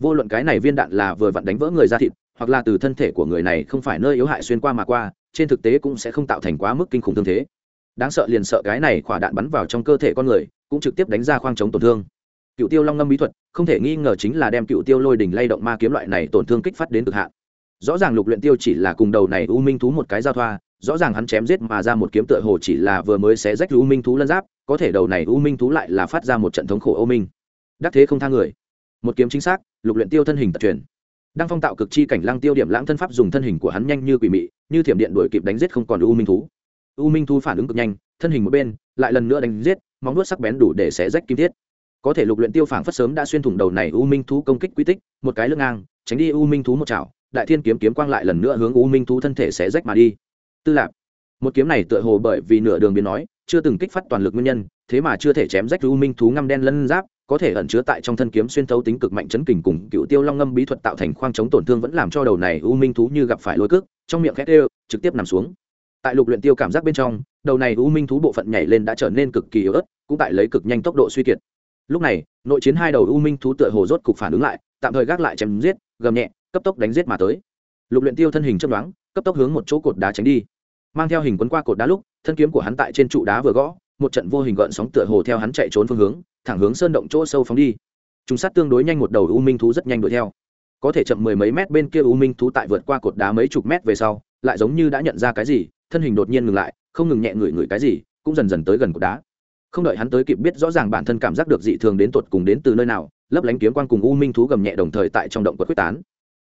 Vô luận cái này viên đạn là vừa vặn đánh vỡ người ra thịt, hoặc là từ thân thể của người này không phải nơi yếu hại xuyên qua mà qua, trên thực tế cũng sẽ không tạo thành quá mức kinh khủng thương thế. Đáng sợ liền sợ cái này khỏa đạn bắn vào trong cơ thể con người, cũng trực tiếp đánh ra khoang chống tổn thương. Cựu tiêu long ngâm bí thuật không thể nghi ngờ chính là đem cựu tiêu lôi đỉnh lay động ma kiếm loại này tổn thương kích phát đến cực hạn. Rõ ràng lục luyện tiêu chỉ là cùng đầu này u minh thú một cái giao thoa, rõ ràng hắn chém giết mà ra một kiếm tựa hồ chỉ là vừa mới xé rách u minh thú lân giáp, có thể đầu này u minh thú lại là phát ra một trận thống khổ ô minh. Đắc thế không tha người. Một kiếm chính xác, lục luyện tiêu thân hình tật truyền. Đang phong tạo cực chi cảnh lăng tiêu điểm lãng thân pháp dùng thân hình của hắn nhanh như quỷ mị, như thiểm điện đuổi kịp đánh giết không còn u minh thú. U minh thú phản ứng cực nhanh, thân hình một bên, lại lần nữa đánh giết, móng nuốt sắc bén đủ để xé rách kim thiết có thể lục luyện tiêu phảng phất sớm đã xuyên thủng đầu này u minh thú công kích quy tích, một cái lưng ngang, tránh đi u minh thú một chảo, đại thiên kiếm kiếm quang lại lần nữa hướng u minh thú thân thể xé rách mà đi. Tư lạc một kiếm này tựa hồ bởi vì nửa đường biến nói, chưa từng kích phát toàn lực nguyên nhân, thế mà chưa thể chém rách u minh thú ngăm đen lân giáp, có thể ẩn chứa tại trong thân kiếm xuyên thấu tính cực mạnh chấn kình cùng cựu tiêu long ngâm bí thuật tạo thành khoang chống tổn thương vẫn làm cho đầu này u minh thú như gặp phải lôi cước, trong miệng khét đều, trực tiếp nằm xuống. Tại lục luyện tiêu cảm giác bên trong, đầu này u minh thú bộ phận nhảy lên đã trở nên cực kỳ yếu ớt, cũng tại lấy cực nhanh tốc độ suy kiệt lúc này, nội chiến hai đầu u minh thú tựa hồ rốt cục phản ứng lại, tạm thời gác lại chém giết, gầm nhẹ, cấp tốc đánh giết mà tới. Lục luyện tiêu thân hình chấp đoán cấp tốc hướng một chỗ cột đá tránh đi. Mang theo hình quấn qua cột đá lúc, thân kiếm của hắn tại trên trụ đá vừa gõ, một trận vô hình gợn sóng tựa hồ theo hắn chạy trốn phương hướng, thẳng hướng sơn động chỗ sâu phóng đi. Chúng sát tương đối nhanh một đầu u minh thú rất nhanh đuổi theo. Có thể chậm mười mấy mét bên kia u minh thú tại vượt qua cột đá mấy chục mét về sau, lại giống như đã nhận ra cái gì, thân hình đột nhiên ngừng lại, không ngừng nhẹ ngửi ngửi cái gì, cũng dần dần tới gần cột đá không đợi hắn tới kịp biết rõ ràng bản thân cảm giác được dị thường đến tột cùng đến từ nơi nào, lấp lánh kiếm quan cùng u minh thú gầm nhẹ đồng thời tại trong động quật quyết tán.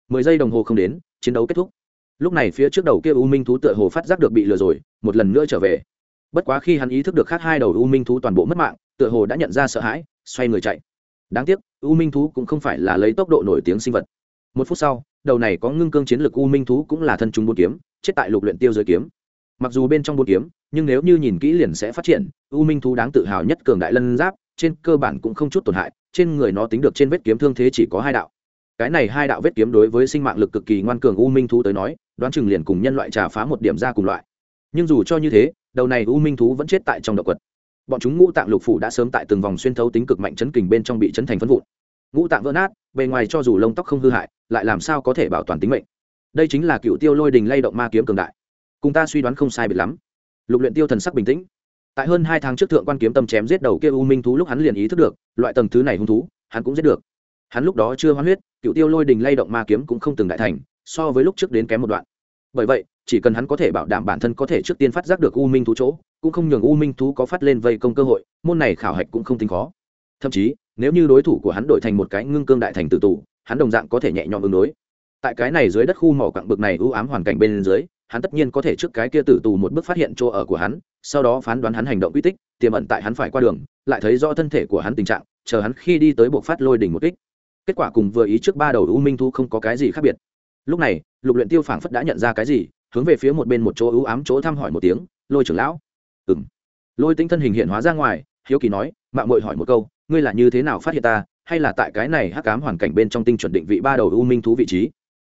Mười giây đồng hồ không đến, chiến đấu kết thúc. Lúc này phía trước đầu kia u minh thú tựa hồ phát giác được bị lừa rồi, một lần nữa trở về. Bất quá khi hắn ý thức được khác hai đầu u minh thú toàn bộ mất mạng, tựa hồ đã nhận ra sợ hãi, xoay người chạy. Đáng tiếc, u minh thú cũng không phải là lấy tốc độ nổi tiếng sinh vật. Một phút sau, đầu này có ngưng cương chiến lược u minh thú cũng là thân chúng bốn kiếm, chết tại lục luyện tiêu dưới kiếm. Mặc dù bên trong bốn kiếm nhưng nếu như nhìn kỹ liền sẽ phát triển, u minh thú đáng tự hào nhất cường đại lân giáp, trên cơ bản cũng không chút tổn hại, trên người nó tính được trên vết kiếm thương thế chỉ có hai đạo. Cái này hai đạo vết kiếm đối với sinh mạng lực cực kỳ ngoan cường u minh thú tới nói, đoán chừng liền cùng nhân loại trà phá một điểm ra cùng loại. Nhưng dù cho như thế, đầu này u minh thú vẫn chết tại trong động quật. Bọn chúng ngũ tạng lục phủ đã sớm tại từng vòng xuyên thấu tính cực mạnh chấn kình bên trong bị chấn thành phân vụn. Ngũ tạng vỡ nát, bề ngoài cho dù lông tóc không hư hại, lại làm sao có thể bảo toàn tính mệnh. Đây chính là cựu tiêu lôi đình lay động ma kiếm cường đại. Cùng ta suy đoán không sai biệt lắm lục luyện tiêu thần sắc bình tĩnh. Tại hơn hai tháng trước thượng quan kiếm tâm chém giết đầu kia u minh thú lúc hắn liền ý thức được, loại tầng thứ này hung thú, hắn cũng giết được. Hắn lúc đó chưa hoán huyết, cựu tiêu lôi đình lay động ma kiếm cũng không từng đại thành, so với lúc trước đến kém một đoạn. Bởi vậy, chỉ cần hắn có thể bảo đảm bản thân có thể trước tiên phát giác được u minh thú chỗ, cũng không nhường u minh thú có phát lên vây công cơ hội, môn này khảo hạch cũng không tính khó. Thậm chí, nếu như đối thủ của hắn đổi thành một cái ngưng cương đại thành tử tù, hắn đồng dạng có thể nhẹ nhõm ứng đối. Tại cái này dưới đất khu mỏ quặng bực này ưu ám hoàn cảnh bên dưới hắn tất nhiên có thể trước cái kia tử tù một bước phát hiện chỗ ở của hắn, sau đó phán đoán hắn hành động quy tích, tiềm ẩn tại hắn phải qua đường, lại thấy rõ thân thể của hắn tình trạng, chờ hắn khi đi tới buộc phát lôi đỉnh một kích. Kết quả cùng vừa ý trước ba đầu u minh thu không có cái gì khác biệt. Lúc này, lục luyện tiêu phảng phất đã nhận ra cái gì, hướng về phía một bên một chỗ ưu ám chỗ thăm hỏi một tiếng, lôi trưởng lão. Ừm. Lôi tinh thân hình hiện hóa ra ngoài, hiếu kỳ nói mạng muội hỏi một câu, ngươi là như thế nào phát hiện ta, hay là tại cái này hắc ám hoàn cảnh bên trong tinh chuẩn định vị ba đầu u minh thú vị trí?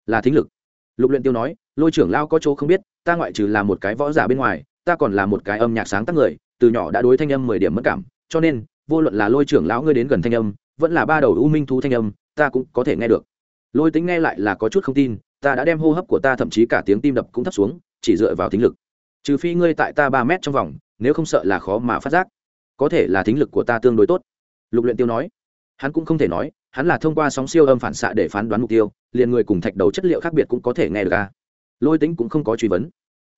Là thính lực. Lục luyện tiêu nói lôi trưởng lao có chỗ không biết, ta ngoại trừ là một cái võ giả bên ngoài, ta còn là một cái âm nhạc sáng tác người, từ nhỏ đã đối thanh âm mười điểm mất cảm, cho nên, vô luận là lôi trưởng lão ngươi đến gần thanh âm, vẫn là ba đầu u minh thú thanh âm, ta cũng có thể nghe được. Lôi tính nghe lại là có chút không tin, ta đã đem hô hấp của ta thậm chí cả tiếng tim đập cũng thấp xuống, chỉ dựa vào thính lực. Trừ phi ngươi tại ta ba mét trong vòng, nếu không sợ là khó mà phát giác. Có thể là thính lực của ta tương đối tốt. Lục luyện tiêu nói. Hắn cũng không thể nói, hắn là thông qua sóng siêu âm phản xạ để phán đoán mục tiêu, liền người cùng thạch đầu chất liệu khác biệt cũng có thể nghe được a lôi tính cũng không có truy vấn.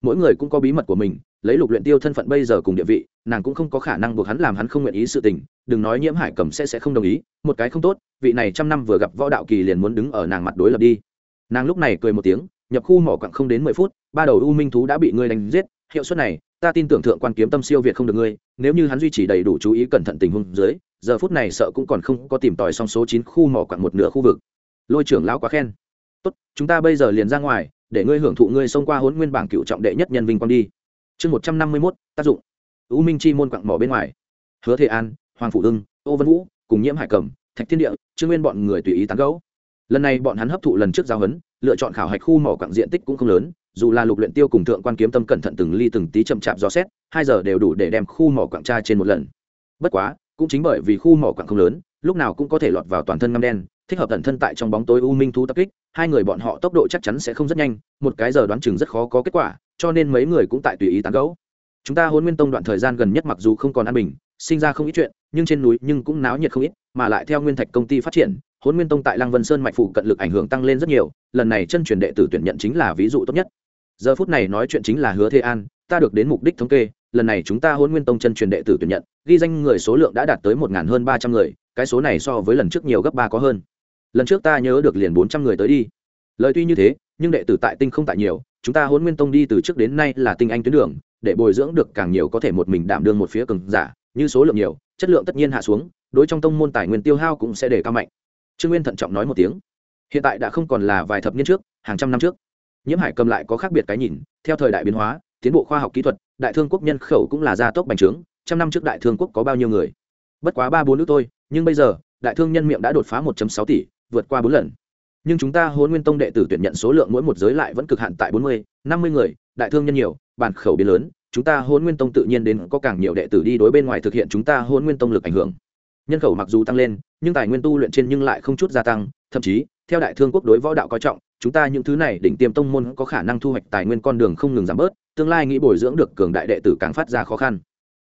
Mỗi người cũng có bí mật của mình, lấy lục luyện tiêu thân phận bây giờ cùng địa vị, nàng cũng không có khả năng buộc hắn làm hắn không nguyện ý sự tình, đừng nói nhiễm hải cầm sẽ sẽ không đồng ý, một cái không tốt, vị này trăm năm vừa gặp võ đạo kỳ liền muốn đứng ở nàng mặt đối lập đi. Nàng lúc này cười một tiếng, nhập khu mỏ quặng không đến mười phút, ba đầu u minh thú đã bị ngươi đánh giết, hiệu suất này, ta tin tưởng thượng quan kiếm tâm siêu việt không được ngươi, nếu như hắn duy trì đầy đủ chú ý cẩn thận tình huống dưới, giờ phút này sợ cũng còn không có tìm tòi xong số chín khu mỏ quặng một nửa khu vực. Lôi trưởng lão quá khen. Tốt, chúng ta bây giờ liền ra ngoài để ngươi hưởng thụ ngươi xông qua hôn nguyên bảng cựu trọng đệ nhất nhân vinh quang đi. Chương một trăm năm mươi mốt, tác dụng. U minh chi môn quặng mỏ bên ngoài. Hứa thế an, hoàng phụ hưng ô văn vũ, cùng nhiễm hải cầm, thạch thiên địa, trương nguyên bọn người tùy ý tán gấu lần này bọn hắn hấp thụ lần trước giao hấn lựa chọn khảo hạch khu mỏ quặng diện tích cũng không lớn, dù là lục luyện tiêu cùng thượng quan kiếm tâm cẩn thận từng ly từng tí chậm chạp do xét, hai giờ đều đủ để đem khu mỏ quặng tra trên một lần. Bất quá, cũng chính bởi vì khu mỏ quặng không lớn, lúc nào cũng có thể lọt vào toàn thân ngăm đen, thích hợp tận thân tại trong bóng tối u minh thú tập kích hai người bọn họ tốc độ chắc chắn sẽ không rất nhanh, một cái giờ đoán chừng rất khó có kết quả, cho nên mấy người cũng tại tùy ý tán gẫu. Chúng ta hôn nguyên tông đoạn thời gian gần nhất mặc dù không còn an bình, sinh ra không ít chuyện, nhưng trên núi nhưng cũng náo nhiệt không ít, mà lại theo nguyên thạch công ty phát triển, hôn nguyên tông tại lăng vân sơn mạch phụ cận lực ảnh hưởng tăng lên rất nhiều, lần này chân truyền đệ tử tuyển nhận chính là ví dụ tốt nhất. Giờ phút này nói chuyện chính là hứa thế an, ta được đến mục đích thống kê, lần này chúng ta hôn nguyên tông chân truyền đệ tử tuyển nhận, ghi danh người số lượng đã đạt tới một hơn ba trăm người, cái số này so với lần trước nhiều gấp ba có hơn lần trước ta nhớ được liền bốn trăm người tới đi. Lời tuy như thế, nhưng đệ tử tại tinh không tại nhiều, chúng ta huấn nguyên tông đi từ trước đến nay là tinh anh tuyến đường, để bồi dưỡng được càng nhiều có thể một mình đảm đương một phía cường giả, như số lượng nhiều, chất lượng tất nhiên hạ xuống, đối trong tông môn tài nguyên tiêu hao cũng sẽ để cao mạnh. Trương nguyên thận trọng nói một tiếng. Hiện tại đã không còn là vài thập niên trước, hàng trăm năm trước. Nhiễm hải cầm lại có khác biệt cái nhìn, theo thời đại biến hóa, tiến bộ khoa học kỹ thuật, đại thương quốc nhân khẩu cũng là gia tốc bành trướng, trăm năm trước đại thương quốc có bao nhiêu người? Bất quá ba bốn nước thôi nhưng bây giờ, đại thương nhân miệng đã đột phá 1 sáu tỷ vượt qua bốn lần. Nhưng chúng ta hôn nguyên tông đệ tử tuyển nhận số lượng mỗi một giới lại vẫn cực hạn tại bốn mươi, năm mươi người, đại thương nhân nhiều bản khẩu biến lớn, chúng ta hôn nguyên tông tự nhiên đến có càng nhiều đệ tử đi đối bên ngoài thực hiện chúng ta hôn nguyên tông lực ảnh hưởng. Nhân khẩu mặc dù tăng lên, nhưng tài nguyên tu luyện trên nhưng lại không chút gia tăng, thậm chí, theo đại thương quốc đối võ đạo coi trọng, chúng ta những thứ này đỉnh tiêm tông môn có khả năng thu hoạch tài nguyên con đường không ngừng giảm bớt, tương lai nghĩ bồi dưỡng được cường đại đệ tử càng phát ra khó khăn.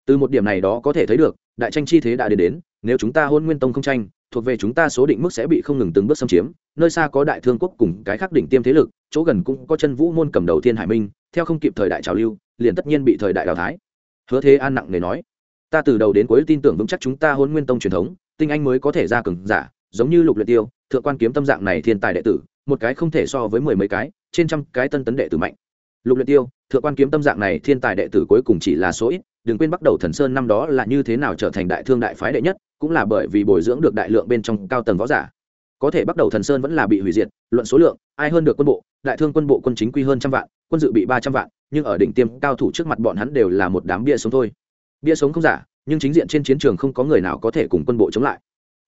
Từ một điểm này đó có thể thấy được, đại tranh chi thế đã đến đến, nếu chúng ta hôn nguyên tông không tranh thuộc về chúng ta số định mức sẽ bị không ngừng từng bước xâm chiếm, nơi xa có đại thương quốc cùng cái khác đỉnh tiêm thế lực, chỗ gần cũng có chân vũ môn cầm đầu thiên hải minh, theo không kịp thời đại trào lưu, liền tất nhiên bị thời đại đào thái hứa thế an nặng nề nói, ta từ đầu đến cuối tin tưởng vững chắc chúng ta hôn nguyên tông truyền thống, tinh anh mới có thể ra cường giả, giống như lục luyện tiêu, thượng quan kiếm tâm dạng này thiên tài đệ tử, một cái không thể so với mười mấy cái, trên trăm cái tân tấn đệ tử mạnh. Lục luyện tiêu, thượng quan kiếm tâm dạng này thiên tài đệ tử cuối cùng chỉ là số ít, đừng quên bắt đầu thần sơn năm đó là như thế nào trở thành đại thương đại phái đệ nhất cũng là bởi vì bồi dưỡng được đại lượng bên trong cao tầng võ giả. Có thể bắt đầu thần sơn vẫn là bị hủy diệt, luận số lượng, ai hơn được quân bộ, đại thương quân bộ quân chính quy hơn trăm vạn, quân dự bị ba trăm vạn, nhưng ở đỉnh tiêm cao thủ trước mặt bọn hắn đều là một đám bia sống thôi. Bia sống không giả, nhưng chính diện trên chiến trường không có người nào có thể cùng quân bộ chống lại.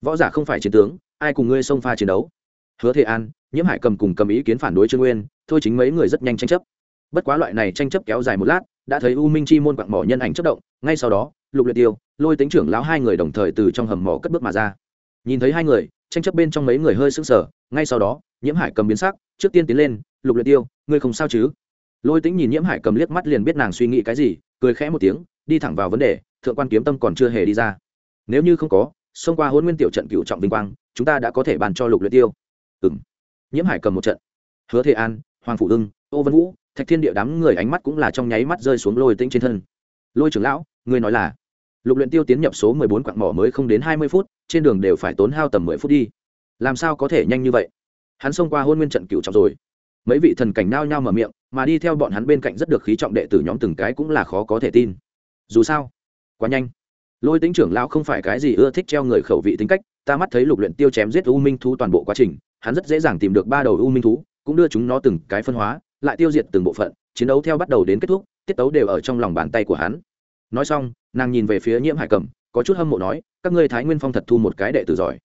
Võ giả không phải chiến tướng, ai cùng ngươi xông pha chiến đấu? Hứa thế an, nhiễm hải cầm cùng cầm ý kiến phản đối trương nguyên, thôi chính mấy người rất nhanh tranh chấp bất quá loại này tranh chấp kéo dài một lát, đã thấy u minh chi môn quặng mỏ nhân ảnh chất động, ngay sau đó, lục luyện tiêu, lôi tính trưởng lão hai người đồng thời từ trong hầm mỏ cất bước mà ra. Nhìn thấy hai người, tranh chấp bên trong mấy người hơi sững sờ, ngay sau đó, nhiễm hải cầm biến sắc, trước tiên tiến lên, lục luyện tiêu, ngươi không sao chứ? Lôi tính nhìn nhiễm hải cầm liếc mắt liền biết nàng suy nghĩ cái gì, cười khẽ một tiếng, đi thẳng vào vấn đề, thượng quan kiếm tâm còn chưa hề đi ra. Nếu như không có, xông qua hôn nguyên tiểu trận cựu trọng vinh quang, chúng ta đã có thể bàn cho lục luyện tiêu. Ừm. Nhiễm hải cầm một trận. Hứa thế an, hoàng phủ ưng, ô vân vũ thạch thiên địa đám người ánh mắt cũng là trong nháy mắt rơi xuống lôi tĩnh trên thân. Lôi trưởng lão, ngươi nói là? Lục luyện tiêu tiến nhập số mười bốn quặng mỏ mới không đến hai mươi phút, trên đường đều phải tốn hao tầm mười phút đi. Làm sao có thể nhanh như vậy? Hắn xông qua hôn nguyên trận cựu trọng rồi. Mấy vị thần cảnh nao nhao mở miệng, mà đi theo bọn hắn bên cạnh rất được khí trọng đệ tử nhóm từng cái cũng là khó có thể tin. Dù sao, quá nhanh. Lôi tính trưởng lão không phải cái gì ưa thích treo người khẩu vị tính cách, ta mắt thấy lục luyện tiêu chém giết u minh thú toàn bộ quá trình, hắn rất dễ dàng tìm được ba đầu u minh thú, cũng đưa chúng nó từng cái phân hóa lại tiêu diệt từng bộ phận, chiến đấu theo bắt đầu đến kết thúc, tiết tấu đều ở trong lòng bàn tay của hắn. Nói xong, nàng nhìn về phía nhiễm hải cầm, có chút hâm mộ nói, các ngươi thái nguyên phong thật thu một cái đệ tử giỏi.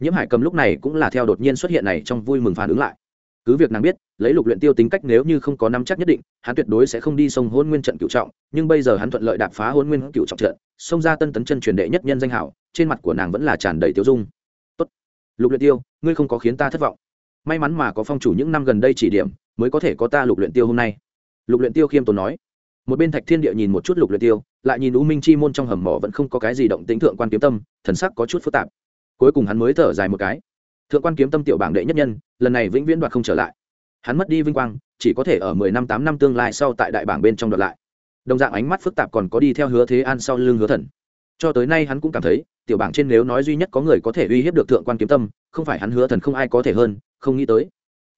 Nhiễm hải cầm lúc này cũng là theo đột nhiên xuất hiện này trong vui mừng phản ứng lại. Cứ việc nàng biết, lấy lục luyện tiêu tính cách nếu như không có nắm chắc nhất định, hắn tuyệt đối sẽ không đi sông hôn nguyên trận cựu trọng, nhưng bây giờ hắn thuận lợi đạp phá hôn nguyên cựu trọng trận, xông ra tân tấn chân truyền đệ nhất nhân danh hảo, trên mặt của nàng vẫn là tràn đầy tiêu dung. Tốt, lục luyện tiêu, ngươi không có khiến ta thất vọng may mắn mà có phong chủ những năm gần đây chỉ điểm, mới có thể có ta lục luyện tiêu hôm nay. Lục luyện tiêu khiêm tốn nói. Một bên thạch thiên địa nhìn một chút lục luyện tiêu, lại nhìn u minh chi môn trong hầm mỏ vẫn không có cái gì động tĩnh thượng quan kiếm tâm, thần sắc có chút phức tạp. Cuối cùng hắn mới thở dài một cái. Thượng quan kiếm tâm tiểu bảng đệ nhất nhân, lần này vĩnh viễn đoạt không trở lại. Hắn mất đi vinh quang, chỉ có thể ở mười năm tám năm tương lai sau tại đại bảng bên trong đoạt lại. Đồng dạng ánh mắt phức tạp còn có đi theo hứa thế an sau lưng hứa thần cho tới nay hắn cũng cảm thấy, tiểu bảng trên nếu nói duy nhất có người có thể uy hiếp được thượng quan kiếm tâm, không phải hắn hứa thần không ai có thể hơn, không nghĩ tới,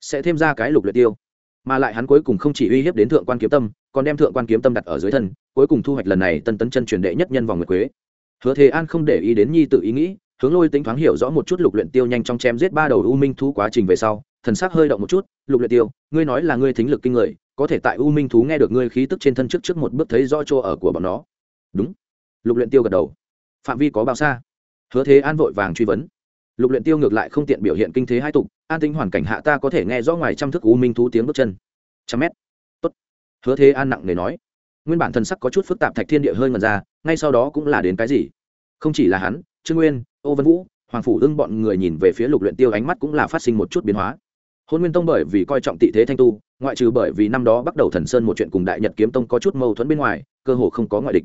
sẽ thêm ra cái lục luyện tiêu. Mà lại hắn cuối cùng không chỉ uy hiếp đến thượng quan kiếm tâm, còn đem thượng quan kiếm tâm đặt ở dưới thân, cuối cùng thu hoạch lần này tân tấn chân truyền đệ nhất nhân vòng nguyệt quế. Hứa thế an không để ý đến nhi tự ý nghĩ, hướng lôi tính thoáng hiểu rõ một chút lục luyện tiêu nhanh trong chém giết ba đầu u minh thú quá trình về sau, thần sắc hơi động một chút, lục luyện tiêu, ngươi nói là ngươi thính lực kinh người, có thể tại u minh thú nghe được ngươi khí tức trên thân trước trước một bước thấy rõ chỗ ở của bọn nó. Đúng lục luyện tiêu gật đầu. Phạm vi có bao xa? Hứa thế an vội vàng truy vấn. Lục luyện tiêu ngược lại không tiện biểu hiện kinh thế hai tục, an tính hoàn cảnh hạ ta có thể nghe rõ ngoài trăm thước u minh thú tiếng bước chân. Trăm mét. Tốt. Hứa thế an nặng nề nói. Nguyên bản thần sắc có chút phức tạp thạch thiên địa hơi ngần ra, ngay sau đó cũng là đến cái gì? Không chỉ là hắn, trương nguyên, ô Văn vũ, hoàng phủ ưng bọn người nhìn về phía lục luyện tiêu ánh mắt cũng là phát sinh một chút biến hóa. Hôn nguyên tông bởi vì coi trọng tị thế thanh tu, ngoại trừ bởi vì năm đó bắt đầu thần sơn một chuyện cùng đại nhật kiếm tông có chút mâu thuẫn bên ngoài, cơ hồ không có ngoại địch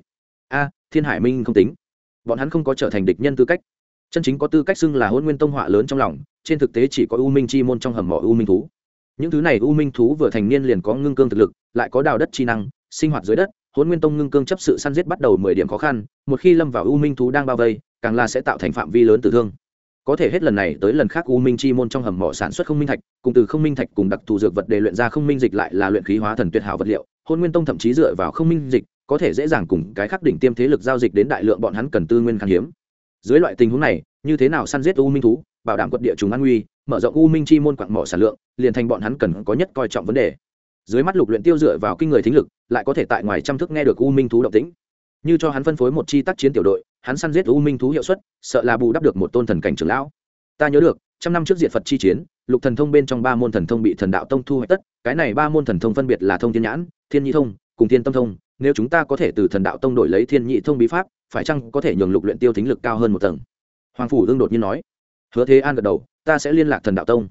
a, thiên hải minh không tính. Bọn hắn không có trở thành địch nhân tư cách. Chân chính có tư cách xưng là hôn nguyên tông họa lớn trong lòng, trên thực tế chỉ có u minh chi môn trong hầm mỏ u minh thú. Những thứ này u minh thú vừa thành niên liền có ngưng cương thực lực, lại có đào đất chi năng, sinh hoạt dưới đất hôn nguyên tông ngưng cương chấp sự săn giết bắt đầu mười điểm khó khăn, một khi lâm vào u minh thú đang bao vây, càng là sẽ tạo thành phạm vi lớn tử thương. Có thể hết lần này tới lần khác u minh chi môn trong hầm mỏ sản xuất không minh thạch, cùng từ không minh thạch cùng đặc thù dược vật để luyện ra không minh dịch lại là luyện khí hóa thần tuyệt hảo vật liệu. Hôn nguyên tông thậm chí dựa vào không minh dịch có thể dễ dàng cùng cái khắc đỉnh tiêm thế lực giao dịch đến đại lượng bọn hắn cần tư nguyên khan hiếm. Dưới loại tình huống này, như thế nào săn giết u minh thú, bảo đảm quật địa chúng an nguy, mở rộng u minh chi môn quặng mỏ sản lượng, liền thành bọn hắn cần có nhất coi trọng vấn đề. Dưới mắt lục luyện tiêu dựa vào kinh người thính lực, lại có thể tại ngoài trăm thước nghe được u minh thú động tĩnh. Như cho hắn phân phối một chi tác chiến tiểu đội, hắn săn giết u minh thú hiệu suất, sợ là bù đắp được một tôn thần cảnh trưởng lão. Ta nhớ được, trăm năm trước diệt phật chi chiến, lục thần thông bên trong ba môn thần thông bị thần đạo tông thu hoạch tất, cái này ba môn thần thông phân biệt là thông thiên nhãn, thiên nhi thông, cùng thiên tâm thông nếu chúng ta có thể từ thần đạo tông đổi lấy thiên nhị thông bí pháp, phải chăng có thể nhường lục luyện tiêu thính lực cao hơn một tầng? Hoàng phủ Dương đột nhiên nói. Hứa thế an gật đầu, ta sẽ liên lạc thần đạo tông.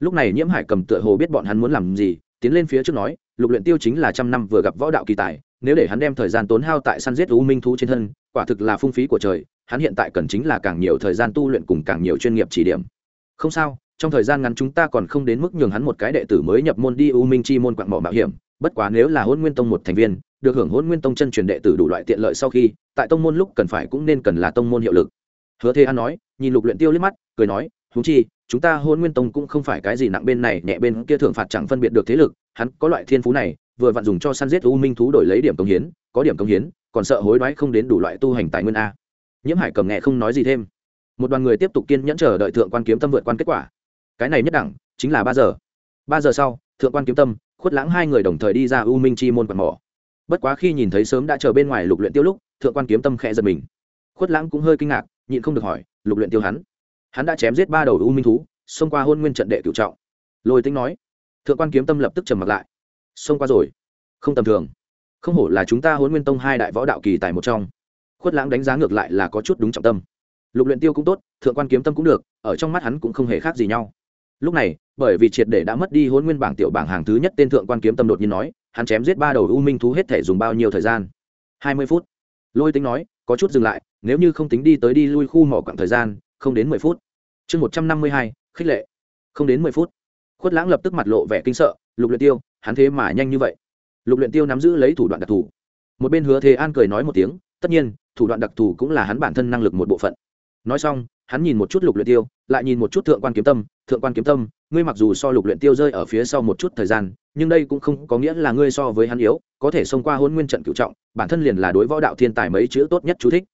Lúc này nhiễm hải cầm tựa hồ biết bọn hắn muốn làm gì, tiến lên phía trước nói, lục luyện tiêu chính là trăm năm vừa gặp võ đạo kỳ tài, nếu để hắn đem thời gian tốn hao tại săn giết u minh thú trên thân, quả thực là phung phí của trời, hắn hiện tại cần chính là càng nhiều thời gian tu luyện cùng càng nhiều chuyên nghiệp chỉ điểm. Không sao, trong thời gian ngắn chúng ta còn không đến mức nhường hắn một cái đệ tử mới nhập môn đi u minh chi môn quạng mỏ mạo hiểm, bất quá nếu là hôn nguyên tông một thành viên được hưởng hôn nguyên tông chân truyền đệ tử đủ loại tiện lợi sau khi, tại tông môn lúc cần phải cũng nên cần là tông môn hiệu lực. Hứa thế an nói, nhìn lục luyện tiêu liếc mắt, cười nói, huống chi, chúng ta hôn nguyên tông cũng không phải cái gì nặng bên này, nhẹ bên kia thưởng phạt chẳng phân biệt được thế lực, hắn có loại thiên phú này, vừa vặn dùng cho săn giết u minh thú đổi lấy điểm công hiến, có điểm công hiến, còn sợ hối đoái không đến đủ loại tu hành tài nguyên a. Nhiễm hải cầm nghe không nói gì thêm. Một đoàn người tiếp tục kiên nhẫn chờ đợi thượng quan kiếm tâm vượt quan kết quả. Cái này nhất đẳng, chính là ba giờ. Ba giờ sau, thượng quan kiếm tâm, khuất lãng hai người đồng thời đi ra u minh chi môn quạt mỏ bất quá khi nhìn thấy sớm đã chờ bên ngoài lục luyện tiêu lúc, thượng quan kiếm tâm khẽ giật mình. Khuất lãng cũng hơi kinh ngạc, nhịn không được hỏi, lục luyện tiêu hắn? Hắn đã chém giết ba đầu u minh thú, xông qua hôn nguyên trận đệ cửu trọng. Lôi tính nói. Thượng quan kiếm tâm lập tức trầm mặt lại. Xông qua rồi. Không tầm thường. Không hổ là chúng ta hôn nguyên tông hai đại võ đạo kỳ tài một trong. Khuất lãng đánh giá ngược lại là có chút đúng trọng tâm. Lục luyện tiêu cũng tốt, thượng quan kiếm tâm cũng được, ở trong mắt hắn cũng không hề khác gì nhau. Lúc này bởi vì triệt để đã mất đi hôn nguyên bảng tiểu bảng hàng thứ nhất tên thượng quan kiếm tâm đột nhiên nói, hắn chém giết ba đầu u minh thú hết thể dùng bao nhiêu thời gian? Hai mươi phút. Lôi tính nói, có chút dừng lại, nếu như không tính đi tới đi lui khu mỏ quãng thời gian, không đến mười phút. Chương một trăm năm mươi hai, khích lệ. Không đến mười phút. Khuất lãng lập tức mặt lộ vẻ kinh sợ, lục luyện tiêu, hắn thế mà nhanh như vậy. Lục luyện tiêu nắm giữ lấy thủ đoạn đặc thù. Một bên hứa thế an cười nói một tiếng, tất nhiên, thủ đoạn đặc thù cũng là hắn bản thân năng lực một bộ phận. Nói xong hắn nhìn một chút lục luyện tiêu, lại nhìn một chút thượng quan kiếm tâm, thượng quan kiếm tâm, ngươi mặc dù so lục luyện tiêu rơi ở phía sau một chút thời gian, nhưng đây cũng không có nghĩa là ngươi so với hắn yếu, có thể xông qua hôn nguyên trận cửu trọng, bản thân liền là đối võ đạo thiên tài mấy chữ tốt nhất chú thích.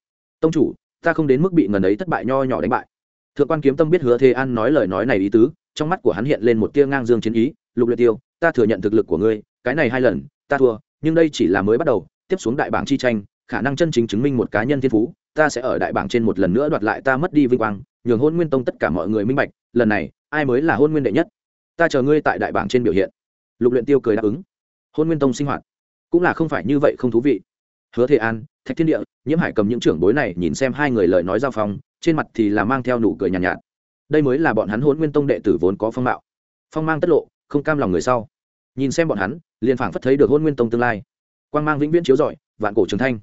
Tông chủ, ta không đến mức bị ngần ấy thất bại nho nhỏ đánh bại. Thượng quan kiếm tâm biết hứa thế an nói lời nói này ý tứ, trong mắt của hắn hiện lên một tia ngang dương chiến ý, lục luyện tiêu, ta thừa nhận thực lực của ngươi, cái này hai lần, ta thua, nhưng đây chỉ là mới bắt đầu, tiếp xuống đại bảng chi tranh, khả năng chân chính chứng minh một cá nhân thiên phú ta sẽ ở đại bảng trên một lần nữa đoạt lại ta mất đi vinh quang nhường hôn nguyên tông tất cả mọi người minh bạch lần này ai mới là hôn nguyên đệ nhất? Ta chờ ngươi tại đại bảng trên biểu hiện. Lục luyện tiêu cười đáp ứng. Hôn nguyên tông sinh hoạt cũng là không phải như vậy không thú vị. Hứa thế an thạch thiên địa nhiễm hải cầm những trưởng bối này nhìn xem hai người lời nói giao phong trên mặt thì là mang theo nụ cười nhàn nhạt, nhạt. Đây mới là bọn hắn hôn nguyên tông đệ tử vốn có phong mạo. Phong mang tất lộ không cam lòng người sau. Nhìn xem bọn hắn liền phảng phất thấy được hôn nguyên tông tương lai. Quang mang vĩnh viễn chiếu rọi vạn cổ trường thanh.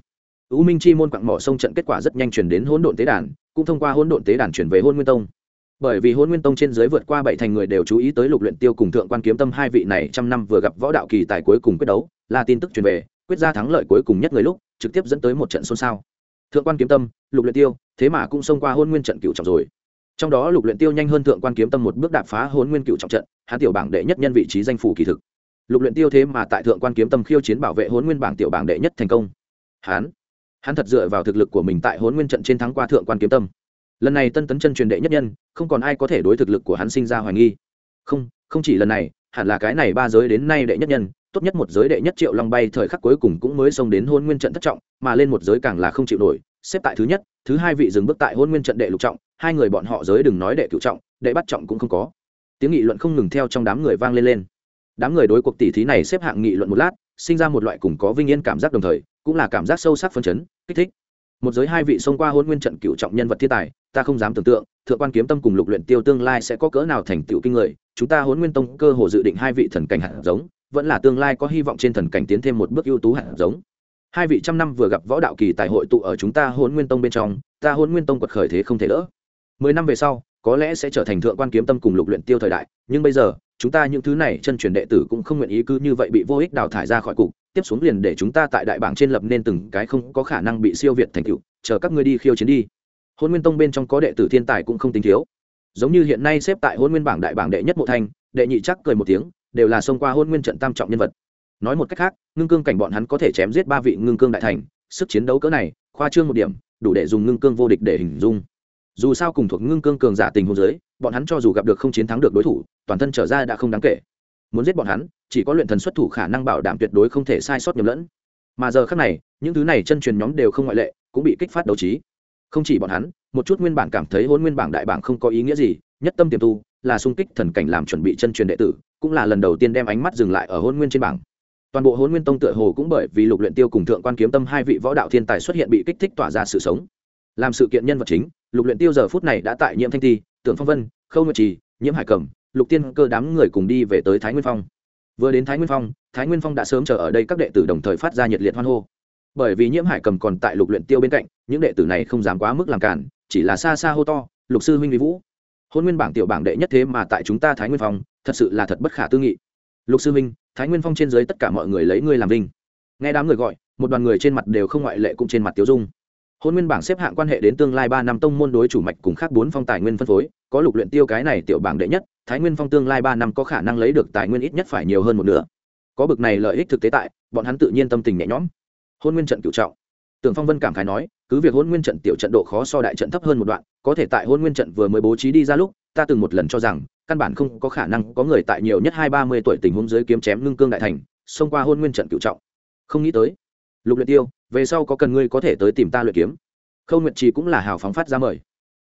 U Minh Chi môn quặng mỏ sông trận kết quả rất nhanh truyền đến Hỗn Độn Tế đàn, cũng thông qua Hỗn Độn Tế đàn truyền về Hỗn Nguyên Tông. Bởi vì Hỗn Nguyên Tông trên dưới vượt qua bảy thành người đều chú ý tới Lục Luyện Tiêu cùng Thượng Quan Kiếm Tâm hai vị này trăm năm vừa gặp võ đạo kỳ tài cuối cùng quyết đấu, là tin tức truyền về, quyết ra thắng lợi cuối cùng nhất người lúc, trực tiếp dẫn tới một trận xôn xao. Thượng Quan Kiếm Tâm, Lục Luyện Tiêu, thế mà cũng xông qua Hỗn Nguyên trận cựu trọng rồi. Trong đó Lục Luyện Tiêu nhanh hơn Thượng Quan Kiếm Tâm một bước đạp phá Hỗn Nguyên cựu trọng trận, hắn tiểu bảng đệ nhất nhân vị trí danh phủ kỳ thực. Lục Luyện Tiêu thế mà tại Thượng Quan Kiếm Tâm khiêu chiến bảo vệ Hỗn Nguyên bảng tiểu bảng đệ nhất thành công. Hắn hắn thật dựa vào thực lực của mình tại hôn nguyên trận trên thắng qua thượng quan kiếm tâm. Lần này tân tấn chân truyền đệ nhất nhân, không còn ai có thể đối thực lực của hắn sinh ra hoài nghi. Không không chỉ lần này, hẳn là cái này ba giới đến nay đệ nhất nhân, tốt nhất một giới đệ nhất triệu long bay thời khắc cuối cùng cũng mới xông đến hôn nguyên trận thất trọng, mà lên một giới càng là không chịu nổi, xếp tại thứ nhất, thứ hai vị dừng bước tại hôn nguyên trận đệ lục trọng, hai người bọn họ giới đừng nói đệ cựu trọng, đệ bắt trọng cũng không có. Tiếng nghị luận không ngừng theo trong đám người vang lên lên. Đám người đối cuộc tỷ thí này xếp hạng nghị luận một lát, sinh ra một loại cùng có vinh yên cảm giác đồng thời, cũng là cảm giác sâu sắc phân chấn kích thích. Một giới hai vị xông qua hôn nguyên trận cựu trọng nhân vật thiên tài, ta không dám tưởng tượng, thượng quan kiếm tâm cùng lục luyện tiêu tương lai sẽ có cỡ nào thành tựu kinh người. Chúng ta hôn nguyên tông cơ hồ dự định hai vị thần cảnh hạt giống, vẫn là tương lai có hy vọng trên thần cảnh tiến thêm một bước ưu tú hạt giống. Hai vị trăm năm vừa gặp võ đạo kỳ tài hội tụ ở chúng ta hôn nguyên tông bên trong, ta hôn nguyên tông quật khởi thế không thể đỡ mười năm về sau, có lẽ sẽ trở thành thượng quan kiếm tâm cùng lục luyện tiêu thời đại, nhưng bây giờ chúng ta những thứ này chân truyền đệ tử cũng không nguyện ý cứ như vậy bị vô ích đào thải ra khỏi cục, tiếp xuống liền để chúng ta tại đại bảng trên lập nên từng cái không có khả năng bị siêu việt thành tựu, chờ các ngươi đi khiêu chiến đi. Hôn nguyên tông bên trong có đệ tử thiên tài cũng không tính thiếu. Giống như hiện nay xếp tại hôn nguyên bảng đại bảng đệ nhất mộ thanh đệ nhị chắc cười một tiếng, đều là xông qua hôn nguyên trận tam trọng nhân vật. Nói một cách khác, ngưng cương cảnh bọn hắn có thể chém giết ba vị ngưng cương đại thành, sức chiến đấu cỡ này, khoa trương một điểm, đủ để dùng ngưng cương vô địch để hình dung dù sao cùng thuộc ngưng cương cường giả tình hôn giới bọn hắn cho dù gặp được không chiến thắng được đối thủ, toàn thân trở ra đã không đáng kể. Muốn giết bọn hắn, chỉ có luyện thần xuất thủ khả năng bảo đảm tuyệt đối không thể sai sót nhầm lẫn. Mà giờ khác này, những thứ này chân truyền nhóm đều không ngoại lệ, cũng bị kích phát đấu trí. Không chỉ bọn hắn, một chút nguyên bản cảm thấy hôn nguyên bảng đại bảng không có ý nghĩa gì, nhất tâm tiềm tu, là sung kích thần cảnh làm chuẩn bị chân truyền đệ tử, cũng là lần đầu tiên đem ánh mắt dừng lại ở hôn nguyên trên bảng. Toàn bộ hôn nguyên tông tựa hồ cũng bởi vì lục luyện tiêu cùng thượng quan kiếm tâm hai vị võ đạo thiên tài xuất hiện bị kích thích tỏa ra sự sống làm sự kiện nhân vật chính, lục luyện tiêu giờ phút này đã tại nhiễm thanh ti, tưởng phong vân, khâu nguyệt trì, nhiễm hải cẩm, lục tiên cơ đám người cùng đi về tới thái nguyên phong. Vừa đến thái nguyên phong, thái nguyên phong đã sớm chờ ở đây các đệ tử đồng thời phát ra nhiệt liệt hoan hô. Bởi vì nhiễm hải cầm còn tại lục luyện tiêu bên cạnh, những đệ tử này không dám quá mức làm cản, chỉ là xa xa hô to, lục sư huynh vi vũ, hôn nguyên bảng tiểu bảng đệ nhất thế mà tại chúng ta thái nguyên phong, thật sự là thật bất khả tư nghị. Lục sư huynh, thái nguyên phong trên dưới tất cả mọi người lấy ngươi làm vinh. Nghe đám người gọi, một đoàn người trên mặt đều không ngoại lệ cũng trên mặt tiêu dung hôn nguyên bảng xếp hạng quan hệ đến tương lai ba năm tông môn đối chủ mạch cùng khác bốn phong tài nguyên phân phối, có lục luyện tiêu cái này tiểu bảng đệ nhất, thái nguyên phong tương lai ba năm có khả năng lấy được tài nguyên ít nhất phải nhiều hơn một nửa. Có bực này lợi ích thực tế tại, bọn hắn tự nhiên tâm tình nhẹ nhõm. Hôn nguyên trận cựu trọng. Tưởng phong vân cảm khái nói, cứ việc hôn nguyên trận tiểu trận độ khó so đại trận thấp hơn một đoạn, có thể tại hôn nguyên trận vừa mới bố trí đi ra lúc, ta từng một lần cho rằng, căn bản không có khả năng có người tại nhiều nhất hai ba mươi tuổi tình huống dưới kiếm chém ngưng cương đại thành, xông qua hôn nguyên trận cựu trọng. Không nghĩ tới, lục luyện tiêu về sau có cần ngươi có thể tới tìm ta luyện kiếm? Khâu nguyệt trì cũng là hào phóng phát ra mời.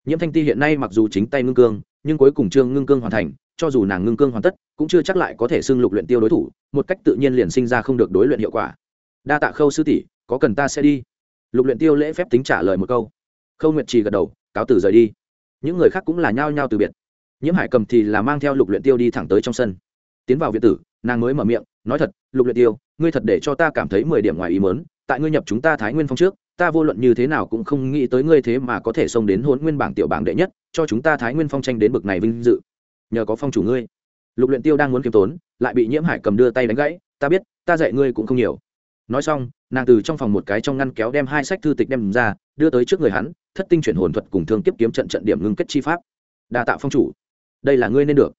Nhiễm thanh ti hiện nay mặc dù chính tay ngưng cương, nhưng cuối cùng trương ngưng cương hoàn thành, cho dù nàng ngưng cương hoàn tất, cũng chưa chắc lại có thể xưng lục luyện tiêu đối thủ, một cách tự nhiên liền sinh ra không được đối luyện hiệu quả. Đa tạ khâu sư tỷ, có cần ta sẽ đi? Lục luyện tiêu lễ phép tính trả lời một câu. Khâu nguyệt trì gật đầu, cáo từ rời đi. Những người khác cũng là nhao nhao từ biệt. Nhiễm hải cầm thì là mang theo lục luyện tiêu đi thẳng tới trong sân. Tiến vào viện tử, nàng mới mở miệng, nói thật, lục luyện tiêu, ngươi thật để cho ta cảm thấy mười điểm ngoài ý muốn tại ngươi nhập chúng ta thái nguyên phong trước, ta vô luận như thế nào cũng không nghĩ tới ngươi thế mà có thể xông đến hôn nguyên bảng tiểu bảng đệ nhất, cho chúng ta thái nguyên phong tranh đến bực này vinh dự. Nhờ có phong chủ ngươi. Lục luyện tiêu đang muốn kiêm tốn, lại bị nhiễm hải cầm đưa tay đánh gãy, ta biết, ta dạy ngươi cũng không nhiều. Nói xong, nàng từ trong phòng một cái trong ngăn kéo đem hai sách thư tịch đem ra, đưa tới trước người hắn, thất tinh chuyển hồn thuật cùng thương tiếp kiếm trận trận điểm ngưng kết chi pháp. Đa tạo phong chủ. Đây là ngươi nên được.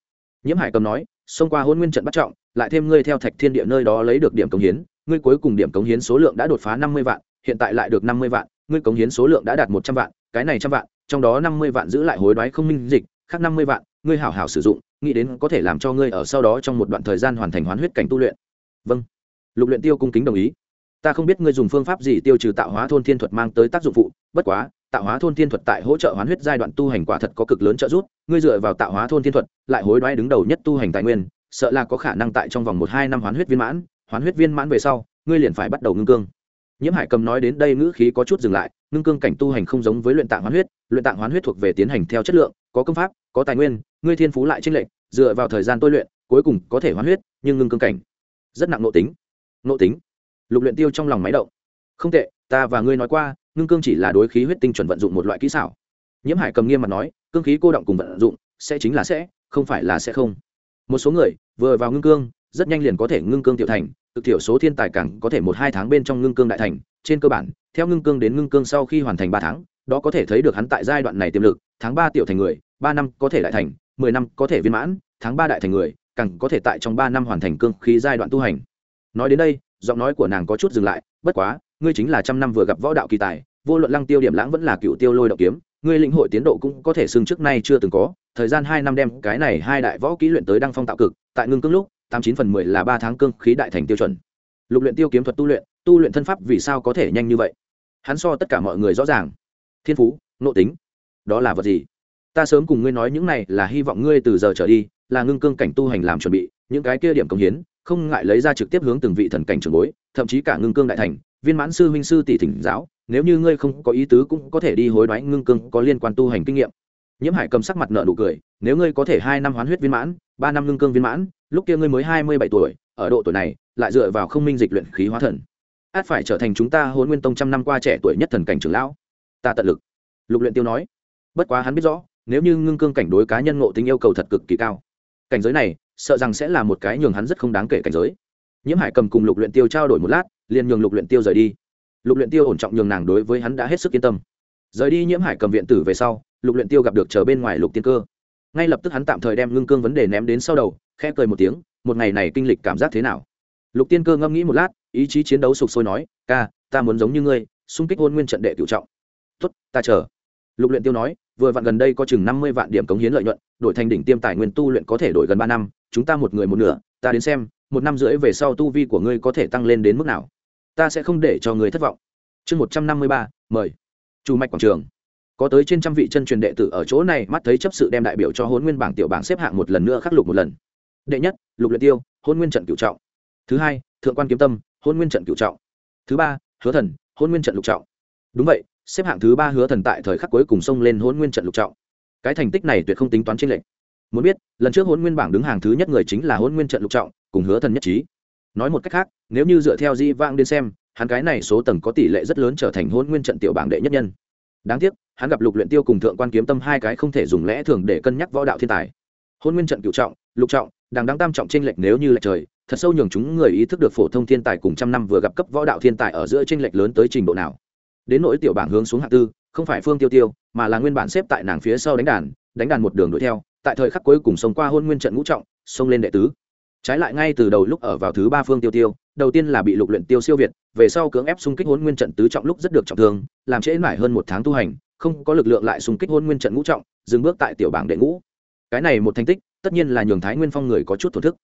Nhiễm hải cầm nói, xông qua hôn nguyên trận bắt trọng, lại thêm ngươi theo thạch thiên địa nơi đó lấy được điểm công hiến ngươi cuối cùng điểm cống hiến số lượng đã đột phá năm mươi vạn, hiện tại lại được năm mươi vạn, ngươi cống hiến số lượng đã đạt một trăm vạn, cái này trăm vạn, trong đó năm mươi vạn giữ lại hối đoái không minh dịch, khác năm mươi vạn, ngươi hảo hảo sử dụng, nghĩ đến có thể làm cho ngươi ở sau đó trong một đoạn thời gian hoàn thành hoán huyết cảnh tu luyện. Vâng. Lục luyện tiêu cung kính đồng ý. Ta không biết ngươi dùng phương pháp gì tiêu trừ tạo hóa thôn thiên thuật mang tới tác dụng phụ, bất quá, tạo hóa thôn thiên thuật tại hỗ trợ hoán huyết giai đoạn tu hành quả thật có cực lớn trợ giúp, ngươi dựa vào tạo hóa thôn thiên thuật, lại hối đoái đứng đầu nhất tu hành tài nguyên, sợ là có khả năng tại trong vòng một hai năm hoán huyết viên mãn hoán huyết viên mãn về sau, ngươi liền phải bắt đầu ngưng cương. Nhiễm hải cầm nói đến đây ngữ khí có chút dừng lại, ngưng cương cảnh tu hành không giống với luyện tạng hoán huyết, luyện tạng hoán huyết thuộc về tiến hành theo chất lượng, có công pháp, có tài nguyên, ngươi thiên phú lại tranh lệch, dựa vào thời gian tôi luyện, cuối cùng có thể hoán huyết, nhưng ngưng cương cảnh rất nặng nội tính. Nội tính? Lục luyện tiêu trong lòng máy động. Không tệ, ta và ngươi nói qua, ngưng cương chỉ là đối khí huyết tinh chuẩn vận dụng một loại kỹ xảo. Nhiễm hải cầm nghiêm mặt nói, cương khí cô động cùng vận dụng, sẽ chính là sẽ, không phải là sẽ không. Một số người vừa vào ngưng cương, rất nhanh liền có thể ngưng cương tiểu thành cực thiểu số thiên tài càng có thể một hai tháng bên trong ngưng cương đại thành, trên cơ bản, theo ngưng cương đến ngưng cương sau khi hoàn thành ba tháng, đó có thể thấy được hắn tại giai đoạn này tiềm lực, tháng ba tiểu thành người, ba năm có thể đại thành, mười năm có thể viên mãn, tháng ba đại thành người, càng có thể tại trong ba năm hoàn thành cương khí giai đoạn tu hành. Nói đến đây, giọng nói của nàng có chút dừng lại, bất quá, ngươi chính là trăm năm vừa gặp võ đạo kỳ tài, vô luận lăng tiêu điểm lãng vẫn là cựu tiêu lôi đạo kiếm, ngươi lĩnh hội tiến độ cũng có thể xưng trước nay chưa từng có, thời gian hai năm đem cái này hai đại võ kỹ luyện tới đăng phong tạo cực, tại ngưng cương lúc tám chín phần mười là ba tháng cương khí đại thành tiêu chuẩn. Lục luyện tiêu kiếm thuật tu luyện tu luyện thân pháp vì sao có thể nhanh như vậy? Hắn so tất cả mọi người rõ ràng. Thiên phú, nội tính, đó là vật gì? Ta sớm cùng ngươi nói những này là hy vọng ngươi từ giờ trở đi, là ngưng cương cảnh tu hành làm chuẩn bị, những cái kia điểm công hiến, không ngại lấy ra trực tiếp hướng từng vị thần cảnh trưởng bối, thậm chí cả ngưng cương đại thành, viên mãn sư huynh sư tỷ thỉnh giáo, nếu như ngươi không có ý tứ cũng có thể đi hối đoái ngưng cương có liên quan tu hành kinh nghiệm. Nhiễm hải cầm sắc mặt nợ nụ cười, nếu ngươi có thể hai năm hoán huyết viên mãn, ba năm ngưng cương viên mãn lúc kia ngươi mới hai mươi bảy tuổi, ở độ tuổi này, lại dựa vào không minh dịch luyện khí hóa thần. Át phải trở thành chúng ta hôn nguyên tông trăm năm qua trẻ tuổi nhất thần cảnh trưởng lão. Ta tận lực. Lục luyện tiêu nói. Bất quá hắn biết rõ, nếu như ngưng cương cảnh đối cá nhân ngộ tính yêu cầu thật cực kỳ cao, cảnh giới này, sợ rằng sẽ là một cái nhường hắn rất không đáng kể cảnh giới. Nhiễm hải cầm cùng lục luyện tiêu trao đổi một lát, liền nhường lục luyện tiêu rời đi. Lục luyện tiêu ổn trọng nhường nàng đối với hắn đã hết sức yên tâm. Rời đi nhiễm hải cầm viện tử về sau, lục luyện tiêu gặp được chờ bên ngoài lục tiên cơ. Ngay lập tức hắn tạm thời đem ngưng cương vấn đề ném đến sau đầu khẽ cười một tiếng, một ngày này kinh lịch cảm giác thế nào? Lục tiên cơ ngâm nghĩ một lát, ý chí chiến đấu sục sôi nói, ca, ta muốn giống như ngươi, xung kích hôn nguyên trận đệ cựu trọng. Tuất ta chờ. Lục luyện tiêu nói, vừa vặn gần đây có chừng năm mươi vạn điểm cống hiến lợi nhuận, đổi thành đỉnh tiêm tài nguyên tu luyện có thể đổi gần ba năm, chúng ta một người một nửa, ta đến xem, một năm rưỡi về sau tu vi của ngươi có thể tăng lên đến mức nào? Ta sẽ không để cho ngươi thất vọng. Chương một trăm năm mươi ba, mời. Chủ mạch quảng trường. Có tới trên trăm vị chân truyền đệ tử ở chỗ này, mắt thấy chấp sự đem đại biểu cho hôn nguyên bảng tiểu bảng xếp hạng một lần nữa khắc lục một lần đệ nhất, lục luyện tiêu, hôn nguyên trận cửu trọng. Thứ hai, thượng quan kiếm tâm, hôn nguyên trận cửu trọng. Thứ ba, hứa thần, hôn nguyên trận lục trọng. Đúng vậy, xếp hạng thứ ba hứa thần tại thời khắc cuối cùng xông lên hôn nguyên trận lục trọng. Cái thành tích này tuyệt không tính toán trên lệnh muốn biết, lần trước hôn nguyên bảng đứng hàng thứ nhất người chính là hôn nguyên trận lục trọng, cùng hứa thần nhất trí. Nói một cách khác, nếu như dựa theo di vang đến xem, hắn cái này số tầng có tỷ lệ rất lớn trở thành hôn nguyên trận tiểu bảng đệ nhất nhân. Đáng tiếc, hắn gặp lục luyện tiêu cùng thượng quan kiếm tâm hai cái không thể dùng lẽ thường để cân nhắc võ đạo thiên tài. Hôn nguyên trận cửu trọng lục trọng đang đăng tam trọng trên lệch nếu như lệch trời, thật sâu nhường chúng người ý thức được phổ thông thiên tài cùng trăm năm vừa gặp cấp võ đạo thiên tài ở giữa trên lệch lớn tới trình độ nào. Đến nỗi tiểu bảng hướng xuống hạ tư, không phải phương tiêu tiêu, mà là nguyên bản xếp tại nàng phía sau đánh đàn đánh đàn một đường đuổi theo, tại thời khắc cuối cùng sống qua hôn nguyên trận ngũ trọng, xông lên đệ tứ. Trái lại ngay từ đầu lúc ở vào thứ ba phương tiêu tiêu, đầu tiên là bị lục luyện tiêu siêu việt, về sau cưỡng ép xung kích hôn nguyên trận tứ trọng lúc rất được trọng thương, làm trễ mãi hơn một tháng tu hành, không có lực lượng lại xung kích hôn nguyên trận ngũ trọng, dừng bước tại tiểu bảng đệ ngũ. Cái này một thành tích tất nhiên là nhường thái nguyên phong người có chút thổn thức.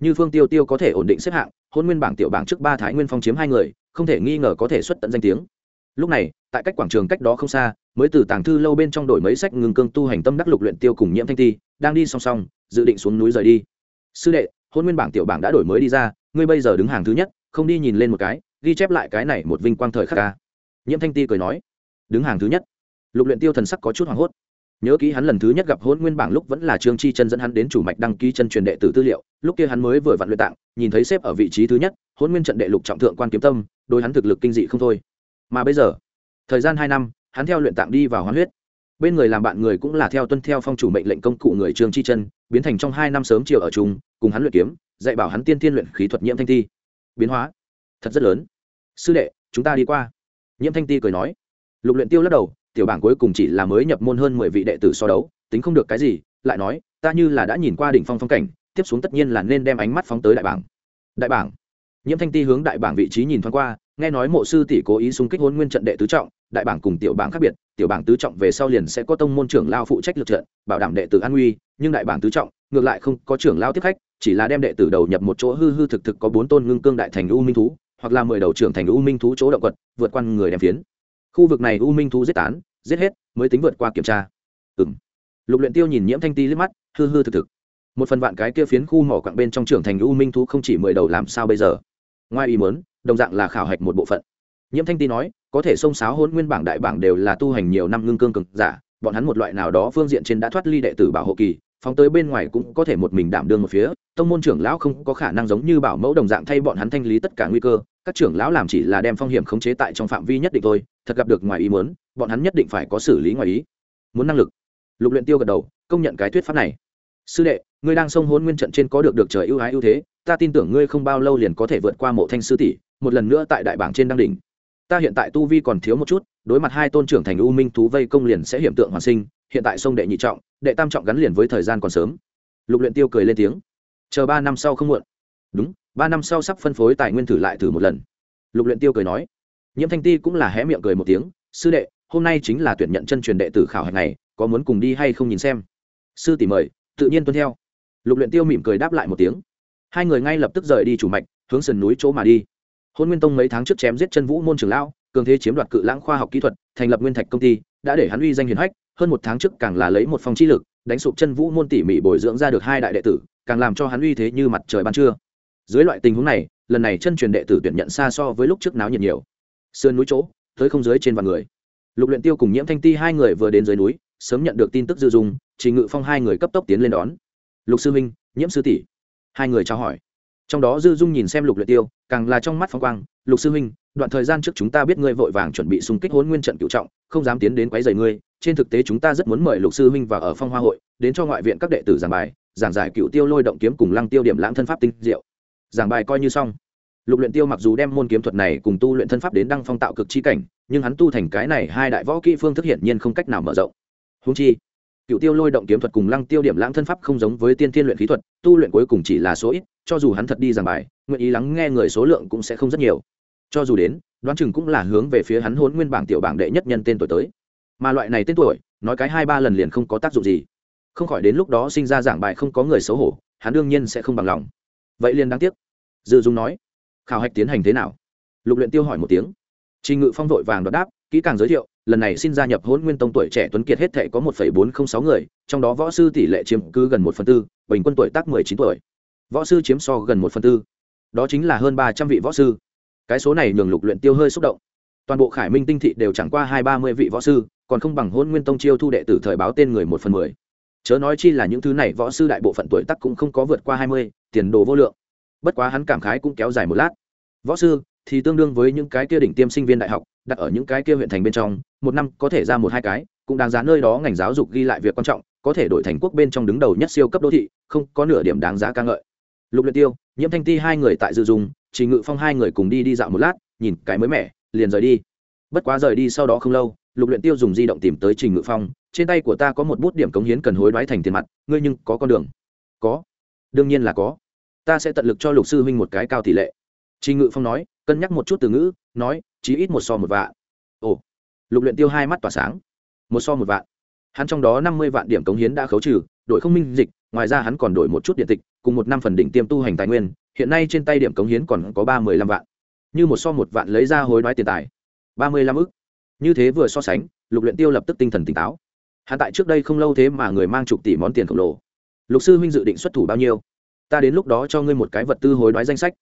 Như phương tiêu tiêu có thể ổn định xếp hạng, hôn nguyên bảng tiểu bảng trước ba thái nguyên phong chiếm hai người, không thể nghi ngờ có thể xuất tận danh tiếng. Lúc này, tại cách quảng trường cách đó không xa, mới từ tàng thư lâu bên trong đổi mấy sách ngừng cương tu hành tâm đắc lục luyện tiêu cùng nhiễm thanh ti, đang đi song song, dự định xuống núi rời đi. Sư đệ, hôn nguyên bảng tiểu bảng đã đổi mới đi ra, ngươi bây giờ đứng hàng thứ nhất, không đi nhìn lên một cái, ghi chép lại cái này một vinh quang thời khắc ca. Nhiễm thanh ti cười nói, đứng hàng thứ nhất. Lục luyện tiêu thần sắc có chút hoảng hốt nhớ kỹ hắn lần thứ nhất gặp hôn nguyên bảng lúc vẫn là trương chi chân dẫn hắn đến chủ mạch đăng ký chân truyền đệ tử tư liệu, lúc kia hắn mới vừa vặn luyện tạng, nhìn thấy xếp ở vị trí thứ nhất hôn nguyên trận đệ lục trọng thượng quan kiếm tâm, đối hắn thực lực kinh dị không thôi. Mà bây giờ, thời gian hai năm, hắn theo luyện tạng đi vào hoán huyết. Bên người làm bạn người cũng là theo tuân theo phong chủ mệnh lệnh công cụ người trương chi chân, biến thành trong hai năm sớm chiều ở chung, cùng hắn luyện kiếm, dạy bảo hắn tiên tiên luyện khí thuật nhiễm thanh thi biến hóa, thật rất lớn. Sư đệ, chúng ta đi qua. Nhiễm thanh ti cười nói. Lục luyện tiêu lắc đầu tiểu bảng cuối cùng chỉ là mới nhập môn hơn mười vị đệ tử so đấu, tính không được cái gì, lại nói, ta như là đã nhìn qua đỉnh phong phong cảnh, tiếp xuống tất nhiên là nên đem ánh mắt phóng tới đại bảng. Đại bảng. Nhiễm thanh ti hướng đại bảng vị trí nhìn thoáng qua, nghe nói mộ sư tỷ cố ý xung kích hôn nguyên trận đệ tứ trọng, đại bảng cùng tiểu bảng khác biệt, tiểu bảng tứ trọng về sau liền sẽ có tông môn trưởng lao phụ trách lực trận, bảo đảm đệ tử an nguy, nhưng đại bảng tứ trọng, ngược lại không có trưởng lao tiếp khách, chỉ là đem đệ tử đầu nhập một chỗ hư hư thực thực có bốn tôn ngưng cương đại thành u minh thú, hoặc là mười đầu trưởng thành u minh thú chỗ động quật, vượt qua người đem phiến khu vực này u minh thú giết tán, giết hết, mới tính vượt qua kiểm tra. Ừ m lục luyện tiêu nhìn nhiễm thanh ti liếc mắt, hư hư thực thực. Một phần vạn cái kia phiến khu mỏ quặng bên trong trưởng thành u minh thú không chỉ mười đầu làm sao bây giờ? Ngoài ý muốn, đồng dạng là khảo hạch một bộ phận. Nhiễm thanh ti nói, có thể xông sáo hôn nguyên bảng đại bảng đều là tu hành nhiều năm ngưng cương cực giả, bọn hắn một loại nào đó phương diện trên đã thoát ly đệ tử bảo hộ kỳ, phóng tới bên ngoài cũng có thể một mình đảm đương một phía tông môn trưởng lão không có khả năng giống như bảo mẫu đồng dạng thay bọn hắn thanh lý tất cả nguy cơ, các trưởng lão làm chỉ là đem phong hiểm khống chế tại trong phạm vi nhất định thôi, thật gặp được ngoài ý muốn, bọn hắn nhất định phải có xử lý ngoài ý muốn năng lực. Lục luyện tiêu gật đầu, công nhận cái thuyết pháp này. Sư đệ, ngươi đang sông hôn nguyên trận trên có được được trời ưu ái ưu thế, ta tin tưởng ngươi không bao lâu liền có thể vượt qua mộ thanh sư tỷ, một lần nữa tại đại bảng trên đăng đỉnh. Ta hiện tại tu vi còn thiếu một chút, đối mặt hai tôn trưởng thành u minh thú vây công liền sẽ hiểm tượng hoàn sinh, hiện tại sông đệ nhị trọng, đệ tam trọng gắn liền với thời gian còn sớm. Lục luyện tiêu cười lên tiếng chờ ba năm sau không muộn. Đúng, ba năm sau sắp phân phối tài nguyên thử lại thử một lần. Lục luyện tiêu cười nói. Nhiễm thanh ti cũng là hé miệng cười một tiếng. Sư đệ, hôm nay chính là tuyển nhận chân truyền đệ tử khảo hạch này, có muốn cùng đi hay không nhìn xem? Sư tỷ mời, tự nhiên tuân theo. Lục luyện tiêu mỉm cười đáp lại một tiếng. Hai người ngay lập tức rời đi chủ mạch, hướng sườn núi chỗ mà đi. Hôn nguyên tông mấy tháng trước chém giết chân vũ môn trưởng lão, cường thế chiếm đoạt cự lãng khoa học kỹ thuật, thành lập nguyên thạch công ty, đã để hắn uy danh hiển hách, hơn một tháng trước càng là lấy một phong chi lực, đánh sụp chân vũ môn tỉ mỉ bồi dưỡng ra được hai đại đệ tử càng làm cho hắn uy thế như mặt trời ban trưa. Dưới loại tình huống này, lần này chân truyền đệ tử tuyển nhận xa so với lúc trước náo nhiệt nhiều. Sườn núi chỗ, tới không dưới trên vạn người. Lục luyện tiêu cùng nhiễm thanh ti hai người vừa đến dưới núi, sớm nhận được tin tức dư dung, trình ngự phong hai người cấp tốc tiến lên đón. Lục sư minh nhiễm sư tỷ. Hai người trao hỏi. Trong đó dư dung nhìn xem lục luyện tiêu, càng là trong mắt phong quang, lục sư minh đoạn thời gian trước chúng ta biết ngươi vội vàng chuẩn bị xung kích hỗn nguyên trận cửu trọng, không dám tiến đến quấy rầy ngươi, trên thực tế chúng ta rất muốn mời lục sư minh vào ở phong hoa hội, đến cho ngoại viện các đệ tử giảng bài giảng giải cựu tiêu lôi động kiếm cùng lăng tiêu điểm lãng thân pháp tinh diệu. Giảng bài coi như xong. Lục luyện tiêu mặc dù đem môn kiếm thuật này cùng tu luyện thân pháp đến đăng phong tạo cực chi cảnh, nhưng hắn tu thành cái này hai đại võ kỹ phương thức hiển nhiên không cách nào mở rộng. Huống chi, cựu tiêu lôi động kiếm thuật cùng lăng tiêu điểm lãng thân pháp không giống với tiên thiên luyện khí thuật, tu luyện cuối cùng chỉ là số ít, cho dù hắn thật đi giảng bài, nguyện ý lắng nghe người số lượng cũng sẽ không rất nhiều. Cho dù đến, đoán chừng cũng là hướng về phía hắn huấn nguyên bảng tiểu bảng đệ nhất nhân tên tuổi tới. Mà loại này tên tuổi, nói cái hai ba lần liền không có tác dụng gì không khỏi đến lúc đó sinh ra giảng bài không có người xấu hổ, hắn đương nhiên sẽ không bằng lòng. Vậy liền đáng tiếc. Dư dung nói, khảo hạch tiến hành thế nào? Lục luyện tiêu hỏi một tiếng. Trình ngự phong vội vàng đọc đáp, kỹ càng giới thiệu, lần này xin gia nhập hôn nguyên tông tuổi trẻ tuấn kiệt hết thể có một bốn không sáu người, trong đó võ sư tỷ lệ chiếm cứ gần một phần tư, bình quân tuổi tác mười chín tuổi. Võ sư chiếm so gần một phần tư. Đó chính là hơn ba trăm vị võ sư. Cái số này nhường lục luyện tiêu hơi xúc động. Toàn bộ khải minh tinh thị đều chẳng qua hai ba mươi vị võ sư, còn không bằng hôn nguyên tông chiêu thu đệ tử thời báo tên người một phần mười chớ nói chi là những thứ này võ sư đại bộ phận tuổi tác cũng không có vượt qua hai mươi, tiền đồ vô lượng. Bất quá hắn cảm khái cũng kéo dài một lát. Võ sư, thì tương đương với những cái kia đỉnh tiêm sinh viên đại học, đặt ở những cái kia huyện thành bên trong, một năm có thể ra một hai cái, cũng đáng giá nơi đó ngành giáo dục ghi lại việc quan trọng, có thể đổi thành quốc bên trong đứng đầu nhất siêu cấp đô thị, không có nửa điểm đáng giá ca ngợi. Lục luyện tiêu, nhiễm thanh ti hai người tại dự dùng chỉ ngự phong hai người cùng đi đi dạo một lát, nhìn cái mới mẻ, liền rời đi bất quá rời đi sau đó không lâu, lục luyện tiêu dùng di động tìm tới trình ngự phong, trên tay của ta có một bút điểm cống hiến cần hối đoái thành tiền mặt, ngươi nhưng có con đường. Có. Đương nhiên là có. Ta sẽ tận lực cho lục sư huynh một cái cao tỷ lệ. Trình ngự phong nói, cân nhắc một chút từ ngữ, nói, chí ít một so một vạn. Ồ. Lục luyện tiêu hai mắt tỏa sáng. Một so một vạn. Hắn trong đó năm mươi vạn điểm cống hiến đã khấu trừ, đổi không minh dịch, ngoài ra hắn còn đổi một chút điện tịch, cùng một năm phần đỉnh tiêm tu hành tài nguyên, hiện nay trên tay điểm cống hiến còn có ba mươi lăm vạn. Như một so một vạn lấy ra hối đoái tiền tài ba mươi lăm ức. Như thế vừa so sánh, lục luyện tiêu lập tức tinh thần tỉnh táo. Hắn tại trước đây không lâu thế mà người mang chục tỷ món tiền khổng lồ. Lục sư huynh dự định xuất thủ bao nhiêu? Ta đến lúc đó cho ngươi một cái vật tư hối đoái danh sách.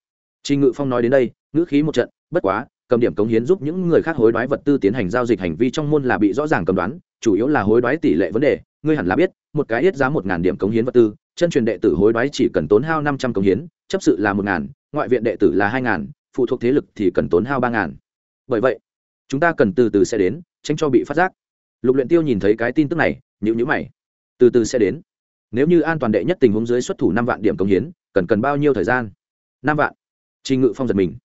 Trình ngự phong nói đến đây, ngữ khí một trận, bất quá, cầm điểm cống hiến giúp những người khác hối đoái vật tư tiến hành giao dịch hành vi trong môn là bị rõ ràng cầm đoán, chủ yếu là hối đoái tỷ lệ vấn đề. Ngươi hẳn là biết, một cái ít giá một ngàn điểm cống hiến vật tư, chân truyền đệ tử hối đoái chỉ cần tốn hao năm trăm cống hiến, chấp sự là một ngàn, ngoại viện đệ tử là hai ngàn, phụ thuộc thế lực thì cần tốn hao ba ngàn. Bởi vậy chúng ta cần từ từ sẽ đến, tránh cho bị phát giác. Lục luyện tiêu nhìn thấy cái tin tức này nhữ nhữ mày. Từ từ sẽ đến. Nếu như an toàn đệ nhất tình huống dưới xuất thủ năm vạn điểm công hiến, cần cần bao nhiêu thời gian? Năm vạn. Trình ngự phong giật mình.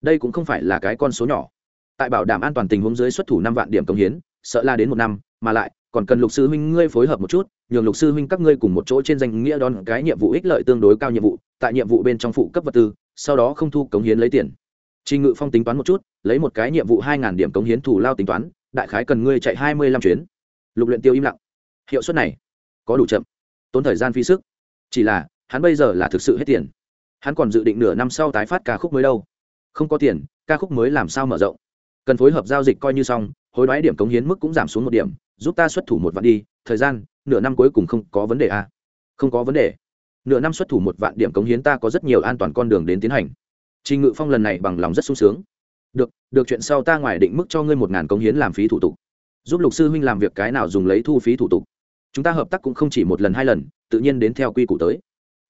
Đây cũng không phải là cái con số nhỏ. Tại bảo đảm an toàn tình huống dưới xuất thủ năm vạn điểm công hiến, sợ là đến một năm, mà lại, còn cần lục sư huynh ngươi phối hợp một chút, nhường lục sư huynh các ngươi cùng một chỗ trên danh nghĩa đón cái nhiệm vụ ích lợi tương đối cao nhiệm vụ, tại nhiệm vụ bên trong phụ cấp vật tư, sau đó không thu cống hiến lấy tiền trình ngự phong tính toán một chút, lấy một cái nhiệm vụ hai ngàn điểm cống hiến thủ lao tính toán, đại khái cần ngươi chạy hai mươi lăm chuyến. Lục luyện tiêu im lặng. Hiệu suất này, có đủ chậm. Tốn thời gian phi sức. Chỉ là, hắn bây giờ là thực sự hết tiền. Hắn còn dự định nửa năm sau tái phát ca khúc mới đâu. Không có tiền, ca khúc mới làm sao mở rộng? Cần phối hợp giao dịch coi như xong, hối đoái điểm cống hiến mức cũng giảm xuống một điểm, giúp ta xuất thủ một vạn đi, thời gian, nửa năm cuối cùng không có vấn đề à? không có vấn đề. Nửa năm xuất thủ một vạn điểm cống hiến ta có rất nhiều an toàn con đường đến tiến hành trình ngự phong lần này bằng lòng rất sung sướng. Được được chuyện sau ta ngoài định mức cho ngươi một ngàn cống hiến làm phí thủ tục. Giúp lục sư huynh làm việc cái nào dùng lấy thu phí thủ tục. Chúng ta hợp tác cũng không chỉ một lần hai lần, tự nhiên đến theo quy củ tới.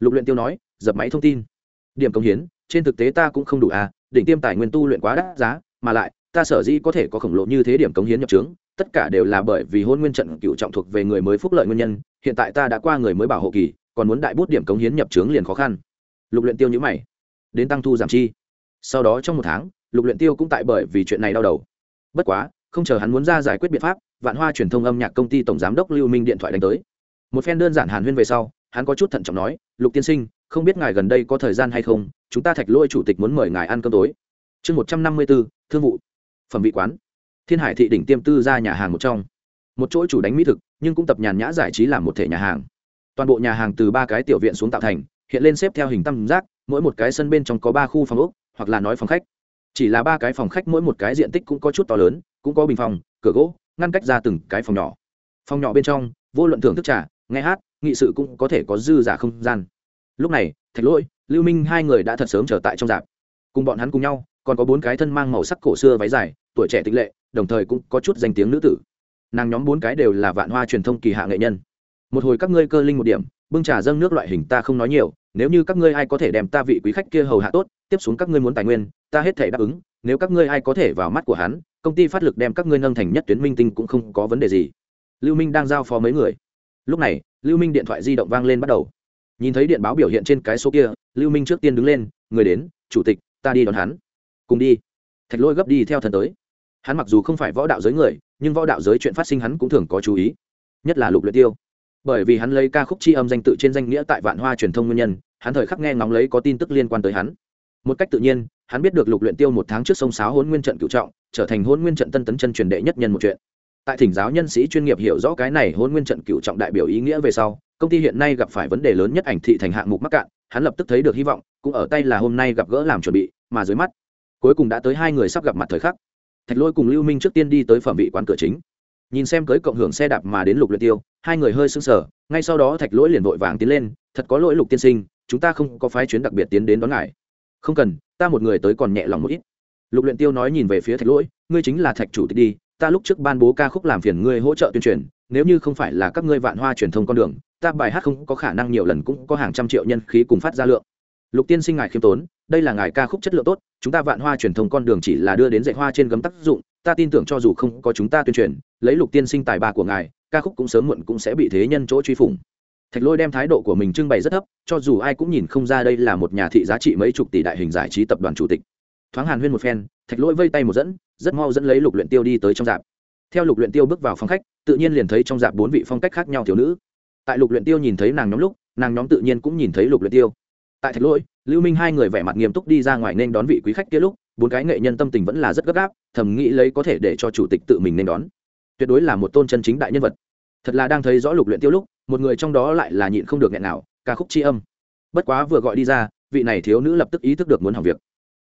Lục luyện tiêu nói, dập máy thông tin. Điểm cống hiến, trên thực tế ta cũng không đủ à đỉnh tiêm tài nguyên tu luyện quá đắt giá, mà lại, ta sở dĩ có thể có khổng lồ như thế điểm cống hiến nhập trướng, tất cả đều là bởi vì hôn nguyên trận cựu trọng thuộc về người mới phúc lợi nguyên nhân, hiện tại ta đã qua người mới bảo hộ kỳ, còn muốn đại bút điểm cống hiến nhập trướng liền khó khăn. Lục luyện tiêu nhíu mày đến tăng thu giảm chi. Sau đó trong một tháng, lục luyện tiêu cũng tại bởi vì chuyện này đau đầu. Bất quá, không chờ hắn muốn ra giải quyết biện pháp, vạn hoa truyền thông âm nhạc công ty tổng giám đốc lưu minh điện thoại đánh tới. Một phen đơn giản hàn huyên về sau, hắn có chút thận trọng nói, lục tiên sinh, không biết ngài gần đây có thời gian hay không? Chúng ta thạch lôi chủ tịch muốn mời ngài ăn cơm tối. Chương một trăm năm mươi bốn, thương vụ. Phẩm vị quán. Thiên hải thị đỉnh tiêm tư ra nhà hàng một trong. Một chỗ chủ đánh mỹ thực, nhưng cũng tập nhàn nhã giải trí làm một thể nhà hàng. Toàn bộ nhà hàng từ ba cái tiểu viện xuống tạo thành, hiện lên xếp theo hình tam giác mỗi một cái sân bên trong có ba khu phòng ốc, hoặc là nói phòng khách. Chỉ là ba cái phòng khách mỗi một cái diện tích cũng có chút to lớn, cũng có bình phòng, cửa gỗ, ngăn cách ra từng cái phòng nhỏ. Phòng nhỏ bên trong, vô luận thưởng thức trà, nghe hát, nghị sự cũng có thể có dư giả không gian. Lúc này, thạch lỗi, lưu minh hai người đã thật sớm trở tại trong dạp. Cùng bọn hắn cùng nhau, còn có bốn cái thân mang màu sắc cổ xưa váy dài, tuổi trẻ tịch lệ, đồng thời cũng có chút danh tiếng nữ tử. Nàng nhóm bốn cái đều là vạn hoa truyền thông kỳ hạ nghệ nhân. Một hồi các ngươi cơ linh một điểm bưng trà dâng nước loại hình ta không nói nhiều, nếu như các ngươi ai có thể đem ta vị quý khách kia hầu hạ tốt, tiếp xuống các ngươi muốn tài nguyên, ta hết thể đáp ứng, nếu các ngươi ai có thể vào mắt của hắn, công ty phát lực đem các ngươi nâng thành nhất tuyến minh tinh cũng không có vấn đề gì. Lưu minh đang giao phó mấy người. Lúc này, lưu minh điện thoại di động vang lên bắt đầu. Nhìn thấy điện báo biểu hiện trên cái số kia, lưu minh trước tiên đứng lên, người đến, chủ tịch, ta đi đón hắn. Cùng đi. Thạch lôi gấp đi theo thần tới. Hắn mặc dù không phải võ đạo giới người, nhưng võ đạo giới chuyện phát sinh hắn cũng thường có chú ý, nhất là lục luyện tiêu bởi vì hắn lấy ca khúc chi âm danh tự trên danh nghĩa tại vạn hoa truyền thông nguyên nhân, hắn thời khắc nghe ngóng lấy có tin tức liên quan tới hắn. Một cách tự nhiên, hắn biết được lục luyện tiêu một tháng trước sông sáo hôn nguyên trận cựu trọng, trở thành hôn nguyên trận tân tấn chân truyền đệ nhất nhân một chuyện. Tại thỉnh giáo nhân sĩ chuyên nghiệp hiểu rõ cái này hôn nguyên trận cựu trọng đại biểu ý nghĩa về sau, công ty hiện nay gặp phải vấn đề lớn nhất ảnh thị thành hạng mục mắc cạn, hắn lập tức thấy được hy vọng, cũng ở tay là hôm nay gặp gỡ làm chuẩn bị, mà dưới mắt, cuối cùng đã tới hai người sắp gặp mặt thời khắc. Thạch lôi cùng lưu minh trước tiên đi tới phẩm vị quán cửa chính. Nhìn xem cưới cộng hưởng xe đạp mà đến lục luyện tiêu hai người hơi sưng sờ, ngay sau đó thạch lỗi liền vội vàng tiến lên, thật có lỗi lục tiên sinh, chúng ta không có phái chuyến đặc biệt tiến đến đón ngài. Không cần, ta một người tới còn nhẹ lòng một ít. Lục luyện tiêu nói nhìn về phía thạch lỗi, ngươi chính là thạch chủ tịch đi, ta lúc trước ban bố ca khúc làm phiền ngươi hỗ trợ tuyên truyền, nếu như không phải là các ngươi vạn hoa truyền thông con đường, ta bài hát không có khả năng nhiều lần cũng có hàng trăm triệu nhân khí cùng phát ra lượng. Lục tiên sinh ngài khiêm tốn, đây là ngài ca khúc chất lượng tốt, chúng ta vạn hoa truyền thông con đường chỉ là đưa đến dạy hoa trên gấm tác dụng, ta tin tưởng cho dù không có chúng ta tuyên truyền, lấy lục tiên sinh tài ba của ngài ca khúc cũng sớm muộn cũng sẽ bị thế nhân chỗ truy phủng. Thạch lôi đem thái độ của mình trưng bày rất thấp, cho dù ai cũng nhìn không ra đây là một nhà thị giá trị mấy chục tỷ đại hình giải trí tập đoàn chủ tịch. Thoáng hàn huyên một phen, thạch lôi vây tay một dẫn, rất mau dẫn lấy lục luyện tiêu đi tới trong dạp. Theo lục luyện tiêu bước vào phòng khách, tự nhiên liền thấy trong dạp bốn vị phong cách khác nhau thiếu nữ. Tại lục luyện tiêu nhìn thấy nàng nhóm lúc, nàng nhóm tự nhiên cũng nhìn thấy lục luyện tiêu. Tại thạch lôi, lưu minh hai người vẻ mặt nghiêm túc đi ra ngoài nên đón vị quý khách kia lúc, bốn cái nghệ nhân tâm tình vẫn là rất gấp gáp, thầm nghĩ lấy có thể để cho chủ tịch tự mình nên đón tuyệt đối là một tôn chân chính đại nhân vật. Thật là đang thấy rõ lục luyện tiêu lúc, một người trong đó lại là nhịn không được nghẹn nào, ca khúc chi âm. Bất quá vừa gọi đi ra, vị này thiếu nữ lập tức ý thức được muốn hỏng việc.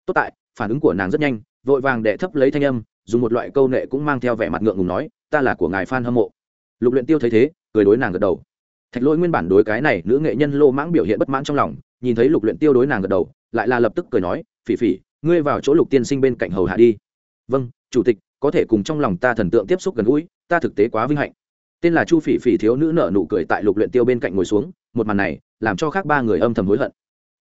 Tốt tại, phản ứng của nàng rất nhanh, vội vàng đệ thấp lấy thanh âm, dùng một loại câu nệ cũng mang theo vẻ mặt ngượng ngùng nói, ta là của ngài fan hâm mộ. Lục luyện tiêu thấy thế, cười đối nàng gật đầu. Thạch lỗi nguyên bản đối cái này nữ nghệ nhân lô mãng biểu hiện bất mãn trong lòng, nhìn thấy lục luyện tiêu đối nàng gật đầu, lại là lập tức cười nói, phỉ phỉ, ngươi vào chỗ lục tiên sinh bên cạnh hầu hạ đi. Vâng chủ tịch có thể cùng trong lòng ta thần tượng tiếp xúc gần gũi, ta thực tế quá vinh hạnh. Tên là chu phỉ phỉ thiếu nữ nợ nụ cười tại lục luyện tiêu bên cạnh ngồi xuống, một màn này làm cho khác ba người âm thầm hối hận.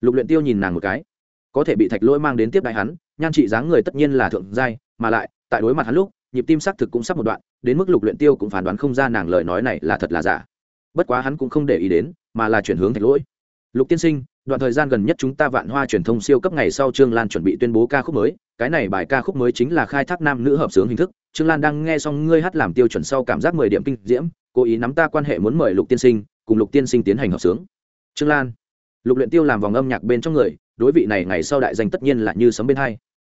Lục luyện tiêu nhìn nàng một cái, có thể bị thạch lỗi mang đến tiếp đại hắn, nhan trị dáng người tất nhiên là thượng giai, mà lại, tại đối mặt hắn lúc, nhịp tim xác thực cũng sắp một đoạn, đến mức lục luyện tiêu cũng phán đoán không ra nàng lời nói này là thật là giả. Bất quá hắn cũng không để ý đến, mà là chuyển hướng thạch lỗi lục tiên sinh, đoạn thời gian gần nhất chúng ta vạn hoa truyền thông siêu cấp ngày sau trương lan chuẩn bị tuyên bố ca khúc mới. Cái này bài ca khúc mới chính là khai thác nam nữ hợp sướng hình thức. Trương lan đang nghe xong ngươi hát làm tiêu chuẩn sau cảm giác mười điểm kinh diễm, cố ý nắm ta quan hệ muốn mời lục tiên sinh, cùng lục tiên sinh tiến hành hợp sướng. Trương lan, lục luyện tiêu làm vòng âm nhạc bên trong người, đối vị này ngày sau đại danh tất nhiên là như sấm bên hai.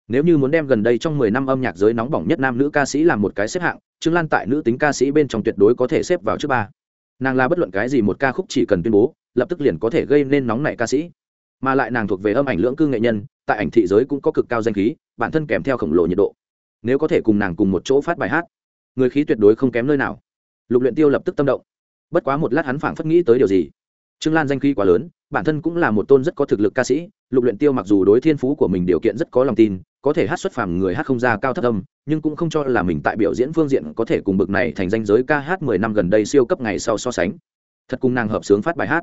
Nếu như muốn đem gần đây trong mười năm âm nhạc giới nóng bỏng nhất nam nữ ca sĩ làm một cái xếp hạng, trương lan tại nữ tính ca sĩ bên trong tuyệt đối có thể xếp vào trước ba. Nàng là bất luận cái gì một ca khúc chỉ cần tuyên bố lập tức liền có thể gây nên nóng nảy ca sĩ. Mà lại nàng thuộc về âm ảnh lưỡng cư nghệ nhân, tại ảnh thị giới cũng có cực cao danh khí, bản thân kèm theo khổng lồ nhiệt độ. Nếu có thể cùng nàng cùng một chỗ phát bài hát, người khí tuyệt đối không kém nơi nào. Lục luyện tiêu lập tức tâm động. Bất quá một lát hắn phảng phất nghĩ tới điều gì. Trương lan danh khí quá lớn, bản thân cũng là một tôn rất có thực lực ca sĩ, lục luyện tiêu mặc dù đối thiên phú của mình điều kiện rất có lòng tin, có thể hát xuất phàm người hát không ra cao thấp âm, nhưng cũng không cho là mình tại biểu diễn phương diện có thể cùng bực này thành danh giới ca hát mười năm gần đây siêu cấp ngày sau so sánh. Thật cùng nàng hợp sướng phát bài hát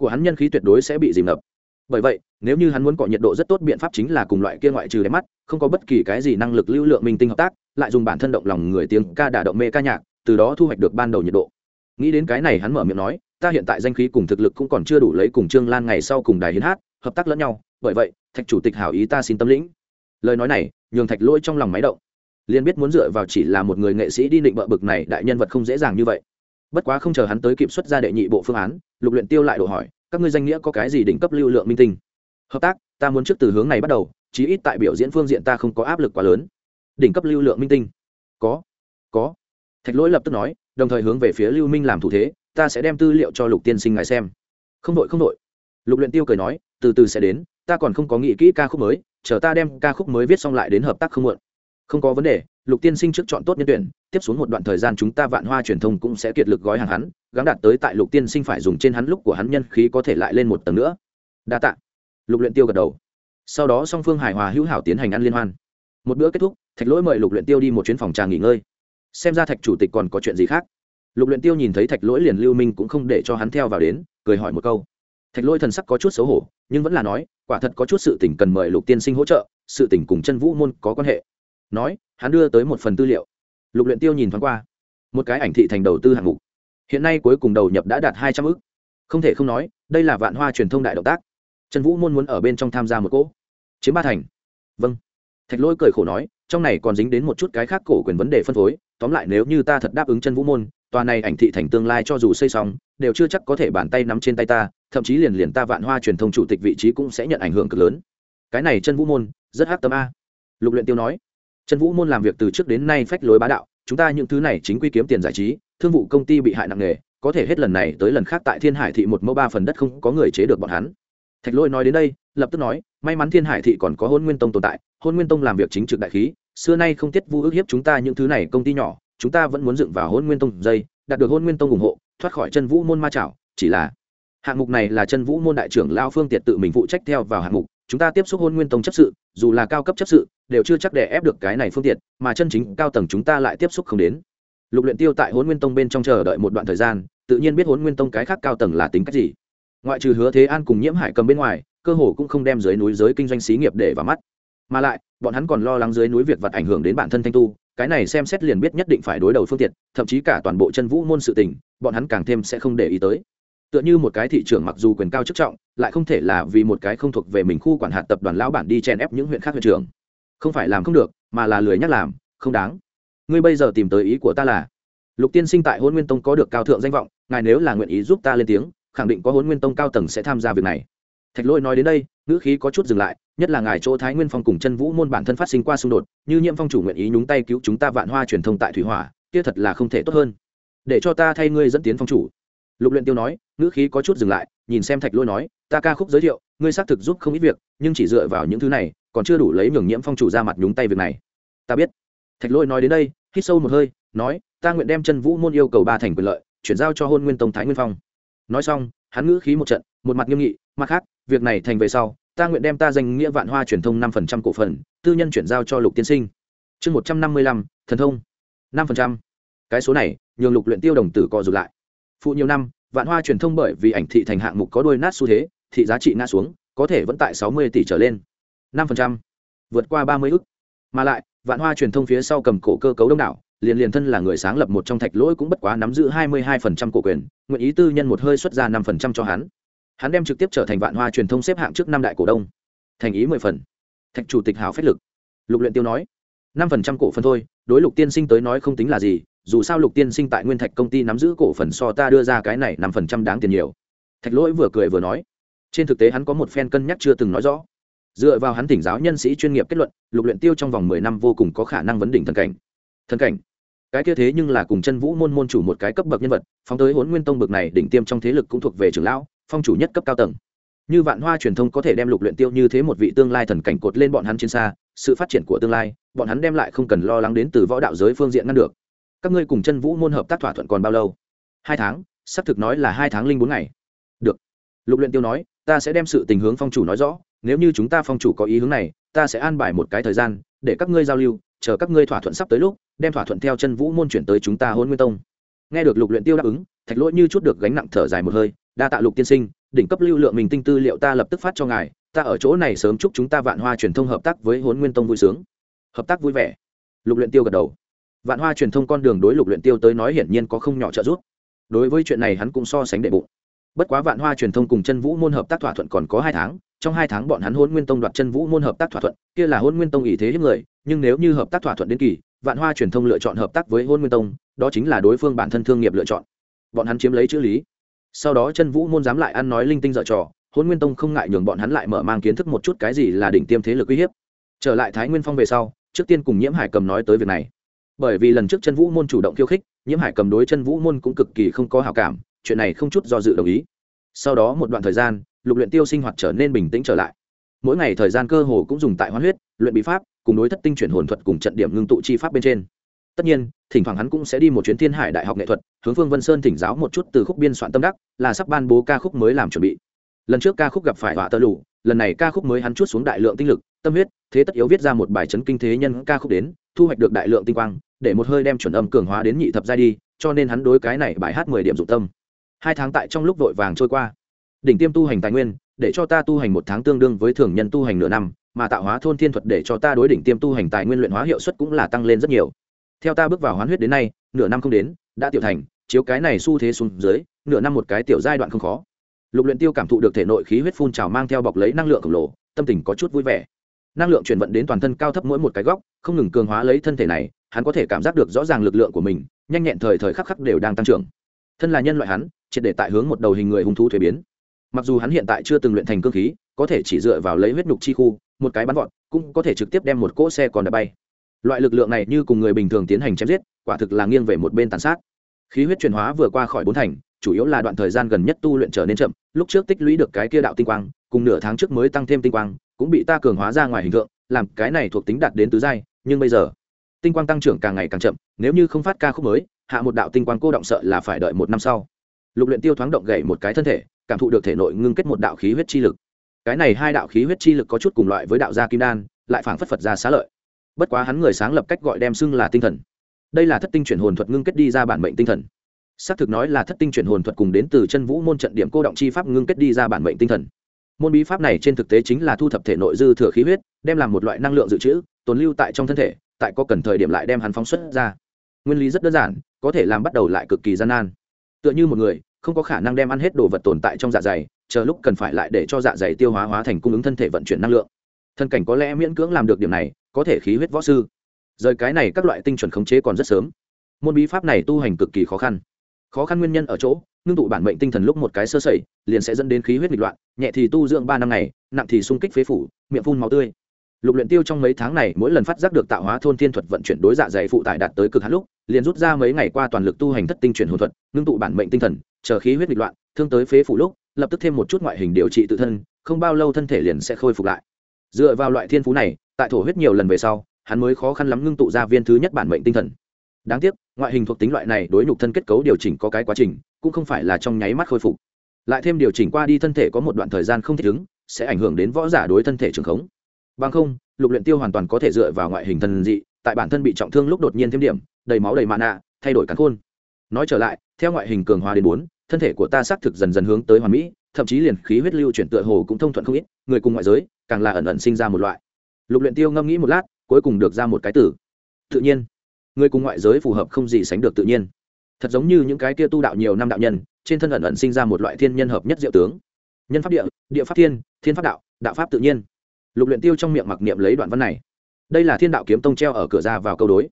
của hắn nhân khí tuyệt đối sẽ bị dìm ngập. Bởi vậy, nếu như hắn muốn cọ nhiệt độ rất tốt, biện pháp chính là cùng loại kia ngoại trừ đẹp mắt, không có bất kỳ cái gì năng lực lưu lượng minh tinh hợp tác, lại dùng bản thân động lòng người tiếng ca đả động mê ca nhạc, từ đó thu hoạch được ban đầu nhiệt độ. Nghĩ đến cái này hắn mở miệng nói, ta hiện tại danh khí cùng thực lực cũng còn chưa đủ lấy cùng trương lan ngày sau cùng đài hiến hát, hợp tác lẫn nhau, bởi vậy, thạch chủ tịch hảo ý ta xin tâm lĩnh. Lời nói này, nhường thạch lỗi trong lòng máy động. Liền biết muốn dựa vào chỉ là một người nghệ sĩ đi định bợ bực này đại nhân vật không dễ dàng như vậy bất quá không chờ hắn tới kịp xuất ra đệ nhị bộ phương án, lục luyện tiêu lại đổ hỏi, các ngươi danh nghĩa có cái gì đỉnh cấp lưu lượng minh tinh? Hợp tác, ta muốn trước từ hướng này bắt đầu, chí ít tại biểu diễn phương diện ta không có áp lực quá lớn. Đỉnh cấp lưu lượng minh tinh? Có có. Thạch lỗi lập tức nói, đồng thời hướng về phía lưu minh làm thủ thế, ta sẽ đem tư liệu cho lục tiên sinh ngài xem. Không đội không đội. Lục luyện tiêu cười nói, từ từ sẽ đến, ta còn không có nghĩ kỹ ca khúc mới, chờ ta đem ca khúc mới viết xong lại đến hợp tác không muộn. Không có vấn đề lục tiên sinh trước chọn tốt nhân tuyển, tiếp xuống một đoạn thời gian chúng ta vạn hoa truyền thông cũng sẽ kiệt lực gói hàng hắn, gắng đạt tới tại lục tiên sinh phải dùng trên hắn lúc của hắn nhân khí có thể lại lên một tầng nữa. Đa tạ. Lục luyện tiêu gật đầu. Sau đó song phương hài hòa hữu hảo tiến hành ăn liên hoan. Một bữa kết thúc, thạch lỗi mời lục luyện tiêu đi một chuyến phòng trà nghỉ ngơi. Xem ra thạch chủ tịch còn có chuyện gì khác. Lục luyện tiêu nhìn thấy thạch lỗi liền lưu minh cũng không để cho hắn theo vào đến, cười hỏi một câu. Thạch lỗi thần sắc có chút xấu hổ, nhưng vẫn là nói, quả thật có chút sự tình cần mời lục tiên sinh hỗ trợ, sự tình cùng chân vũ môn có quan hệ. Nói hắn đưa tới một phần tư liệu. Lục luyện tiêu nhìn thoáng qua. Một cái ảnh thị thành đầu tư hạng mục. Hiện nay cuối cùng đầu nhập đã đạt hai trăm ức. Không thể không nói, đây là vạn hoa truyền thông đại động tác. Trần vũ môn muốn ở bên trong tham gia một cỗ. Chiếm ba thành. Vâng. Thạch lỗi cười khổ nói, trong này còn dính đến một chút cái khác cổ quyền vấn đề phân phối. Tóm lại nếu như ta thật đáp ứng chân vũ môn, tòa này ảnh thị thành tương lai cho dù xây xong, đều chưa chắc có thể bàn tay nắm trên tay ta, thậm chí liền liền ta vạn hoa truyền thông chủ tịch vị trí cũng sẽ nhận ảnh hưởng cực lớn. Cái này chân vũ môn, rất hắc tâm a. Lục luyện tiêu nói trần vũ môn làm việc từ trước đến nay phách lối bá đạo, chúng ta những thứ này chính quy kiếm tiền giải trí, thương vụ công ty bị hại nặng nề, có thể hết lần này tới lần khác tại thiên hải thị một mẫu ba phần đất không có người chế được bọn hắn. Thạch lôi nói đến đây, lập tức nói, may mắn thiên hải thị còn có hôn nguyên tông tồn tại, hôn nguyên tông làm việc chính trực đại khí, xưa nay không tiết vu ước hiếp chúng ta những thứ này công ty nhỏ, chúng ta vẫn muốn dựng vào hôn nguyên tông dây, đạt được hôn nguyên tông ủng hộ, thoát khỏi chân vũ môn ma chảo, chỉ là hạng mục này là chân vũ môn đại trưởng lao phương tiện tự mình phụ trách theo vào hạng mục chúng ta tiếp xúc hôn nguyên tông chấp sự, dù là cao cấp chấp sự, đều chưa chắc để ép được cái này phương tiện, mà chân chính cao tầng chúng ta lại tiếp xúc không đến. Lục luyện tiêu tại hôn nguyên tông bên trong chờ đợi một đoạn thời gian, tự nhiên biết hôn nguyên tông cái khác cao tầng là tính cách gì. Ngoại trừ hứa thế an cùng nhiễm hải cầm bên ngoài, cơ hồ cũng không đem dưới núi giới kinh doanh xí nghiệp để vào mắt. Mà lại, bọn hắn còn lo lắng dưới núi việc vật ảnh hưởng đến bản thân thanh tu, cái này xem xét liền biết nhất định phải đối đầu phương tiện, thậm chí cả toàn bộ chân vũ môn sự tình, bọn hắn càng thêm sẽ không để ý tới tựa như một cái thị trường mặc dù quyền cao chức trọng, lại không thể là vì một cái không thuộc về mình khu quản hạt tập đoàn lão bản đi chèn ép những huyện khác huyện trưởng. Không phải làm không được, mà là lười nhắc làm, không đáng. Ngươi bây giờ tìm tới ý của ta là, lục tiên sinh tại hôn nguyên tông có được cao thượng danh vọng, ngài nếu là nguyện ý giúp ta lên tiếng, khẳng định có hôn nguyên tông cao tầng sẽ tham gia việc này. Thạch lôi nói đến đây, ngữ khí có chút dừng lại, nhất là ngài chỗ thái nguyên phong cùng chân vũ môn bản thân phát sinh qua xung đột, như nhiễm phong chủ nguyện ý nhúng tay cứu chúng ta vạn hoa truyền thông tại thủy hỏa, kia thật là không thể tốt hơn. Để cho ta thay ngươi dẫn tiến phong chủ. Lục luyện tiêu nói ngữ khí có chút dừng lại, nhìn xem thạch lôi nói, ta ca khúc giới thiệu, ngươi xác thực giúp không ít việc, nhưng chỉ dựa vào những thứ này, còn chưa đủ lấy nhường nhiễm phong chủ ra mặt nhúng tay việc này. Ta biết. Thạch lôi nói đến đây, hít sâu một hơi, nói, ta nguyện đem chân vũ môn yêu cầu ba thành quyền lợi, chuyển giao cho hôn nguyên tông thái nguyên phong. Nói xong, hắn ngữ khí một trận, một mặt nghiêm nghị, mặt khác, việc này thành về sau, ta nguyện đem ta danh nghĩa vạn hoa truyền thông năm phần trăm cổ phần, tư nhân chuyển giao cho lục tiên sinh. Chương một trăm năm mươi lăm, thần thông. năm phần trăm. Cái số này, nhường lục luyện tiêu đồng tử co rụt lại. Phụ nhiều năm vạn hoa truyền thông bởi vì ảnh thị thành hạng mục có đôi nát xu thế, thị giá trị ngã xuống, có thể vẫn tại sáu mươi tỷ trở lên. năm phần trăm. Vượt qua ba mươi ức. Mà lại, vạn hoa truyền thông phía sau cầm cổ cơ cấu đông đảo, liền liền thân là người sáng lập một trong thạch lỗi cũng bất quá nắm giữ hai mươi hai phần trăm cổ quyền, nguyện ý tư nhân một hơi xuất ra năm phần trăm cho hắn. Hắn đem trực tiếp trở thành vạn hoa truyền thông xếp hạng trước năm đại cổ đông. Thành ý mười phần. Thạch chủ tịch hảo phách lực. Lục luyện tiêu nói, năm phần trăm cổ phần thôi, đối lục tiên sinh tới nói không tính là gì dù sao lục tiên sinh tại nguyên thạch công ty nắm giữ cổ phần so ta đưa ra cái này năm phần trăm đáng tiền nhiều. Thạch lỗi vừa cười vừa nói. Trên thực tế hắn có một phen cân nhắc chưa từng nói rõ. Dựa vào hắn tỉnh giáo nhân sĩ chuyên nghiệp kết luận, lục luyện tiêu trong vòng mười năm vô cùng có khả năng vấn đỉnh thần cảnh. Thần cảnh? Cái kia thế nhưng là cùng chân vũ môn môn chủ một cái cấp bậc nhân vật, phóng tới huấn nguyên tông bậc này đỉnh tiêm trong thế lực cũng thuộc về trưởng lão, phong chủ nhất cấp cao tầng. Như vạn hoa truyền thông có thể đem lục luyện tiêu như thế một vị tương lai thần cảnh cột lên bọn hắn trên xa, sự phát triển của tương lai, bọn hắn đem lại không cần lo lắng đến từ võ đạo giới phương diện ngăn được các ngươi cùng chân vũ môn hợp tác thỏa thuận còn bao lâu? Hai tháng, xác thực nói là hai tháng linh bốn ngày. Được. Lục luyện tiêu nói, ta sẽ đem sự tình hướng phong chủ nói rõ, nếu như chúng ta phong chủ có ý hướng này, ta sẽ an bài một cái thời gian, để các ngươi giao lưu, chờ các ngươi thỏa thuận sắp tới lúc, đem thỏa thuận theo chân vũ môn chuyển tới chúng ta hôn nguyên tông. Nghe được lục luyện tiêu đáp ứng, thạch lỗi như chút được gánh nặng thở dài một hơi, đa tạ lục tiên sinh, đỉnh cấp lưu lượng mình tinh tư liệu ta lập tức phát cho ngài, ta ở chỗ này sớm chúc chúng ta vạn hoa truyền thông hợp tác với hôn nguyên tông vui sướng. Hợp tác vui vẻ. Lục luyện tiêu gật đầu vạn hoa truyền thông con đường đối lục luyện tiêu tới nói hiển nhiên có không nhỏ trợ giúp. Đối với chuyện này hắn cũng so sánh đệ bụng. Bất quá vạn hoa truyền thông cùng chân vũ môn hợp tác thỏa thuận còn có hai tháng, trong hai tháng bọn hắn hôn nguyên tông đoạt chân vũ môn hợp tác thỏa thuận, kia là hôn nguyên tông ý thế hiếp người, nhưng nếu như hợp tác thỏa thuận đến kỳ, vạn hoa truyền thông lựa chọn hợp tác với hôn nguyên tông, đó chính là đối phương bản thân thương nghiệp lựa chọn. Bọn hắn chiếm lấy chữ lý. Sau đó chân vũ môn dám lại ăn nói linh tinh dở trò hôn nguyên tông không ngại nhường bọn hắn lại mở mang kiến thức một chút cái gì là đỉnh tiêm thế lực uy hiếp. Trở lại thái nguyên phong về sau, trước tiên cùng nhiễm hải cầm nói tới việc này bởi vì lần trước chân vũ môn chủ động khiêu khích, nhiễm hải cầm đối chân vũ môn cũng cực kỳ không có hào cảm, chuyện này không chút do dự đồng ý. Sau đó một đoạn thời gian, lục luyện tiêu sinh hoạt trở nên bình tĩnh trở lại. Mỗi ngày thời gian cơ hồ cũng dùng tại hoán huyết, luyện bí pháp, cùng đối thất tinh chuyển hồn thuật cùng trận điểm ngưng tụ chi pháp bên trên. Tất nhiên, thỉnh thoảng hắn cũng sẽ đi một chuyến thiên hải đại học nghệ thuật, hướng phương vân sơn thỉnh giáo một chút từ khúc biên soạn tâm đắc, là sắp ban bố ca khúc mới làm chuẩn bị. Lần trước ca khúc gặp phải họa tơ lụ lần này ca khúc mới hắn chút xuống đại lượng tinh lực, tâm huyết, thế tất yếu viết ra một bài chấn kinh thế nhân ca khúc đến, thu hoạch được đại lượng tinh quang để một hơi đem chuẩn âm cường hóa đến nhị thập giai đi, cho nên hắn đối cái này bài hát mười điểm dụng tâm. Hai tháng tại trong lúc vội vàng trôi qua. Đỉnh tiêm tu hành tài nguyên, để cho ta tu hành một tháng tương đương với thường nhân tu hành nửa năm, mà tạo hóa thôn thiên thuật để cho ta đối đỉnh tiêm tu hành tài nguyên luyện hóa hiệu suất cũng là tăng lên rất nhiều. Theo ta bước vào hoán huyết đến nay, nửa năm không đến, đã tiểu thành, chiếu cái này xu thế xuống dưới, nửa năm một cái tiểu giai đoạn không khó. Lục luyện tiêu cảm thụ được thể nội khí huyết phun trào mang theo bọc lấy năng lượng khổng lồ, tâm tình có chút vui vẻ. Năng lượng chuyển vận đến toàn thân cao thấp mỗi một cái góc, không ngừng cường hóa lấy thân thể này hắn có thể cảm giác được rõ ràng lực lượng của mình, nhanh nhẹn thời thời khắc khắc đều đang tăng trưởng. Thân là nhân loại hắn, triệt để tại hướng một đầu hình người hung thú thuế biến. Mặc dù hắn hiện tại chưa từng luyện thành cương khí, có thể chỉ dựa vào lấy huyết nhục chi khu, một cái bắn vọt, cũng có thể trực tiếp đem một cỗ xe còn đã bay. Loại lực lượng này như cùng người bình thường tiến hành chém giết, quả thực là nghiêng về một bên tàn sát. Khí huyết chuyển hóa vừa qua khỏi bốn thành, chủ yếu là đoạn thời gian gần nhất tu luyện trở nên chậm, lúc trước tích lũy được cái kia đạo tinh quang, cùng nửa tháng trước mới tăng thêm tinh quang, cũng bị ta cường hóa ra ngoài hình tượng, làm cái này thuộc tính đạt đến tứ giai, nhưng bây giờ tinh quang tăng trưởng càng ngày càng chậm, nếu như không phát ca khúc mới, hạ một đạo tinh quang cô động sợ là phải đợi một năm sau. Lục luyện tiêu thoáng động gậy một cái thân thể, cảm thụ được thể nội ngưng kết một đạo khí huyết chi lực. Cái này hai đạo khí huyết chi lực có chút cùng loại với đạo gia kim đan, lại phảng phất phật ra xá lợi. Bất quá hắn người sáng lập cách gọi đem xưng là tinh thần. Đây là thất tinh chuyển hồn thuật ngưng kết đi ra bản mệnh tinh thần. Xác thực nói là thất tinh chuyển hồn thuật cùng đến từ chân vũ môn trận điểm cô động chi pháp ngưng kết đi ra bản mệnh tinh thần. Môn bí pháp này trên thực tế chính là thu thập thể nội dư thừa khí huyết, đem làm một loại năng lượng dự trữ, tồn lưu tại trong thân thể tại có cần thời điểm lại đem hắn phóng xuất ra. Nguyên lý rất đơn giản, có thể làm bắt đầu lại cực kỳ gian nan. Tựa như một người, không có khả năng đem ăn hết đồ vật tồn tại trong dạ dày, chờ lúc cần phải lại để cho dạ dày tiêu hóa hóa thành cung ứng thân thể vận chuyển năng lượng. Thân cảnh có lẽ miễn cưỡng làm được điểm này, có thể khí huyết võ sư. Rời cái này các loại tinh chuẩn khống chế còn rất sớm. Môn bí pháp này tu hành cực kỳ khó khăn. Khó khăn nguyên nhân ở chỗ, ngưng tụ bản mệnh tinh thần lúc một cái sơ sẩy, liền sẽ dẫn đến khí huyết nghịch loạn, nhẹ thì tu dưỡng ba năm ngày, nặng thì sung kích phế phủ, miệng phun máu tươi lục luyện tiêu trong mấy tháng này, mỗi lần phát giác được tạo hóa thôn thiên thuật vận chuyển đối dạ dày phụ tải đạt tới cực hạn lúc, liền rút ra mấy ngày qua toàn lực tu hành thất tinh chuyển hồn thuật, ngưng tụ bản mệnh tinh thần, chờ khí huyết nghịch loạn, thương tới phế phủ lúc, lập tức thêm một chút ngoại hình điều trị tự thân, không bao lâu thân thể liền sẽ khôi phục lại. Dựa vào loại thiên phú này, tại thổ huyết nhiều lần về sau, hắn mới khó khăn lắm ngưng tụ ra viên thứ nhất bản mệnh tinh thần. Đáng tiếc, ngoại hình thuộc tính loại này đối nhục thân kết cấu điều chỉnh có cái quá trình, cũng không phải là trong nháy mắt khôi phục. Lại thêm điều chỉnh qua đi thân thể có một đoạn thời gian không thích ứng, sẽ ảnh hưởng đến võ giả đối thân thể trường khống bằng không, lục luyện tiêu hoàn toàn có thể dựa vào ngoại hình thần dị, tại bản thân bị trọng thương lúc đột nhiên thêm điểm, đầy máu đầy mạ nạ thay đổi cắn khôn. Nói trở lại, theo ngoại hình cường hóa đến bốn, thân thể của ta xác thực dần dần hướng tới hoàn mỹ, thậm chí liền khí huyết lưu chuyển tựa hồ cũng thông thuận không ít, người cùng ngoại giới, càng là ẩn ẩn sinh ra một loại. Lục luyện tiêu ngâm nghĩ một lát, cuối cùng được ra một cái tử. Tự nhiên, người cùng ngoại giới phù hợp không gì sánh được tự nhiên. Thật giống như những cái kia tu đạo nhiều năm đạo nhân, trên thân ẩn ẩn sinh ra một loại thiên nhân hợp nhất diệu tướng. Nhân pháp địa địa pháp thiên thiên pháp đạo đạo pháp tự nhiên lục luyện tiêu trong miệng mặc niệm lấy đoạn văn này. Đây là thiên đạo kiếm tông treo ở cửa ra vào câu đối.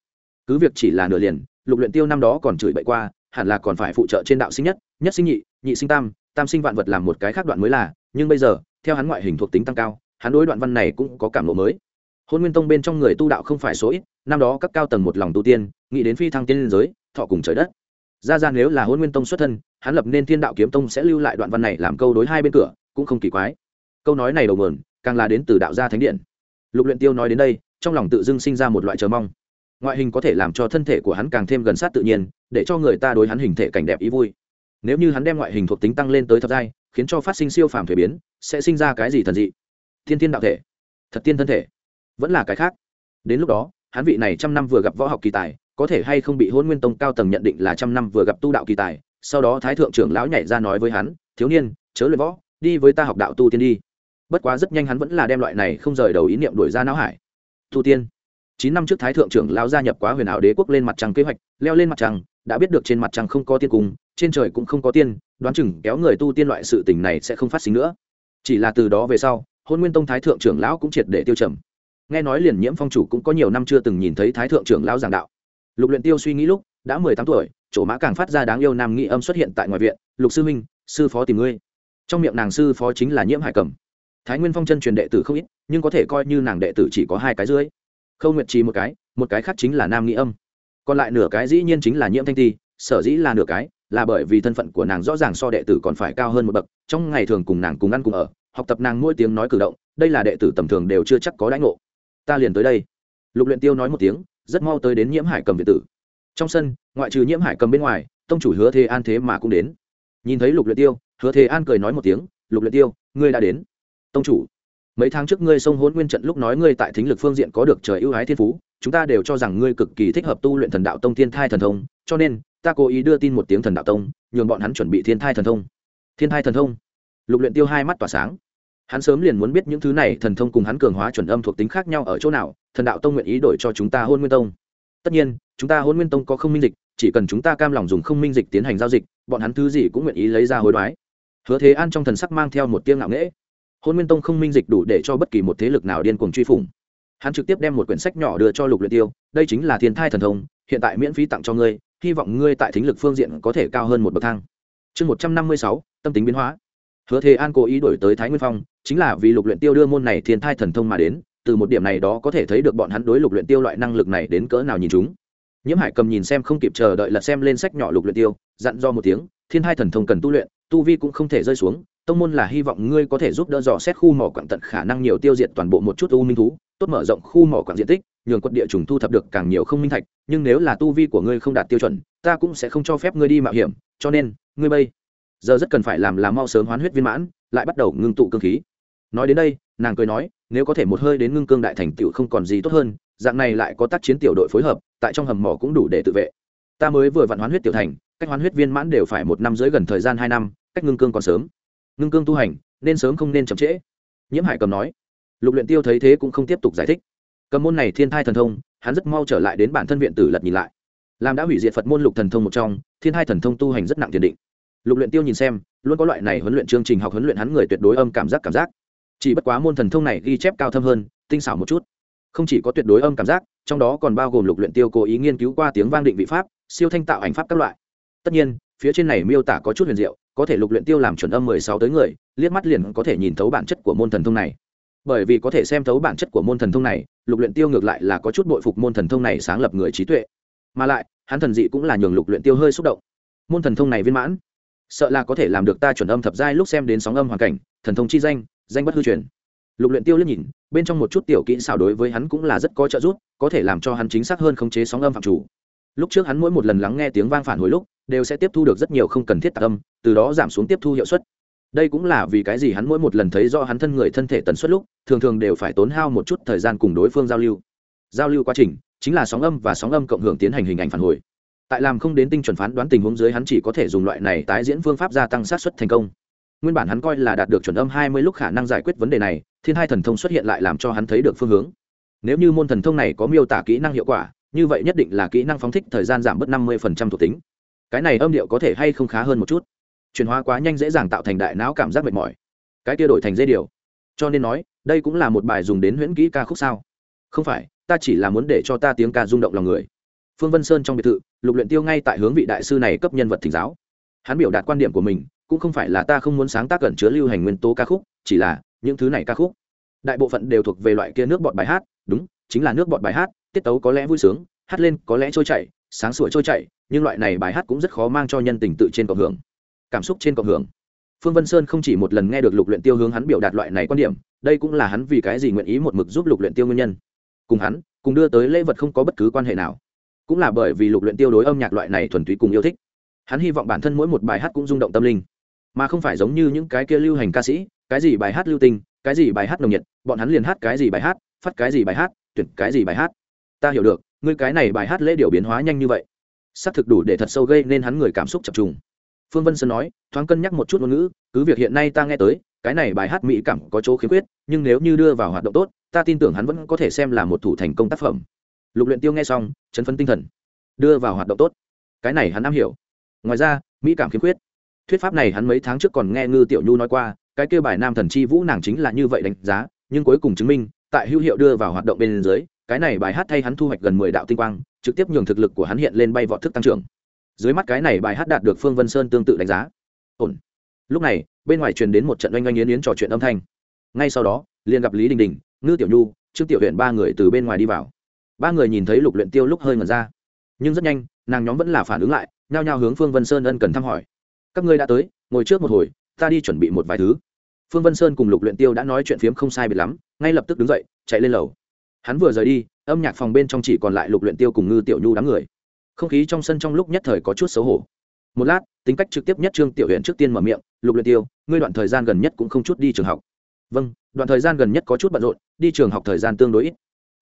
Cứ việc chỉ là nửa liền, lục luyện tiêu năm đó còn chửi bậy qua, hẳn là còn phải phụ trợ trên đạo sinh nhất nhất sinh nhị nhị sinh tam tam sinh vạn vật làm một cái khác đoạn mới là, nhưng bây giờ, theo hắn ngoại hình thuộc tính tăng cao, hắn đối đoạn văn này cũng có cảm ngộ mới. Hôn nguyên tông bên trong người tu đạo không phải số ít, năm đó các cao tầng một lòng tu tiên, nghĩ đến phi thăng tiên liên giới, thọ cùng trời đất. Ra ra nếu là hôn nguyên tông xuất thân, hắn lập nên thiên đạo kiếm tông sẽ lưu lại đoạn văn này làm câu đối hai bên cửa, cũng không kỳ quái. Câu nói này đầu mườn càng là đến từ đạo gia thánh điện. Lục luyện tiêu nói đến đây, trong lòng tự dưng sinh ra một loại chờ mong. Ngoại hình có thể làm cho thân thể của hắn càng thêm gần sát tự nhiên, để cho người ta đối hắn hình thể cảnh đẹp ý vui. Nếu như hắn đem ngoại hình thuộc tính tăng lên tới thập giai, khiến cho phát sinh siêu phàm thuế biến, sẽ sinh ra cái gì thần dị? Thiên tiên đạo thể. Thật tiên thân thể. Vẫn là cái khác. Đến lúc đó, hắn vị này trăm năm vừa gặp võ học kỳ tài, có thể hay không bị hôn nguyên tông cao tầng nhận định là trăm năm vừa gặp tu đạo kỳ tài, sau đó thái thượng trưởng lão nhảy ra nói với hắn, thiếu niên, chớ luyện võ, đi với ta học đạo tu tiên đi bất quá rất nhanh hắn vẫn là đem loại này không rời đầu ý niệm đuổi ra não hải. Thu tiên, chín năm trước thái thượng trưởng lão gia nhập quá huyền ảo đế quốc lên mặt trăng kế hoạch, leo lên mặt trăng, đã biết được trên mặt trăng không có tiên cung, trên trời cũng không có tiên, đoán chừng kéo người tu tiên loại sự tình này sẽ không phát sinh nữa. Chỉ là từ đó về sau, hôn nguyên tông thái thượng trưởng lão cũng triệt để tiêu trầm. Nghe nói liền nhiễm phong chủ cũng có nhiều năm chưa từng nhìn thấy thái thượng trưởng lão giảng đạo. Lục luyện tiêu suy nghĩ lúc, đã mười tám tuổi, chỗ mã càng phát ra đáng yêu nam nghị âm xuất hiện tại ngoài viện. Lục sư minh sư phó tìm ngươi. Trong miệng nàng sư phó chính là nhiễm hải cầm thái nguyên phong chân truyền đệ tử không ít, nhưng có thể coi như nàng đệ tử chỉ có hai cái dưới. Khâu nguyệt trì một cái một cái khác chính là nam nghĩ âm. Còn lại nửa cái dĩ nhiên chính là nhiễm thanh ti, sở dĩ là nửa cái, là bởi vì thân phận của nàng rõ ràng so đệ tử còn phải cao hơn một bậc, trong ngày thường cùng nàng cùng ăn cùng ở, học tập nàng mỗi tiếng nói cử động, đây là đệ tử tầm thường đều chưa chắc có đãi ngộ. Ta liền tới đây. Lục luyện tiêu nói một tiếng, rất mau tới đến nhiễm hải cầm việt tử. Trong sân, ngoại trừ nhiễm hải cầm bên ngoài, tông chủ hứa thế an thế mà cũng đến. Nhìn thấy lục luyện tiêu, hứa thế an cười nói một tiếng, lục luyện tiêu, ngươi đã đến tông chủ, mấy tháng trước ngươi xông hỗn nguyên trận lúc nói ngươi tại thính lực phương diện có được trời ưu ái thiên phú, chúng ta đều cho rằng ngươi cực kỳ thích hợp tu luyện thần đạo tông thiên thai thần thông, cho nên, ta cố ý đưa tin một tiếng thần đạo tông, nhường bọn hắn chuẩn bị thiên thai thần thông. Thiên thai thần thông? Lục luyện tiêu hai mắt tỏa sáng. Hắn sớm liền muốn biết những thứ này thần thông cùng hắn cường hóa chuẩn âm thuộc tính khác nhau ở chỗ nào, thần đạo tông nguyện ý đổi cho chúng ta hôn nguyên tông. Tất nhiên, chúng ta hôn nguyên tông có không minh dịch, chỉ cần chúng ta cam lòng dùng không minh dịch tiến hành giao dịch, bọn hắn thứ gì cũng nguyện ý lấy ra hối đoái. Hứa thế an trong thần sắc mang theo một tiếng ngạo nghễ hôn nguyên tông không minh dịch đủ để cho bất kỳ một thế lực nào điên cuồng truy phủng. Hắn trực tiếp đem một quyển sách nhỏ đưa cho lục luyện tiêu, đây chính là thiên thai thần thông, hiện tại miễn phí tặng cho ngươi, hy vọng ngươi tại thính lực phương diện có thể cao hơn một bậc thang. Chương một trăm năm mươi sáu, tâm tính biến hóa. Hứa thế an cố ý đổi tới thái nguyên phong, chính là vì lục luyện tiêu đưa môn này thiên thai thần thông mà đến, từ một điểm này đó có thể thấy được bọn hắn đối lục luyện tiêu loại năng lực này đến cỡ nào nhìn chúng. Nhiễm hải cầm nhìn xem không kịp chờ đợi lật xem lên sách nhỏ lục luyện tiêu, dặn do một tiếng, thiên thai thần thông cần tu luyện, tu vi cũng không thể rơi xuống tông môn là hy vọng ngươi có thể giúp đỡ dò xét khu mỏ quặng tận khả năng nhiều tiêu diệt toàn bộ một chút u minh thú, tốt mở rộng khu mỏ quặng diện tích, nhường quận địa trùng thu thập được càng nhiều không minh thạch, nhưng nếu là tu vi của ngươi không đạt tiêu chuẩn, ta cũng sẽ không cho phép ngươi đi mạo hiểm, cho nên, ngươi bây giờ rất cần phải làm là mau sớm hoán huyết viên mãn, lại bắt đầu ngưng tụ cương khí. Nói đến đây, nàng cười nói, nếu có thể một hơi đến ngưng cương đại thành tựu không còn gì tốt hơn, dạng này lại có tác chiến tiểu đội phối hợp, tại trong hầm mỏ cũng đủ để tự vệ. Ta mới vừa vặn hoán huyết tiểu thành, cách hoán huyết viên mãn đều phải một năm dưới gần thời gian hai năm, cách ngưng cương còn sớm ngưng cương tu hành, nên sớm không nên chậm trễ. Nhiễm hải cầm nói. Lục luyện tiêu thấy thế cũng không tiếp tục giải thích. Cầm môn này thiên thai thần thông, hắn rất mau trở lại đến bản thân viện tử lật nhìn lại. Làm đã hủy diệt phật môn lục thần thông một trong, thiên thai thần thông tu hành rất nặng tiền định. Lục luyện tiêu nhìn xem, luôn có loại này huấn luyện chương trình học huấn luyện hắn người tuyệt đối âm cảm giác cảm giác. Chỉ bất quá môn thần thông này ghi chép cao thâm hơn, tinh xảo một chút. Không chỉ có tuyệt đối âm cảm giác, trong đó còn bao gồm lục luyện tiêu cố ý nghiên cứu qua tiếng vang định vị pháp, siêu thanh tạo ảnh pháp các loại. Tất nhiên, phía trên này miêu tả có chút huyền diệu có thể lục luyện tiêu làm chuẩn âm mười sáu tới người, liếc mắt liền có thể nhìn thấu bản chất của môn thần thông này. Bởi vì có thể xem thấu bản chất của môn thần thông này, lục luyện tiêu ngược lại là có chút bội phục môn thần thông này sáng lập người trí tuệ. Mà lại, hắn thần dị cũng là nhường lục luyện tiêu hơi xúc động. Môn thần thông này viên mãn, sợ là có thể làm được ta chuẩn âm thập giai lúc xem đến sóng âm hoàn cảnh, thần thông chi danh danh bất hư truyền. Lục luyện tiêu liếc nhìn, bên trong một chút tiểu kỹ xảo đối với hắn cũng là rất có trợ giúp, có thể làm cho hắn chính xác hơn khống chế sóng âm phạm chủ lúc trước hắn mỗi một lần lắng nghe tiếng vang phản hồi lúc, đều sẽ tiếp thu được rất nhiều không cần thiết tạc âm, từ đó giảm xuống tiếp thu hiệu suất. Đây cũng là vì cái gì hắn mỗi một lần thấy do hắn thân người thân thể tần suất lúc, thường thường đều phải tốn hao một chút thời gian cùng đối phương giao lưu. Giao lưu quá trình, chính là sóng âm và sóng âm cộng hưởng tiến hành hình ảnh phản hồi. Tại làm không đến tinh chuẩn phán đoán tình huống dưới hắn chỉ có thể dùng loại này tái diễn phương pháp gia tăng sát xuất thành công. Nguyên bản hắn coi là đạt được chuẩn âm hai mươi lúc khả năng giải quyết vấn đề này, thiên hai thần thông xuất hiện lại làm cho hắn thấy được phương hướng. Nếu như môn thần thông này có miêu tả kỹ năng hiệu quả như vậy nhất định là kỹ năng phóng thích thời gian giảm bớt năm mươi thuộc tính. Cái này âm điệu có thể hay không khá hơn một chút. Chuyển hóa quá nhanh dễ dàng tạo thành đại não cảm giác mệt mỏi. Cái kia đổi thành dây điều. Cho nên nói, đây cũng là một bài dùng đến huyễn kỹ ca khúc sao? Không phải, ta chỉ là muốn để cho ta tiếng ca rung động lòng người. Phương vân sơn trong biệt thự, lục luyện tiêu ngay tại hướng vị đại sư này cấp nhân vật thỉnh giáo. Hắn biểu đạt quan điểm của mình, cũng không phải là ta không muốn sáng tác gần chứa lưu hành nguyên tố ca khúc, chỉ là những thứ này ca khúc. Đại bộ phận đều thuộc về loại kia nước bọt bài hát, đúng, chính là nước bọt bài hát tiết tấu có lẽ vui sướng, hát lên có lẽ trôi chảy, sáng sủa trôi chảy, nhưng loại này bài hát cũng rất khó mang cho nhân tình tự trên cộng hưởng, cảm xúc trên cộng hưởng. Phương vân sơn không chỉ một lần nghe được lục luyện tiêu hướng hắn biểu đạt loại này quan điểm, đây cũng là hắn vì cái gì nguyện ý một mực giúp lục luyện tiêu nguyên nhân. Cùng hắn, cùng đưa tới lễ vật không có bất cứ quan hệ nào. Cũng là bởi vì lục luyện tiêu đối âm nhạc loại này thuần túy cùng yêu thích. Hắn hy vọng bản thân mỗi một bài hát cũng rung động tâm linh. Mà không phải giống như những cái kia lưu hành ca sĩ, cái gì bài hát lưu tình, cái gì bài hát nồng nhiệt, bọn hắn liền hát cái gì bài hát, phát cái gì bài hát, tuyển cái gì bài hát ta hiểu được, ngươi cái này bài hát lễ điều biến hóa nhanh như vậy. Xác thực đủ để thật sâu gây nên hắn người cảm xúc chập trùng. Phương vân sơn nói, thoáng cân nhắc một chút ngôn ngữ, cứ việc hiện nay ta nghe tới, cái này bài hát mỹ cảm có chỗ khiếm khuyết, nhưng nếu như đưa vào hoạt động tốt, ta tin tưởng hắn vẫn có thể xem là một thủ thành công tác phẩm. Lục luyện tiêu nghe xong, chấn phấn tinh thần. Đưa vào hoạt động tốt. Cái này hắn am hiểu. Ngoài ra, mỹ cảm khiếm khuyết. Thuyết pháp này hắn mấy tháng trước còn nghe ngư tiểu nhu nói qua, cái kêu bài nam thần chi vũ nàng chính là như vậy đánh giá, nhưng cuối cùng chứng minh, tại hữu hiệu đưa vào hoạt động bên dưới cái này bài hát thay hắn thu hoạch gần mười đạo tinh quang, trực tiếp nhường thực lực của hắn hiện lên bay vọt thức tăng trưởng. Dưới mắt cái này bài hát đạt được phương vân sơn tương tự đánh giá. Ổn. Lúc này, bên ngoài truyền đến một trận oanh oanh yến yến trò chuyện âm thanh. Ngay sau đó, liền gặp lý đình đình, ngư tiểu nhu, trương tiểu huyện ba người từ bên ngoài đi vào. Ba người nhìn thấy lục luyện tiêu lúc hơi ngẩn ra. Nhưng rất nhanh, nàng nhóm vẫn là phản ứng lại, nhao nhao hướng phương vân sơn ân cần thăm hỏi. Các ngươi đã tới, ngồi trước một hồi, ta đi chuẩn bị một vài thứ. Phương vân sơn cùng lục luyện tiêu đã nói chuyện phiếm không sai biệt lắm, ngay lập tức đứng dậy, chạy lên lầu hắn vừa rời đi, âm nhạc phòng bên trong chỉ còn lại lục luyện tiêu cùng ngư tiểu nhu đám người. Không khí trong sân trong lúc nhất thời có chút xấu hổ. Một lát, tính cách trực tiếp nhất trương tiểu huyện trước tiên mở miệng, lục luyện tiêu, ngươi đoạn thời gian gần nhất cũng không chút đi trường học. Vâng đoạn thời gian gần nhất có chút bận rộn, đi trường học thời gian tương đối ít.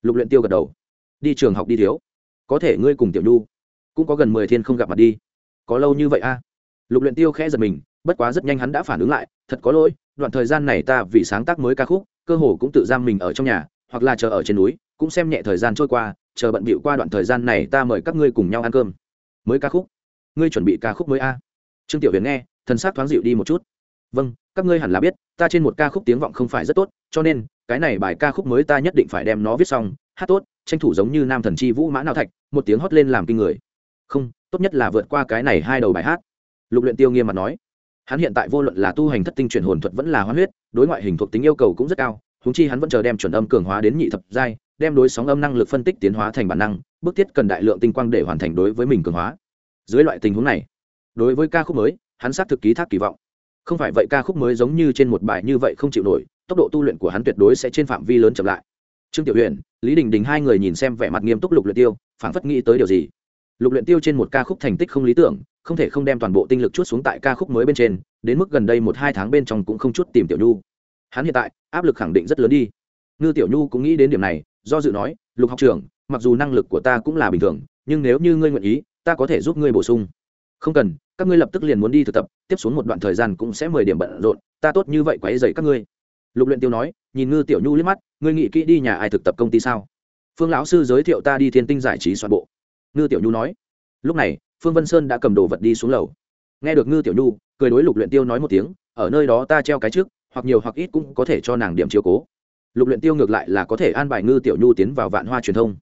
Lục luyện tiêu gật đầu. Đi trường học đi thiếu. Có thể ngươi cùng tiểu nhu cũng có gần mười thiên không gặp mặt đi. Có lâu như vậy a? À? lục luyện tiêu khẽ giật mình, bất quá rất nhanh hắn đã phản ứng lại, thật có lỗi, đoạn thời gian này ta vì sáng tác mới ca khúc, cơ hồ cũng tự giam mình ở trong nhà hoặc là chờ ở trên núi, cũng xem nhẹ thời gian trôi qua, chờ bận bịu qua đoạn thời gian này ta mời các ngươi cùng nhau ăn cơm. Mới ca khúc. Ngươi chuẩn bị ca khúc mới a. Trương tiểu huyền nghe, thần sắc thoáng dịu đi một chút. Vâng các ngươi hẳn là biết, ta trên một ca khúc tiếng vọng không phải rất tốt, cho nên, cái này bài ca khúc mới ta nhất định phải đem nó viết xong. Hát tốt, tranh thủ giống như nam thần chi vũ mã nào thạch, một tiếng hót lên làm kinh người. Không, tốt nhất là vượt qua cái này hai đầu bài hát. Lục luyện tiêu nghiêm mặt nói. Hắn hiện tại vô luận là tu hành thất tinh chuyển hồn thuật vẫn là hoán huyết, đối ngoại hình thuộc tính yêu cầu cũng rất cao húng chi hắn vẫn chờ đem chuẩn âm cường hóa đến nhị thập giai, đem đối sóng âm năng lực phân tích tiến hóa thành bản năng, bước tiết cần đại lượng tinh quang để hoàn thành đối với mình cường hóa. Dưới loại tình huống này, đối với ca khúc mới, hắn xác thực ký thác kỳ vọng. Không phải vậy ca khúc mới giống như trên một bài như vậy không chịu nổi, tốc độ tu luyện của hắn tuyệt đối sẽ trên phạm vi lớn chậm lại. Trương tiểu huyền, lý đình đình hai người nhìn xem vẻ mặt nghiêm túc lục luyện tiêu, phảng phất nghĩ tới điều gì. Lục luyện tiêu trên một ca khúc thành tích không lý tưởng, không thể không đem toàn bộ tinh lực chút xuống tại ca khúc mới bên trên, đến mức gần đây một hai tháng bên trong cũng không chút tìm tiểu nhu hắn hiện tại, áp lực khẳng định rất lớn đi. Ngư tiểu nhu cũng nghĩ đến điểm này, do dự nói, lục học trưởng, mặc dù năng lực của ta cũng là bình thường, nhưng nếu như ngươi nguyện ý, ta có thể giúp ngươi bổ sung. Không cần, các ngươi lập tức liền muốn đi thực tập, tiếp xuống một đoạn thời gian cũng sẽ mười điểm bận rộn, ta tốt như vậy quấy dậy các ngươi. Lục luyện tiêu nói, nhìn ngư tiểu nhu liếc mắt, ngươi nghĩ kỹ đi nhà ai thực tập công ty sao? Phương lão sư giới thiệu ta đi thiên tinh giải trí soạn bộ. Ngư tiểu nhu nói. Lúc này, phương vân sơn đã cầm đồ vật đi xuống lầu. Nghe được ngư tiểu nhu, cười đối lục luyện tiêu nói một tiếng, ở nơi đó ta treo cái trước hoặc nhiều hoặc ít cũng có thể cho nàng điểm chiếu cố. Lục luyện tiêu ngược lại là có thể an bài ngư tiểu nhu tiến vào vạn hoa truyền thông.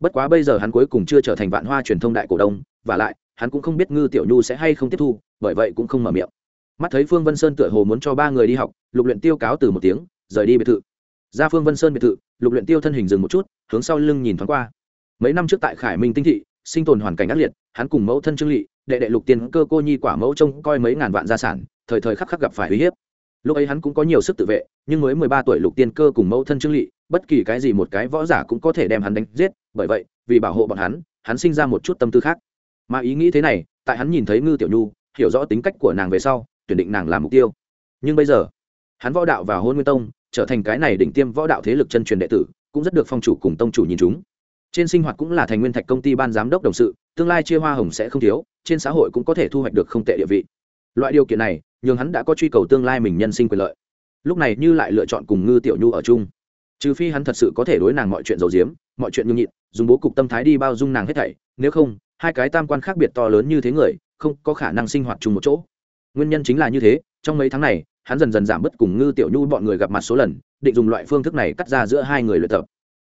Bất quá bây giờ hắn cuối cùng chưa trở thành vạn hoa truyền thông đại cổ đông, và lại, hắn cũng không biết ngư tiểu nhu sẽ hay không tiếp thu, bởi vậy cũng không mở miệng. Mắt thấy phương vân sơn tựa hồ muốn cho ba người đi học, lục luyện tiêu cáo từ một tiếng, rời đi biệt thự. Ra phương vân sơn biệt thự, lục luyện tiêu thân hình dừng một chút, hướng sau lưng nhìn thoáng qua. Mấy năm trước tại khải minh tinh thị, sinh tồn hoàn cảnh ác liệt, hắn cùng mẫu thân trương lỵ đệ đệ lục tiên cơ cô nhi quả mẫu trông coi mấy ngàn vạn gia sản, thời thời khắc khắc gặp phải uy hiếp lúc ấy hắn cũng có nhiều sức tự vệ, nhưng mới mười ba tuổi lục tiên cơ cùng mẫu thân trương lỵ bất kỳ cái gì một cái võ giả cũng có thể đem hắn đánh giết. Bởi vậy, vì bảo hộ bọn hắn hắn sinh ra một chút tâm tư khác. Mà ý nghĩ thế này, tại hắn nhìn thấy ngư tiểu nhu, hiểu rõ tính cách của nàng về sau, tuyển định nàng làm mục tiêu. Nhưng bây giờ, hắn võ đạo và hôn nguyên tông trở thành cái này đỉnh tiêm võ đạo thế lực chân truyền đệ tử, cũng rất được phong chủ cùng tông chủ nhìn chúng. Trên sinh hoạt cũng là thành nguyên thạch công ty ban giám đốc đồng sự, tương lai chia hoa hồng sẽ không thiếu, trên xã hội cũng có thể thu hoạch được không tệ địa vị loại điều kiện này, nhường hắn đã có truy cầu tương lai mình nhân sinh quyền lợi. Lúc này như lại lựa chọn cùng ngư tiểu nhu ở chung. Trừ phi hắn thật sự có thể đối nàng mọi chuyện giấu giếm, mọi chuyện nhung nhịn, dùng bố cục tâm thái đi bao dung nàng hết thảy, nếu không, hai cái tam quan khác biệt to lớn như thế người, không có khả năng sinh hoạt chung một chỗ. Nguyên nhân chính là như thế, trong mấy tháng này, hắn dần dần giảm bớt cùng ngư tiểu nhu bọn người gặp mặt số lần, định dùng loại phương thức này cắt ra giữa hai người luyện tập.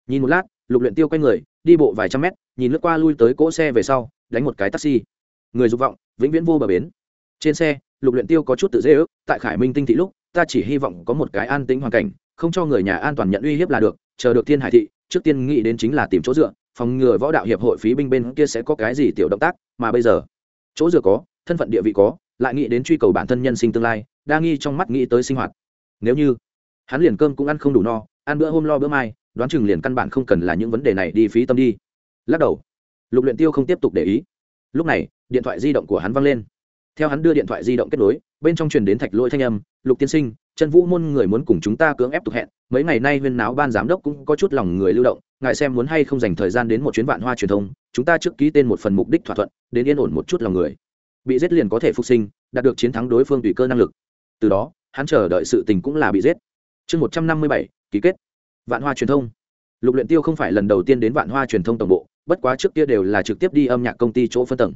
Nhìn một lát, lục luyện tiêu quay người, đi bộ vài trăm mét, nhìn lướt qua lui tới cỗ xe về sau, đánh một cái taxi. Người dục vọng, vĩnh viễn vô bờ bến trên xe, lục luyện tiêu có chút tự dễ ước, tại khải minh tinh thị lúc, ta chỉ hy vọng có một cái an tĩnh hoàn cảnh, không cho người nhà an toàn nhận uy hiếp là được, chờ được thiên hải thị, trước tiên nghĩ đến chính là tìm chỗ dựa, phòng ngừa võ đạo hiệp hội phí binh bên kia sẽ có cái gì tiểu động tác, mà bây giờ, chỗ dựa có, thân phận địa vị có, lại nghĩ đến truy cầu bản thân nhân sinh tương lai, đa nghi trong mắt nghĩ tới sinh hoạt. Nếu như hắn liền cơm cũng ăn không đủ no, ăn bữa hôm lo bữa mai, đoán chừng liền căn bản không cần là những vấn đề này đi phí tâm đi. Lắc đầu, lục luyện tiêu không tiếp tục để ý. Lúc này, điện thoại di động của hắn văng lên theo hắn đưa điện thoại di động kết nối, bên trong truyền đến thạch lỗi thanh âm, lục tiên sinh, Trần vũ môn người muốn cùng chúng ta cưỡng ép tục hẹn, mấy ngày nay huyên náo ban giám đốc cũng có chút lòng người lưu động, ngài xem muốn hay không dành thời gian đến một chuyến vạn hoa truyền thông, chúng ta trước ký tên một phần mục đích thỏa thuận, đến yên ổn một chút lòng người. Bị giết liền có thể phục sinh, đạt được chiến thắng đối phương tùy cơ năng lực. Từ đó, hắn chờ đợi sự tình cũng là bị giết. Chương một trăm năm mươi bảy, ký kết. Vạn hoa truyền thông. Lục luyện tiêu không phải lần đầu tiên đến vạn hoa truyền thông tổng bộ, bất quá trước kia đều là trực tiếp đi âm nhạc công ty chỗ phân tầng.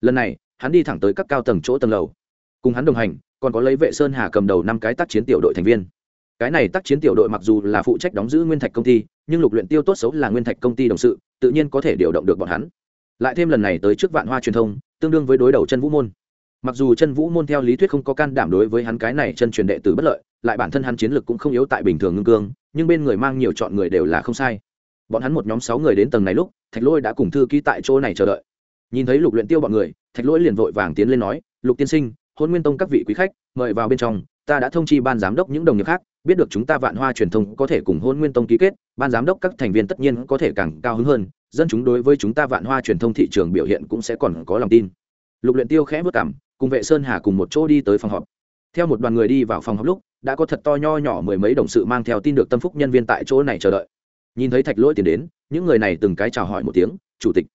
Lần này hắn đi thẳng tới các cao tầng chỗ tầng lầu. Cùng hắn đồng hành, còn có lấy vệ sơn hà cầm đầu năm cái tác chiến tiểu đội thành viên. Cái này tác chiến tiểu đội mặc dù là phụ trách đóng giữ nguyên thạch công ty, nhưng lục luyện tiêu tốt xấu là nguyên thạch công ty đồng sự, tự nhiên có thể điều động được bọn hắn. Lại thêm lần này tới trước vạn hoa truyền thông, tương đương với đối đầu chân vũ môn. Mặc dù chân vũ môn theo lý thuyết không có can đảm đối với hắn cái này chân truyền đệ tử bất lợi, lại bản thân hắn chiến lược cũng không yếu tại bình thường ngưng cương, nhưng bên người mang nhiều chọn người đều là không sai. Bọn hắn một nhóm sáu người đến tầng này lúc, thạch lôi đã cùng thư ký tại chỗ này chờ đợi nhìn thấy lục luyện tiêu bọn người, thạch lỗi liền vội vàng tiến lên nói, lục tiên sinh, hôn nguyên tông các vị quý khách, mời vào bên trong, ta đã thông chi ban giám đốc những đồng nghiệp khác, biết được chúng ta vạn hoa truyền thông có thể cùng hôn nguyên tông ký kết, ban giám đốc các thành viên tất nhiên có thể càng cao hứng hơn, dân chúng đối với chúng ta vạn hoa truyền thông thị trường biểu hiện cũng sẽ còn có lòng tin. Lục luyện tiêu khẽ vất cảm cùng vệ sơn hà cùng một chỗ đi tới phòng họp. Theo một đoàn người đi vào phòng họp lúc, đã có thật to nho nhỏ mười mấy đồng sự mang theo tin được tâm phúc nhân viên tại chỗ này chờ đợi. Nhìn thấy thạch lỗi tiến đến, những người này từng cái chào hỏi một tiếng, chủ tịch.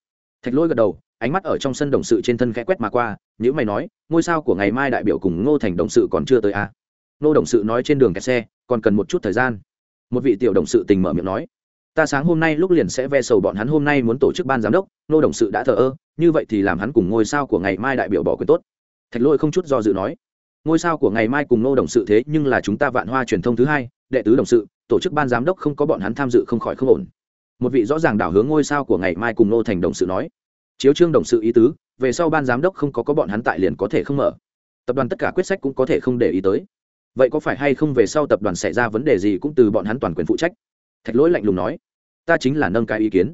Thạch lỗi gật đầu ánh mắt ở trong sân đồng sự trên thân khẽ quét mà qua nhữ mày nói, ngôi sao của ngày mai đại biểu cùng ngô thành đồng sự còn chưa tới à. ngô đồng sự nói trên đường kẹt xe, còn cần một chút thời gian. Một vị tiểu đồng sự tình mở miệng nói, ta sáng hôm nay lúc liền sẽ ve sầu bọn hắn hôm nay muốn tổ chức ban giám đốc, ngô đồng sự đã thờ ơ, như vậy thì làm hắn cùng ngôi sao của ngày mai đại biểu bỏ quyền tốt. Thạch lôi không chút do dự nói, ngôi sao của ngày mai cùng ngô đồng sự thế nhưng là chúng ta vạn hoa truyền thông thứ hai, đệ tứ đồng sự, tổ chức ban giám đốc không có bọn hắn tham dự không khỏi không ổn. Một vị rõ ràng đảo hướng ngôi sao của ngày mai cùng ngô thành đồng sự nói chiếu trương đồng sự ý tứ, về sau ban giám đốc không có có bọn hắn tại liền có thể không mở. Tập đoàn tất cả quyết sách cũng có thể không để ý tới. Vậy có phải hay không về sau tập đoàn xảy ra vấn đề gì cũng từ bọn hắn toàn quyền phụ trách? Thạch lỗi lạnh lùng nói. Ta chính là nâng cái ý kiến.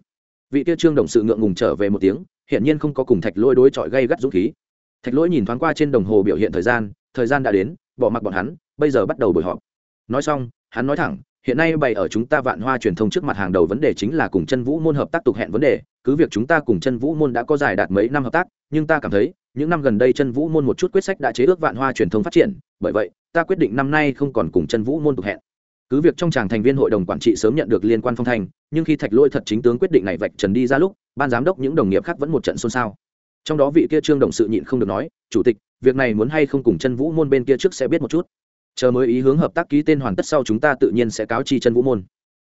Vị tiêu trương đồng sự ngượng ngùng trở về một tiếng, hiển nhiên không có cùng thạch lỗi đối chọi gây gắt dũng khí. Thạch lỗi nhìn thoáng qua trên đồng hồ biểu hiện thời gian thời gian đã đến, bỏ mặc bọn hắn, bây giờ bắt đầu buổi họp. Nói xong, hắn nói thẳng hiện nay bày ở chúng ta vạn hoa truyền thông trước mặt hàng đầu vấn đề chính là cùng chân vũ môn hợp tác tục hẹn vấn đề. Cứ việc chúng ta cùng chân vũ môn đã có dài đạt mấy năm hợp tác, nhưng ta cảm thấy, những năm gần đây chân vũ môn một chút quyết sách đã chế ước vạn hoa truyền thông phát triển. Bởi vậy, ta quyết định năm nay không còn cùng chân vũ môn tục hẹn. Cứ việc trong tràng thành viên hội đồng quản trị sớm nhận được liên quan phong thành nhưng khi thạch lôi thật chính tướng quyết định này vạch trần đi ra lúc, ban giám đốc những đồng nghiệp khác vẫn một trận xôn xao. Trong đó vị kia trương đồng sự nhịn không được nói, chủ tịch, việc này muốn hay không cùng chân vũ môn bên kia trước sẽ biết một chút chờ mới ý hướng hợp tác ký tên hoàn tất sau chúng ta tự nhiên sẽ cáo chi chân vũ môn.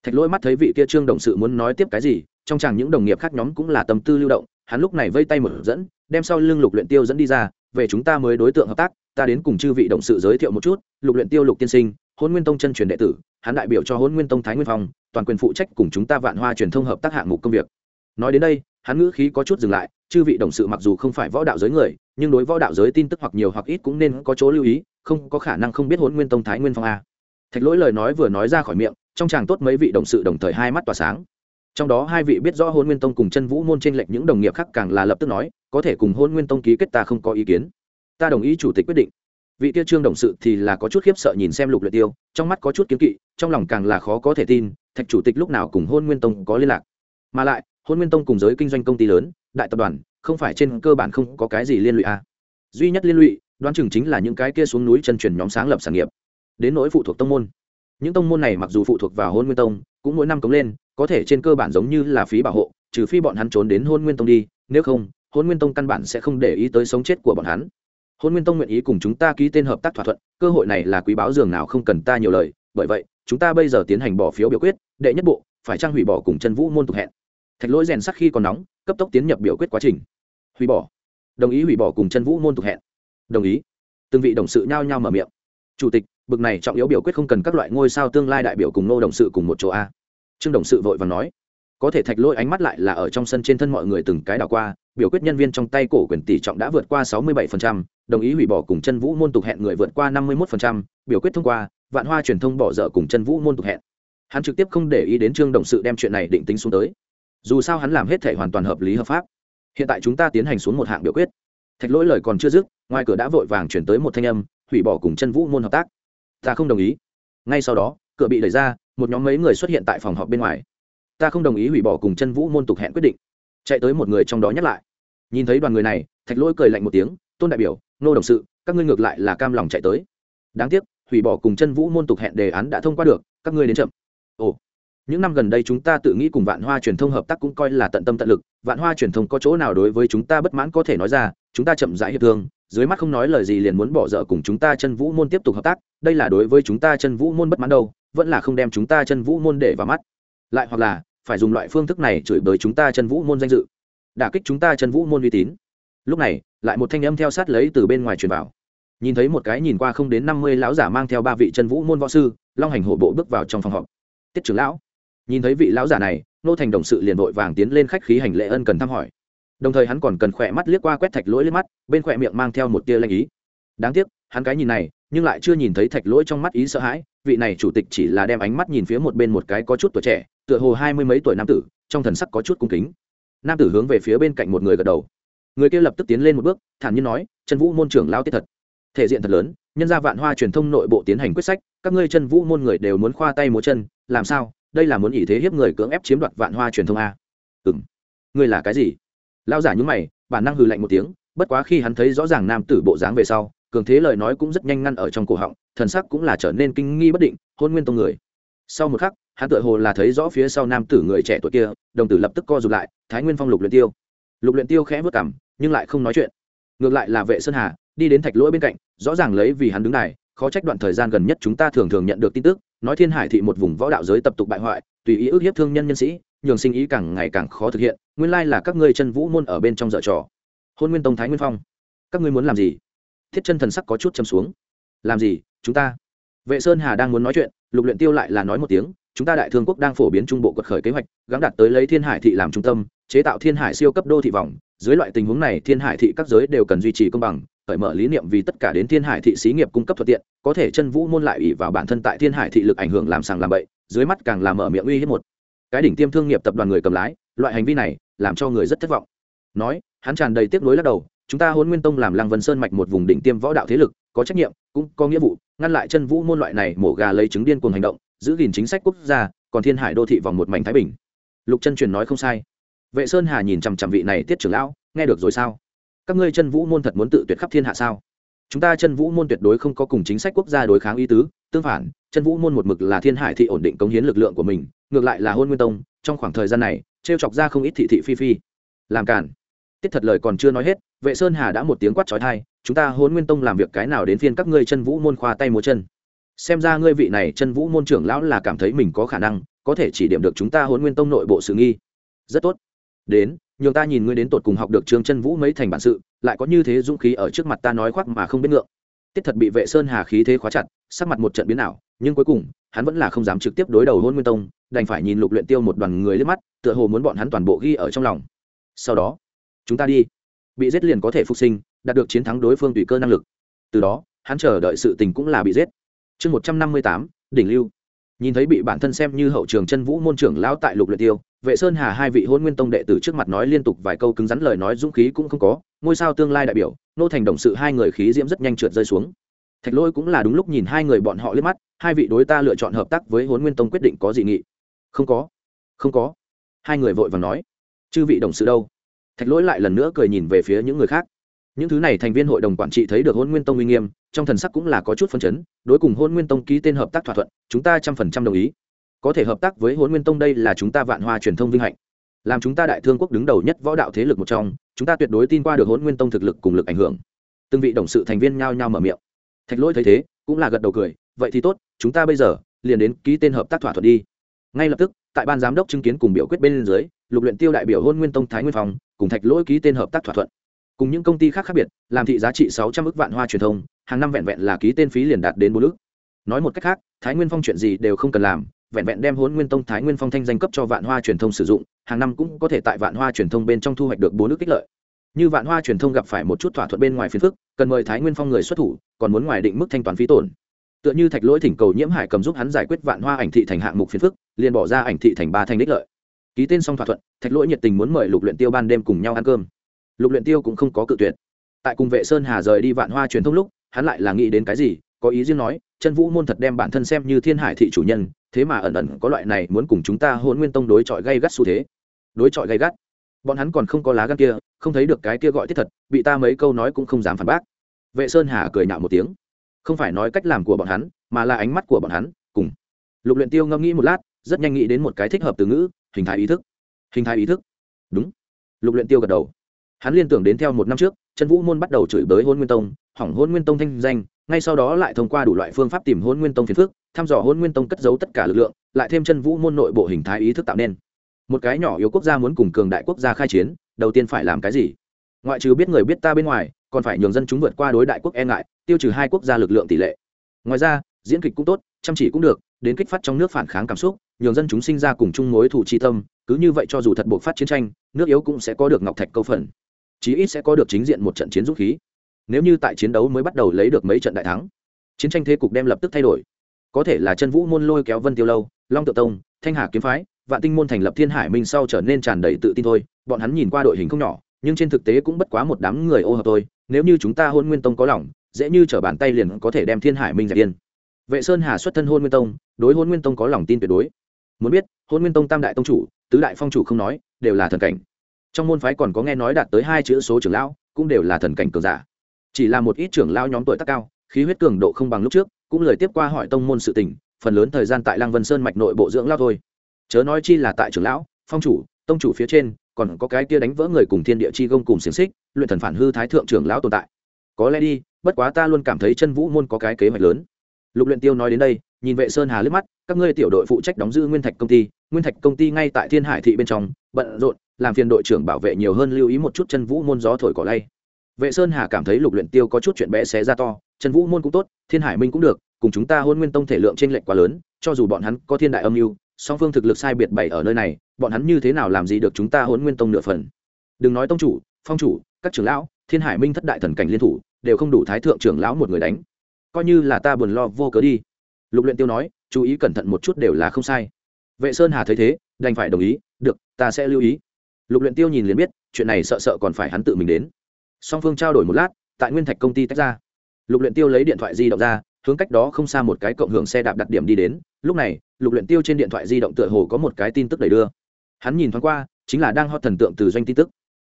Thạch lỗi mắt thấy vị kia trương đồng sự muốn nói tiếp cái gì, trong chàng những đồng nghiệp khác nhóm cũng là tâm tư lưu động, hắn lúc này vây tay mở dẫn, đem sau lưng lục luyện tiêu dẫn đi ra, về chúng ta mới đối tượng hợp tác, ta đến cùng chư vị đồng sự giới thiệu một chút, lục luyện tiêu lục tiên sinh hôn nguyên tông chân truyền đệ tử, hắn đại biểu cho hôn nguyên tông thái nguyên phong, toàn quyền phụ trách cùng chúng ta vạn hoa truyền thông hợp tác hạng mục công việc. Nói đến đây, hắn ngữ khí có chút dừng lại, chư vị đồng sự mặc dù không phải võ đạo giới người, nhưng đối võ đạo giới tin tức hoặc nhiều hoặc ít cũng nên có chỗ lưu ý không có khả năng không biết hôn nguyên tông thái nguyên phong a. Thạch lỗi lời nói vừa nói ra khỏi miệng, trong chàng tốt mấy vị đồng sự đồng thời hai mắt tỏa sáng. Trong đó hai vị biết rõ hôn nguyên tông cùng chân vũ môn trên lệnh những đồng nghiệp khác càng là lập tức nói, có thể cùng hôn nguyên tông ký kết ta không có ý kiến. Ta đồng ý chủ tịch quyết định. Vị tiêu trương đồng sự thì là có chút khiếp sợ nhìn xem lục luyện tiêu, trong mắt có chút kiến kỵ, trong lòng càng là khó có thể tin, thạch chủ tịch lúc nào cùng hôn nguyên tông có liên lạc. Mà lại hôn nguyên tông cùng giới kinh doanh công ty lớn, đại tập đoàn, không phải trên cơ bản không có cái gì liên lụy à. duy nhất liên lụy đoán chừng chính là những cái kia xuống núi chân truyền nhóm sáng lập sản nghiệp. Đến nỗi phụ thuộc tông môn. Những tông môn này mặc dù phụ thuộc vào hôn nguyên tông, cũng mỗi năm cống lên, có thể trên cơ bản giống như là phí bảo hộ, trừ phi bọn hắn trốn đến hôn nguyên tông đi, nếu không, hôn nguyên tông căn bản sẽ không để ý tới sống chết của bọn hắn. Hôn nguyên tông nguyện ý cùng chúng ta ký tên hợp tác thỏa thuận, cơ hội này là quý báo dường nào không cần ta nhiều lời, bởi vậy, chúng ta bây giờ tiến hành bỏ phiếu biểu quyết, đệ nhất bộ, phải trang hủy bỏ cùng chân vũ môn tục hẹn. Thạch lỗi rèn sắc khi còn nóng, cấp tốc tiến nhập biểu quyết quá trình. Hủy bỏ. Đồng ý hủy bỏ cùng chân vũ môn tục hẹn đồng ý. Từng vị đồng sự nhao nhao mở miệng. Chủ tịch bực này trọng yếu biểu quyết không cần các loại ngôi sao tương lai đại biểu cùng nô đồng sự cùng một chỗ a. Trương đồng sự vội và nói. Có thể thạch lôi ánh mắt lại là ở trong sân trên thân mọi người từng cái đảo qua biểu quyết nhân viên trong tay cổ quyền tỷ trọng đã vượt qua 67%, đồng ý hủy bỏ cùng chân vũ môn tục hẹn người vượt qua 51%, biểu quyết thông qua vạn hoa truyền thông bỏ dở cùng chân vũ môn tục hẹn. Hắn trực tiếp không để ý đến trương đồng sự đem chuyện này định tính xuống tới. Dù sao hắn làm hết thể hoàn toàn hợp lý hợp pháp. Hiện tại chúng ta tiến hành xuống một hạng biểu quyết thạch lỗi lời còn chưa dứt, ngoài cửa đã vội vàng chuyển tới một thanh âm, hủy bỏ cùng chân vũ môn hợp tác. Ta không đồng ý. Ngay sau đó, cửa bị đẩy ra, một nhóm mấy người xuất hiện tại phòng họp bên ngoài. Ta không đồng ý hủy bỏ cùng chân vũ môn tục hẹn quyết định. Chạy tới một người trong đó nhắc lại. Nhìn thấy đoàn người này, thạch lỗi cười lạnh một tiếng, tôn đại biểu, nô đồng sự, các ngươi ngược lại là cam lòng chạy tới. Đáng tiếc, hủy bỏ cùng chân vũ môn tục hẹn đề án đã thông qua được, các ngươi đến chậm. Ồ những năm gần đây chúng ta tự nghĩ cùng vạn hoa truyền thông hợp tác cũng coi là tận tâm tận lực. Vạn hoa truyền thông có chỗ nào đối với chúng ta bất mãn có thể nói ra, chúng ta chậm rãi hiệp thương, dưới mắt không nói lời gì liền muốn bỏ dở cùng chúng ta chân vũ môn tiếp tục hợp tác. Đây là đối với chúng ta chân vũ môn bất mãn đâu, vẫn là không đem chúng ta chân vũ môn để vào mắt. Lại hoặc là, phải dùng loại phương thức này chửi bới chúng ta chân vũ môn danh dự, đả kích chúng ta chân vũ môn uy tín. Lúc này, lại một thanh âm theo sát lấy từ bên ngoài truyền vào. Nhìn thấy một cái nhìn qua không đến năm mươi lão giả mang theo ba vị chân vũ môn võ sư, long hành hổ bộ bước vào trong phòng họp. Tiết trưởng lão nhìn thấy vị lão giả này nô thành đồng sự liền vội vàng tiến lên khách khí hành lễ ân cần thăm hỏi. Đồng thời hắn còn cần khỏe mắt liếc qua quét thạch lỗi lên mắt, bên khỏe miệng mang theo một tia lanh ý. Đáng tiếc, hắn cái nhìn này, nhưng lại chưa nhìn thấy thạch lỗi trong mắt ý sợ hãi, vị này chủ tịch chỉ là đem ánh mắt nhìn phía một bên một cái có chút tuổi trẻ, tựa hồ hai mươi mấy tuổi nam tử, trong thần sắc có chút cung kính. Nam tử hướng về phía bên cạnh một người gật đầu. Người kia lập tức tiến lên một bước, thản nhiên nói, trần vũ môn trưởng lao tiết thật. Thể diện thật lớn, nhân gia vạn hoa truyền thông nội bộ tiến hành quyết sách, các ngươi chân vũ môn người đều muốn khoa tay múa chân, làm sao? Đây là muốn ý thế hiếp người cưỡng ép chiếm đoạt vạn hoa truyền thông a. Ừ m ngươi là cái gì? Lao giả nhúng mày, bản năng hừ lạnh một tiếng, bất quá khi hắn thấy rõ ràng nam tử bộ dáng về sau, cường thế lời nói cũng rất nhanh ngăn ở trong cổ họng, thần sắc cũng là trở nên kinh nghi bất định, hôn nguyên tông người. Sau một khắc, hắn tự hồ là thấy rõ phía sau nam tử người trẻ tuổi kia, đồng tử lập tức co rụt lại, thái nguyên phong lục luyện tiêu. Lục luyện tiêu khẽ vớt cảm nhưng lại không nói chuyện. Ngược lại là vệ sơn hà, đi đến thạch lỗi bên cạnh, rõ ràng lấy vì hắn đứng này khó trách đoạn thời gian gần nhất chúng ta thường thường nhận được tin tức nói thiên hải thị một vùng võ đạo giới tập tục bại hoại, tùy ý ước hiếp thương nhân nhân sĩ, nhường sinh ý càng ngày càng khó thực hiện, nguyên lai là các ngươi chân vũ môn ở bên trong dở trò. Hôn nguyên tông thái nguyên phong, các ngươi muốn làm gì? Thiết chân thần sắc có chút châm xuống. Làm gì, chúng ta? Vệ sơn hà đang muốn nói chuyện, lục luyện tiêu lại là nói một tiếng, chúng ta đại thương quốc đang phổ biến trung bộ quật khởi kế hoạch, gắng đạt tới lấy thiên hải thị làm trung tâm, chế tạo thiên hải siêu cấp đô thị vòng. Dưới loại tình huống này, thiên hải thị các giới đều cần duy trì công bằng cởi mở lý niệm vì tất cả đến thiên hải thị xí nghiệp cung cấp thuận tiện, có thể chân vũ môn lại ủy vào bản thân tại thiên hải thị lực ảnh hưởng làm sàng làm bậy, dưới mắt càng làm mở miệng uy hiếp một. Cái đỉnh tiêm thương nghiệp tập đoàn người cầm lái, loại hành vi này làm cho người rất thất vọng. Nói, hắn tràn đầy tiếc nuối lắc đầu, chúng ta hôn nguyên tông làm lăng vân sơn mạch một vùng đỉnh tiêm võ đạo thế lực, có trách nhiệm, cũng có nghĩa vụ, ngăn lại chân vũ môn loại này mổ gà lấy trứng điên cuồng hành động, giữ gìn chính sách quốc gia, còn thiên hải đô thị vòng một mảnh thái bình. Lục chân truyền nói không sai. Vệ sơn hà nhìn chằm chằm vị này tiết trưởng lão, nghe được rồi sao? Các ngươi chân vũ môn thật muốn tự tuyệt khắp thiên hạ sao? Chúng ta chân vũ môn tuyệt đối không có cùng chính sách quốc gia đối kháng ý tứ, tương phản, chân vũ môn một mực là thiên hải thị ổn định cống hiến lực lượng của mình, ngược lại là hôn nguyên tông, trong khoảng thời gian này t r e o chọc ra không ít thị thị phi phi. Làm cản tiết thật lời còn chưa nói hết, vệ sơn hà đã một tiếng quát trói thai, chúng ta hôn nguyên tông làm việc cái nào đến phiên các ngươi chân vũ môn khoa tay múa chân? Xem ra ngươi vị này chân vũ môn trưởng lão là cảm thấy mình có khả năng, có thể chỉ điểm được chúng ta hôn nguyên tông nội bộ sự nghi. Rất tốt. Đến nhường ta nhìn ngươi đến tột cùng học được trương chân vũ mấy thành bản sự, lại có như thế dũng khí ở trước mặt ta nói khoác mà không biết ngượng. Tiết thật bị vệ sơn hà khí thế khóa chặt, sắc mặt một trận biến ảo, nhưng cuối cùng, hắn vẫn là không dám trực tiếp đối đầu hôn nguyên tông, đành phải nhìn lục luyện tiêu một đoàn người lên mắt, tựa hồ muốn bọn hắn toàn bộ ghi ở trong lòng. Sau đó, chúng ta đi. Bị giết liền có thể phục sinh, đạt được chiến thắng đối phương tùy cơ năng lực. Từ đó, hắn chờ đợi sự tình cũng là bị giết. Chương một trăm năm mươi tám, đỉnh lưu nhìn thấy bị bản thân xem như hậu trường chân vũ môn trưởng lão tại lục luyện tiêu, vệ sơn hà hai vị hôn nguyên tông đệ tử trước mặt nói liên tục vài câu cứng rắn lời nói dũng khí cũng không có, ngôi sao tương lai đại biểu, nô thành đồng sự hai người khí diễm rất nhanh trượt rơi xuống. Thạch lôi cũng là đúng lúc nhìn hai người bọn họ liếc mắt, hai vị đối ta lựa chọn hợp tác với hôn nguyên tông quyết định có dị nghị. Không có không có. Hai người vội vàng nói, chư vị đồng sự đâu? Thạch lỗi lại lần nữa cười nhìn về phía những người khác những thứ này thành viên hội đồng quản trị thấy được hôn nguyên tông uy nghiêm, trong thần sắc cũng là có chút phân chấn, đối cùng hôn nguyên tông ký tên hợp tác thỏa thuận, chúng ta trăm phần trăm đồng ý. Có thể hợp tác với hôn nguyên tông đây là chúng ta vạn hoa truyền thông vinh hạnh. Làm chúng ta đại thương quốc đứng đầu nhất võ đạo thế lực một trong, chúng ta tuyệt đối tin qua được hôn nguyên tông thực lực cùng lực ảnh hưởng. Từng vị đồng sự thành viên nhao nhao mở miệng. Thạch lỗi thấy thế, cũng là gật đầu cười, vậy thì tốt, chúng ta bây giờ liền đến ký tên hợp tác thỏa thuận đi. Ngay lập tức, tại ban giám đốc chứng kiến cùng biểu quyết bên dưới, lục luyện tiêu đại biểu hôn nguyên tông thái nguyên phòng, cùng thạch lỗi ký tên hợp tác thỏa thuận cùng những công ty khác khác biệt, làm thị giá trị sáu trăm ước vạn hoa truyền thông, hàng năm vẹn vẹn là ký tên phí liền đạt đến bốn ước nói một cách khác, thái nguyên phong chuyện gì đều không cần làm, vẹn vẹn đem hôn nguyên tông, thái nguyên phong thanh danh cấp cho vạn hoa truyền thông sử dụng, hàng năm cũng có thể tại vạn hoa truyền thông bên trong thu hoạch được bốn ước kích lợi. Như vạn hoa truyền thông gặp phải một chút thỏa thuận bên ngoài phiền phức, cần mời thái nguyên phong người xuất thủ, còn muốn ngoài định mức thanh toán phí tổn. Tựa như thạch lỗi thỉnh cầu nhiễm hải cầm giúp hắn giải quyết vạn hoa ảnh thị thành hạng mục phiền phức, liền bỏ ra ảnh thị thành ba thanh đích lợi. Ký tên xong thỏa thuận, thạch lỗi nhiệt tình muốn mời lục luyện tiêu ban đêm cùng nhau ăn cơm lục luyện tiêu cũng không có cự tuyệt. Tại cùng vệ sơn hà rời đi vạn hoa truyền thông lúc, hắn lại là nghĩ đến cái gì, có ý riêng nói, chân vũ môn thật đem bản thân xem như thiên hải thị chủ nhân, thế mà ẩn ẩn có loại này muốn cùng chúng ta hôn nguyên tông đối chọi gây gắt xu thế. Đối chọi gây gắt? Bọn hắn còn không có lá gan kia, không thấy được cái kia gọi thiết thật, bị ta mấy câu nói cũng không dám phản bác. Vệ sơn hà cười nhạo một tiếng. Không phải nói cách làm của bọn hắn, mà là ánh mắt của bọn hắn, cùng. Lục luyện tiêu ngẫm nghĩ một lát, rất nhanh nghĩ đến một cái thích hợp từ ngữ, hình thái ý thức. Hình thái ý thức. Đúng. Lục luyện tiêu gật đầu hắn liên tưởng đến theo một năm trước chân vũ môn bắt đầu chửi bới hôn nguyên tông, hỏng hôn nguyên tông thanh danh, ngay sau đó lại thông qua đủ loại phương pháp tìm hôn nguyên tông phiền phức, thăm dò hôn nguyên tông cất giấu tất cả lực lượng, lại thêm chân vũ môn nội bộ hình thái ý thức tạo nên. Một cái nhỏ yếu quốc gia muốn cùng cường đại quốc gia khai chiến, đầu tiên phải làm cái gì? Ngoại trừ biết người biết ta bên ngoài, còn phải nhường dân chúng vượt qua đối đại quốc e ngại, tiêu trừ hai quốc gia lực lượng tỷ lệ. Ngoài ra, diễn kịch cũng tốt, chăm chỉ cũng được, đến kích phát trong nước phản kháng cảm xúc, nhường dân chúng sinh ra cùng chung mối thủ chi tâm, cứ như vậy cho dù thật buộc phát chiến tranh, nước yếu cũng sẽ có được ngọc thạch câu phần chí ít sẽ có được chính diện một trận chiến dũng khí. Nếu như tại chiến đấu mới bắt đầu lấy được mấy trận đại thắng, chiến tranh thế cục đem lập tức thay đổi. Có thể là chân vũ môn lôi kéo vân tiêu lâu, long tự tông, thanh hà kiếm phái, vạn tinh môn thành lập thiên hải minh sau trở nên tràn đầy tự tin thôi, bọn hắn nhìn qua đội hình không nhỏ, nhưng trên thực tế cũng bất quá một đám người ô hợp thôi, nếu như chúng ta hôn nguyên tông có lòng, dễ như t bàn tay liền có thể đem thiên hải minh dẹp yên. Vệ sơn hà xuất thân hôn nguyên tông, đối hôn nguyên tông có lòng tin tuyệt đối. Muốn biết, hôn nguyên tông tam đại tông chủ, tứ đại phong chủ không nói, đều là thần cảnh trong môn phái còn có nghe nói đạt tới hai chữ số trưởng lão, cũng đều là thần cảnh cường giả. Chỉ là một ít trưởng lão nhóm tuổi tác cao, khí huyết cường độ không bằng lúc trước, cũng lời tiếp qua hỏi tông môn sự tình, phần lớn thời gian tại lăng vân sơn mạch nội bộ dưỡng lao thôi. Chớ nói chi là tại trưởng lão, phong chủ, tông chủ phía trên, còn có cái kia đánh vỡ người cùng thiên địa chi gông cùng xiềng xích, luyện thần phản hư thái thượng trưởng lão tồn tại. Có lẽ đi, bất quá ta luôn cảm thấy chân vũ môn có cái kế hoạch lớn. Lục luyện tiêu nói đến đây, nhìn vệ sơn hà lướt mắt, các ngươi tiểu đội phụ trách đóng giữ nguyên thạch công ty, nguyên thạch công ty ngay tại thiên hải thị bên trong, bận rộn làm phiền đội trưởng bảo vệ nhiều hơn lưu ý một chút chân vũ môn gió thổi cỏ lay. Vệ sơn hà cảm thấy lục luyện tiêu có chút chuyện bé xé ra to, chân vũ môn cũng tốt, thiên hải minh cũng được, cùng chúng ta hôn nguyên tông thể lượng trên lệnh quá lớn, cho dù bọn hắn có thiên đại âm mưu, song phương thực lực sai biệt bảy ở nơi này, bọn hắn như thế nào làm gì được chúng ta hôn nguyên tông nửa phần. Đừng nói tông chủ, phong chủ, các trưởng lão, thiên hải minh thất đại thần cảnh liên thủ, đều không đủ thái thượng trưởng lão một người đánh. Coi như là ta buồn lo vô cớ đi. Lục luyện tiêu nói, chú ý cẩn thận một chút đều là không sai. Vệ sơn hà thấy thế, đành phải đồng ý, được, ta sẽ lưu ý lục luyện tiêu nhìn liền biết, chuyện này sợ sợ còn phải hắn tự mình đến. Song phương trao đổi một lát, tại nguyên thạch công ty tách ra. Lục luyện tiêu lấy điện thoại di động ra, hướng cách đó không xa một cái cộng hưởng xe đạp đặt điểm đi đến. Lúc này, lục luyện tiêu trên điện thoại di động tựa hồ có một cái tin tức đẩy đưa. Hắn nhìn thoáng qua, chính là đang hot thần tượng từ doanh tin tức.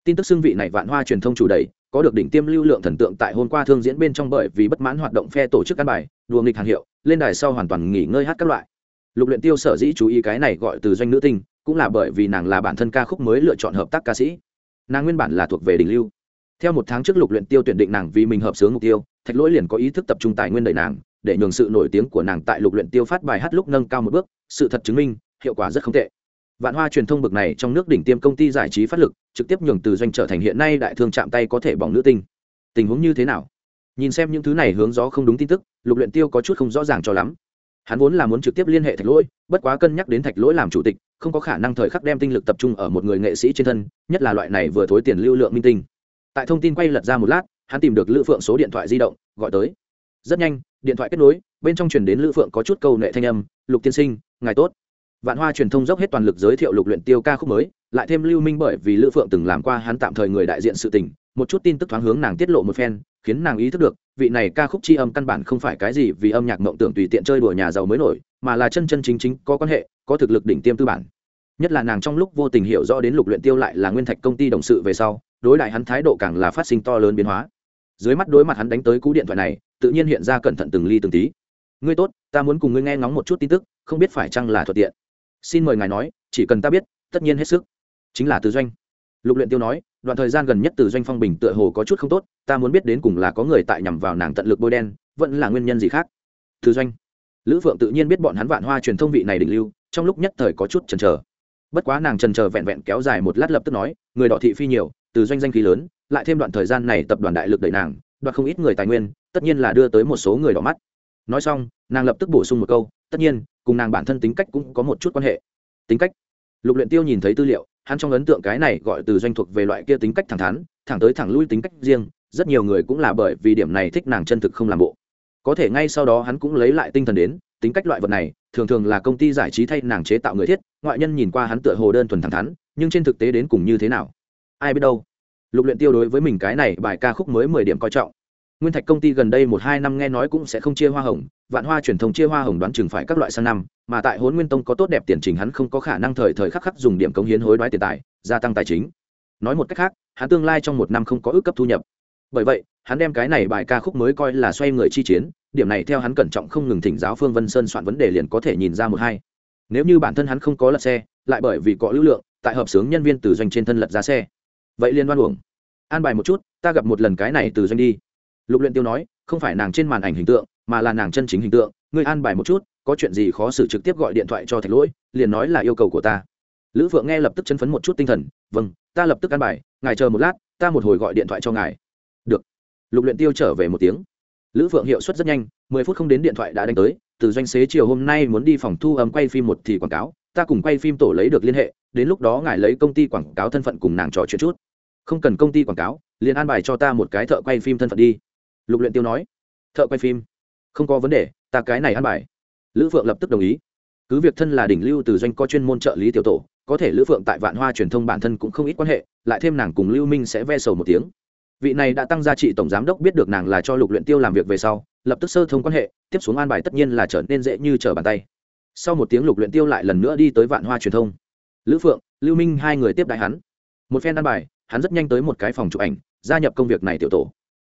Tin tức xưng vị này vạn hoa truyền thông chủ đẩy, có được đỉnh tiêm lưu lượng thần tượng tại hôm qua thương diễn bên trong bởi vì bất mãn hoạt động phe tổ chức ăn bài, đùa nghịch hàng hiệu, lên đài sau hoàn toàn nghỉ ngơi hát các loại. Lục luyện tiêu sở dĩ chú ý cái này gọi từ doanh nữ tinh cũng là bởi vì nàng là bản thân ca khúc mới lựa chọn hợp tác ca sĩ. Nàng nguyên bản là thuộc về đỉnh lưu. Theo một tháng trước lục luyện tiêu tuyển định nàng vì mình hợp sướng mục tiêu, thạch lỗi liền có ý thức tập trung tài nguyên đẩy nàng, để nhường sự nổi tiếng của nàng tại lục luyện tiêu phát bài hát lúc nâng cao một bước, sự thật chứng minh, hiệu quả rất không tệ. Vạn hoa truyền thông bực này trong nước đỉnh tiêm công ty giải trí phát lực, trực tiếp nhường từ doanh trở thành hiện nay đại thương chạm tay có thể bỏng nữ tinh. Tình huống như thế nào? Nhìn xem những thứ này hướng gió không đúng tin tức, lục luyện tiêu có chút không rõ ràng cho lắm hắn vốn là muốn trực tiếp liên hệ thạch lỗi, bất quá cân nhắc đến thạch lỗi làm chủ tịch, không có khả năng thời khắc đem tinh lực tập trung ở một người nghệ sĩ trên thân, nhất là loại này vừa thối tiền lưu lượng minh tinh. Tại thông tin quay lật ra một lát, hắn tìm được lữ phượng số điện thoại di động, gọi tới. Rất nhanh, điện thoại kết nối, bên trong truyền đến lữ phượng có chút câu nệ thanh âm, lục tiên sinh, ngài tốt. Vạn hoa truyền thông dốc hết toàn lực giới thiệu lục luyện tiêu ca khúc mới, lại thêm lưu minh bởi vì lữ phượng từng làm qua hắn tạm thời người đại diện sự tình, một chút tin tức thoáng hướng nàng tiết lộ một phen khiến nàng ý thức được, vị này ca khúc chi âm căn bản không phải cái gì vì âm nhạc mộng tưởng tùy tiện chơi đùa nhà giàu mới nổi, mà là chân chân chính chính có quan hệ, có thực lực đỉnh tiêm tư bản. Nhất là nàng trong lúc vô tình hiểu rõ đến lục luyện tiêu lại là nguyên thạch công ty đồng sự về sau, đối lại hắn thái độ càng là phát sinh to lớn biến hóa. Dưới mắt đối mặt hắn đánh tới cú điện thoại này, tự nhiên hiện ra cẩn thận từng ly từng tí. Ngươi tốt, ta muốn cùng ngươi nghe ngóng một chút tin tức, không biết phải chăng là thuận tiện. Xin mời ngài nói, chỉ cần ta biết, tất nhiên hết sức. Chính là từ doanh lục luyện tiêu nói, đoạn thời gian gần nhất từ doanh phong bình tựa hồ có chút không tốt, ta muốn biết đến cùng là có người tại nhằm vào nàng tận lực bôi đen, vẫn là nguyên nhân gì khác? Từ doanh, lữ phượng tự nhiên biết bọn hắn vạn hoa truyền thông vị này đỉnh lưu, trong lúc nhất thời có chút chần chờ. Bất quá nàng chần chờ vẹn vẹn kéo dài một lát lập tức nói, người đỏ thị phi nhiều, từ doanh danh khí lớn, lại thêm đoạn thời gian này tập đoàn đại lực đẩy nàng, đoạt không ít người tài nguyên, tất nhiên là đưa tới một số người đỏ mắt. Nói xong, nàng lập tức bổ sung một câu, tất nhiên, cùng nàng bản thân tính cách cũng có một chút quan hệ. Tính cách, lục luyện tiêu nhìn thấy tư liệu hắn trong ấn tượng cái này gọi từ doanh thuộc về loại kia tính cách thẳng thắn, thẳng tới thẳng lui tính cách riêng, rất nhiều người cũng là bởi vì điểm này thích nàng chân thực không làm bộ. Có thể ngay sau đó hắn cũng lấy lại tinh thần đến, tính cách loại vật này, thường thường là công ty giải trí thay nàng chế tạo người thiết, ngoại nhân nhìn qua hắn tựa hồ đơn thuần thẳng thắn, nhưng trên thực tế đến cùng như thế nào? Ai biết đâu. Lục luyện tiêu đối với mình cái này bài ca khúc mới mười điểm coi trọng nguyên thạch công ty gần đây một hai năm nghe nói cũng sẽ không chia hoa hồng, vạn hoa truyền thông chia hoa hồng đoán chừng phải các loại sang năm, mà tại hôn nguyên tông có tốt đẹp tiền trình hắn không có khả năng thời thời khắc khắc dùng điểm cống hiến hối đoái tiền tài, gia tăng tài chính. Nói một cách khác, hắn tương lai trong một năm không có ước cấp thu nhập. Bởi vậy, hắn đem cái này bài ca khúc mới coi là xoay người chi chiến, điểm này theo hắn cẩn trọng không ngừng thỉnh giáo phương vân sơn soạn vấn đề liền có thể nhìn ra một hai. Nếu như bản thân hắn không có lật xe, lại bởi vì có lưu lượng, tại hợp sướng nhân viên từ doanh trên thân lật ra xe. Vậy liên đoan uổng. An bài một chút, ta gặp một lần cái này từ doanh đi lục luyện tiêu nói, không phải nàng trên màn ảnh hình tượng, mà là nàng chân chính hình tượng. Ngươi an bài một chút, có chuyện gì khó xử trực tiếp gọi điện thoại cho thạch lỗi, liền nói là yêu cầu của ta. Lữ phượng nghe lập tức chấn phấn một chút tinh thần. Vâng ta lập tức an bài, ngài chờ một lát, ta một hồi gọi điện thoại cho ngài. Được. Lục luyện tiêu trở về một tiếng. Lữ phượng hiệu suất rất nhanh, mười phút không đến điện thoại đã đánh tới, từ doanh xế chiều hôm nay muốn đi phòng thu âm quay phim một thì quảng cáo, ta cùng quay phim tổ lấy được liên hệ, đến lúc đó ngài lấy công ty quảng cáo thân phận cùng nàng trò chuyện chút. Không cần công ty quảng cáo, liền an bài cho ta một cái thợ quay phim thân phận đi lục luyện tiêu nói, thợ quay phim, không có vấn đề, ta cái này ăn bài. Lữ phượng lập tức đồng ý. Cứ việc thân là đỉnh lưu từ doanh có chuyên môn trợ lý tiểu tổ, có thể lữ phượng tại vạn hoa truyền thông bản thân cũng không ít quan hệ, lại thêm nàng cùng lưu minh sẽ ve sầu một tiếng. Vị này đã tăng giá trị tổng giám đốc biết được nàng là cho lục luyện tiêu làm việc về sau, lập tức sơ thông quan hệ, tiếp xuống an bài tất nhiên là trở nên dễ như trở bàn tay. Sau một tiếng lục luyện tiêu lại lần nữa đi tới vạn hoa truyền thông. Lữ phượng, lưu minh hai người tiếp đại hắn. Một phen an bài, hắn rất nhanh tới một cái phòng chụp ảnh, gia nhập công việc này tiểu tổ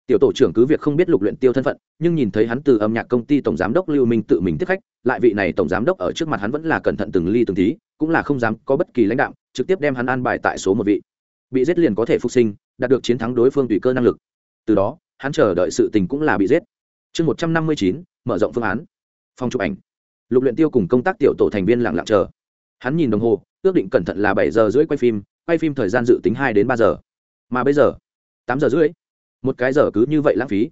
tiểu tổ trưởng cứ việc không biết lục luyện tiêu thân phận, nhưng nhìn thấy hắn từ âm nhạc công ty tổng giám đốc lưu minh tự mình tiếp khách, lại vị này tổng giám đốc ở trước mặt hắn vẫn là cẩn thận từng ly từng tí, cũng là không dám có bất kỳ lãnh đạo trực tiếp đem hắn an bài tại số một vị. Bị giết liền có thể phục sinh, đạt được chiến thắng đối phương tùy cơ năng lực. Từ đó, hắn chờ đợi sự tình cũng là bị giết. Chương một trăm năm mươi chín, mở rộng phương án. Phòng chụp ảnh. Lục luyện tiêu cùng công tác tiểu tổ thành viên lặng lặng chờ. Hắn nhìn đồng hồ, ước định cẩn thận là bảy giờ rưỡi quay phim quay phim thời gian dự tính hai đến ba giờ. Mà bây giờ, tám giờ rưỡi một cái giờ cứ như vậy lãng phí.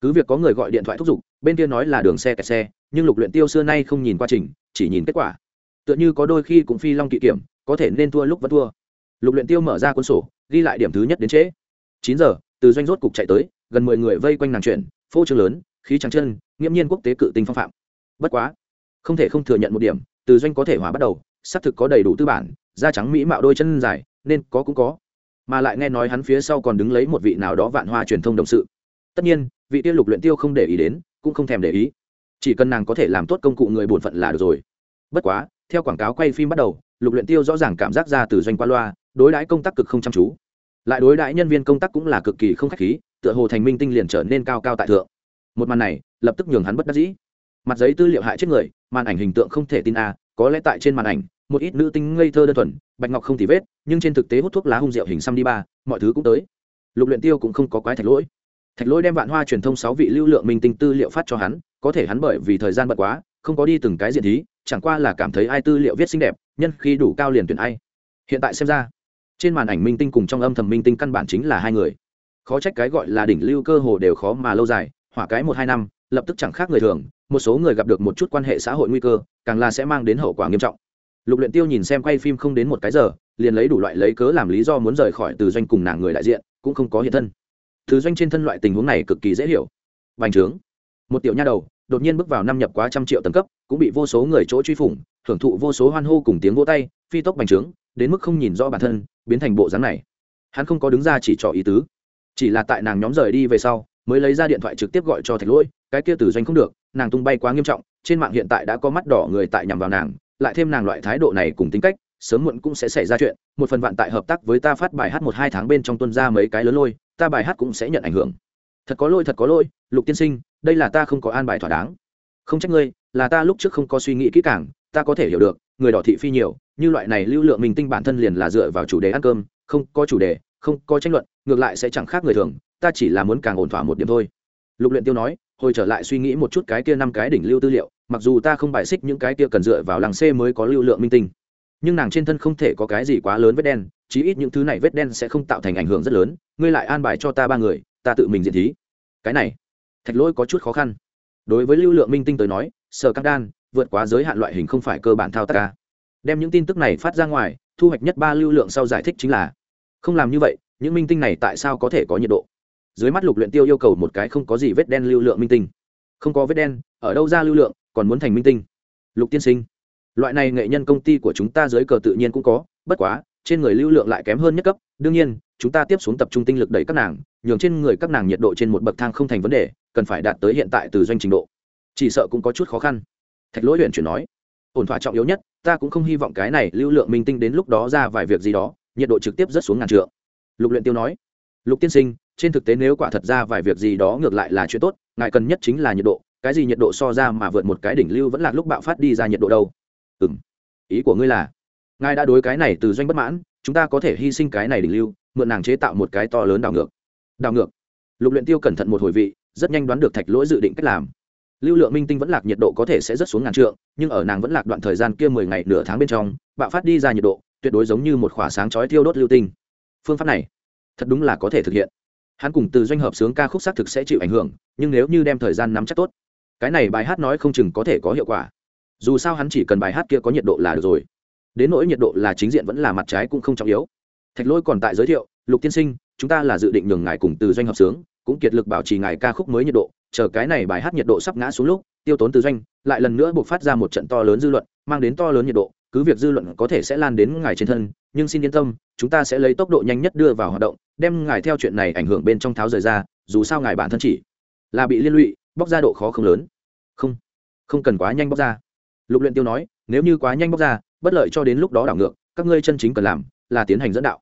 Cứ việc có người gọi điện thoại thúc giục, bên kia nói là đường xe kẹt xe, nhưng lục luyện tiêu xưa nay không nhìn quá trình, chỉ nhìn kết quả. Tựa như có đôi khi cũng phi long kỵ kiểm, có thể nên thua lúc vẫn thua. Lục luyện tiêu mở ra cuốn sổ, ghi lại điểm thứ nhất đến trễ. Chín giờ, từ doanh rốt cục chạy tới, gần mười người vây quanh nàng chuyển phô trương lớn, khí trắng chân, nghiễm nhiên quốc tế cự tinh phong phạm. Bất quá, không thể không thừa nhận một điểm, từ doanh có thể hòa bắt đầu, xác thực có đầy đủ tư bản, da trắng mỹ mạo đôi chân dài, nên có cũng có mà lại nghe nói hắn phía sau còn đứng lấy một vị nào đó vạn hoa truyền thông đồng sự. Tất nhiên, vị tiêu lục luyện tiêu không để ý đến, cũng không thèm để ý. Chỉ cần nàng có thể làm tốt công cụ người bổn phận là được rồi. Bất quá, theo quảng cáo quay phim bắt đầu, lục luyện tiêu rõ ràng cảm giác ra từ doanh qua loa, đối đãi công tác cực không chăm chú. Lại đối đãi nhân viên công tác cũng là cực kỳ không khách khí, tựa hồ thành minh tinh liền trở nên cao cao tại thượng. Một màn này, lập tức nhường hắn bất đắc dĩ. Mặt giấy tư liệu hại chết người, màn ảnh hình tượng không thể tin a có lẽ tại trên màn ảnh một ít nữ tinh ngây thơ đơn thuần, bạch ngọc không thì vết, nhưng trên thực tế hút thuốc lá hung rượu hình xăm đi ba, mọi thứ cũng tới. Lục luyện tiêu cũng không có quái thạch lỗi. Thạch lỗi đem vạn hoa truyền thông sáu vị lưu lượng minh tinh tư liệu phát cho hắn, có thể hắn bởi vì thời gian bận quá, không có đi từng cái diện thí, chẳng qua là cảm thấy ai tư liệu viết xinh đẹp, nhân khi đủ cao liền tuyển ai. Hiện tại xem ra, trên màn ảnh minh tinh cùng trong âm thầm minh tinh căn bản chính là hai người. Khó trách cái gọi là đỉnh lưu cơ hồ đều khó mà lâu dài, hỏa cái một hai năm, lập tức chẳng khác người thường, một số người gặp được một chút quan hệ xã hội nguy cơ, càng là sẽ mang đến hậu quả nghiêm trọng lục luyện tiêu nhìn xem quay phim không đến một cái giờ, liền lấy đủ loại lấy cớ làm lý do muốn rời khỏi từ doanh cùng nàng người đại diện, cũng không có hiện thân. Từ doanh trên thân loại tình huống này cực kỳ dễ hiểu. Bành trướng. Một tiểu nha đầu, đột nhiên bước vào năm nhập quá trăm triệu tầng cấp, cũng bị vô số người chỗ truy phủng, hưởng thụ vô số hoan hô cùng tiếng vỗ tay, phi tốc bành trướng, đến mức không nhìn rõ bản thân, biến thành bộ dáng này. Hắn không có đứng ra chỉ trỏ ý tứ, chỉ là tại nàng nhóm rời đi về sau, mới lấy ra điện thoại trực tiếp gọi cho thạch lỗi, cái kia từ doanh không được, nàng tung bay quá nghiêm trọng, trên mạng hiện tại đã có mắt đỏ người tại nhằm vào nàng lại thêm nàng loại thái độ này cùng tính cách, sớm muộn cũng sẽ xảy ra chuyện, một phần vạn tại hợp tác với ta phát bài hát một hai tháng bên trong tuân ra mấy cái lớn lôi, ta bài hát cũng sẽ nhận ảnh hưởng. Thật có lỗi, thật có lỗi, lục tiên sinh, đây là ta không có an bài thỏa đáng. Không trách ngươi, là ta lúc trước không có suy nghĩ kỹ càng, ta có thể hiểu được, người đỏ thị phi nhiều, như loại này lưu lượng mình tinh bản thân liền là dựa vào chủ đề ăn cơm, không có chủ đề, không có tranh luận, ngược lại sẽ chẳng khác người thường, ta chỉ là muốn càng ổn thỏa một điểm thôi. Lục luyện tiêu nói hồi trở lại suy nghĩ một chút cái kia năm cái đỉnh lưu tư liệu, mặc dù ta không bài xích những cái kia cần dựa vào làng c mới có lưu lượng minh tinh, nhưng nàng trên thân không thể có cái gì quá lớn vết đen, chí ít những thứ này vết đen sẽ không tạo thành ảnh hưởng rất lớn, ngươi lại an bài cho ta ba người, ta tự mình diện thí. Cái này, thạch lỗi có chút khó khăn. Đối với lưu lượng minh tinh tới nói, sở các đan, vượt quá giới hạn loại hình không phải cơ bản thao tác. Ca đem những tin tức này phát ra ngoài, thu hoạch nhất ba lưu lượng sau giải thích chính là, không làm như vậy, những minh tinh này tại sao có thể có nhiệt độ? Dưới mắt lục luyện tiêu yêu cầu một cái không có gì vết đen lưu lượng minh tinh. Không có vết đen, ở đâu ra lưu lượng, còn muốn thành minh tinh. Lục tiên sinh, loại này nghệ nhân công ty của chúng ta dưới cờ tự nhiên cũng có, bất quá, trên người lưu lượng lại kém hơn nhất cấp. Đương nhiên, chúng ta tiếp xuống tập trung tinh lực đẩy các nàng, nhường trên người các nàng nhiệt độ trên một bậc thang không thành vấn đề, cần phải đạt tới hiện tại từ doanh trình độ. Chỉ sợ cũng có chút khó khăn. Thạch lỗi huyện chuyển nói, ổn thỏa trọng yếu nhất, ta cũng không hy vọng cái này lưu lượng minh tinh đến lúc đó ra vài việc gì đó, nhiệt độ trực tiếp rất xuống ngàn trượng. Lục luyện tiêu nói, lục tiên sinh trên thực tế nếu quả thật ra vài việc gì đó ngược lại là chuyện tốt, ngài cần nhất chính là nhiệt độ, cái gì nhiệt độ so ra mà vượt một cái đỉnh lưu vẫn là lúc bạo phát đi ra nhiệt độ đâu. Ừ ý của ngươi là, ngài đã đối cái này từ doanh bất mãn, chúng ta có thể hy sinh cái này đỉnh lưu, mượn nàng chế tạo một cái to lớn đảo ngược. Đảo ngược. Lục luyện tiêu cẩn thận một hồi vị, rất nhanh đoán được thạch lỗi dự định cách làm. Lưu lượng minh tinh vẫn lạc nhiệt độ có thể sẽ rất xuống ngàn trượng, nhưng ở nàng vẫn lạc đoạn thời gian kia mười ngày nửa tháng bên trong, bạo phát đi ra nhiệt độ, tuyệt đối giống như một khỏa sáng chói thiêu đốt lưu tinh. Phương pháp này, thật đúng là có thể thực hiện hắn cùng từ doanh hợp sướng ca khúc xác thực sẽ chịu ảnh hưởng, nhưng nếu như đem thời gian nắm chắc tốt, cái này bài hát nói không chừng có thể có hiệu quả. Dù sao hắn chỉ cần bài hát kia có nhiệt độ là được rồi. Đến nỗi nhiệt độ là chính diện vẫn là mặt trái cũng không trọng yếu. Thạch Lỗi còn tại giới thiệu, lục tiên sinh, chúng ta là dự định nhường ngài cùng từ doanh hợp sướng, cũng kiệt lực bảo trì ngài ca khúc mới nhiệt độ, chờ cái này bài hát nhiệt độ sắp ngã xuống lúc, tiêu tốn từ doanh, lại lần nữa buộc phát ra một trận to lớn dư luận, mang đến to lớn nhiệt độ, cứ việc dư luận có thể sẽ lan đến ngài trên thân, nhưng xin yên tâm chúng ta sẽ lấy tốc độ nhanh nhất đưa vào hoạt động, đem ngài theo chuyện này ảnh hưởng bên trong tháo rời ra, dù sao ngài bản thân chỉ là bị liên lụy, bóc ra độ khó không lớn. Không không cần quá nhanh bóc ra. Lục luyện tiêu nói, nếu như quá nhanh bóc ra, bất lợi cho đến lúc đó đảo ngược, các ngươi chân chính cần làm là tiến hành dẫn đạo.